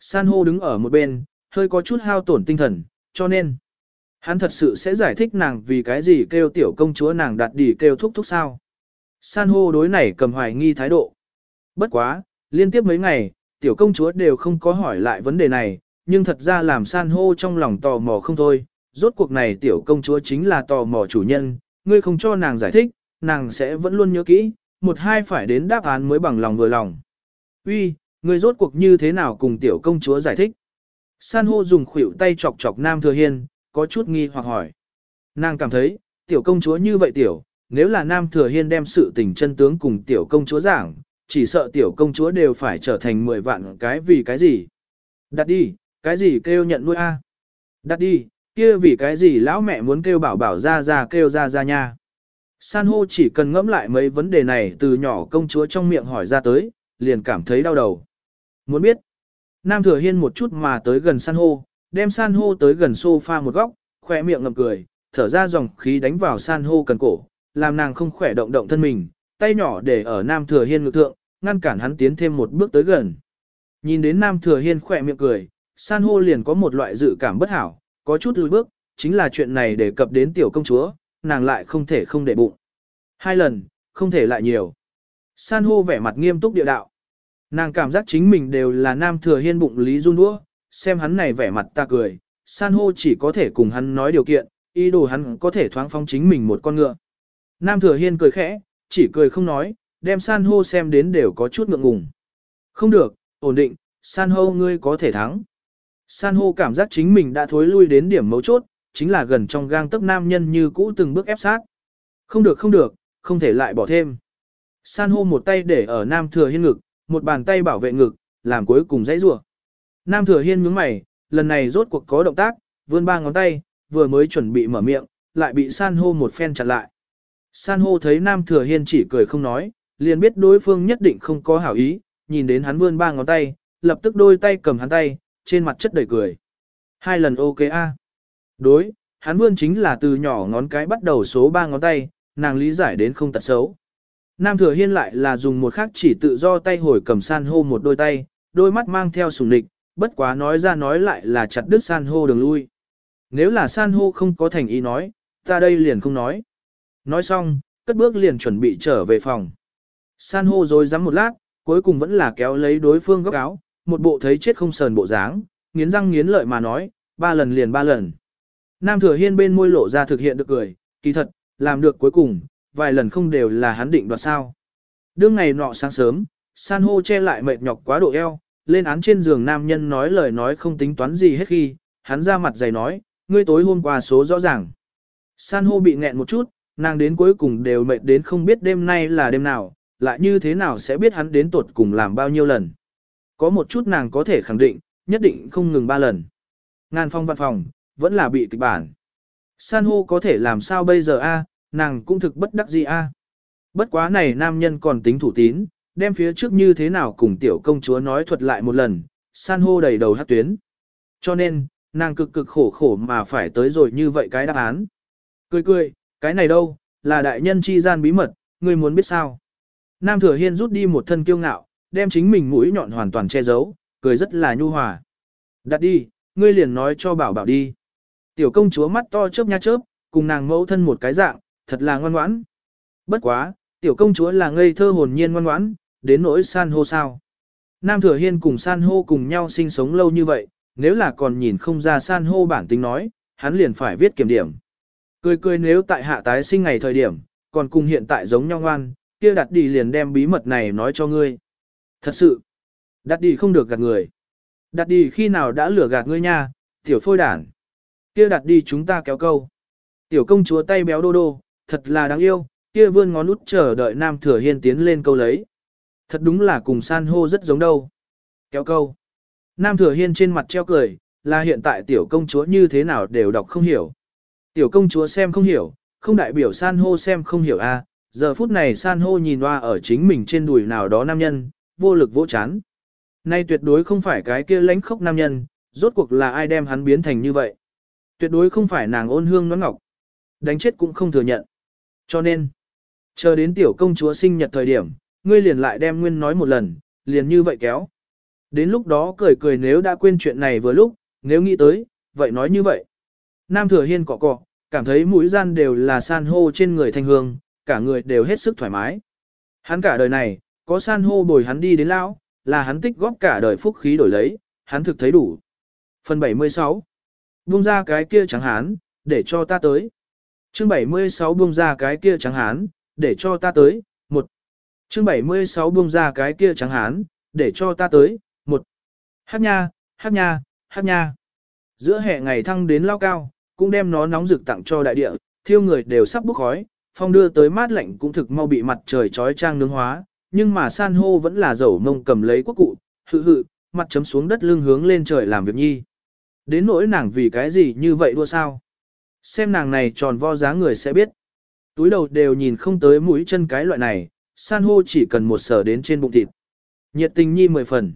San hô đứng ở một bên, hơi có chút hao tổn tinh thần, cho nên, hắn thật sự sẽ giải thích nàng vì cái gì kêu tiểu công chúa nàng đặt đi kêu thúc thúc sao. San hô đối này cầm hoài nghi thái độ. Bất quá, liên tiếp mấy ngày, tiểu công chúa đều không có hỏi lại vấn đề này, nhưng thật ra làm san hô trong lòng tò mò không thôi. Rốt cuộc này tiểu công chúa chính là tò mò chủ nhân, ngươi không cho nàng giải thích, nàng sẽ vẫn luôn nhớ kỹ, một hai phải đến đáp án mới bằng lòng vừa lòng. Uy, ngươi rốt cuộc như thế nào cùng tiểu công chúa giải thích? San hô dùng khuỷu tay chọc chọc Nam Thừa Hiên, có chút nghi hoặc hỏi. Nàng cảm thấy, tiểu công chúa như vậy tiểu, nếu là Nam Thừa Hiên đem sự tình chân tướng cùng tiểu công chúa giảng, chỉ sợ tiểu công chúa đều phải trở thành 10 vạn cái vì cái gì. Đặt đi, cái gì kêu nhận nuôi a? Đặt đi, kia vì cái gì lão mẹ muốn kêu bảo bảo ra ra kêu ra ra nha. San hô chỉ cần ngẫm lại mấy vấn đề này từ nhỏ công chúa trong miệng hỏi ra tới, liền cảm thấy đau đầu. Muốn biết, Nam Thừa Hiên một chút mà tới gần san hô, đem san hô tới gần sofa một góc, khỏe miệng ngầm cười, thở ra dòng khí đánh vào san hô cần cổ, làm nàng không khỏe động động thân mình, tay nhỏ để ở Nam Thừa Hiên ngực thượng, ngăn cản hắn tiến thêm một bước tới gần. Nhìn đến Nam Thừa Hiên khỏe miệng cười, san hô liền có một loại dự cảm bất hảo, có chút lùi bước, chính là chuyện này để cập đến tiểu công chúa, nàng lại không thể không để bụng. Hai lần, không thể lại nhiều. San hô vẻ mặt nghiêm túc địa đạo. Nàng cảm giác chính mình đều là nam thừa hiên bụng lý run đũa, xem hắn này vẻ mặt ta cười, san hô chỉ có thể cùng hắn nói điều kiện, ý đồ hắn có thể thoáng phong chính mình một con ngựa. Nam thừa hiên cười khẽ, chỉ cười không nói, đem san hô xem đến đều có chút ngượng ngùng. Không được, ổn định, san hô ngươi có thể thắng. San hô cảm giác chính mình đã thối lui đến điểm mấu chốt, chính là gần trong gang tấc nam nhân như cũ từng bước ép sát. Không được không được, không thể lại bỏ thêm. San hô một tay để ở nam thừa hiên ngực, một bàn tay bảo vệ ngực, làm cuối cùng dãy rủa. Nam thừa hiên nhướng mày, lần này rốt cuộc có động tác, vươn ba ngón tay, vừa mới chuẩn bị mở miệng, lại bị san hô một phen chặn lại. San hô thấy nam thừa hiên chỉ cười không nói, liền biết đối phương nhất định không có hảo ý, nhìn đến hắn vươn ba ngón tay, lập tức đôi tay cầm hắn tay, trên mặt chất đầy cười. Hai lần ok a. Đối, hắn vươn chính là từ nhỏ ngón cái bắt đầu số ba ngón tay, nàng lý giải đến không tật xấu. Nam thừa hiên lại là dùng một khắc chỉ tự do tay hồi cầm san hô một đôi tay, đôi mắt mang theo sùng địch, bất quá nói ra nói lại là chặt đứt san hô đường lui. Nếu là san hô không có thành ý nói, ta đây liền không nói. Nói xong, cất bước liền chuẩn bị trở về phòng. San hô rồi rắm một lát, cuối cùng vẫn là kéo lấy đối phương góc áo, một bộ thấy chết không sờn bộ dáng, nghiến răng nghiến lợi mà nói, ba lần liền ba lần. Nam thừa hiên bên môi lộ ra thực hiện được cười, kỳ thật, làm được cuối cùng, vài lần không đều là hắn định đoạt sao. Đương ngày nọ sáng sớm, san hô che lại mệt nhọc quá độ eo, lên án trên giường nam nhân nói lời nói không tính toán gì hết khi, hắn ra mặt dày nói, ngươi tối hôm qua số rõ ràng. San hô bị nghẹn một chút, nàng đến cuối cùng đều mệt đến không biết đêm nay là đêm nào, lại như thế nào sẽ biết hắn đến tuột cùng làm bao nhiêu lần. Có một chút nàng có thể khẳng định, nhất định không ngừng ba lần. Ngàn phong văn phòng, vẫn là bị kịch bản. San hô có thể làm sao bây giờ a? nàng cũng thực bất đắc dĩ a. Bất quá này nam nhân còn tính thủ tín, đem phía trước như thế nào cùng tiểu công chúa nói thuật lại một lần, san hô đầy đầu hát tuyến. Cho nên, nàng cực cực khổ khổ mà phải tới rồi như vậy cái đáp án. Cười cười, cái này đâu, là đại nhân chi gian bí mật, ngươi muốn biết sao. Nam thừa hiên rút đi một thân kiêu ngạo, đem chính mình mũi nhọn hoàn toàn che giấu, cười rất là nhu hòa. Đặt đi, ngươi liền nói cho bảo bảo đi. Tiểu công chúa mắt to chớp nha chớp, cùng nàng mẫu thân một cái dạng, thật là ngoan ngoãn. Bất quá, tiểu công chúa là ngây thơ hồn nhiên ngoan ngoãn, đến nỗi san hô sao. Nam Thừa Hiên cùng san hô cùng nhau sinh sống lâu như vậy, nếu là còn nhìn không ra san hô bản tính nói, hắn liền phải viết kiểm điểm. Cười cười nếu tại hạ tái sinh ngày thời điểm, còn cùng hiện tại giống nhau ngoan, kia đặt đi liền đem bí mật này nói cho ngươi. Thật sự, đặt đi không được gạt người. Đặt đi khi nào đã lừa gạt ngươi nha, tiểu phôi đản. Kia đặt đi chúng ta kéo câu. Tiểu công chúa tay béo đô đô, thật là đáng yêu, kia vươn ngón út chờ đợi Nam Thừa Hiên tiến lên câu lấy. Thật đúng là cùng san hô rất giống đâu. Kéo câu. Nam Thừa Hiên trên mặt treo cười, là hiện tại tiểu công chúa như thế nào đều đọc không hiểu. Tiểu công chúa xem không hiểu, không đại biểu san hô xem không hiểu a giờ phút này san hô nhìn hoa ở chính mình trên đùi nào đó nam nhân, vô lực vỗ chán. Nay tuyệt đối không phải cái kia lánh khốc nam nhân, rốt cuộc là ai đem hắn biến thành như vậy. Tuyệt đối không phải nàng ôn hương nón ngọc. Đánh chết cũng không thừa nhận. Cho nên, chờ đến tiểu công chúa sinh nhật thời điểm, ngươi liền lại đem nguyên nói một lần, liền như vậy kéo. Đến lúc đó cười cười nếu đã quên chuyện này vừa lúc, nếu nghĩ tới, vậy nói như vậy. Nam thừa hiên cọ cọ, cảm thấy mũi gian đều là san hô trên người thanh hương, cả người đều hết sức thoải mái. Hắn cả đời này, có san hô bồi hắn đi đến lão, là hắn tích góp cả đời phúc khí đổi lấy, hắn thực thấy đủ. Phần 76 Buông ra cái kia trắng hán, để cho ta tới. Chương 76 buông ra cái kia trắng hán, để cho ta tới, một. Chương 76 buông ra cái kia trắng hán, để cho ta tới, một. Hát nha, hát nha, hát nha. Giữa hè ngày thăng đến lao cao, cũng đem nó nóng rực tặng cho đại địa, thiêu người đều sắp bốc khói, phong đưa tới mát lạnh cũng thực mau bị mặt trời trói trang nướng hóa, nhưng mà san hô vẫn là dầu mông cầm lấy quốc cụ, hự hự, mặt chấm xuống đất lưng hướng lên trời làm việc nhi. Đến nỗi nàng vì cái gì như vậy đua sao? Xem nàng này tròn vo giá người sẽ biết. Túi đầu đều nhìn không tới mũi chân cái loại này, san hô chỉ cần một sở đến trên bụng thịt. Nhiệt tình nhi mười phần.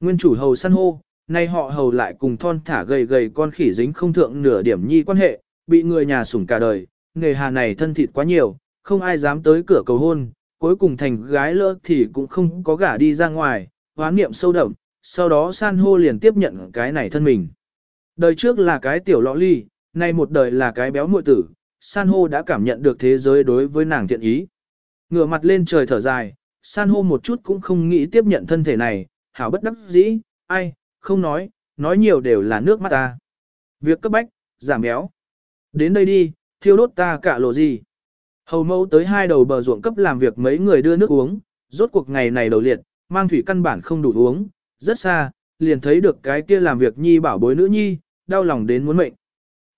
Nguyên chủ hầu san hô, nay họ hầu lại cùng thon thả gầy gầy con khỉ dính không thượng nửa điểm nhi quan hệ, bị người nhà sủng cả đời, nghề hà này thân thịt quá nhiều, không ai dám tới cửa cầu hôn, cuối cùng thành gái lỡ thì cũng không có gả đi ra ngoài, hoán niệm sâu đậm, sau đó san hô liền tiếp nhận cái này thân mình. Đời trước là cái tiểu lọ ly, nay một đời là cái béo muội tử, san hô đã cảm nhận được thế giới đối với nàng thiện ý. Ngửa mặt lên trời thở dài, san hô một chút cũng không nghĩ tiếp nhận thân thể này, hảo bất đắc dĩ, ai, không nói, nói nhiều đều là nước mắt ta. Việc cấp bách, giảm béo. Đến đây đi, thiêu đốt ta cả lộ gì. Hầu mẫu tới hai đầu bờ ruộng cấp làm việc mấy người đưa nước uống, rốt cuộc ngày này đầu liệt, mang thủy căn bản không đủ uống, rất xa, liền thấy được cái kia làm việc nhi bảo bối nữ nhi, đau lòng đến muốn mệnh.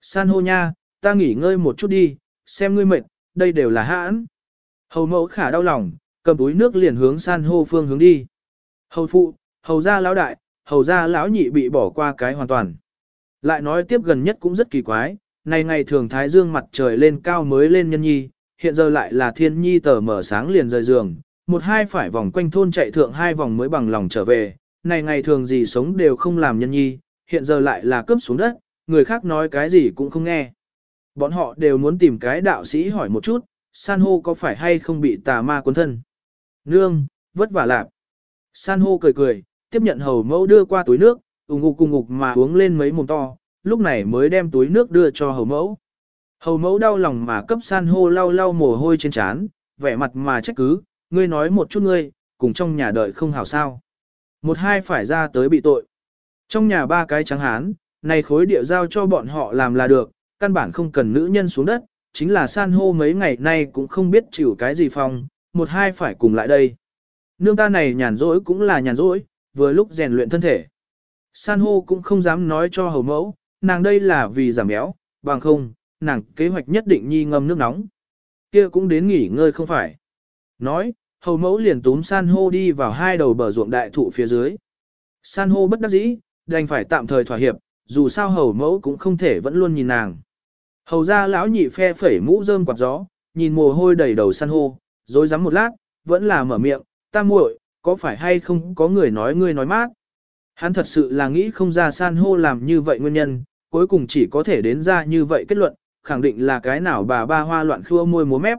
San hô nha, ta nghỉ ngơi một chút đi, xem ngươi mệt, đây đều là hãn. Hầu mẫu khả đau lòng, cầm túi nước liền hướng san hô phương hướng đi. Hầu phụ, hầu gia lão đại, hầu gia lão nhị bị bỏ qua cái hoàn toàn. Lại nói tiếp gần nhất cũng rất kỳ quái, này ngày thường thái dương mặt trời lên cao mới lên nhân nhi, hiện giờ lại là thiên nhi tờ mở sáng liền rời giường, một hai phải vòng quanh thôn chạy thượng hai vòng mới bằng lòng trở về, này ngày thường gì sống đều không làm nhân nhi, hiện giờ lại là cướp xuống đất, người khác nói cái gì cũng không nghe. Bọn họ đều muốn tìm cái đạo sĩ hỏi một chút, san hô có phải hay không bị tà ma cuốn thân. Nương, vất vả lạc. San hô cười cười, tiếp nhận hầu mẫu đưa qua túi nước, ủng ngục cùng ngục mà uống lên mấy mồm to, lúc này mới đem túi nước đưa cho hầu mẫu. Hầu mẫu đau lòng mà cấp san hô lau lau mồ hôi trên trán, vẻ mặt mà trách cứ, ngươi nói một chút ngươi, cùng trong nhà đợi không hảo sao. Một hai phải ra tới bị tội. Trong nhà ba cái trắng hán, này khối địa giao cho bọn họ làm là được, căn bản không cần nữ nhân xuống đất, chính là san hô mấy ngày nay cũng không biết chịu cái gì phong, một hai phải cùng lại đây. Nương ta này nhàn rỗi cũng là nhàn rỗi, vừa lúc rèn luyện thân thể. San hô cũng không dám nói cho hầu mẫu, nàng đây là vì giảm béo, bằng không, nàng kế hoạch nhất định nhi ngâm nước nóng. Kia cũng đến nghỉ ngơi không phải. Nói, hầu mẫu liền túm san hô đi vào hai đầu bờ ruộng đại thụ phía dưới. San hô bất đắc dĩ, đành phải tạm thời thỏa hiệp, dù sao hầu mẫu cũng không thể vẫn luôn nhìn nàng. Hầu ra lão nhị phe phẩy mũ rơm quạt gió, nhìn mồ hôi đầy đầu san hô, rồi rắm một lát, vẫn là mở miệng, ta muội, có phải hay không có người nói ngươi nói mát. Hắn thật sự là nghĩ không ra san hô làm như vậy nguyên nhân, cuối cùng chỉ có thể đến ra như vậy kết luận, khẳng định là cái nào bà ba hoa loạn khua môi múa mép.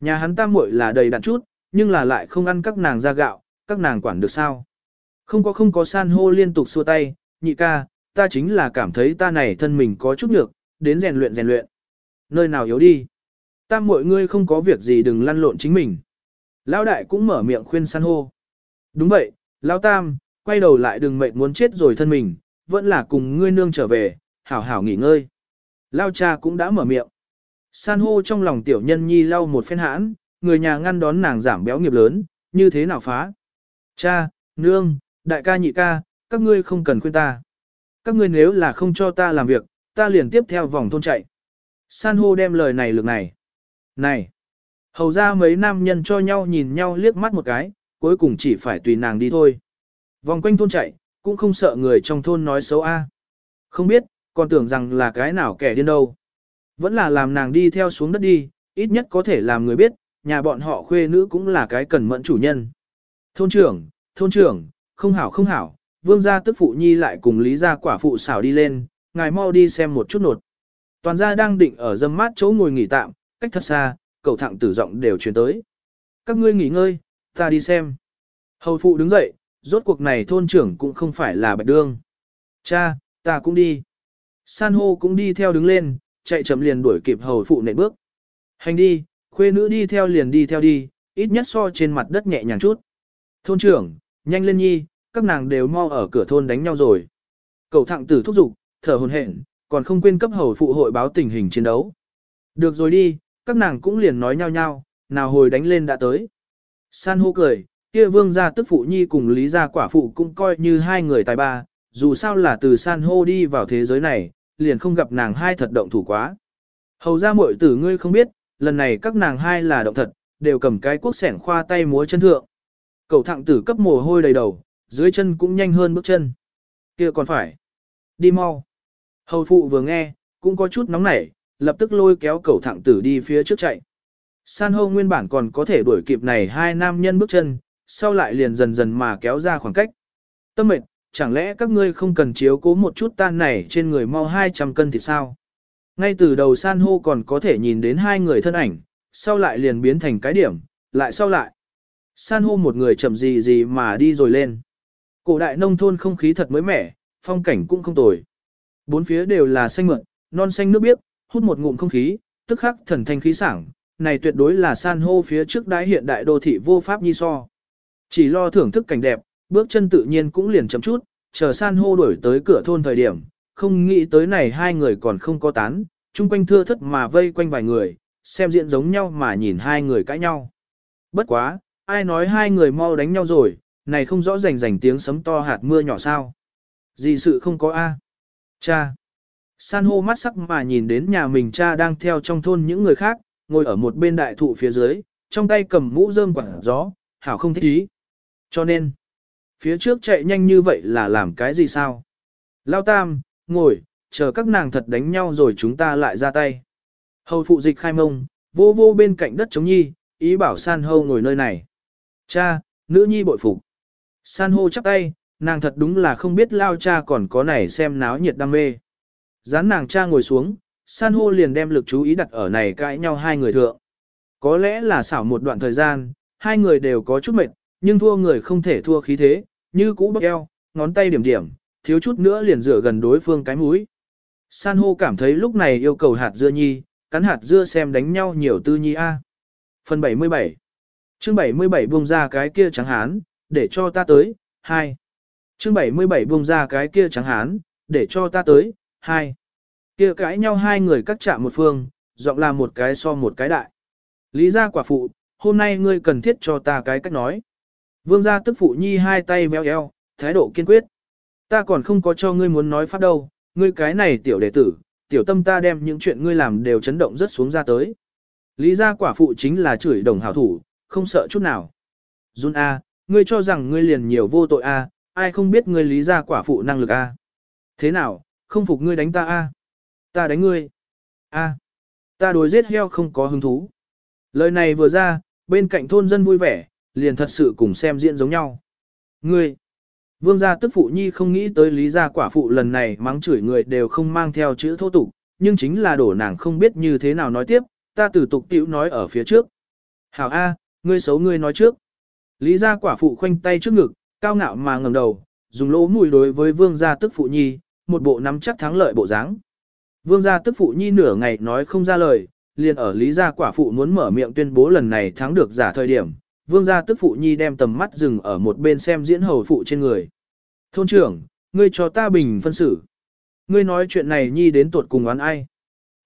Nhà hắn tam muội là đầy đặn chút, nhưng là lại không ăn các nàng ra gạo, các nàng quản được sao. Không có không có san hô liên tục xua tay, nhị ca, ta chính là cảm thấy ta này thân mình có chút nhược, đến rèn luyện rèn luyện. Nơi nào yếu đi. Tam muội ngươi không có việc gì đừng lăn lộn chính mình. Lão đại cũng mở miệng khuyên san hô. Đúng vậy, Lão tam, quay đầu lại đừng mệt muốn chết rồi thân mình, vẫn là cùng ngươi nương trở về, hảo hảo nghỉ ngơi. Lao cha cũng đã mở miệng. San hô trong lòng tiểu nhân nhi lau một phen hãn, người nhà ngăn đón nàng giảm béo nghiệp lớn, như thế nào phá. Cha, nương, đại ca nhị ca, các ngươi không cần khuyên ta. Các ngươi nếu là không cho ta làm việc, ta liền tiếp theo vòng thôn chạy. San hô đem lời này lực này. Này! Hầu ra mấy nam nhân cho nhau nhìn nhau liếc mắt một cái, cuối cùng chỉ phải tùy nàng đi thôi. Vòng quanh thôn chạy, cũng không sợ người trong thôn nói xấu a. Không biết, còn tưởng rằng là cái nào kẻ điên đâu. Vẫn là làm nàng đi theo xuống đất đi, ít nhất có thể làm người biết, nhà bọn họ khuê nữ cũng là cái cần mẫn chủ nhân. Thôn trưởng, thôn trưởng, không hảo không hảo, vương gia tức phụ nhi lại cùng lý gia quả phụ xảo đi lên, ngài mau đi xem một chút nột. Toàn gia đang định ở dâm mát chỗ ngồi nghỉ tạm, cách thật xa, cầu thẳng tử giọng đều truyền tới. Các ngươi nghỉ ngơi, ta đi xem. Hầu phụ đứng dậy, rốt cuộc này thôn trưởng cũng không phải là bạch đương. Cha, ta cũng đi. San hô cũng đi theo đứng lên, chạy chậm liền đuổi kịp hầu phụ nệ bước. Hành đi, khuê nữ đi theo liền đi theo đi, ít nhất so trên mặt đất nhẹ nhàng chút. Thôn trưởng, nhanh lên nhi, các nàng đều mau ở cửa thôn đánh nhau rồi. Cầu thẳng tử thúc giục, thở hồn hển, còn không quên cấp hầu phụ hội báo tình hình chiến đấu. Được rồi đi, các nàng cũng liền nói nhau nhau, nào hồi đánh lên đã tới. San hô cười, kia vương gia tức phụ nhi cùng lý gia quả phụ cũng coi như hai người tài ba, dù sao là từ san hô đi vào thế giới này, liền không gặp nàng hai thật động thủ quá. Hầu ra muội tử ngươi không biết, lần này các nàng hai là động thật, đều cầm cái cuốc sẻn khoa tay múa chân thượng. Cầu thẳng tử cấp mồ hôi đầy đầu, dưới chân cũng nhanh hơn bước chân. kia còn phải. Đi mau. Hầu phụ vừa nghe, cũng có chút nóng nảy, lập tức lôi kéo cầu thẳng tử đi phía trước chạy. San hô nguyên bản còn có thể đuổi kịp này hai nam nhân bước chân, sau lại liền dần dần mà kéo ra khoảng cách. Tâm mệt, chẳng lẽ các ngươi không cần chiếu cố một chút tan này trên người mau 200 cân thì sao? Ngay từ đầu san hô còn có thể nhìn đến hai người thân ảnh, sau lại liền biến thành cái điểm, lại sau lại. San hô một người chậm gì gì mà đi rồi lên. Cổ đại nông thôn không khí thật mới mẻ, phong cảnh cũng không tồi. Bốn phía đều là xanh mượn, non xanh nước biếc, hút một ngụm không khí, tức khắc thần thanh khí sảng. Này tuyệt đối là san hô phía trước đái hiện đại đô thị vô pháp nhi so. Chỉ lo thưởng thức cảnh đẹp, bước chân tự nhiên cũng liền chậm chút, chờ san hô đuổi tới cửa thôn thời điểm, không nghĩ tới này hai người còn không có tán, chung quanh thưa thất mà vây quanh vài người, xem diện giống nhau mà nhìn hai người cãi nhau. Bất quá, ai nói hai người mau đánh nhau rồi, này không rõ rành rành tiếng sấm to hạt mưa nhỏ sao. Gì sự không có A. Cha. San hô mắt sắc mà nhìn đến nhà mình cha đang theo trong thôn những người khác, ngồi ở một bên đại thụ phía dưới, trong tay cầm mũ rơm quảng gió, hảo không thích ý. Cho nên, phía trước chạy nhanh như vậy là làm cái gì sao? Lao tam, ngồi, chờ các nàng thật đánh nhau rồi chúng ta lại ra tay. Hầu phụ dịch khai mông, vô vô bên cạnh đất chống nhi, ý bảo san hô ngồi nơi này. Cha, nữ nhi bội phục. San hô chắp tay, nàng thật đúng là không biết lao cha còn có này xem náo nhiệt đam mê. Dán nàng cha ngồi xuống, san hô liền đem lực chú ý đặt ở này cãi nhau hai người thượng. Có lẽ là xảo một đoạn thời gian, hai người đều có chút mệt, nhưng thua người không thể thua khí thế, như cũ bắp eo, ngón tay điểm điểm, thiếu chút nữa liền rửa gần đối phương cái mũi. San hô cảm thấy lúc này yêu cầu hạt dưa nhi, cắn hạt dưa xem đánh nhau nhiều tư nhi A. Phần 77 chương 77 buông ra cái kia trắng hán, để cho ta tới, 2. chương 77 buông ra cái kia trắng hán, để cho ta tới, 2. Kia cãi nhau hai người cắt chạm một phương, giọng là một cái so một cái đại. Lý gia quả phụ, hôm nay ngươi cần thiết cho ta cái cách nói. Vương gia tức phụ nhi hai tay véo eo, thái độ kiên quyết. Ta còn không có cho ngươi muốn nói pháp đâu, ngươi cái này tiểu đệ tử, tiểu tâm ta đem những chuyện ngươi làm đều chấn động rất xuống ra tới. Lý gia quả phụ chính là chửi đồng hảo thủ, không sợ chút nào. Jun A, ngươi cho rằng ngươi liền nhiều vô tội A, ai không biết ngươi lý gia quả phụ năng lực A. Thế nào, không phục ngươi đánh ta A. Ta đánh ngươi. A. Ta đối giết heo không có hứng thú. Lời này vừa ra, bên cạnh thôn dân vui vẻ, liền thật sự cùng xem diễn giống nhau. Ngươi. Vương gia tức phụ nhi không nghĩ tới lý gia quả phụ lần này mắng chửi người đều không mang theo chữ thô tục, nhưng chính là đổ nàng không biết như thế nào nói tiếp, ta từ tục tiểu nói ở phía trước. Hảo A, ngươi xấu ngươi nói trước. Lý gia quả phụ khoanh tay trước ngực, cao ngạo mà ngẩng đầu, dùng lỗ mũi đối với vương gia tức phụ nhi, một bộ nắm chắc thắng lợi bộ dáng. Vương gia tức phụ nhi nửa ngày nói không ra lời, liền ở lý gia quả phụ muốn mở miệng tuyên bố lần này thắng được giả thời điểm, vương gia tức phụ nhi đem tầm mắt dừng ở một bên xem diễn hầu phụ trên người. Thôn trưởng, ngươi cho ta bình phân xử. Ngươi nói chuyện này nhi đến tuột cùng oán ai.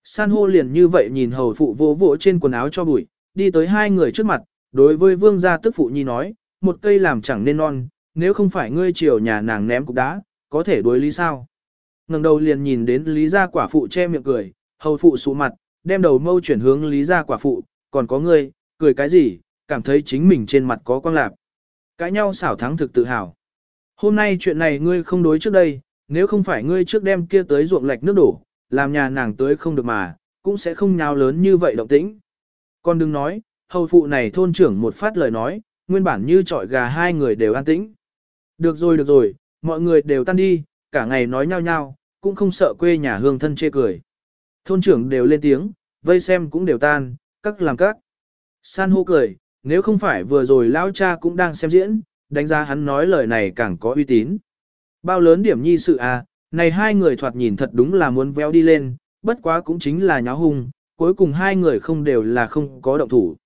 San hô liền như vậy nhìn hầu phụ vỗ vỗ trên quần áo cho bụi, đi tới hai người trước mặt, đối với vương gia tức phụ nhi nói, một cây làm chẳng nên non, nếu không phải ngươi chiều nhà nàng ném cục đá, có thể đối lý sao. ngẩng đầu liền nhìn đến lý gia quả phụ che miệng cười, hầu phụ sụ mặt, đem đầu mâu chuyển hướng lý gia quả phụ, còn có ngươi, cười cái gì, cảm thấy chính mình trên mặt có quang lạp. Cãi nhau xảo thắng thực tự hào. Hôm nay chuyện này ngươi không đối trước đây, nếu không phải ngươi trước đem kia tới ruộng lạch nước đổ, làm nhà nàng tới không được mà, cũng sẽ không nhào lớn như vậy động tĩnh. Còn đừng nói, hầu phụ này thôn trưởng một phát lời nói, nguyên bản như trọi gà hai người đều an tĩnh. Được rồi được rồi, mọi người đều tan đi, cả ngày nói nhau nhau, cũng không sợ quê nhà hương thân chê cười. Thôn trưởng đều lên tiếng, vây xem cũng đều tan, các làm các. San hô cười, nếu không phải vừa rồi lão cha cũng đang xem diễn, đánh giá hắn nói lời này càng có uy tín. Bao lớn điểm nhi sự à, này hai người thoạt nhìn thật đúng là muốn véo đi lên, bất quá cũng chính là nháo hung, cuối cùng hai người không đều là không có động thủ.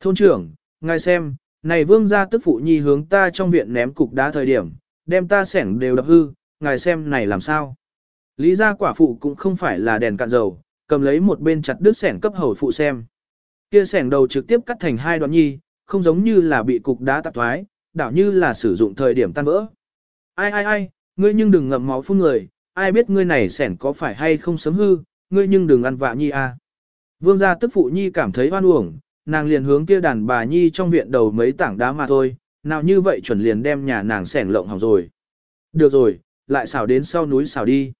Thôn trưởng, ngài xem, này vương gia tức phụ nhi hướng ta trong viện ném cục đá thời điểm, đem ta sẻng đều đập hư, ngài xem này làm sao. Lý gia quả phụ cũng không phải là đèn cạn dầu, cầm lấy một bên chặt đứt sẻng cấp hầu phụ xem. Kia sẻng đầu trực tiếp cắt thành hai đoạn nhi, không giống như là bị cục đá tạp thoái, đảo như là sử dụng thời điểm tan vỡ. Ai ai ai, ngươi nhưng đừng ngậm máu phun người, ai biết ngươi này sẻn có phải hay không sớm hư, ngươi nhưng đừng ăn vạ nhi a. Vương gia tức phụ nhi cảm thấy oan uổng, nàng liền hướng kia đàn bà nhi trong viện đầu mấy tảng đá mà thôi, nào như vậy chuẩn liền đem nhà nàng sẻn lộng hỏng rồi. Được rồi, lại xảo đến sau núi xảo đi.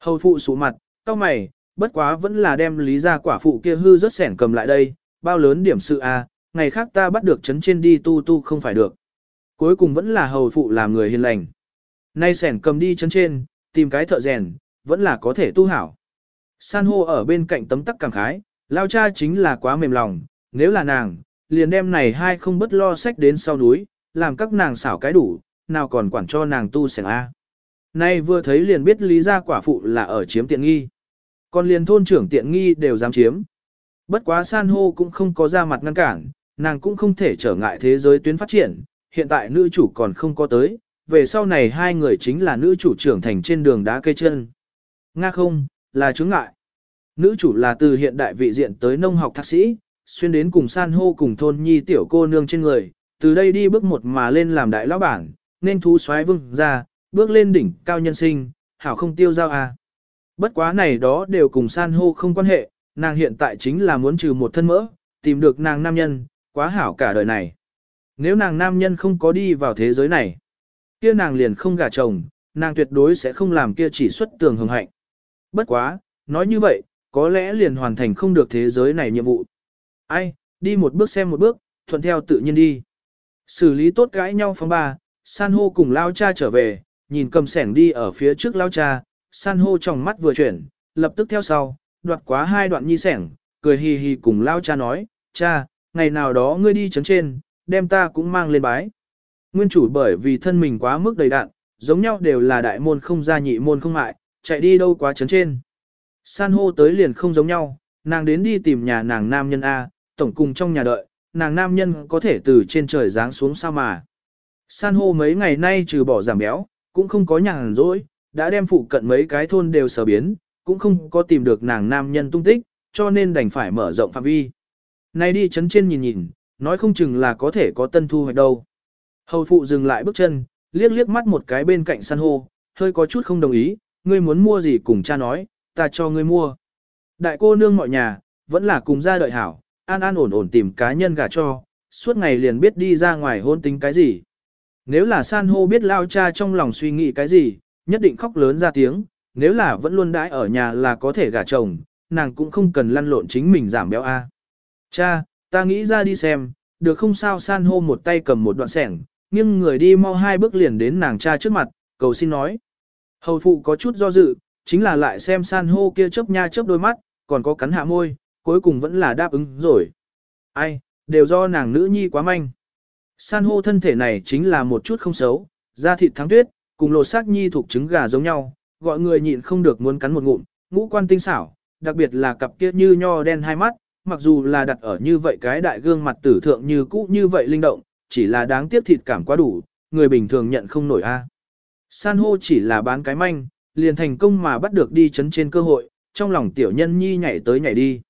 Hầu phụ sụ mặt, cao mày, bất quá vẫn là đem lý ra quả phụ kia hư rất sẻn cầm lại đây, bao lớn điểm sự a, ngày khác ta bắt được chấn trên đi tu tu không phải được. Cuối cùng vẫn là hầu phụ làm người hiền lành. Nay sẻn cầm đi chấn trên, tìm cái thợ rèn, vẫn là có thể tu hảo. San hô ở bên cạnh tấm tắc cảm khái, lao cha chính là quá mềm lòng, nếu là nàng, liền đem này hai không bất lo sách đến sau núi, làm các nàng xảo cái đủ, nào còn quản cho nàng tu sẻng A. Nay vừa thấy liền biết lý gia quả phụ là ở chiếm tiện nghi. Còn liền thôn trưởng tiện nghi đều dám chiếm. Bất quá san hô cũng không có ra mặt ngăn cản, nàng cũng không thể trở ngại thế giới tuyến phát triển, hiện tại nữ chủ còn không có tới, về sau này hai người chính là nữ chủ trưởng thành trên đường đá cây chân. Nga không, là chứng ngại. Nữ chủ là từ hiện đại vị diện tới nông học thạc sĩ, xuyên đến cùng san hô cùng thôn nhi tiểu cô nương trên người, từ đây đi bước một mà lên làm đại lão bản, nên thú xoáy vương ra, bước lên đỉnh cao nhân sinh, hảo không tiêu giao à. Bất quá này đó đều cùng san hô không quan hệ, nàng hiện tại chính là muốn trừ một thân mỡ, tìm được nàng nam nhân, quá hảo cả đời này. Nếu nàng nam nhân không có đi vào thế giới này, kia nàng liền không gả chồng, nàng tuyệt đối sẽ không làm kia chỉ xuất tường hồng hạnh. Bất quá, nói như vậy, có lẽ liền hoàn thành không được thế giới này nhiệm vụ. Ai, đi một bước xem một bước, thuận theo tự nhiên đi. Xử lý tốt cãi nhau phóng ba, san hô cùng lao cha trở về, nhìn cầm sẻng đi ở phía trước lao cha, san hô trong mắt vừa chuyển, lập tức theo sau, đoạt quá hai đoạn nhi sẻng, cười hì hì cùng lao cha nói, cha, ngày nào đó ngươi đi chấn trên, đem ta cũng mang lên bái. Nguyên chủ bởi vì thân mình quá mức đầy đạn, giống nhau đều là đại môn không gia nhị môn không mại, chạy đi đâu quá chấn trên. San hô tới liền không giống nhau, nàng đến đi tìm nhà nàng nam nhân A, tổng cùng trong nhà đợi, nàng nam nhân có thể từ trên trời giáng xuống sao mà. San hô mấy ngày nay trừ bỏ giảm béo, cũng không có nhàn rỗi, đã đem phụ cận mấy cái thôn đều sở biến, cũng không có tìm được nàng nam nhân tung tích, cho nên đành phải mở rộng phạm vi. Nay đi chấn trên nhìn nhìn, nói không chừng là có thể có tân thu hoạch đâu. Hầu phụ dừng lại bước chân, liếc liếc mắt một cái bên cạnh san hô, hơi có chút không đồng ý, ngươi muốn mua gì cùng cha nói, ta cho ngươi mua. Đại cô nương mọi nhà, vẫn là cùng ra đợi hảo, an an ổn ổn tìm cá nhân gả cho, suốt ngày liền biết đi ra ngoài hôn tính cái gì. Nếu là san hô biết lao cha trong lòng suy nghĩ cái gì, nhất định khóc lớn ra tiếng, nếu là vẫn luôn đãi ở nhà là có thể gả chồng, nàng cũng không cần lăn lộn chính mình giảm béo a. Cha, ta nghĩ ra đi xem, được không sao san hô một tay cầm một đoạn sẻng, nhưng người đi mau hai bước liền đến nàng cha trước mặt, cầu xin nói. Hầu phụ có chút do dự, chính là lại xem san hô kia chớp nha chớp đôi mắt, còn có cắn hạ môi, cuối cùng vẫn là đáp ứng rồi. Ai, đều do nàng nữ nhi quá manh. San hô thân thể này chính là một chút không xấu, da thịt thắng tuyết, cùng lột xác nhi thuộc trứng gà giống nhau, gọi người nhịn không được muốn cắn một ngụm, ngũ quan tinh xảo, đặc biệt là cặp kia như nho đen hai mắt, mặc dù là đặt ở như vậy cái đại gương mặt tử thượng như cũ như vậy linh động, chỉ là đáng tiếc thịt cảm quá đủ, người bình thường nhận không nổi a. San hô chỉ là bán cái manh, liền thành công mà bắt được đi chấn trên cơ hội, trong lòng tiểu nhân nhi nhảy tới nhảy đi.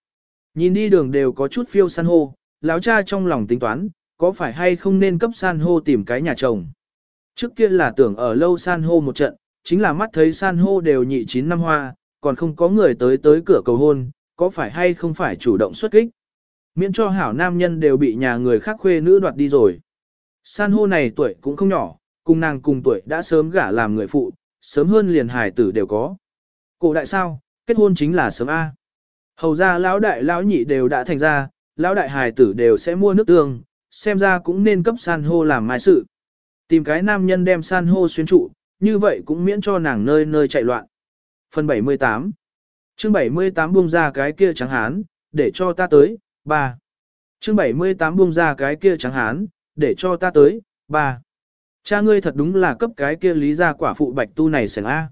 Nhìn đi đường đều có chút phiêu san hô, lão cha trong lòng tính toán, có phải hay không nên cấp san hô tìm cái nhà chồng. Trước kia là tưởng ở lâu san hô một trận, chính là mắt thấy san hô đều nhị chín năm hoa, còn không có người tới tới cửa cầu hôn, có phải hay không phải chủ động xuất kích. Miễn cho hảo nam nhân đều bị nhà người khác khuê nữ đoạt đi rồi. San hô này tuổi cũng không nhỏ, cùng nàng cùng tuổi đã sớm gả làm người phụ, sớm hơn liền hài tử đều có. Cổ đại sao, kết hôn chính là sớm A. Hầu ra lão đại lão nhị đều đã thành ra, lão đại hài tử đều sẽ mua nước tương, xem ra cũng nên cấp san hô làm mai sự. Tìm cái nam nhân đem san hô xuyên trụ, như vậy cũng miễn cho nàng nơi nơi chạy loạn. Phần 78 chương 78 buông ra cái kia trắng hán, để cho ta tới, 3. chương 78 buông ra cái kia trắng hán, để cho ta tới, 3. Cha ngươi thật đúng là cấp cái kia lý ra quả phụ bạch tu này sẻng A.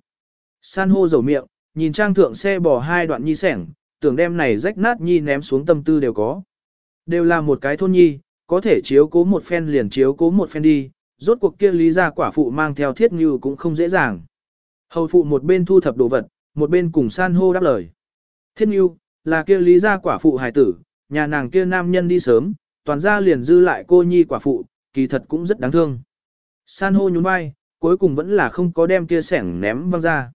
San hô dầu miệng, nhìn trang thượng xe bò hai đoạn nhi sẻng, tưởng đem này rách nát nhi ném xuống tâm tư đều có. Đều là một cái thôn nhi, có thể chiếu cố một phen liền chiếu cố một phen đi, rốt cuộc kia lý ra quả phụ mang theo thiết như cũng không dễ dàng. Hầu phụ một bên thu thập đồ vật, một bên cùng san hô đáp lời. Thiết như, là kia lý ra quả phụ hài tử, nhà nàng kia nam nhân đi sớm, toàn ra liền dư lại cô nhi quả phụ, kỳ thật cũng rất đáng thương. San hô nhún vai, cuối cùng vẫn là không có đem kia sẻng ném văng ra.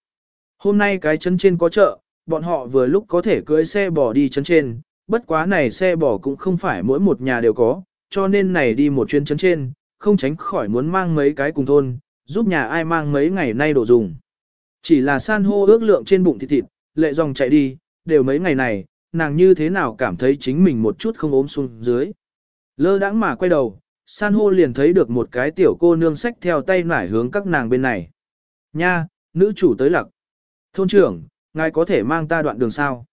Hôm nay cái chân trên có chợ, bọn họ vừa lúc có thể cưới xe bò đi chân trên, bất quá này xe bò cũng không phải mỗi một nhà đều có, cho nên này đi một chuyến chân trên, không tránh khỏi muốn mang mấy cái cùng thôn, giúp nhà ai mang mấy ngày nay đồ dùng. Chỉ là san hô ước lượng trên bụng thịt thịt, lệ dòng chạy đi, đều mấy ngày này, nàng như thế nào cảm thấy chính mình một chút không ốm xuống dưới. Lơ đãng mà quay đầu, san hô liền thấy được một cái tiểu cô nương sách theo tay nải hướng các nàng bên này. Nha, nữ chủ tới lặc. Thôn trưởng, ngài có thể mang ta đoạn đường sao?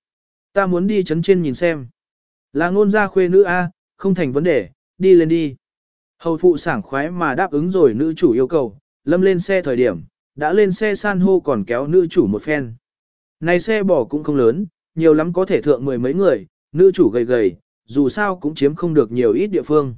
Ta muốn đi chấn trên nhìn xem. Là ngôn gia khuê nữ A, không thành vấn đề, đi lên đi. Hầu phụ sảng khoái mà đáp ứng rồi nữ chủ yêu cầu, lâm lên xe thời điểm, đã lên xe san hô còn kéo nữ chủ một phen. Này xe bỏ cũng không lớn, nhiều lắm có thể thượng mười mấy người, nữ chủ gầy gầy, dù sao cũng chiếm không được nhiều ít địa phương.